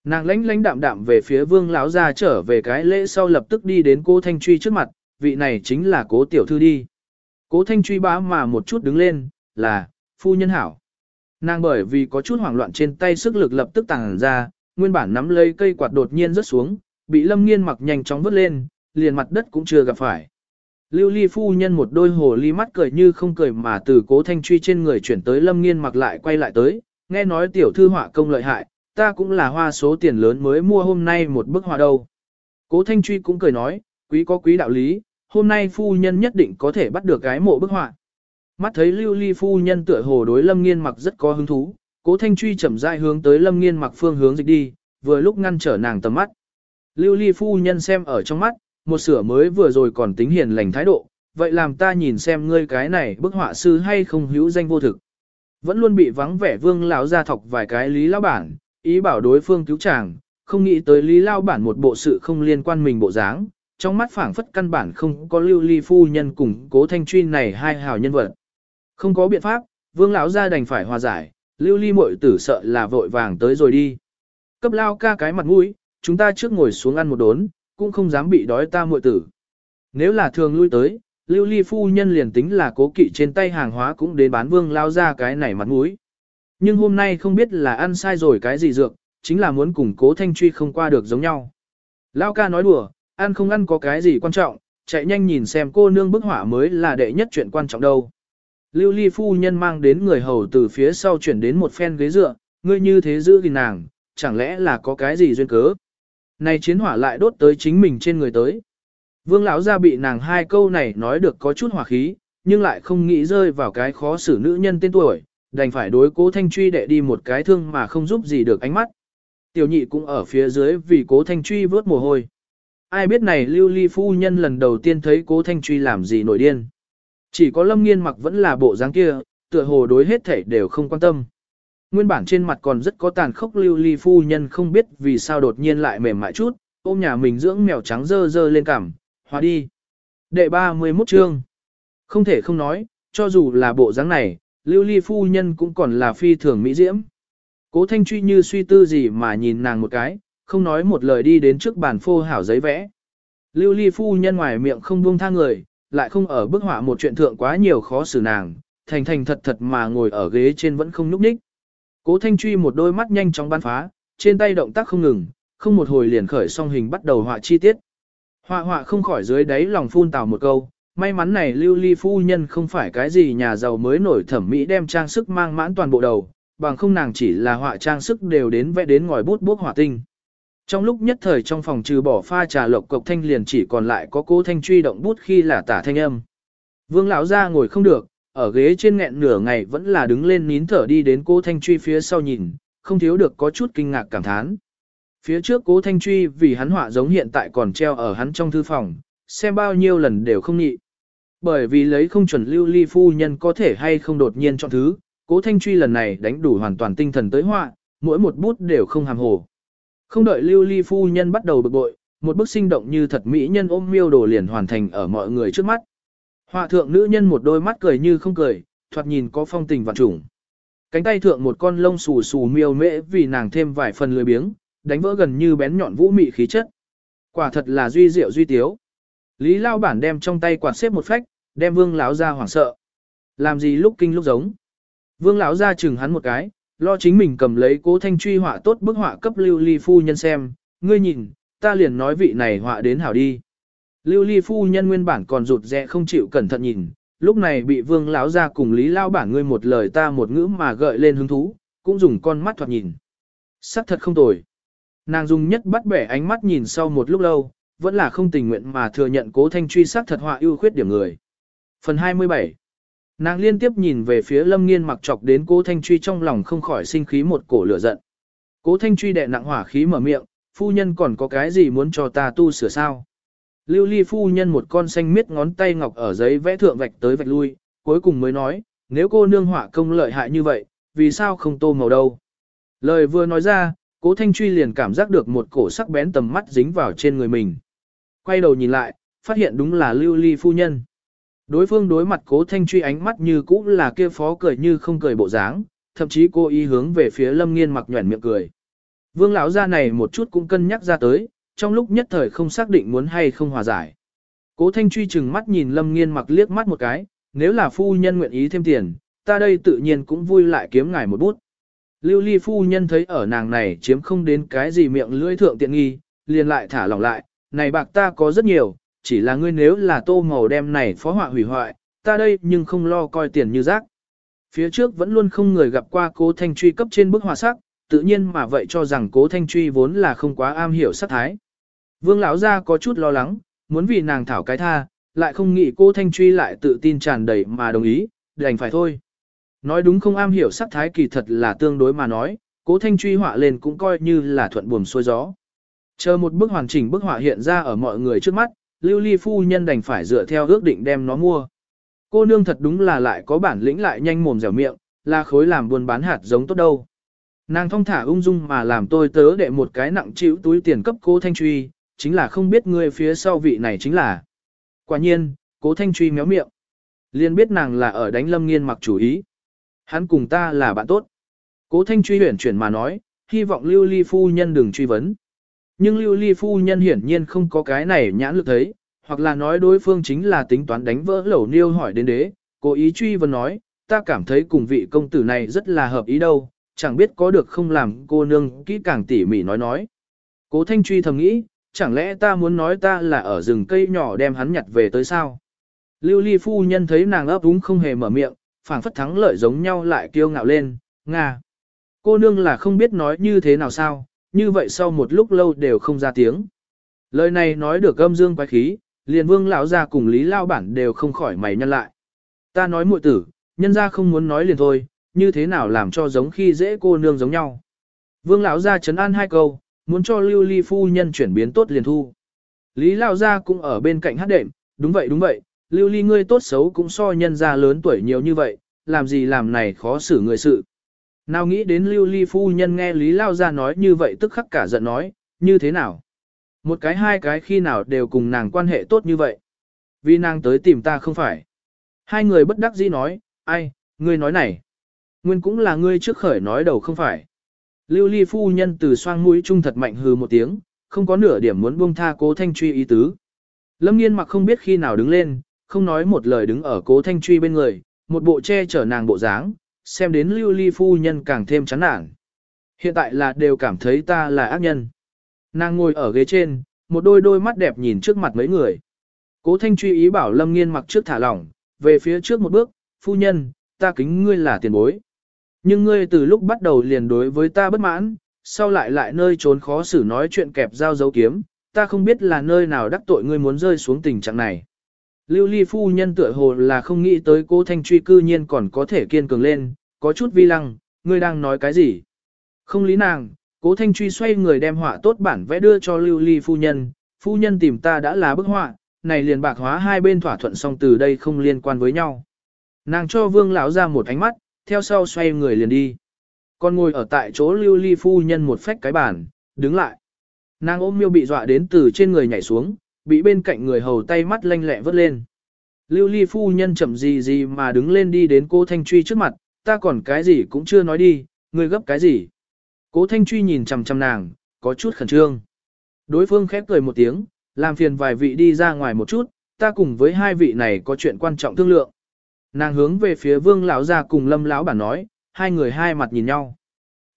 Nàng lãnh lãnh đạm đạm về phía vương lão ra trở về cái lễ sau lập tức đi đến cô Thanh Truy trước mặt, vị này chính là cố tiểu thư đi. Cố Thanh Truy bá mà một chút đứng lên, là, phu nhân hảo. Nàng bởi vì có chút hoảng loạn trên tay sức lực lập tức tàng ra, nguyên bản nắm lấy cây quạt đột nhiên rớt xuống, bị lâm nghiên mặc nhanh chóng vứt lên, liền mặt đất cũng chưa gặp phải. Lưu ly phu nhân một đôi hồ ly mắt cười như không cười mà từ cố thanh truy trên người chuyển tới lâm nghiên mặc lại quay lại tới, nghe nói tiểu thư họa công lợi hại, ta cũng là hoa số tiền lớn mới mua hôm nay một bức họa đâu. Cố thanh truy cũng cười nói, quý có quý đạo lý, hôm nay phu nhân nhất định có thể bắt được cái mộ bức họa. Mắt thấy lưu ly phu nhân tựa hồ đối lâm nghiên mặc rất có hứng thú, cố thanh truy chậm rãi hướng tới lâm nghiên mặc phương hướng dịch đi, vừa lúc ngăn trở nàng tầm mắt. Lưu ly phu nhân xem ở trong mắt, một sửa mới vừa rồi còn tính hiền lành thái độ, vậy làm ta nhìn xem ngươi cái này bức họa sư hay không hữu danh vô thực. Vẫn luôn bị vắng vẻ vương lão ra thọc vài cái lý lão bản, ý bảo đối phương cứu chàng, không nghĩ tới lý lao bản một bộ sự không liên quan mình bộ dáng, trong mắt phảng phất căn bản không có lưu ly phu nhân cùng cố thanh truy này hai hào nhân vật. Không có biện pháp, vương lão ra đành phải hòa giải, lưu ly muội tử sợ là vội vàng tới rồi đi. Cấp lao ca cái mặt mũi, chúng ta trước ngồi xuống ăn một đốn, cũng không dám bị đói ta muội tử. Nếu là thường lui tới, lưu ly phu nhân liền tính là cố kỵ trên tay hàng hóa cũng đến bán vương lao ra cái này mặt mũi. Nhưng hôm nay không biết là ăn sai rồi cái gì dược, chính là muốn cùng cố thanh truy không qua được giống nhau. Lao ca nói đùa, ăn không ăn có cái gì quan trọng, chạy nhanh nhìn xem cô nương bức hỏa mới là đệ nhất chuyện quan trọng đâu. Lưu ly phu nhân mang đến người hầu từ phía sau chuyển đến một phen ghế dựa, ngươi như thế giữ gìn nàng, chẳng lẽ là có cái gì duyên cớ. Này chiến hỏa lại đốt tới chính mình trên người tới. Vương lão gia bị nàng hai câu này nói được có chút hỏa khí, nhưng lại không nghĩ rơi vào cái khó xử nữ nhân tên tuổi, đành phải đối cố thanh truy đệ đi một cái thương mà không giúp gì được ánh mắt. Tiểu nhị cũng ở phía dưới vì cố thanh truy vớt mồ hôi. Ai biết này lưu ly phu nhân lần đầu tiên thấy cố thanh truy làm gì nổi điên. Chỉ có lâm nghiên mặc vẫn là bộ dáng kia, tựa hồ đối hết thảy đều không quan tâm. Nguyên bản trên mặt còn rất có tàn khốc lưu ly phu nhân không biết vì sao đột nhiên lại mềm mại chút, ôm nhà mình dưỡng mèo trắng dơ dơ lên cằm, hóa đi. Đệ 31 chương. Không thể không nói, cho dù là bộ dáng này, lưu ly phu nhân cũng còn là phi thường mỹ diễm. Cố thanh truy như suy tư gì mà nhìn nàng một cái, không nói một lời đi đến trước bàn phô hảo giấy vẽ. Lưu ly phu nhân ngoài miệng không buông tha người, lại không ở bức họa một chuyện thượng quá nhiều khó xử nàng, thành thành thật thật mà ngồi ở ghế trên vẫn không núp ních. Cố Thanh Truy một đôi mắt nhanh chóng bắn phá, trên tay động tác không ngừng, không một hồi liền khởi song hình bắt đầu họa chi tiết. Họa họa không khỏi dưới đáy lòng phun tào một câu, may mắn này lưu ly phu nhân không phải cái gì nhà giàu mới nổi thẩm mỹ đem trang sức mang mãn toàn bộ đầu, bằng không nàng chỉ là họa trang sức đều đến vẽ đến ngòi bút bút họa tinh. Trong lúc nhất thời trong phòng trừ bỏ pha trà lộc cộc thanh liền chỉ còn lại có cố thanh truy động bút khi là tả thanh âm. Vương lão ra ngồi không được, ở ghế trên nghẹn nửa ngày vẫn là đứng lên nín thở đi đến cố thanh truy phía sau nhìn, không thiếu được có chút kinh ngạc cảm thán. Phía trước cố thanh truy vì hắn họa giống hiện tại còn treo ở hắn trong thư phòng, xem bao nhiêu lần đều không nhị. Bởi vì lấy không chuẩn lưu ly phu nhân có thể hay không đột nhiên chọn thứ, cố thanh truy lần này đánh đủ hoàn toàn tinh thần tới họa, mỗi một bút đều không hàm hồ. Không đợi lưu ly phu nhân bắt đầu bực bội, một bức sinh động như thật mỹ nhân ôm miêu đồ liền hoàn thành ở mọi người trước mắt. Họa thượng nữ nhân một đôi mắt cười như không cười, thoạt nhìn có phong tình vạn trùng. Cánh tay thượng một con lông xù xù miêu mễ vì nàng thêm vài phần lười biếng, đánh vỡ gần như bén nhọn vũ mị khí chất. Quả thật là duy diệu duy tiếu. Lý Lao bản đem trong tay quạt xếp một phách, đem Vương lão ra hoảng sợ. Làm gì lúc kinh lúc giống. Vương lão ra chừng hắn một cái, lo chính mình cầm lấy cố thanh truy họa tốt bức họa cấp lưu ly phu nhân xem, ngươi nhìn, ta liền nói vị này họa đến hảo đi. Lưu ly phu nhân nguyên bản còn rụt rẽ không chịu cẩn thận nhìn, lúc này bị vương lão ra cùng lý lao bản ngươi một lời ta một ngữ mà gợi lên hứng thú, cũng dùng con mắt thoạt nhìn. Sắc thật không tồi. Nàng dùng nhất bắt bẻ ánh mắt nhìn sau một lúc lâu, vẫn là không tình nguyện mà thừa nhận cố thanh truy sắc thật họa ưu khuyết điểm người. Phần 27 Nàng liên tiếp nhìn về phía lâm nghiên mặc chọc đến cố thanh truy trong lòng không khỏi sinh khí một cổ lửa giận. Cố thanh truy đệ nặng hỏa khí mở miệng, phu nhân còn có cái gì muốn cho ta tu sửa sao? Lưu ly phu nhân một con xanh miết ngón tay ngọc ở giấy vẽ thượng vạch tới vạch lui, cuối cùng mới nói, nếu cô nương hỏa công lợi hại như vậy, vì sao không tô màu đâu? Lời vừa nói ra, cố thanh truy liền cảm giác được một cổ sắc bén tầm mắt dính vào trên người mình. Quay đầu nhìn lại, phát hiện đúng là lưu ly phu nhân. Đối phương đối mặt cố thanh truy ánh mắt như cũ là kia phó cười như không cười bộ dáng, thậm chí cô ý hướng về phía lâm nghiên mặc nhuẩn miệng cười. Vương lão gia này một chút cũng cân nhắc ra tới, trong lúc nhất thời không xác định muốn hay không hòa giải. Cố Thanh truy chừng mắt nhìn Lâm Nghiên mặc liếc mắt một cái, nếu là phu nhân nguyện ý thêm tiền, ta đây tự nhiên cũng vui lại kiếm ngài một bút. Lưu ly phu nhân thấy ở nàng này chiếm không đến cái gì miệng lưỡi thượng tiện nghi, liền lại thả lỏng lại, này bạc ta có rất nhiều, chỉ là ngươi nếu là tô màu đem này phó họa hủy hoại, ta đây nhưng không lo coi tiền như rác. Phía trước vẫn luôn không người gặp qua cố thanh truy cấp trên bức họa sắc, tự nhiên mà vậy cho rằng cố thanh truy vốn là không quá am hiểu sắc thái. Vương lão gia có chút lo lắng, muốn vì nàng thảo cái tha, lại không nghĩ cô thanh truy lại tự tin tràn đầy mà đồng ý, đành phải thôi. Nói đúng không am hiểu sắc thái kỳ thật là tương đối mà nói, cố thanh truy họa lên cũng coi như là thuận buồm xuôi gió. Chờ một bức hoàn chỉnh bức họa hiện ra ở mọi người trước mắt, lưu ly phu nhân đành phải dựa theo ước định đem nó mua. Cô nương thật đúng là lại có bản lĩnh lại nhanh mồm dẻo miệng, là khối làm buôn bán hạt giống tốt đâu. Nàng thong thả ung dung mà làm tôi tớ để một cái nặng chịu túi tiền cấp cố thanh truy, chính là không biết người phía sau vị này chính là. Quả nhiên, cố thanh truy méo miệng. liền biết nàng là ở đánh lâm nghiên mặc chủ ý. Hắn cùng ta là bạn tốt. Cố thanh truy huyển chuyển mà nói, hy vọng lưu ly phu nhân đừng truy vấn. Nhưng lưu ly phu nhân hiển nhiên không có cái này nhãn lực thấy, hoặc là nói đối phương chính là tính toán đánh vỡ lẩu niêu hỏi đến đế, cố ý truy vấn nói, ta cảm thấy cùng vị công tử này rất là hợp ý đâu, chẳng biết có được không làm cô nương kỹ càng tỉ mỉ nói nói. Cố thanh truy thầm nghĩ, chẳng lẽ ta muốn nói ta là ở rừng cây nhỏ đem hắn nhặt về tới sao? Lưu ly phu nhân thấy nàng ấp úng không hề mở miệng, phảng phất thắng lợi giống nhau lại kiêu ngạo lên, Nga. Cô nương là không biết nói như thế nào sao, như vậy sau một lúc lâu đều không ra tiếng. Lời này nói được âm dương quái khí, liền vương lão ra cùng lý lao bản đều không khỏi mày nhăn lại. Ta nói muội tử, nhân ra không muốn nói liền thôi, như thế nào làm cho giống khi dễ cô nương giống nhau. Vương lão ra chấn an hai câu, muốn cho lưu ly phu nhân chuyển biến tốt liền thu. Lý lao ra cũng ở bên cạnh hát đệm, đúng vậy đúng vậy, lưu ly ngươi tốt xấu cũng so nhân ra lớn tuổi nhiều như vậy, làm gì làm này khó xử người sự. Nào nghĩ đến lưu ly phu nhân nghe Lý Lao ra nói như vậy tức khắc cả giận nói, như thế nào? Một cái hai cái khi nào đều cùng nàng quan hệ tốt như vậy. Vì nàng tới tìm ta không phải. Hai người bất đắc dĩ nói, ai, ngươi nói này. Nguyên cũng là ngươi trước khởi nói đầu không phải. Lưu ly phu nhân từ xoang mũi trung thật mạnh hừ một tiếng, không có nửa điểm muốn buông tha cố thanh truy ý tứ. Lâm nghiên mặc không biết khi nào đứng lên, không nói một lời đứng ở cố thanh truy bên người, một bộ che chở nàng bộ dáng, xem đến lưu ly phu nhân càng thêm chán nản. Hiện tại là đều cảm thấy ta là ác nhân. Nàng ngồi ở ghế trên, một đôi đôi mắt đẹp nhìn trước mặt mấy người. Cố thanh truy ý bảo lâm nghiên mặc trước thả lỏng, về phía trước một bước, phu nhân, ta kính ngươi là tiền bối. Nhưng ngươi từ lúc bắt đầu liền đối với ta bất mãn, sau lại lại nơi trốn khó xử nói chuyện kẹp dao dấu kiếm, ta không biết là nơi nào đắc tội ngươi muốn rơi xuống tình trạng này. Lưu ly phu nhân tựa hồ là không nghĩ tới cố thanh truy cư nhiên còn có thể kiên cường lên, có chút vi lăng, ngươi đang nói cái gì? Không lý nàng, cố thanh truy xoay người đem họa tốt bản vẽ đưa cho lưu ly phu nhân, phu nhân tìm ta đã là bức họa, này liền bạc hóa hai bên thỏa thuận xong từ đây không liên quan với nhau. Nàng cho vương lão ra một ánh mắt, theo sau xoay người liền đi. Còn ngồi ở tại chỗ lưu ly phu nhân một phách cái bàn, đứng lại. Nàng ôm miêu bị dọa đến từ trên người nhảy xuống, bị bên cạnh người hầu tay mắt lanh lẹ vớt lên. Lưu ly phu nhân chậm gì gì mà đứng lên đi đến cô Thanh Truy trước mặt, ta còn cái gì cũng chưa nói đi, người gấp cái gì. Cố Thanh Truy nhìn chằm chằm nàng, có chút khẩn trương. Đối phương khép cười một tiếng, làm phiền vài vị đi ra ngoài một chút, ta cùng với hai vị này có chuyện quan trọng thương lượng. Nàng hướng về phía vương lão ra cùng lâm lão bản nói, hai người hai mặt nhìn nhau.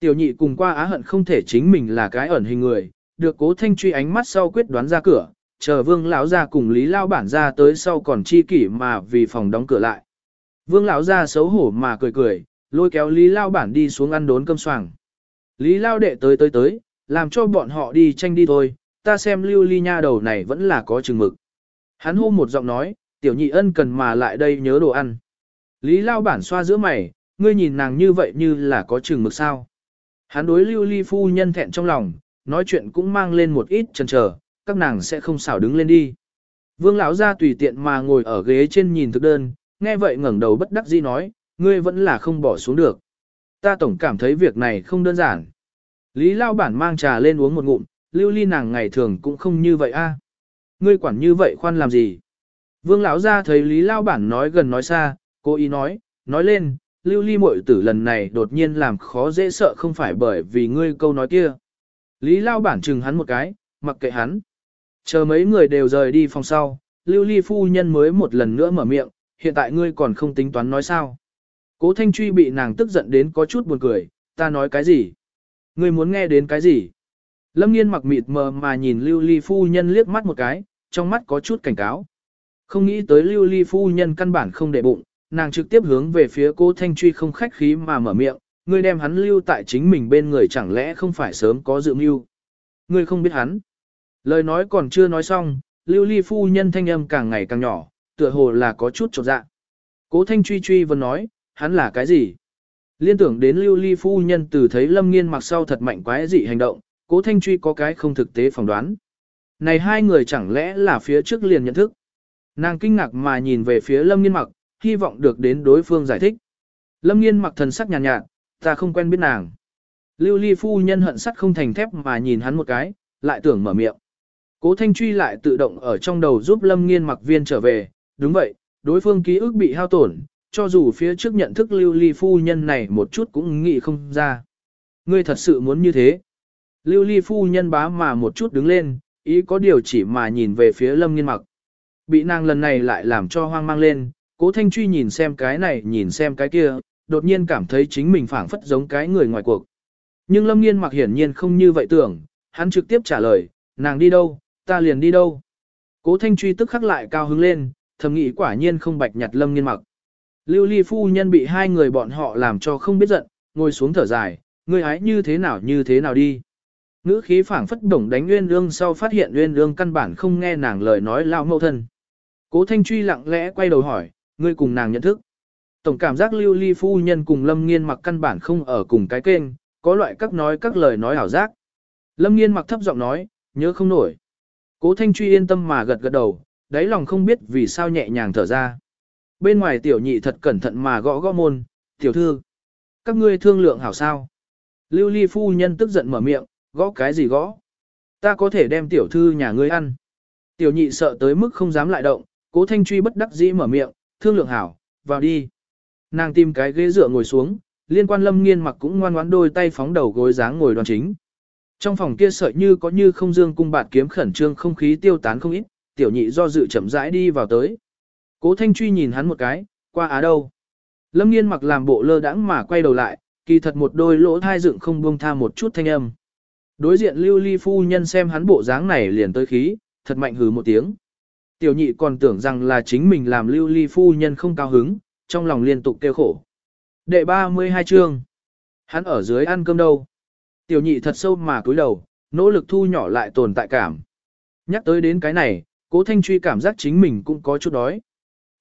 Tiểu nhị cùng qua á hận không thể chính mình là cái ẩn hình người, được cố thanh truy ánh mắt sau quyết đoán ra cửa, chờ vương lão ra cùng lý lao bản ra tới sau còn chi kỷ mà vì phòng đóng cửa lại. Vương lão ra xấu hổ mà cười cười, lôi kéo lý lao bản đi xuống ăn đốn cơm xoàng Lý lao đệ tới tới tới, làm cho bọn họ đi tranh đi thôi, ta xem lưu ly nha đầu này vẫn là có chừng mực. Hắn hô một giọng nói, tiểu nhị ân cần mà lại đây nhớ đồ ăn. Lý lao bản xoa giữa mày, ngươi nhìn nàng như vậy như là có chừng mực sao. Hắn đối lưu ly phu nhân thẹn trong lòng, nói chuyện cũng mang lên một ít chần chờ, các nàng sẽ không xảo đứng lên đi. Vương lão ra tùy tiện mà ngồi ở ghế trên nhìn thực đơn, nghe vậy ngẩng đầu bất đắc dĩ nói, ngươi vẫn là không bỏ xuống được. Ta tổng cảm thấy việc này không đơn giản. Lý lao bản mang trà lên uống một ngụm, lưu ly nàng ngày thường cũng không như vậy a. Ngươi quản như vậy khoan làm gì? Vương lão ra thấy Lý lao bản nói gần nói xa, Cô ý nói, nói lên, lưu ly muội tử lần này đột nhiên làm khó dễ sợ không phải bởi vì ngươi câu nói kia. Lý Lao bản chừng hắn một cái, mặc kệ hắn. Chờ mấy người đều rời đi phòng sau, Lưu Ly phu nhân mới một lần nữa mở miệng, hiện tại ngươi còn không tính toán nói sao. Cố Thanh Truy bị nàng tức giận đến có chút buồn cười, ta nói cái gì? Ngươi muốn nghe đến cái gì? Lâm nghiên mặc mịt mờ mà nhìn Lưu Ly phu nhân liếc mắt một cái, trong mắt có chút cảnh cáo. Không nghĩ tới Lưu Ly phu nhân căn bản không để bụng, nàng trực tiếp hướng về phía cố Thanh Truy không khách khí mà mở miệng, ngươi đem hắn lưu tại chính mình bên người chẳng lẽ không phải sớm có dự mưu. Ngươi không biết hắn. Lời nói còn chưa nói xong, Lưu Ly phu nhân thanh âm càng ngày càng nhỏ, tựa hồ là có chút chột dạ. Cố Thanh Truy truy vẫn nói, hắn là cái gì? Liên tưởng đến Lưu Ly phu nhân từ thấy Lâm Nghiên mặc sau thật mạnh quái dị hành động, Cố Thanh Truy có cái không thực tế phỏng đoán. Này hai người chẳng lẽ là phía trước liền nhận thức? Nàng kinh ngạc mà nhìn về phía Lâm Nghiên mặc, hy vọng được đến đối phương giải thích. Lâm Nghiên mặc thần sắc nhàn nhạt, nhạt, ta không quen biết nàng. Lưu Ly phu nhân hận sắt không thành thép mà nhìn hắn một cái, lại tưởng mở miệng. Cố Thanh Truy lại tự động ở trong đầu giúp Lâm Nghiên mặc viên trở về, đúng vậy, đối phương ký ức bị hao tổn, cho dù phía trước nhận thức Lưu Ly phu nhân này một chút cũng nghĩ không ra. Ngươi thật sự muốn như thế. Lưu Ly phu nhân bá mà một chút đứng lên, ý có điều chỉ mà nhìn về phía Lâm Nghiên mặc. Bị nàng lần này lại làm cho hoang mang lên, Cố Thanh Truy nhìn xem cái này nhìn xem cái kia, đột nhiên cảm thấy chính mình phảng phất giống cái người ngoài cuộc. Nhưng Lâm Nghiên mặc hiển nhiên không như vậy tưởng, hắn trực tiếp trả lời, nàng đi đâu, ta liền đi đâu. Cố Thanh Truy tức khắc lại cao hứng lên, thầm nghĩ quả nhiên không bạch nhặt Lâm Nghiên mặc. Lưu Ly phu nhân bị hai người bọn họ làm cho không biết giận, ngồi xuống thở dài, người hái như thế nào như thế nào đi. Ngữ khí phảng phất đồng đánh Nguyên Lương sau phát hiện Nguyên Lương căn bản không nghe nàng lời nói lao mâu thân. Cố Thanh Truy lặng lẽ quay đầu hỏi, ngươi cùng nàng nhận thức. Tổng cảm giác lưu ly phu nhân cùng lâm nghiên mặc căn bản không ở cùng cái kênh, có loại các nói các lời nói ảo giác. Lâm nghiên mặc thấp giọng nói, nhớ không nổi. Cố thanh truy yên tâm mà gật gật đầu, đáy lòng không biết vì sao nhẹ nhàng thở ra. Bên ngoài tiểu nhị thật cẩn thận mà gõ gõ môn, tiểu thư. Các ngươi thương lượng hảo sao. Lưu ly phu nhân tức giận mở miệng, gõ cái gì gõ. Ta có thể đem tiểu thư nhà ngươi ăn. Tiểu nhị sợ tới mức không dám lại động, cố thanh truy bất đắc dĩ mở miệng, thương lượng hảo, vào đi. Nàng tìm cái ghế dựa ngồi xuống, liên quan lâm nghiên mặc cũng ngoan ngoãn đôi tay phóng đầu gối dáng ngồi đoàn chính. Trong phòng kia sợi như có như không dương cung bạt kiếm khẩn trương không khí tiêu tán không ít, tiểu nhị do dự chậm rãi đi vào tới. Cố Thanh Truy nhìn hắn một cái, qua á đâu. Lâm nghiên mặc làm bộ lơ đãng mà quay đầu lại, kỳ thật một đôi lỗ thai dựng không buông tha một chút thanh âm. Đối diện lưu ly phu nhân xem hắn bộ dáng này liền tới khí, thật mạnh hừ một tiếng. Tiểu nhị còn tưởng rằng là chính mình làm lưu ly phu nhân không cao hứng, trong lòng liên tục kêu khổ. Đệ 32 chương. Hắn ở dưới ăn cơm đâu. Tiểu nhị thật sâu mà cúi đầu, nỗ lực thu nhỏ lại tồn tại cảm. Nhắc tới đến cái này, cố thanh truy cảm giác chính mình cũng có chút đói.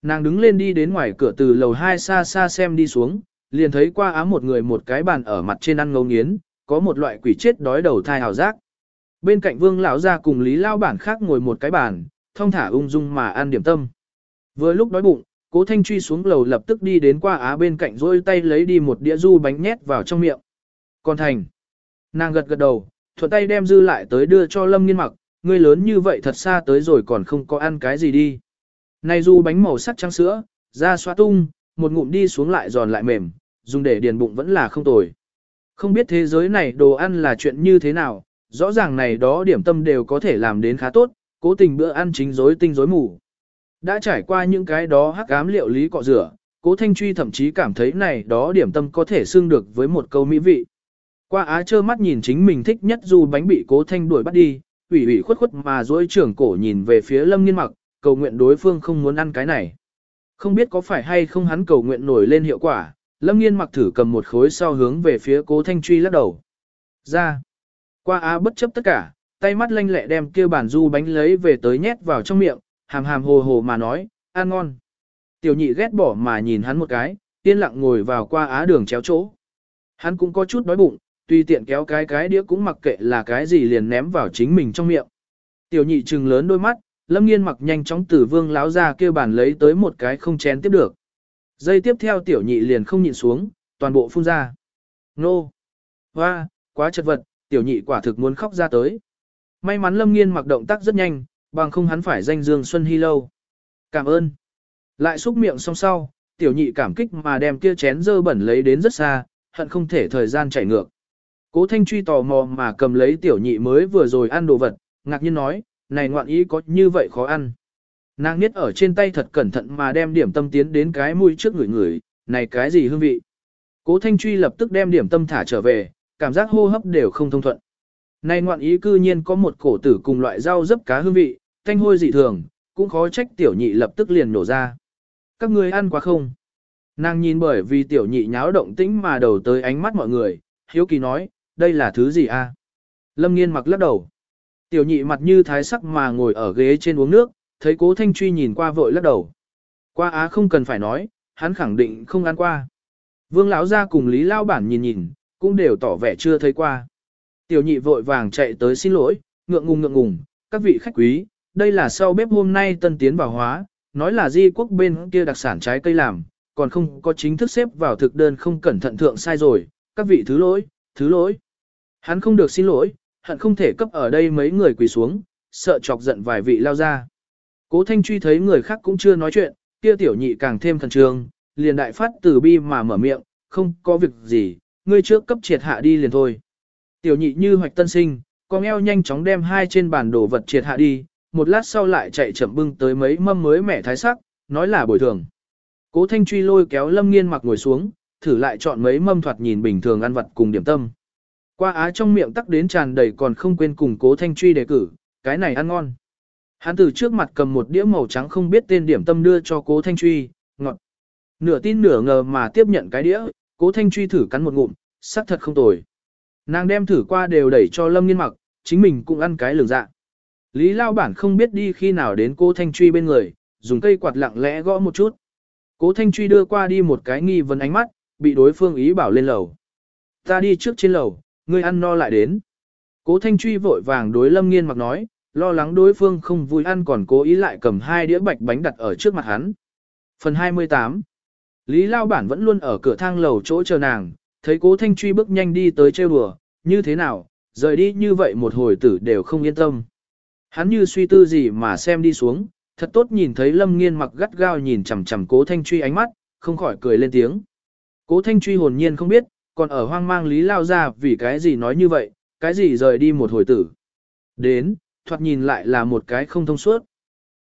Nàng đứng lên đi đến ngoài cửa từ lầu 2 xa xa xem đi xuống, liền thấy qua ám một người một cái bàn ở mặt trên ăn ngấu nghiến, có một loại quỷ chết đói đầu thai hào giác. Bên cạnh vương lão ra cùng lý lao bản khác ngồi một cái bàn, thông thả ung dung mà ăn điểm tâm. Vừa lúc đói bụng, cố thanh truy xuống lầu lập tức đi đến qua á bên cạnh rôi tay lấy đi một đĩa du bánh nhét vào trong miệng. Còn thành, nàng gật gật đầu, thuận tay đem dư lại tới đưa cho lâm nghiên mặc, ngươi lớn như vậy thật xa tới rồi còn không có ăn cái gì đi. Này du bánh màu sắc trắng sữa, da xoa tung, một ngụm đi xuống lại giòn lại mềm, dùng để điền bụng vẫn là không tồi. Không biết thế giới này đồ ăn là chuyện như thế nào, rõ ràng này đó điểm tâm đều có thể làm đến khá tốt, cố tình bữa ăn chính rối tinh rối mù. Đã trải qua những cái đó hắc ám liệu lý cọ rửa, cố thanh truy thậm chí cảm thấy này đó điểm tâm có thể xưng được với một câu mỹ vị. Qua á trơ mắt nhìn chính mình thích nhất dù bánh bị cố thanh đuổi bắt đi, ủy ủy khuất khuất mà dối trưởng cổ nhìn về phía lâm nghiên mặc, cầu nguyện đối phương không muốn ăn cái này. Không biết có phải hay không hắn cầu nguyện nổi lên hiệu quả, lâm nghiên mặc thử cầm một khối sau hướng về phía cố thanh truy lắc đầu. Ra. Qua á bất chấp tất cả, tay mắt lanh lẹ đem kia bản du bánh lấy về tới nhét vào trong miệng, hàm hàm hồ hồ mà nói, ăn ngon. Tiểu nhị ghét bỏ mà nhìn hắn một cái, yên lặng ngồi vào qua á đường chéo chỗ. Hắn cũng có chút đói bụng, tùy tiện kéo cái cái đĩa cũng mặc kệ là cái gì liền ném vào chính mình trong miệng. Tiểu nhị trừng lớn đôi mắt, lâm nghiên mặc nhanh chóng từ vương láo ra kêu bàn lấy tới một cái không chén tiếp được. dây tiếp theo tiểu nhị liền không nhịn xuống, toàn bộ phun ra. Nô! Hoa! Quá chật vật, tiểu nhị quả thực muốn khóc ra tới. May mắn lâm nghiên mặc động tác rất nhanh, bằng không hắn phải danh dương Xuân Hy lâu. Cảm ơn. Lại xúc miệng xong sau, tiểu nhị cảm kích mà đem kia chén dơ bẩn lấy đến rất xa, hận không thể thời gian chảy ngược. Cố Thanh Truy tò mò mà cầm lấy tiểu nhị mới vừa rồi ăn đồ vật, ngạc nhiên nói, này ngoạn ý có như vậy khó ăn. Nàng niết ở trên tay thật cẩn thận mà đem điểm tâm tiến đến cái mũi trước người người, này cái gì hương vị. Cố Thanh Truy lập tức đem điểm tâm thả trở về, cảm giác hô hấp đều không thông thuận. Này ngoạn ý cư nhiên có một cổ tử cùng loại rau dấp cá hương vị, thanh hôi dị thường, cũng khó trách tiểu nhị lập tức liền nổ ra. Các người ăn quá không? Nàng nhìn bởi vì tiểu nhị nháo động tĩnh mà đầu tới ánh mắt mọi người, hiếu kỳ nói, đây là thứ gì a? Lâm nghiên mặc lắc đầu. Tiểu nhị mặt như thái sắc mà ngồi ở ghế trên uống nước, thấy cố thanh truy nhìn qua vội lắc đầu. Qua á không cần phải nói, hắn khẳng định không ăn qua. Vương lão ra cùng Lý Lao Bản nhìn nhìn, cũng đều tỏ vẻ chưa thấy qua. Tiểu nhị vội vàng chạy tới xin lỗi, ngượng ngùng ngượng ngùng, các vị khách quý, đây là sau bếp hôm nay tân tiến vào hóa, nói là di quốc bên kia đặc sản trái cây làm, còn không có chính thức xếp vào thực đơn không cẩn thận thượng sai rồi, các vị thứ lỗi, thứ lỗi. Hắn không được xin lỗi, hận không thể cấp ở đây mấy người quỳ xuống, sợ chọc giận vài vị lao ra. Cố Thanh Truy thấy người khác cũng chưa nói chuyện, kia tiểu nhị càng thêm thần trương, liền đại phát từ bi mà mở miệng, không có việc gì, ngươi trước cấp triệt hạ đi liền thôi. Tiểu nhị như hoạch tân sinh, con eo nhanh chóng đem hai trên bàn đồ vật triệt hạ đi, một lát sau lại chạy chậm bưng tới mấy mâm mới mẻ thái sắc, nói là bồi thường. Cố Thanh Truy lôi kéo Lâm Nghiên mặc ngồi xuống, thử lại chọn mấy mâm thoạt nhìn bình thường ăn vật cùng điểm tâm. Qua á trong miệng tắc đến tràn đầy còn không quên cùng Cố Thanh Truy đề cử, cái này ăn ngon. Hắn từ trước mặt cầm một đĩa màu trắng không biết tên điểm tâm đưa cho Cố Thanh Truy, ngọt. Nửa tin nửa ngờ mà tiếp nhận cái đĩa, Cố Thanh Truy thử cắn một ngụm, sắc thật không tồi. Nàng đem thử qua đều đẩy cho Lâm Nghiên mặc, chính mình cũng ăn cái lường dạ. Lý Lao Bản không biết đi khi nào đến Cố Thanh Truy bên người, dùng cây quạt lặng lẽ gõ một chút. Cố Thanh Truy đưa qua đi một cái nghi vấn ánh mắt, bị đối phương ý bảo lên lầu. Ta đi trước trên lầu, ngươi ăn no lại đến. Cố Thanh Truy vội vàng đối Lâm Nghiên mặc nói, lo lắng đối phương không vui ăn còn cố ý lại cầm hai đĩa bạch bánh đặt ở trước mặt hắn. Phần 28 Lý Lao Bản vẫn luôn ở cửa thang lầu chỗ chờ nàng, thấy cố Thanh Truy bước nhanh đi tới trêu đùa, như thế nào, rời đi như vậy một hồi tử đều không yên tâm. Hắn như suy tư gì mà xem đi xuống, thật tốt nhìn thấy Lâm Nghiên mặc gắt gao nhìn chằm chằm Cố Thanh Truy ánh mắt, không khỏi cười lên tiếng. Cố Thanh Truy hồn nhiên không biết, còn ở hoang mang Lý Lao ra vì cái gì nói như vậy, cái gì rời đi một hồi tử. Đến, thoạt nhìn lại là một cái không thông suốt.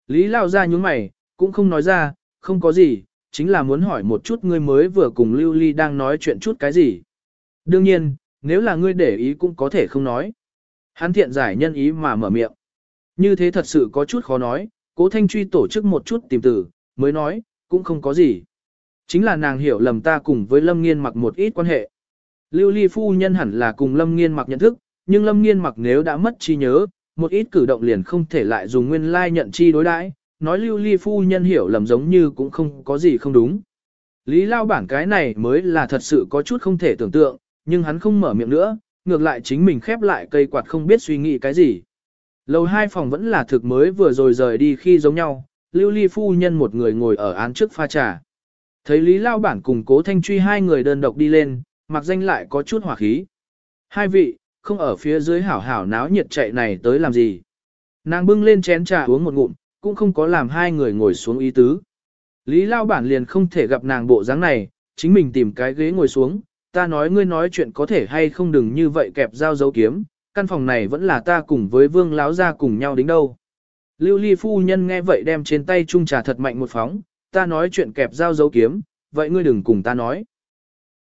Lý Lao ra nhúng mày, cũng không nói ra, không có gì, chính là muốn hỏi một chút ngươi mới vừa cùng Lưu Ly đang nói chuyện chút cái gì. Đương nhiên, nếu là ngươi để ý cũng có thể không nói. Hắn thiện giải nhân ý mà mở miệng. Như thế thật sự có chút khó nói, cố thanh truy tổ chức một chút tìm từ, mới nói, cũng không có gì. Chính là nàng hiểu lầm ta cùng với Lâm Nghiên mặc một ít quan hệ. Lưu Ly phu nhân hẳn là cùng Lâm Nghiên mặc nhận thức, nhưng Lâm Nghiên mặc nếu đã mất trí nhớ, một ít cử động liền không thể lại dùng nguyên lai nhận chi đối đãi. nói Lưu Ly phu nhân hiểu lầm giống như cũng không có gì không đúng. Lý Lao bản cái này mới là thật sự có chút không thể tưởng tượng, nhưng hắn không mở miệng nữa, ngược lại chính mình khép lại cây quạt không biết suy nghĩ cái gì. Lầu hai phòng vẫn là thực mới vừa rồi rời đi khi giống nhau, Lưu Ly phu nhân một người ngồi ở án trước pha trà. Thấy Lý Lao Bản cùng Cố Thanh Truy hai người đơn độc đi lên, mặc danh lại có chút hỏa khí. Hai vị, không ở phía dưới hảo hảo náo nhiệt chạy này tới làm gì. Nàng bưng lên chén trà uống một ngụm, cũng không có làm hai người ngồi xuống ý tứ. Lý Lao Bản liền không thể gặp nàng bộ dáng này, chính mình tìm cái ghế ngồi xuống, ta nói ngươi nói chuyện có thể hay không đừng như vậy kẹp dao dấu kiếm, căn phòng này vẫn là ta cùng với vương láo ra cùng nhau đến đâu. Lưu ly phu nhân nghe vậy đem trên tay chung trà thật mạnh một phóng, ta nói chuyện kẹp dao dấu kiếm, vậy ngươi đừng cùng ta nói.